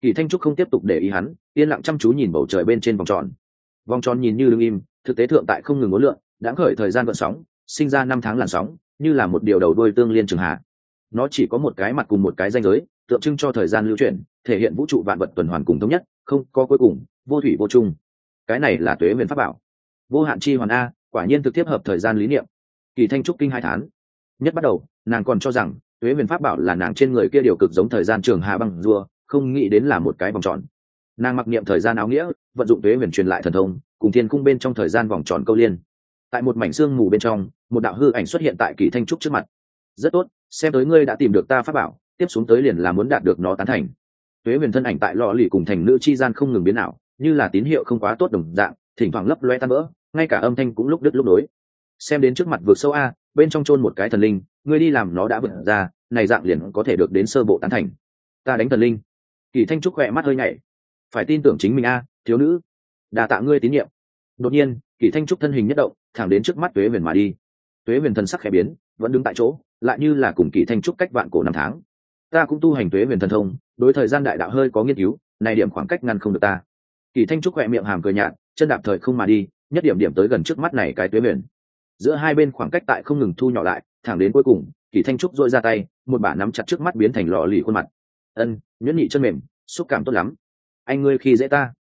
Speaker 1: Kỳ thanh trúc không tiếp tục để ý hắn, yên lặng chăm chú nhìn bầu trời bên trên vòng tròn. Vòng tròn nhìn như lưng im, thực tế thượng tại không ngừng ngốn lượn, đã khởi thời gian vận sóng, sinh ra năm tháng làn sóng, như là một điều đầu đuôi tương liên trường hạ. Nó chỉ có một cái mặt cùng một cái danh giới, tượng trưng cho thời gian lưu chuyển, thể hiện vũ trụ vạn vật tuần hoàn cùng thống nhất, không có cuối cùng, vô thủy vô chung. Cái này là tuế huyền pháp bảo. Vô hạn chi hoàn a, quả nhiên thực tiếp hợp thời gian lý niệm. Kỳ thanh trúc kinh hai tháng. Nhất bắt đầu, nàng còn cho rằng tuế huyền pháp bảo là nàng trên người kia điều cực giống thời gian trường hà băng dua, không nghĩ đến là một cái vòng tròn. Nàng mặc niệm thời gian áo nghĩa, vận dụng tuế huyền truyền lại thần thông, cùng thiên cung bên trong thời gian vòng tròn câu liên. Tại một mảnh xương mù bên trong, một đạo hư ảnh xuất hiện tại kỳ thanh trúc trước mặt. Rất tốt, xem tới ngươi đã tìm được ta pháp bảo, tiếp xuống tới liền là muốn đạt được nó tán thành. Tuế huyền thân ảnh tại lò lì cùng thành nữ chi gian không ngừng biến ảo, như là tín hiệu không quá tốt đồng dạng, thỉnh thoảng lấp loe tan vỡ, ngay cả âm thanh cũng lúc đứt lúc nối. Xem đến trước mặt vượt sâu a, bên trong chôn một cái thần linh, ngươi đi làm nó đã vượt ra này dạng liền có thể được đến sơ bộ tán thành. Ta đánh thần linh. Kỳ thanh trúc khỏe mắt hơi nhảy. Phải tin tưởng chính mình a, thiếu nữ. Đà tạ ngươi tín nhiệm. Đột nhiên, kỳ thanh trúc thân hình nhất động, thẳng đến trước mắt tuế huyền mà đi. Tuế huyền thần sắc khẽ biến, vẫn đứng tại chỗ, lại như là cùng kỳ thanh trúc cách vạn cổ năm tháng. Ta cũng tu hành tuế huyền thần thông, đối thời gian đại đạo hơi có nghiên cứu, này điểm khoảng cách ngăn không được ta. Kỳ thanh trúc khỏe miệng hàm cười nhạt, chân đạp thời không mà đi, nhất điểm điểm tới gần trước mắt này cái tuế huyền giữa hai bên khoảng cách tại không ngừng thu nhỏ lại, thẳng đến cuối cùng kỳ thanh trúc dội ra tay, một bả nắm chặt trước mắt biến thành lò lì khuôn mặt. Ân, nhuyễn nhị chân mềm, xúc cảm tốt lắm. Anh ngươi khi dễ ta.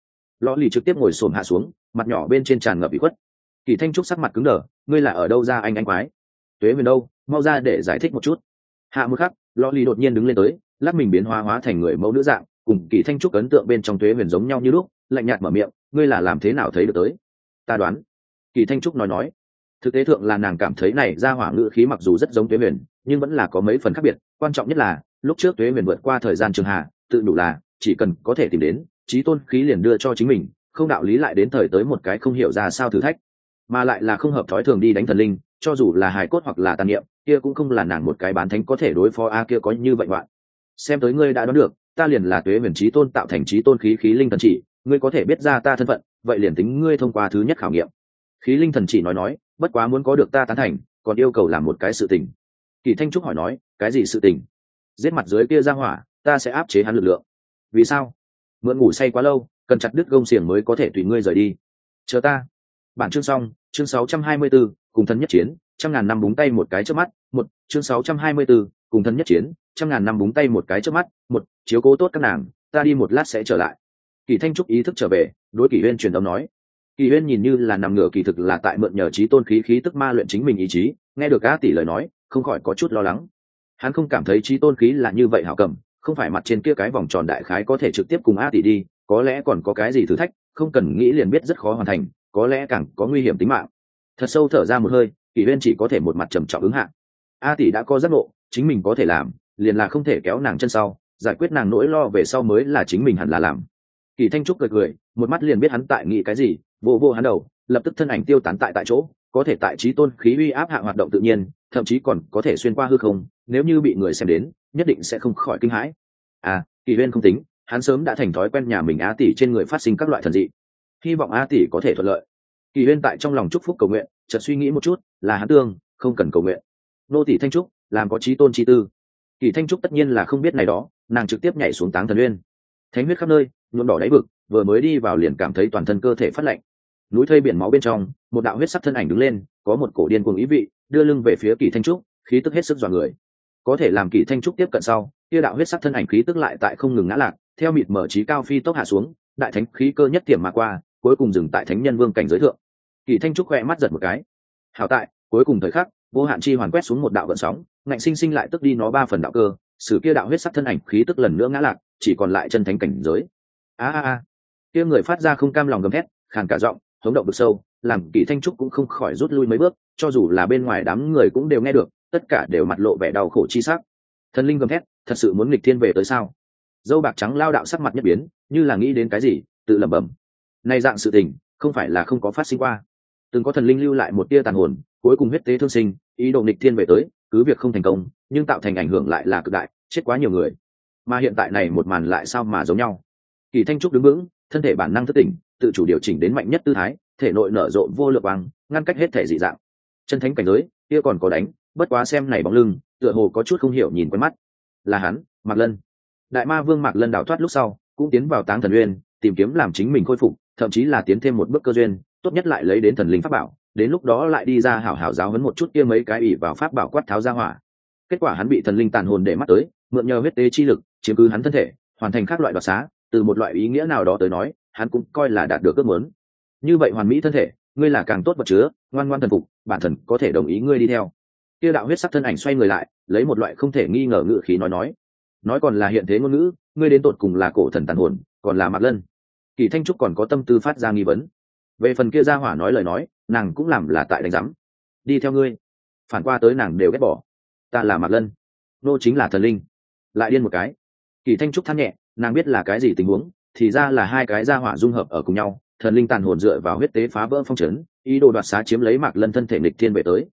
Speaker 1: Lò lì trực tiếp ngồi xổm hạ xuống, mặt nhỏ bên trên tràn ngập bị khuất. Kỳ thanh trúc sắc mặt cứng đờ, ngươi là ở đâu ra anh anh quái? Tuế huyền đâu? Mau ra để giải thích một chút. Hạ một khắc lò lì đột nhiên đứng lên tới lát mình biến hóa hóa thành người mẫu nữ dạng, cùng kỳ thanh trúc ấn tượng bên trong tuế huyền giống nhau như lúc, lạnh nhạt mở miệng, ngươi là làm thế nào thấy được tới? Ta đoán. Kỳ thanh trúc nói nói. Thực tế thượng là nàng cảm thấy này ra hỏa ngữ khí mặc dù rất giống tuế huyền nhưng vẫn là có mấy phần khác biệt. Quan trọng nhất là, lúc trước tuế huyền vượt qua thời gian trường hạ, tự đủ là, chỉ cần có thể tìm đến, trí tôn khí liền đưa cho chính mình, không đạo lý lại đến thời tới một cái không hiểu ra sao thử thách. Mà lại là không hợp thói thường đi đánh thần linh, cho dù là hài cốt hoặc là tàn niệm, kia cũng không là nàng một cái bán thánh có thể đối phó a kia có như vậy bạn xem tới ngươi đã đoán được, ta liền là tuế huyền trí tôn tạo thành trí tôn khí khí linh thần chỉ, ngươi có thể biết ra ta thân phận, vậy liền tính ngươi thông qua thứ nhất khảo nghiệm. Khí linh thần chỉ nói nói, bất quá muốn có được ta tán thành, còn yêu cầu làm một cái sự tình kỳ thanh trúc hỏi nói cái gì sự tình? Giết mặt dưới kia ra hỏa ta sẽ áp chế hắn lực lượng. Vì sao? Mượn ngủ say quá lâu cần chặt đứt gông xiềng mới có thể tùy ngươi rời đi. Chờ ta. Bản chương xong chương 624, cùng thân nhất chiến trăm ngàn năm búng tay một cái trước mắt một chương 624, cùng thân nhất chiến trăm ngàn năm búng tay một cái trước mắt một chiếu cố tốt các nàng ta đi một lát sẽ trở lại. Kỳ thanh trúc ý thức trở về đối kỷ huyên truyền âm nói. Kỳ huyên nhìn như là nằm ngửa kỳ thực là tại mượn nhờ trí tôn khí khí tức ma luyện chính mình ý chí nghe được a tỷ lời nói không khỏi có chút lo lắng. Hắn không cảm thấy trí tôn khí là như vậy hảo cầm, không phải mặt trên kia cái vòng tròn đại khái có thể trực tiếp cùng a tỷ đi, có lẽ còn có cái gì thử thách, không cần nghĩ liền biết rất khó hoàn thành, có lẽ càng có nguy hiểm tính mạng. Thật sâu thở ra một hơi, kỷ huyên chỉ có thể một mặt trầm trọng ứng hạ. A tỷ đã có giác ngộ, chính mình có thể làm, liền là không thể kéo nàng chân sau, giải quyết nàng nỗi lo về sau mới là chính mình hẳn là làm. Kỳ thanh trúc cười cười, một mắt liền biết hắn tại nghĩ cái gì vô vô hắn đầu, lập tức thân ảnh tiêu tán tại tại chỗ, có thể tại trí tôn khí uy áp hạ hoạt động tự nhiên thậm chí còn có thể xuyên qua hư không, nếu như bị người xem đến, nhất định sẽ không khỏi kinh hãi. À kỳ huyên không tính, hắn sớm đã thành thói quen nhà mình a tỷ trên người phát sinh các loại thần dị. Hy vọng a tỷ có thể thuận lợi. Kỳ huyên tại trong lòng chúc phúc cầu nguyện, chợt suy nghĩ một chút, là hắn tương, không cần cầu nguyện. Nô tỷ thanh trúc, làm có trí tôn chi tư. Kỳ thanh trúc tất nhiên là không biết này đó, nàng trực tiếp nhảy xuống táng thần uyên. Thánh huyết khắp nơi, nhuộm đỏ đáy vực, vừa mới đi vào liền cảm thấy toàn thân cơ thể phát lạnh. Núi thây biển máu bên trong, một đạo huyết sắc thân ảnh đứng lên, có một cổ điên cuồng ý vị đưa lưng về phía kỳ thanh trúc, khí tức hết sức dọa người. Có thể làm kỳ thanh trúc tiếp cận sau, kia đạo huyết sắc thân ảnh khí tức lại tại không ngừng ngã lạc theo mịt mở trí cao phi tốc hạ xuống, đại thánh khí cơ nhất tiềm mà qua, cuối cùng dừng tại thánh nhân vương cảnh giới thượng. Kỳ thanh trúc khoe mắt giật một cái. Hảo tại, cuối cùng thời khắc, vô hạn chi hoàn quét xuống một đạo vận sóng, ngạnh sinh sinh lại tức đi nó ba phần đạo cơ, sử kia đạo huyết sắc thân ảnh khí tức lần nữa ngã lạc chỉ còn lại chân thánh cảnh giới. A a a. Kia người phát ra không cam lòng gầm thét, khàn cả giọng, hống động vực sâu làm kỳ thanh trúc cũng không khỏi rút lui mấy bước, cho dù là bên ngoài đám người cũng đều nghe được, tất cả đều mặt lộ vẻ đau khổ chi sắc. Thần linh gầm thét, thật sự muốn nghịch thiên về tới sao? Dâu bạc trắng lao đạo sắc mặt nhất biến, như là nghĩ đến cái gì, tự lẩm bẩm. Này dạng sự tình, không phải là không có phát sinh qua. Từng có thần linh lưu lại một tia tàn hồn, cuối cùng huyết tế thương sinh, ý đồ nghịch thiên về tới, cứ việc không thành công, nhưng tạo thành ảnh hưởng lại là cực đại, chết quá nhiều người. Mà hiện tại này một màn lại sao mà giống nhau? Kỳ thanh trúc đứng vững, thân thể bản năng thất tỉnh, tự chủ điều chỉnh đến mạnh nhất tư thái thể nội nở rộ vô lượng băng ngăn cách hết thể dị dạng. Chân thánh cảnh giới, kia còn có đánh, bất quá xem này bóng lưng, tựa hồ có chút không hiểu nhìn quen mắt. Là hắn, mạc lân. Đại ma vương mạc lân đào thoát lúc sau, cũng tiến vào táng thần uyên, tìm kiếm làm chính mình khôi phục, thậm chí là tiến thêm một bước cơ duyên, tốt nhất lại lấy đến thần linh pháp bảo, đến lúc đó lại đi ra hảo hảo giáo hấn một chút kia mấy cái ỉ vào pháp bảo quát tháo ra hỏa. Kết quả hắn bị thần linh tàn hồn để mắt tới, mượn nhờ huyết tế chi lực, chiếm cứ hắn thân thể, hoàn thành các loại đoạt xá, từ một loại ý nghĩa nào đó tới nói, hắn cũng coi là đạt được ước muốn như vậy hoàn mỹ thân thể, ngươi là càng tốt vật chứa, ngoan ngoan thần phục, bản thần có thể đồng ý ngươi đi theo. Kia đạo huyết sắc thân ảnh xoay người lại, lấy một loại không thể nghi ngờ ngữ khí nói nói. Nói còn là hiện thế ngôn ngữ, ngươi đến tột cùng là cổ thần tàn hồn, còn là mặt lân. Kỳ thanh trúc còn có tâm tư phát ra nghi vấn. Về phần kia ra hỏa nói lời nói, nàng cũng làm là tại đánh giám. Đi theo ngươi. Phản qua tới nàng đều ghét bỏ. Ta là mặt lân. Nô chính là thần linh. Lại điên một cái. Kỳ thanh trúc than nhẹ, nàng biết là cái gì tình huống, thì ra là hai cái gia hỏa dung hợp ở cùng nhau thần linh tàn hồn dựa vào huyết tế phá vỡ phong trấn ý đồ đoạt xá chiếm lấy mạc lân thân thể nịch thiên về tới.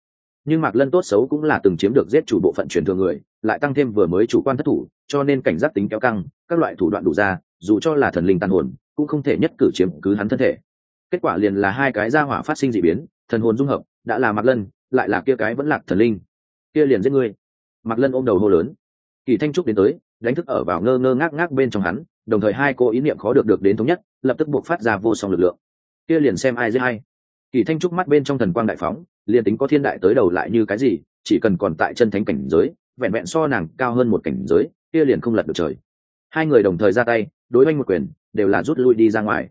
Speaker 1: Nhưng mạc lân tốt xấu cũng là từng chiếm được giết chủ bộ phận truyền thừa người, lại tăng thêm vừa mới chủ quan thất thủ, cho nên cảnh giác tính kéo căng, các loại thủ đoạn đủ ra, dù cho là thần linh tàn hồn, cũng không thể nhất cử chiếm cứ hắn thân thể. Kết quả liền là hai cái gia hỏa phát sinh d ị biến, thần hồn dung hợp, đã là mạc lân, lại là kia cái vẫn lạc thần linh. Kia liền giết ngươi. Mạc lân ôm đầu hô lớn. Kỳ thanh trúc đến tới, đánh thức ở vào ngơ ngơ ngác ngác bên trong hắn đồng thời hai cô ý niệm khó được được đến thống nhất, lập tức buộc phát ra vô song lực lượng. Kia liền xem ai dễ hay kỳ thanh trúc mắt bên trong thần quang đại phóng, liền tính có thiên đại tới đầu lại như cái gì, chỉ cần còn tại chân thánh cảnh giới, vẹn vẹn so nàng cao hơn một cảnh giới, kia liền không lật được trời. Hai người đồng thời ra tay, đối oanh một quyền, đều là rút lui đi ra ngoài.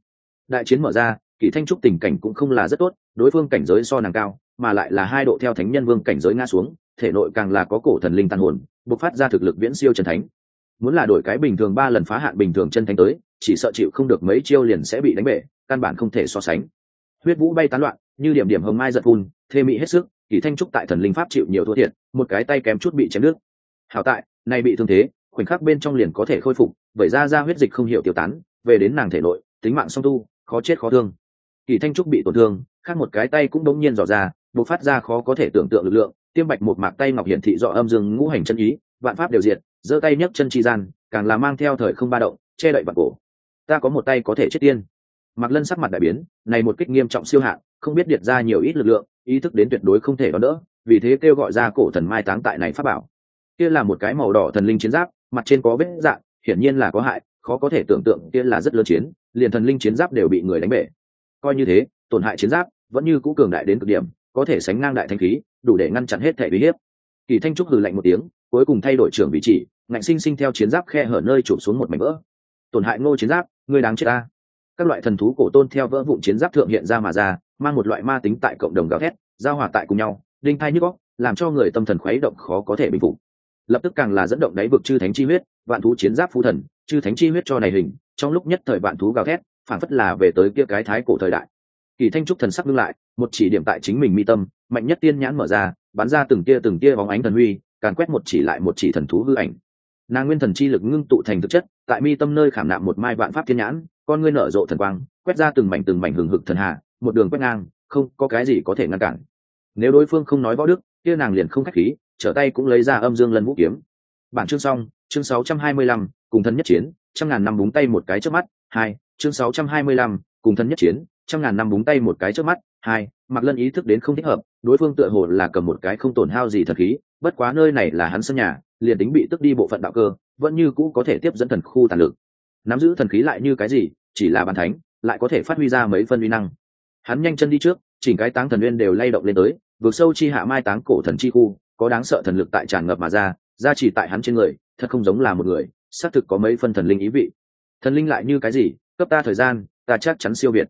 Speaker 1: Đại chiến mở ra, kỳ thanh trúc tình cảnh cũng không là rất tốt, đối phương cảnh giới so nàng cao, mà lại là hai độ theo thánh nhân vương cảnh giới ngã xuống, thể nội càng là có cổ thần linh tàn hồn, bộc phát ra thực lực viễn siêu chân thánh muốn là đổi cái bình thường ba lần phá hạn bình thường chân thánh tới, chỉ sợ chịu không được mấy chiêu liền sẽ bị đánh bể, căn bản không thể so sánh. Huyết vũ bay tán loạn, như điểm điểm hồng mai giật vun thê mỹ hết sức, kỳ thanh trúc tại thần linh pháp chịu nhiều thua thiệt, một cái tay kém chút bị chém nước hảo tại, nay bị thương thế, khoảnh khắc bên trong liền có thể khôi phục vậy ra ra huyết dịch không hiểu tiêu tán, về đến nàng thể nội, tính mạng song tu, khó chết khó thương. Kỳ thanh trúc bị tổn thương, khác một cái tay cũng đống nhiên dò ra, bộc phát ra khó có thể tưởng tượng lực lượng, tiêm bạch một mạc tay ngọc hiển thị do âm dương ngũ hành chân ý, vạn pháp đều diệt giơ tay nhấc chân chi gian, càng là mang theo thời không ba động, che đậy vạn cổ. Ta có một tay có thể chết tiên. Mặc lân sắc mặt đại biến, này một kích nghiêm trọng siêu hạn không biết điệt ra nhiều ít lực lượng, ý thức đến tuyệt đối không thể đón đỡ, vì thế kêu gọi ra cổ thần mai táng tại này pháp bảo. Kia là một cái màu đỏ thần linh chiến giáp, mặt trên có vết dạng, hiển nhiên là có hại, khó có thể tưởng tượng kia là rất lớn chiến, liền thần linh chiến giáp đều bị người đánh bể. Coi như thế, tổn hại chiến giáp vẫn như cũ cường đại đến cực điểm, có thể sánh ngang đại thanh khí, đủ để ngăn chặn hết thể uy hiếp. Kỳ thanh trúc hừ lạnh một tiếng cuối cùng thay đổi trưởng vị trí, ngạnh sinh sinh theo chiến giáp khe hở nơi chụp xuống một mảnh vỡ. Tổn hại ngô chiến giáp, ngươi đáng chết ta. Các loại thần thú cổ tôn theo vỡ vụn chiến giáp thượng hiện ra mà ra, mang một loại ma tính tại cộng đồng gào thét, giao hòa tại cùng nhau, đinh thai nhức góc làm cho người tâm thần khuấy động khó có thể bình phục. Lập tức càng là dẫn động đáy vực chư thánh chi huyết, vạn thú chiến giáp phú thần, chư thánh chi huyết cho này hình, trong lúc nhất thời vạn thú gào thét phản phất là về tới kia cái thái cổ thời đại. Kỳ thanh trúc thần sắc ngưng lại, một chỉ điểm tại chính mình mi tâm, mạnh nhất tiên nhãn mở ra, bắn ra từng tia từng tia bóng ánh thần huy càn quét một chỉ lại một chỉ thần thú hư ảnh. Nàng nguyên thần chi lực ngưng tụ thành thực chất tại mi tâm nơi khảm nạm một mai vạn pháp thiên nhãn con ngươi nở rộ thần quang quét ra từng mảnh từng mảnh hừng hực thần hạ một đường quét ngang không có cái gì có thể ngăn cản. Nếu đối phương không nói võ đức kia nàng liền không khách khí trở tay cũng lấy ra âm dương lân vũ kiếm. Bản chương xong chương 625, cùng thân nhất chiến trăm ngàn năm búng tay một cái trước mắt hai chương 625, cùng thân nhất chiến trăm ngàn năm búng tay một cái trước mắt hai mặc lân ý thức đến không thích hợp đối phương tựa hồ là cầm một cái không tổn hao gì thật khí bất quá nơi này là hắn sân nhà, liền tính bị tức đi bộ phận đạo cơ, vẫn như cũ có thể tiếp dẫn thần khu tàn lực. Nắm giữ thần khí lại như cái gì, chỉ là bàn thánh, lại có thể phát huy ra mấy phân uy năng. Hắn nhanh chân đi trước, chỉnh cái táng thần nguyên đều lay động lên tới, vượt sâu chi hạ mai táng cổ thần chi khu, có đáng sợ thần lực tại tràn ngập mà ra ra chỉ tại hắn trên người, thật không giống là một người, xác thực có mấy phân thần linh ý vị. Thần linh lại như cái gì, cấp ta thời gian, ta chắc chắn siêu việt.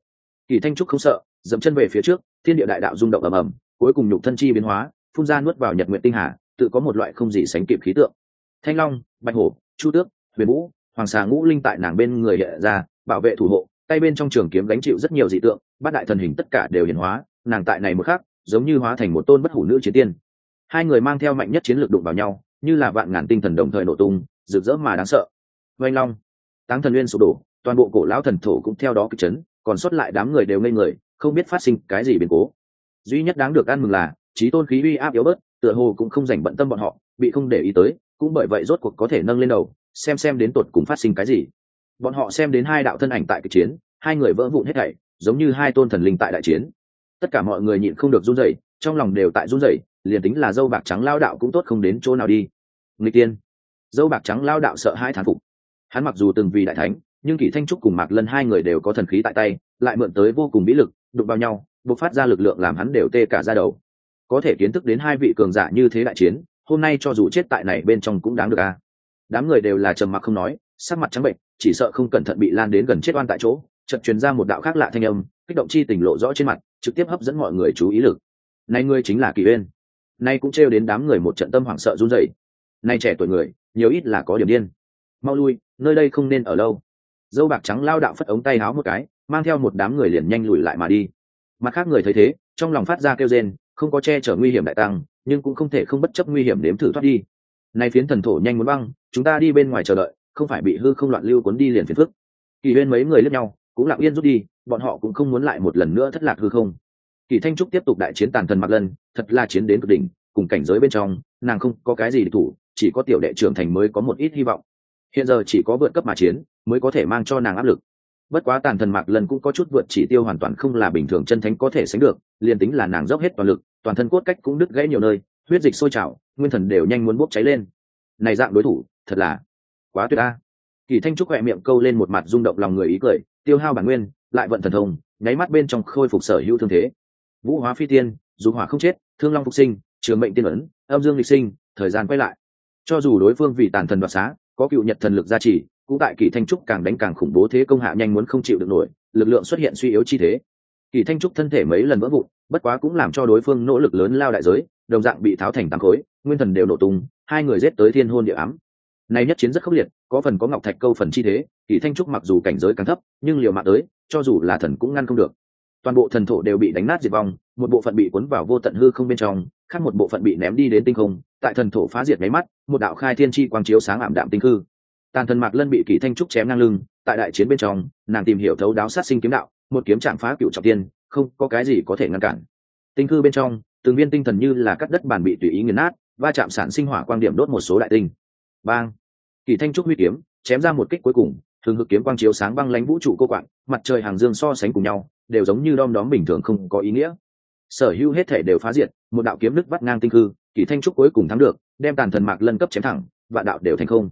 Speaker 1: Kỳ thanh trúc không sợ, dậm chân về phía trước, thiên địa đại đạo rung động ầm ầm, cuối cùng nhục thân chi biến hóa phun ra nuốt vào nhật nguyện tinh hà, tự có một loại không gì sánh kịp khí tượng. Thanh long, bạch hổ, chu tước, huyền vũ, hoàng xà ngũ linh tại nàng bên người hiện ra, bảo vệ thủ hộ, tay bên trong trường kiếm gánh chịu rất nhiều dị tượng, bát đại thần hình tất cả đều hiển hóa, nàng tại này một khác giống như hóa thành một tôn bất hủ nữ chiến tiên. Hai người mang theo mạnh nhất chiến lược đụng vào nhau, như là vạn ngàn tinh thần đồng thời nổ tung, rực rỡ mà đáng sợ. Vanh long, táng thần nguyên sụp đổ, toàn bộ cổ lão thần thổ cũng theo đó kịch chấn, còn sót lại đám người đều ngây người, không biết phát sinh cái gì biến cố. Duy nhất đáng được ăn mừng là trí tôn khí uy áp yếu bớt, tựa hồ cũng không dành bận tâm bọn họ, bị không để ý tới, cũng bởi vậy rốt cuộc có thể nâng lên đầu, xem xem đến tột cùng phát sinh cái gì. Bọn họ xem đến hai đạo thân ảnh tại kịch chiến, hai người vỡ vụn hết thảy, giống như hai tôn thần linh tại đại chiến. Tất cả mọi người nhịn không được run rẩy, trong lòng đều tại run rẩy, liền tính là dâu bạc trắng lao đạo cũng tốt không đến chỗ nào đi. Người tiên. Dâu bạc trắng lao đạo sợ hai thán phục. Hắn mặc dù từng vì đại thánh, nhưng kỷ thanh trúc cùng mạc lân hai người đều có thần khí tại tay, lại mượn tới vô cùng bí lực, đụng vào nhau, bộc phát ra lực lượng làm hắn đều tê cả ra đầu có thể kiến thức đến hai vị cường giả như thế đại chiến, hôm nay cho dù chết tại này bên trong cũng đáng được a. Đám người đều là trầm mặc không nói, sắc mặt trắng bệnh, chỉ sợ không cẩn thận bị lan đến gần chết oan tại chỗ, chợt truyền ra một đạo khác lạ thanh âm, kích động chi tình lộ rõ trên mặt, trực tiếp hấp dẫn mọi người chú ý lực. Nay ngươi chính là kỳ uyên. Nay cũng trêu đến đám người một trận tâm hoảng sợ run rẩy. Nay trẻ tuổi người, nhiều ít là có điểm điên. Mau lui, nơi đây không nên ở lâu. Dâu bạc trắng lao đạo phất ống tay háo một cái, mang theo một đám người liền nhanh lùi lại mà đi. Mặt khác người thấy thế, trong lòng phát ra kêu rên không có che chở nguy hiểm đại tăng, nhưng cũng không thể không bất chấp nguy hiểm nếm thử thoát đi. Nay phiến thần thổ nhanh muốn băng, chúng ta đi bên ngoài chờ đợi, không phải bị hư không loạn lưu cuốn đi liền phiền phức. Kỳ huyên mấy người lướt nhau, cũng lặng yên rút đi, bọn họ cũng không muốn lại một lần nữa thất lạc hư không. Kỳ thanh trúc tiếp tục đại chiến tàn thần mặc lân, thật là chiến đến cực đỉnh, cùng cảnh giới bên trong, nàng không có cái gì để thủ, chỉ có tiểu đệ trưởng thành mới có một ít hy vọng. Hiện giờ chỉ có vượt cấp mà chiến, mới có thể mang cho nàng áp lực. Bất quá tàn thần mạc lần cũng có chút vượt chỉ tiêu hoàn toàn không là bình thường chân thánh có thể sánh được, liền tính là nàng dốc hết toàn lực toàn thân cốt cách cũng đứt gãy nhiều nơi, huyết dịch sôi trào, nguyên thần đều nhanh muốn bốc cháy lên. Này dạng đối thủ, thật là quá tuyệt a! kỳ thanh trúc khỏe miệng câu lên một mặt rung động lòng người ý cười, tiêu hao bản nguyên, lại vận thần thông, nháy mắt bên trong khôi phục sở hữu thương thế. Vũ hóa phi tiên dù hỏa không chết, thương long phục sinh, trường mệnh tiên ấn, âm dương lịch sinh, thời gian quay lại. Cho dù đối phương vì tàn thần đoạt xá, có cựu nhật thần lực gia trì, cũng tại kỳ thanh trúc càng đánh càng khủng bố thế công hạ nhanh muốn không chịu được nổi, lực lượng xuất hiện suy yếu chi thế. Kỳ thanh trúc thân thể mấy lần vỡ vụn bất quá cũng làm cho đối phương nỗ lực lớn lao đại giới, đồng dạng bị tháo thành tám khối, nguyên thần đều nổ tung, hai người giết tới thiên hôn địa ám. Này nhất chiến rất khốc liệt, có phần có ngọc thạch câu phần chi thế, kỳ thanh trúc mặc dù cảnh giới càng thấp, nhưng liều mạng tới, cho dù là thần cũng ngăn không được. Toàn bộ thần thổ đều bị đánh nát diệt vong, một bộ phận bị cuốn vào vô tận hư không bên trong, khác một bộ phận bị ném đi đến tinh không, tại thần thổ phá diệt máy mắt, một đạo khai thiên chi quang chiếu sáng ảm đạm tinh hư tàn thần mạc lân bị kỳ thanh trúc chém ngang lưng, tại đại chiến bên trong, nàng tìm hiểu thấu đáo sát sinh kiếm đạo, một kiếm chạm phá cựu trọng tiên không có cái gì có thể ngăn cản. Tinh hư bên trong, từng viên tinh thần như là cắt đất bàn bị tùy ý nghiền nát, va chạm sản sinh hỏa quang điểm đốt một số đại tinh. Bang! Kỳ thanh trúc huy kiếm, chém ra một kích cuối cùng, thường hực kiếm quang chiếu sáng băng lánh vũ trụ cô quạng, mặt trời hàng dương so sánh cùng nhau, đều giống như đom đóm bình thường không có ý nghĩa. Sở hữu hết thể đều phá diệt, một đạo kiếm nước vắt ngang tinh hư kỳ thanh trúc cuối cùng thắng được, đem tàn thần mạc lân cấp chém thẳng và đạo đều thành không.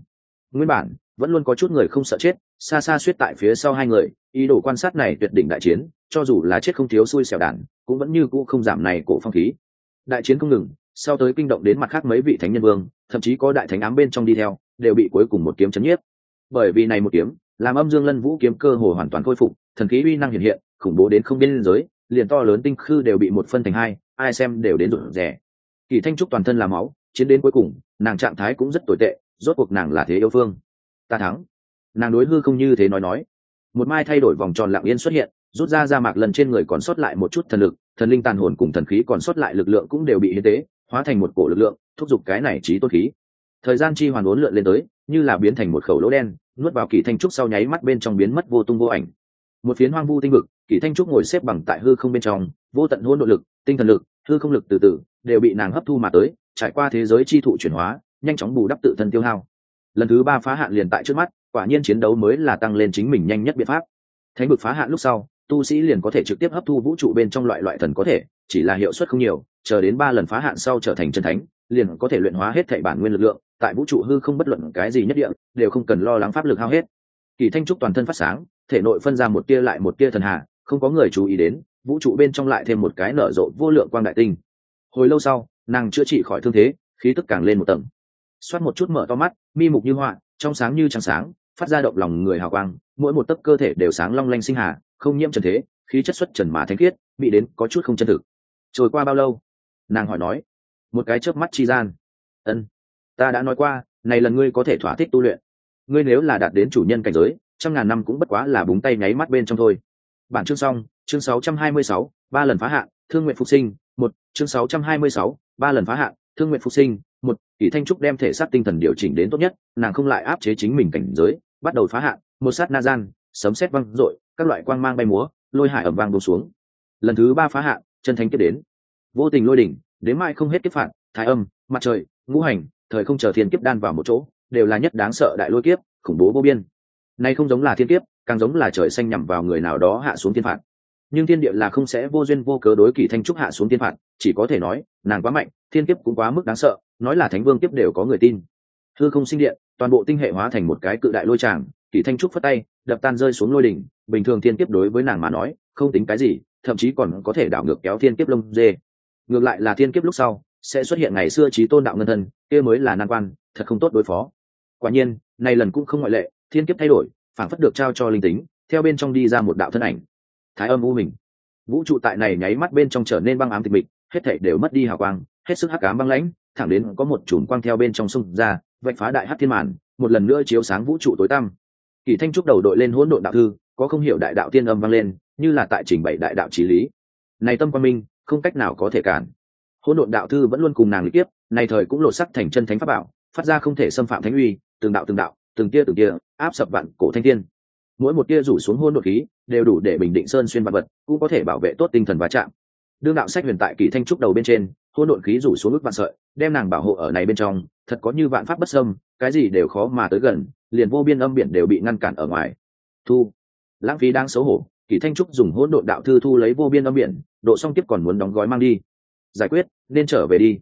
Speaker 1: Nguyên bản vẫn luôn có chút người không sợ chết, xa xa suýt tại phía sau hai người, ý đồ quan sát này tuyệt đỉnh đại chiến, cho dù là chết không thiếu xui xẻo đản cũng vẫn như cũ không giảm này cổ phong khí. Đại chiến không ngừng, sau tới kinh động đến mặt khác mấy vị thánh nhân vương, thậm chí có đại thánh ám bên trong đi theo, đều bị cuối cùng một kiếm chấn nhiếp. Bởi vì này một kiếm, làm âm dương lân vũ kiếm cơ hồ hoàn toàn khôi phục, thần khí uy năng hiện hiện, khủng bố đến không biên giới, liền to lớn tinh khư đều bị một phân thành hai, ai xem đều đến rụt rẻ kỳ thanh trúc toàn thân là máu, chiến đến cuối cùng, nàng trạng thái cũng rất tồi tệ, rốt cuộc nàng là thế yêu phương ta thắng. Nàng đối hư không như thế nói nói. Một mai thay đổi vòng tròn lặng yên xuất hiện, rút ra ra mạc lần trên người còn sót lại một chút thần lực, thần linh tàn hồn cùng thần khí còn sót lại lực lượng cũng đều bị hiến tế, hóa thành một cổ lực lượng, thúc giục cái này trí tôn khí. Thời gian chi hoàn uốn lượn lên tới, như là biến thành một khẩu lỗ đen, nuốt vào kỳ thanh trúc sau nháy mắt bên trong biến mất vô tung vô ảnh. Một phiến hoang vu tinh vực, kỳ thanh trúc ngồi xếp bằng tại hư không bên trong, vô tận hôn nội lực, tinh thần lực, hư không lực từ từ, đều bị nàng hấp thu mà tới, trải qua thế giới chi thụ chuyển hóa, nhanh chóng bù đắp tự thân tiêu hao lần thứ ba phá hạn liền tại trước mắt, quả nhiên chiến đấu mới là tăng lên chính mình nhanh nhất biện pháp. Thánh vực phá hạn lúc sau, tu sĩ liền có thể trực tiếp hấp thu vũ trụ bên trong loại loại thần có thể, chỉ là hiệu suất không nhiều, chờ đến ba lần phá hạn sau trở thành chân thánh, liền có thể luyện hóa hết thảy bản nguyên lực lượng, tại vũ trụ hư không bất luận cái gì nhất địa, đều không cần lo lắng pháp lực hao hết. Kỳ thanh trúc toàn thân phát sáng, thể nội phân ra một tia lại một tia thần hà, không có người chú ý đến, vũ trụ bên trong lại thêm một cái nở rộ vô lượng quang đại tinh. Hồi lâu sau, nàng chữa trị khỏi thương thế, khí tức càng lên một tầng xoát một chút mở to mắt mi mục như họa trong sáng như trăng sáng phát ra động lòng người hào quang mỗi một tấc cơ thể đều sáng long lanh sinh hà không nhiễm trần thế khí chất xuất trần mà thanh khiết bị đến có chút không chân thực. Trôi qua bao lâu? Nàng hỏi nói. Một cái chớp mắt chi gian. Ân ta đã nói qua này lần ngươi có thể thỏa thích tu luyện. Ngươi nếu là đạt đến chủ nhân cảnh giới trăm ngàn năm cũng bất quá là búng tay nháy mắt bên trong thôi. Bản chương xong chương 626, ba lần phá hạn thương nguyện phục sinh một chương 626, ba lần phá hạn thương nguyện phục sinh một kỷ thanh trúc đem thể xác tinh thần điều chỉnh đến tốt nhất, nàng không lại áp chế chính mình cảnh giới, bắt đầu phá hạn, một sát na gian, sấm sét văng rội các loại quang mang bay múa, lôi hải ẩm vang đổ xuống. Lần thứ ba phá hạn, chân thánh kết đến. Vô tình lôi đỉnh, đến mai không hết kiếp phạt thái âm, mặt trời, ngũ hành, thời không chờ thiên kiếp đan vào một chỗ, đều là nhất đáng sợ đại lôi kiếp, khủng bố vô biên. Nay không giống là thiên kiếp, càng giống là trời xanh nhằm vào người nào đó hạ xuống thiên phạt nhưng thiên địa là không sẽ vô duyên vô cớ đối kỳ thanh trúc hạ xuống thiên phạt, chỉ có thể nói, nàng quá mạnh, thiên kiếp cũng quá mức đáng sợ, nói là thánh vương kiếp đều có người tin. Thư không sinh điện, toàn bộ tinh hệ hóa thành một cái cự đại lôi tràng, kỳ thanh trúc phất tay, đập tan rơi xuống lôi đỉnh, bình thường thiên kiếp đối với nàng mà nói, không tính cái gì, thậm chí còn có thể đảo ngược kéo thiên kiếp lông dê. Ngược lại là thiên kiếp lúc sau, sẽ xuất hiện ngày xưa trí tôn đạo ngân thân, kia mới là nan quan, thật không tốt đối phó. Quả nhiên này lần cũng không ngoại lệ, thiên kiếp thay đổi, phản phất được trao cho linh tính, theo bên trong đi ra một đạo thân ảnh thái âm u mình. Vũ trụ tại này nháy mắt bên trong trở nên băng ám tịch mịch, hết thảy đều mất đi hào quang, hết sức hắc ám băng lãnh, thẳng đến có một chùm quang theo bên trong sông ra, vạch phá đại hắc thiên màn, một lần nữa chiếu sáng vũ trụ tối tăm. Kỳ thanh trúc đầu đội lên hỗn độn đạo thư, có không hiểu đại đạo tiên âm vang lên, như là tại trình bày đại đạo trí lý. Này tâm quan minh, không cách nào có thể cản. Hỗn độn đạo thư vẫn luôn cùng nàng lý tiếp, này thời cũng lột sắc thành chân thánh pháp bảo, phát ra không thể xâm phạm thánh uy, từng đạo từng đạo, từng tia từng tia, áp sập vạn cổ thanh thiên mỗi một tia rủ xuống hôn đột khí, đều đủ để bình định sơn xuyên vật vật, cũng có thể bảo vệ tốt tinh thần va chạm. Đương đạo sách huyền tại kỳ thanh trúc đầu bên trên, hôn đột khí rủ xuống ước vạn sợi, đem nàng bảo hộ ở này bên trong, thật có như vạn pháp bất sâm cái gì đều khó mà tới gần, liền vô biên âm biển đều bị ngăn cản ở ngoài. Thu. Lãng phí đang xấu hổ, kỳ thanh trúc dùng hỗn độn đạo thư thu lấy vô biên âm biển, độ xong tiếp còn muốn đóng gói mang đi. Giải quyết, nên trở về đi.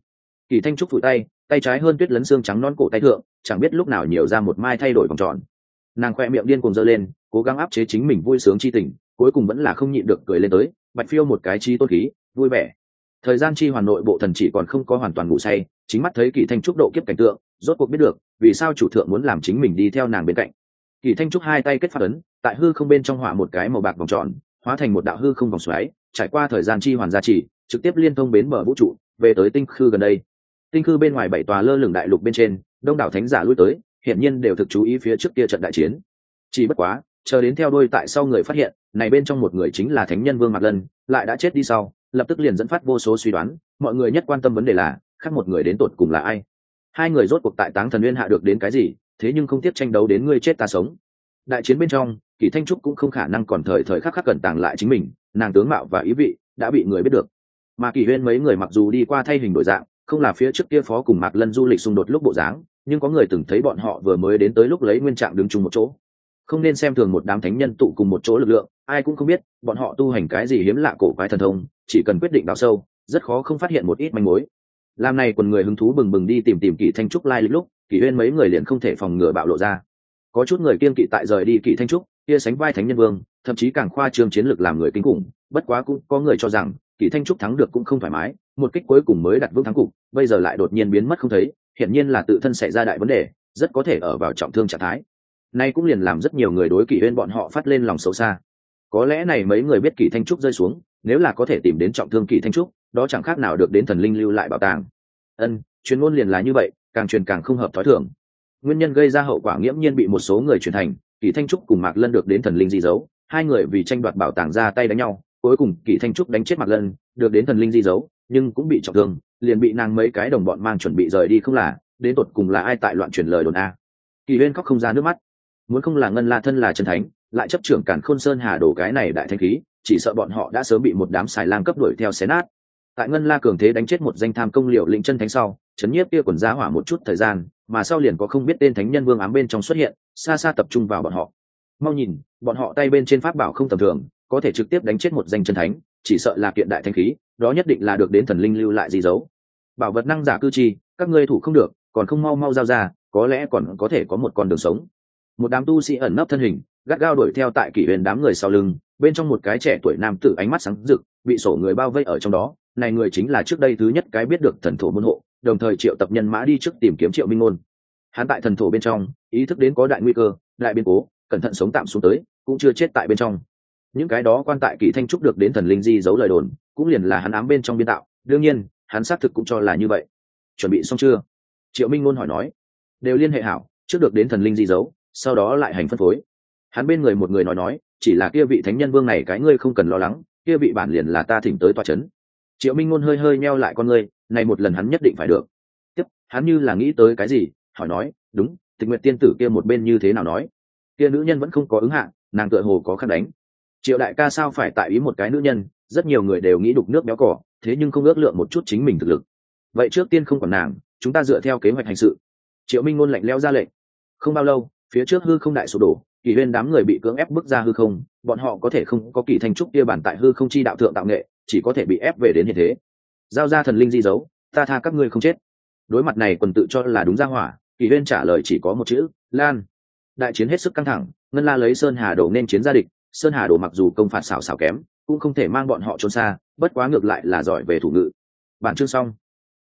Speaker 1: Kỳ thanh trúc phủi tay tay trái hơn tuyết lấn xương trắng non cổ tay thượng, chẳng biết lúc nào nhiều ra một mai thay đổi vòng tròn nàng khoe miệng điên cùng dơ lên, cố gắng áp chế chính mình vui sướng chi tình, cuối cùng vẫn là không nhịn được cười lên tới, bạch phiêu một cái chi tốt khí, vui vẻ. Thời gian chi hoàn nội bộ thần chỉ còn không có hoàn toàn ngủ say, chính mắt thấy kỳ thanh trúc độ kiếp cảnh tượng, rốt cuộc biết được, vì sao chủ thượng muốn làm chính mình đi theo nàng bên cạnh. Kỳ thanh trúc hai tay kết phát ấn, tại hư không bên trong hỏa một cái màu bạc vòng tròn, hóa thành một đạo hư không vòng xoáy, trải qua thời gian chi hoàn gia trì, trực tiếp liên thông bến bờ vũ trụ, về tới tinh khư gần đây. Tinh khư bên ngoài bảy tòa lơ lửng đại lục bên trên, đông đảo thánh giả lui tới hiện nhiên đều thực chú ý phía trước kia trận đại chiến. Chỉ bất quá, chờ đến theo đôi tại sau người phát hiện, này bên trong một người chính là thánh nhân vương mạc lân, lại đã chết đi sau, lập tức liền dẫn phát vô số suy đoán, mọi người nhất quan tâm vấn đề là, khác một người đến tột cùng là ai? Hai người rốt cuộc tại táng thần nguyên hạ được đến cái gì, thế nhưng không tiếp tranh đấu đến ngươi chết ta sống. Đại chiến bên trong, kỷ thanh trúc cũng không khả năng còn thời thời khắc khắc cẩn tàng lại chính mình, nàng tướng mạo và ý vị đã bị người biết được. Mà kỷ huyên mấy người mặc dù đi qua thay hình đổi dạng, không là phía trước kia phó cùng mạc lân du lịch xung đột lúc bộ dáng nhưng có người từng thấy bọn họ vừa mới đến tới lúc lấy nguyên trạng đứng chung một chỗ. Không nên xem thường một đám thánh nhân tụ cùng một chỗ lực lượng, ai cũng không biết, bọn họ tu hành cái gì hiếm lạ cổ quái thần thông, chỉ cần quyết định đào sâu, rất khó không phát hiện một ít manh mối. Làm này quần người hứng thú bừng bừng đi tìm tìm kỷ thanh trúc lai lịch lúc, kỷ huyên mấy người liền không thể phòng ngừa bạo lộ ra. Có chút người kiên kỵ tại rời đi kỷ thanh trúc, kia sánh vai thánh nhân vương, thậm chí càng khoa trương chiến lược làm người kinh khủng, bất quá cũng có người cho rằng, kỷ thanh trúc thắng được cũng không thoải mái một kích cuối cùng mới đặt vững thắng cục, bây giờ lại đột nhiên biến mất không thấy, hiển nhiên là tự thân xảy ra đại vấn đề, rất có thể ở vào trọng thương trạng thái. Nay cũng liền làm rất nhiều người đối kỷ huyên bọn họ phát lên lòng xấu xa. Có lẽ này mấy người biết kỷ thanh trúc rơi xuống, nếu là có thể tìm đến trọng thương kỷ thanh trúc, đó chẳng khác nào được đến thần linh lưu lại bảo tàng. Ân, chuyên môn liền là như vậy, càng truyền càng không hợp thói thường. Nguyên nhân gây ra hậu quả nghiễm nhiên bị một số người truyền thành, kỷ thanh trúc cùng mạc lân được đến thần linh di dấu, hai người vì tranh đoạt bảo tàng ra tay đánh nhau, cuối cùng kỷ thanh trúc đánh chết mạc lân, được đến thần linh di dấu nhưng cũng bị trọng thương, liền bị nàng mấy cái đồng bọn mang chuẩn bị rời đi không là, đến tột cùng là ai tại loạn truyền lời đồn a. Kỳ huyên khóc không ra nước mắt. Muốn không là ngân la thân là chân thánh, lại chấp trưởng cản khôn sơn hà đổ cái này đại thanh khí, chỉ sợ bọn họ đã sớm bị một đám xài lang cấp đuổi theo xé nát. Tại ngân la cường thế đánh chết một danh tham công liệu lĩnh chân thánh sau chấn nhiếp kia quần giá hỏa một chút thời gian, mà sau liền có không biết tên thánh nhân vương ám bên trong xuất hiện, xa xa tập trung vào bọn họ. Mau nhìn, bọn họ tay bên trên pháp bảo không tầm thường, có thể trực tiếp đánh chết một danh chân thánh, chỉ sợ là kiện đại thanh khí đó nhất định là được đến thần linh lưu lại gì giấu. Bảo vật năng giả cư chi các ngươi thủ không được, còn không mau mau giao ra, có lẽ còn có thể có một con đường sống. Một đám tu sĩ ẩn nấp thân hình, gắt gao đuổi theo tại kỷ huyền đám người sau lưng, bên trong một cái trẻ tuổi nam tử ánh mắt sáng rực, bị sổ người bao vây ở trong đó. Này người chính là trước đây thứ nhất cái biết được thần thổ môn hộ, đồng thời triệu tập nhân mã đi trước tìm kiếm triệu minh ngôn hắn tại thần thổ bên trong, ý thức đến có đại nguy cơ, đại biến cố, cẩn thận sống tạm xuống tới, cũng chưa chết tại bên trong. Những cái đó quan tại kỳ thanh trúc được đến thần linh di giấu lời đồn cũng liền là hắn ám bên trong biên tạo. Đương nhiên, hắn xác thực cũng cho là như vậy. Chuẩn bị xong chưa? Triệu minh ngôn hỏi nói. Đều liên hệ hảo, trước được đến thần linh di giấu sau đó lại hành phân phối. Hắn bên người một người nói nói, chỉ là kia vị thánh nhân vương này cái ngươi không cần lo lắng, kia vị bản liền là ta thỉnh tới tòa c h ấ n triệu minh ngôn hơi hơi meo lại con ngươi, này một lần hắn nhất định phải được. Tiếp, hắn như là nghĩ tới cái gì, hỏi nói, đúng tình nguyện tiên tử kia một bên như thế nào nói? Kia nữ nhân vẫn không có ứng hạ, nàng tựa hồ có khắc đánh. Triệu đại ca sao phải tại ý một cái nữ nhân rất nhiều người đều nghĩ đục nước béo cỏ thế nhưng không ước lượng một chút chính mình thực lực. Vậy trước tiên không còn nàng, chúng ta dựa theo kế hoạch hành sự. Triệu minh ngôn lạnh leo ra lệnh. Không bao lâu, phía trước hư không đại sụp đổ kỳ huyên đám người bị cưỡng ép bước ra hư không, bọn họ có thể không có kỳ thanh trúc kia bản tại hư không chi đạo thượng tạo nghệ, chỉ có thể bị ép về đến hiện thế. Giao ra thần linh di dấu, ta tha các ngươi không chết. Đối mặt này quần tự cho là đúng ra hỏa kỳ huyên trả lời chỉ có một chữ, lan. Đại chiến hết sức căng thẳng, ngân la lấy sơn hà đổ nên chiến gia địch, sơn hà đổ mặc dù công phạt xảo xảo kém cũng không thể mang bọn họ trốn xa, bất quá ngược lại là giỏi về thủ ngự bản chương xong.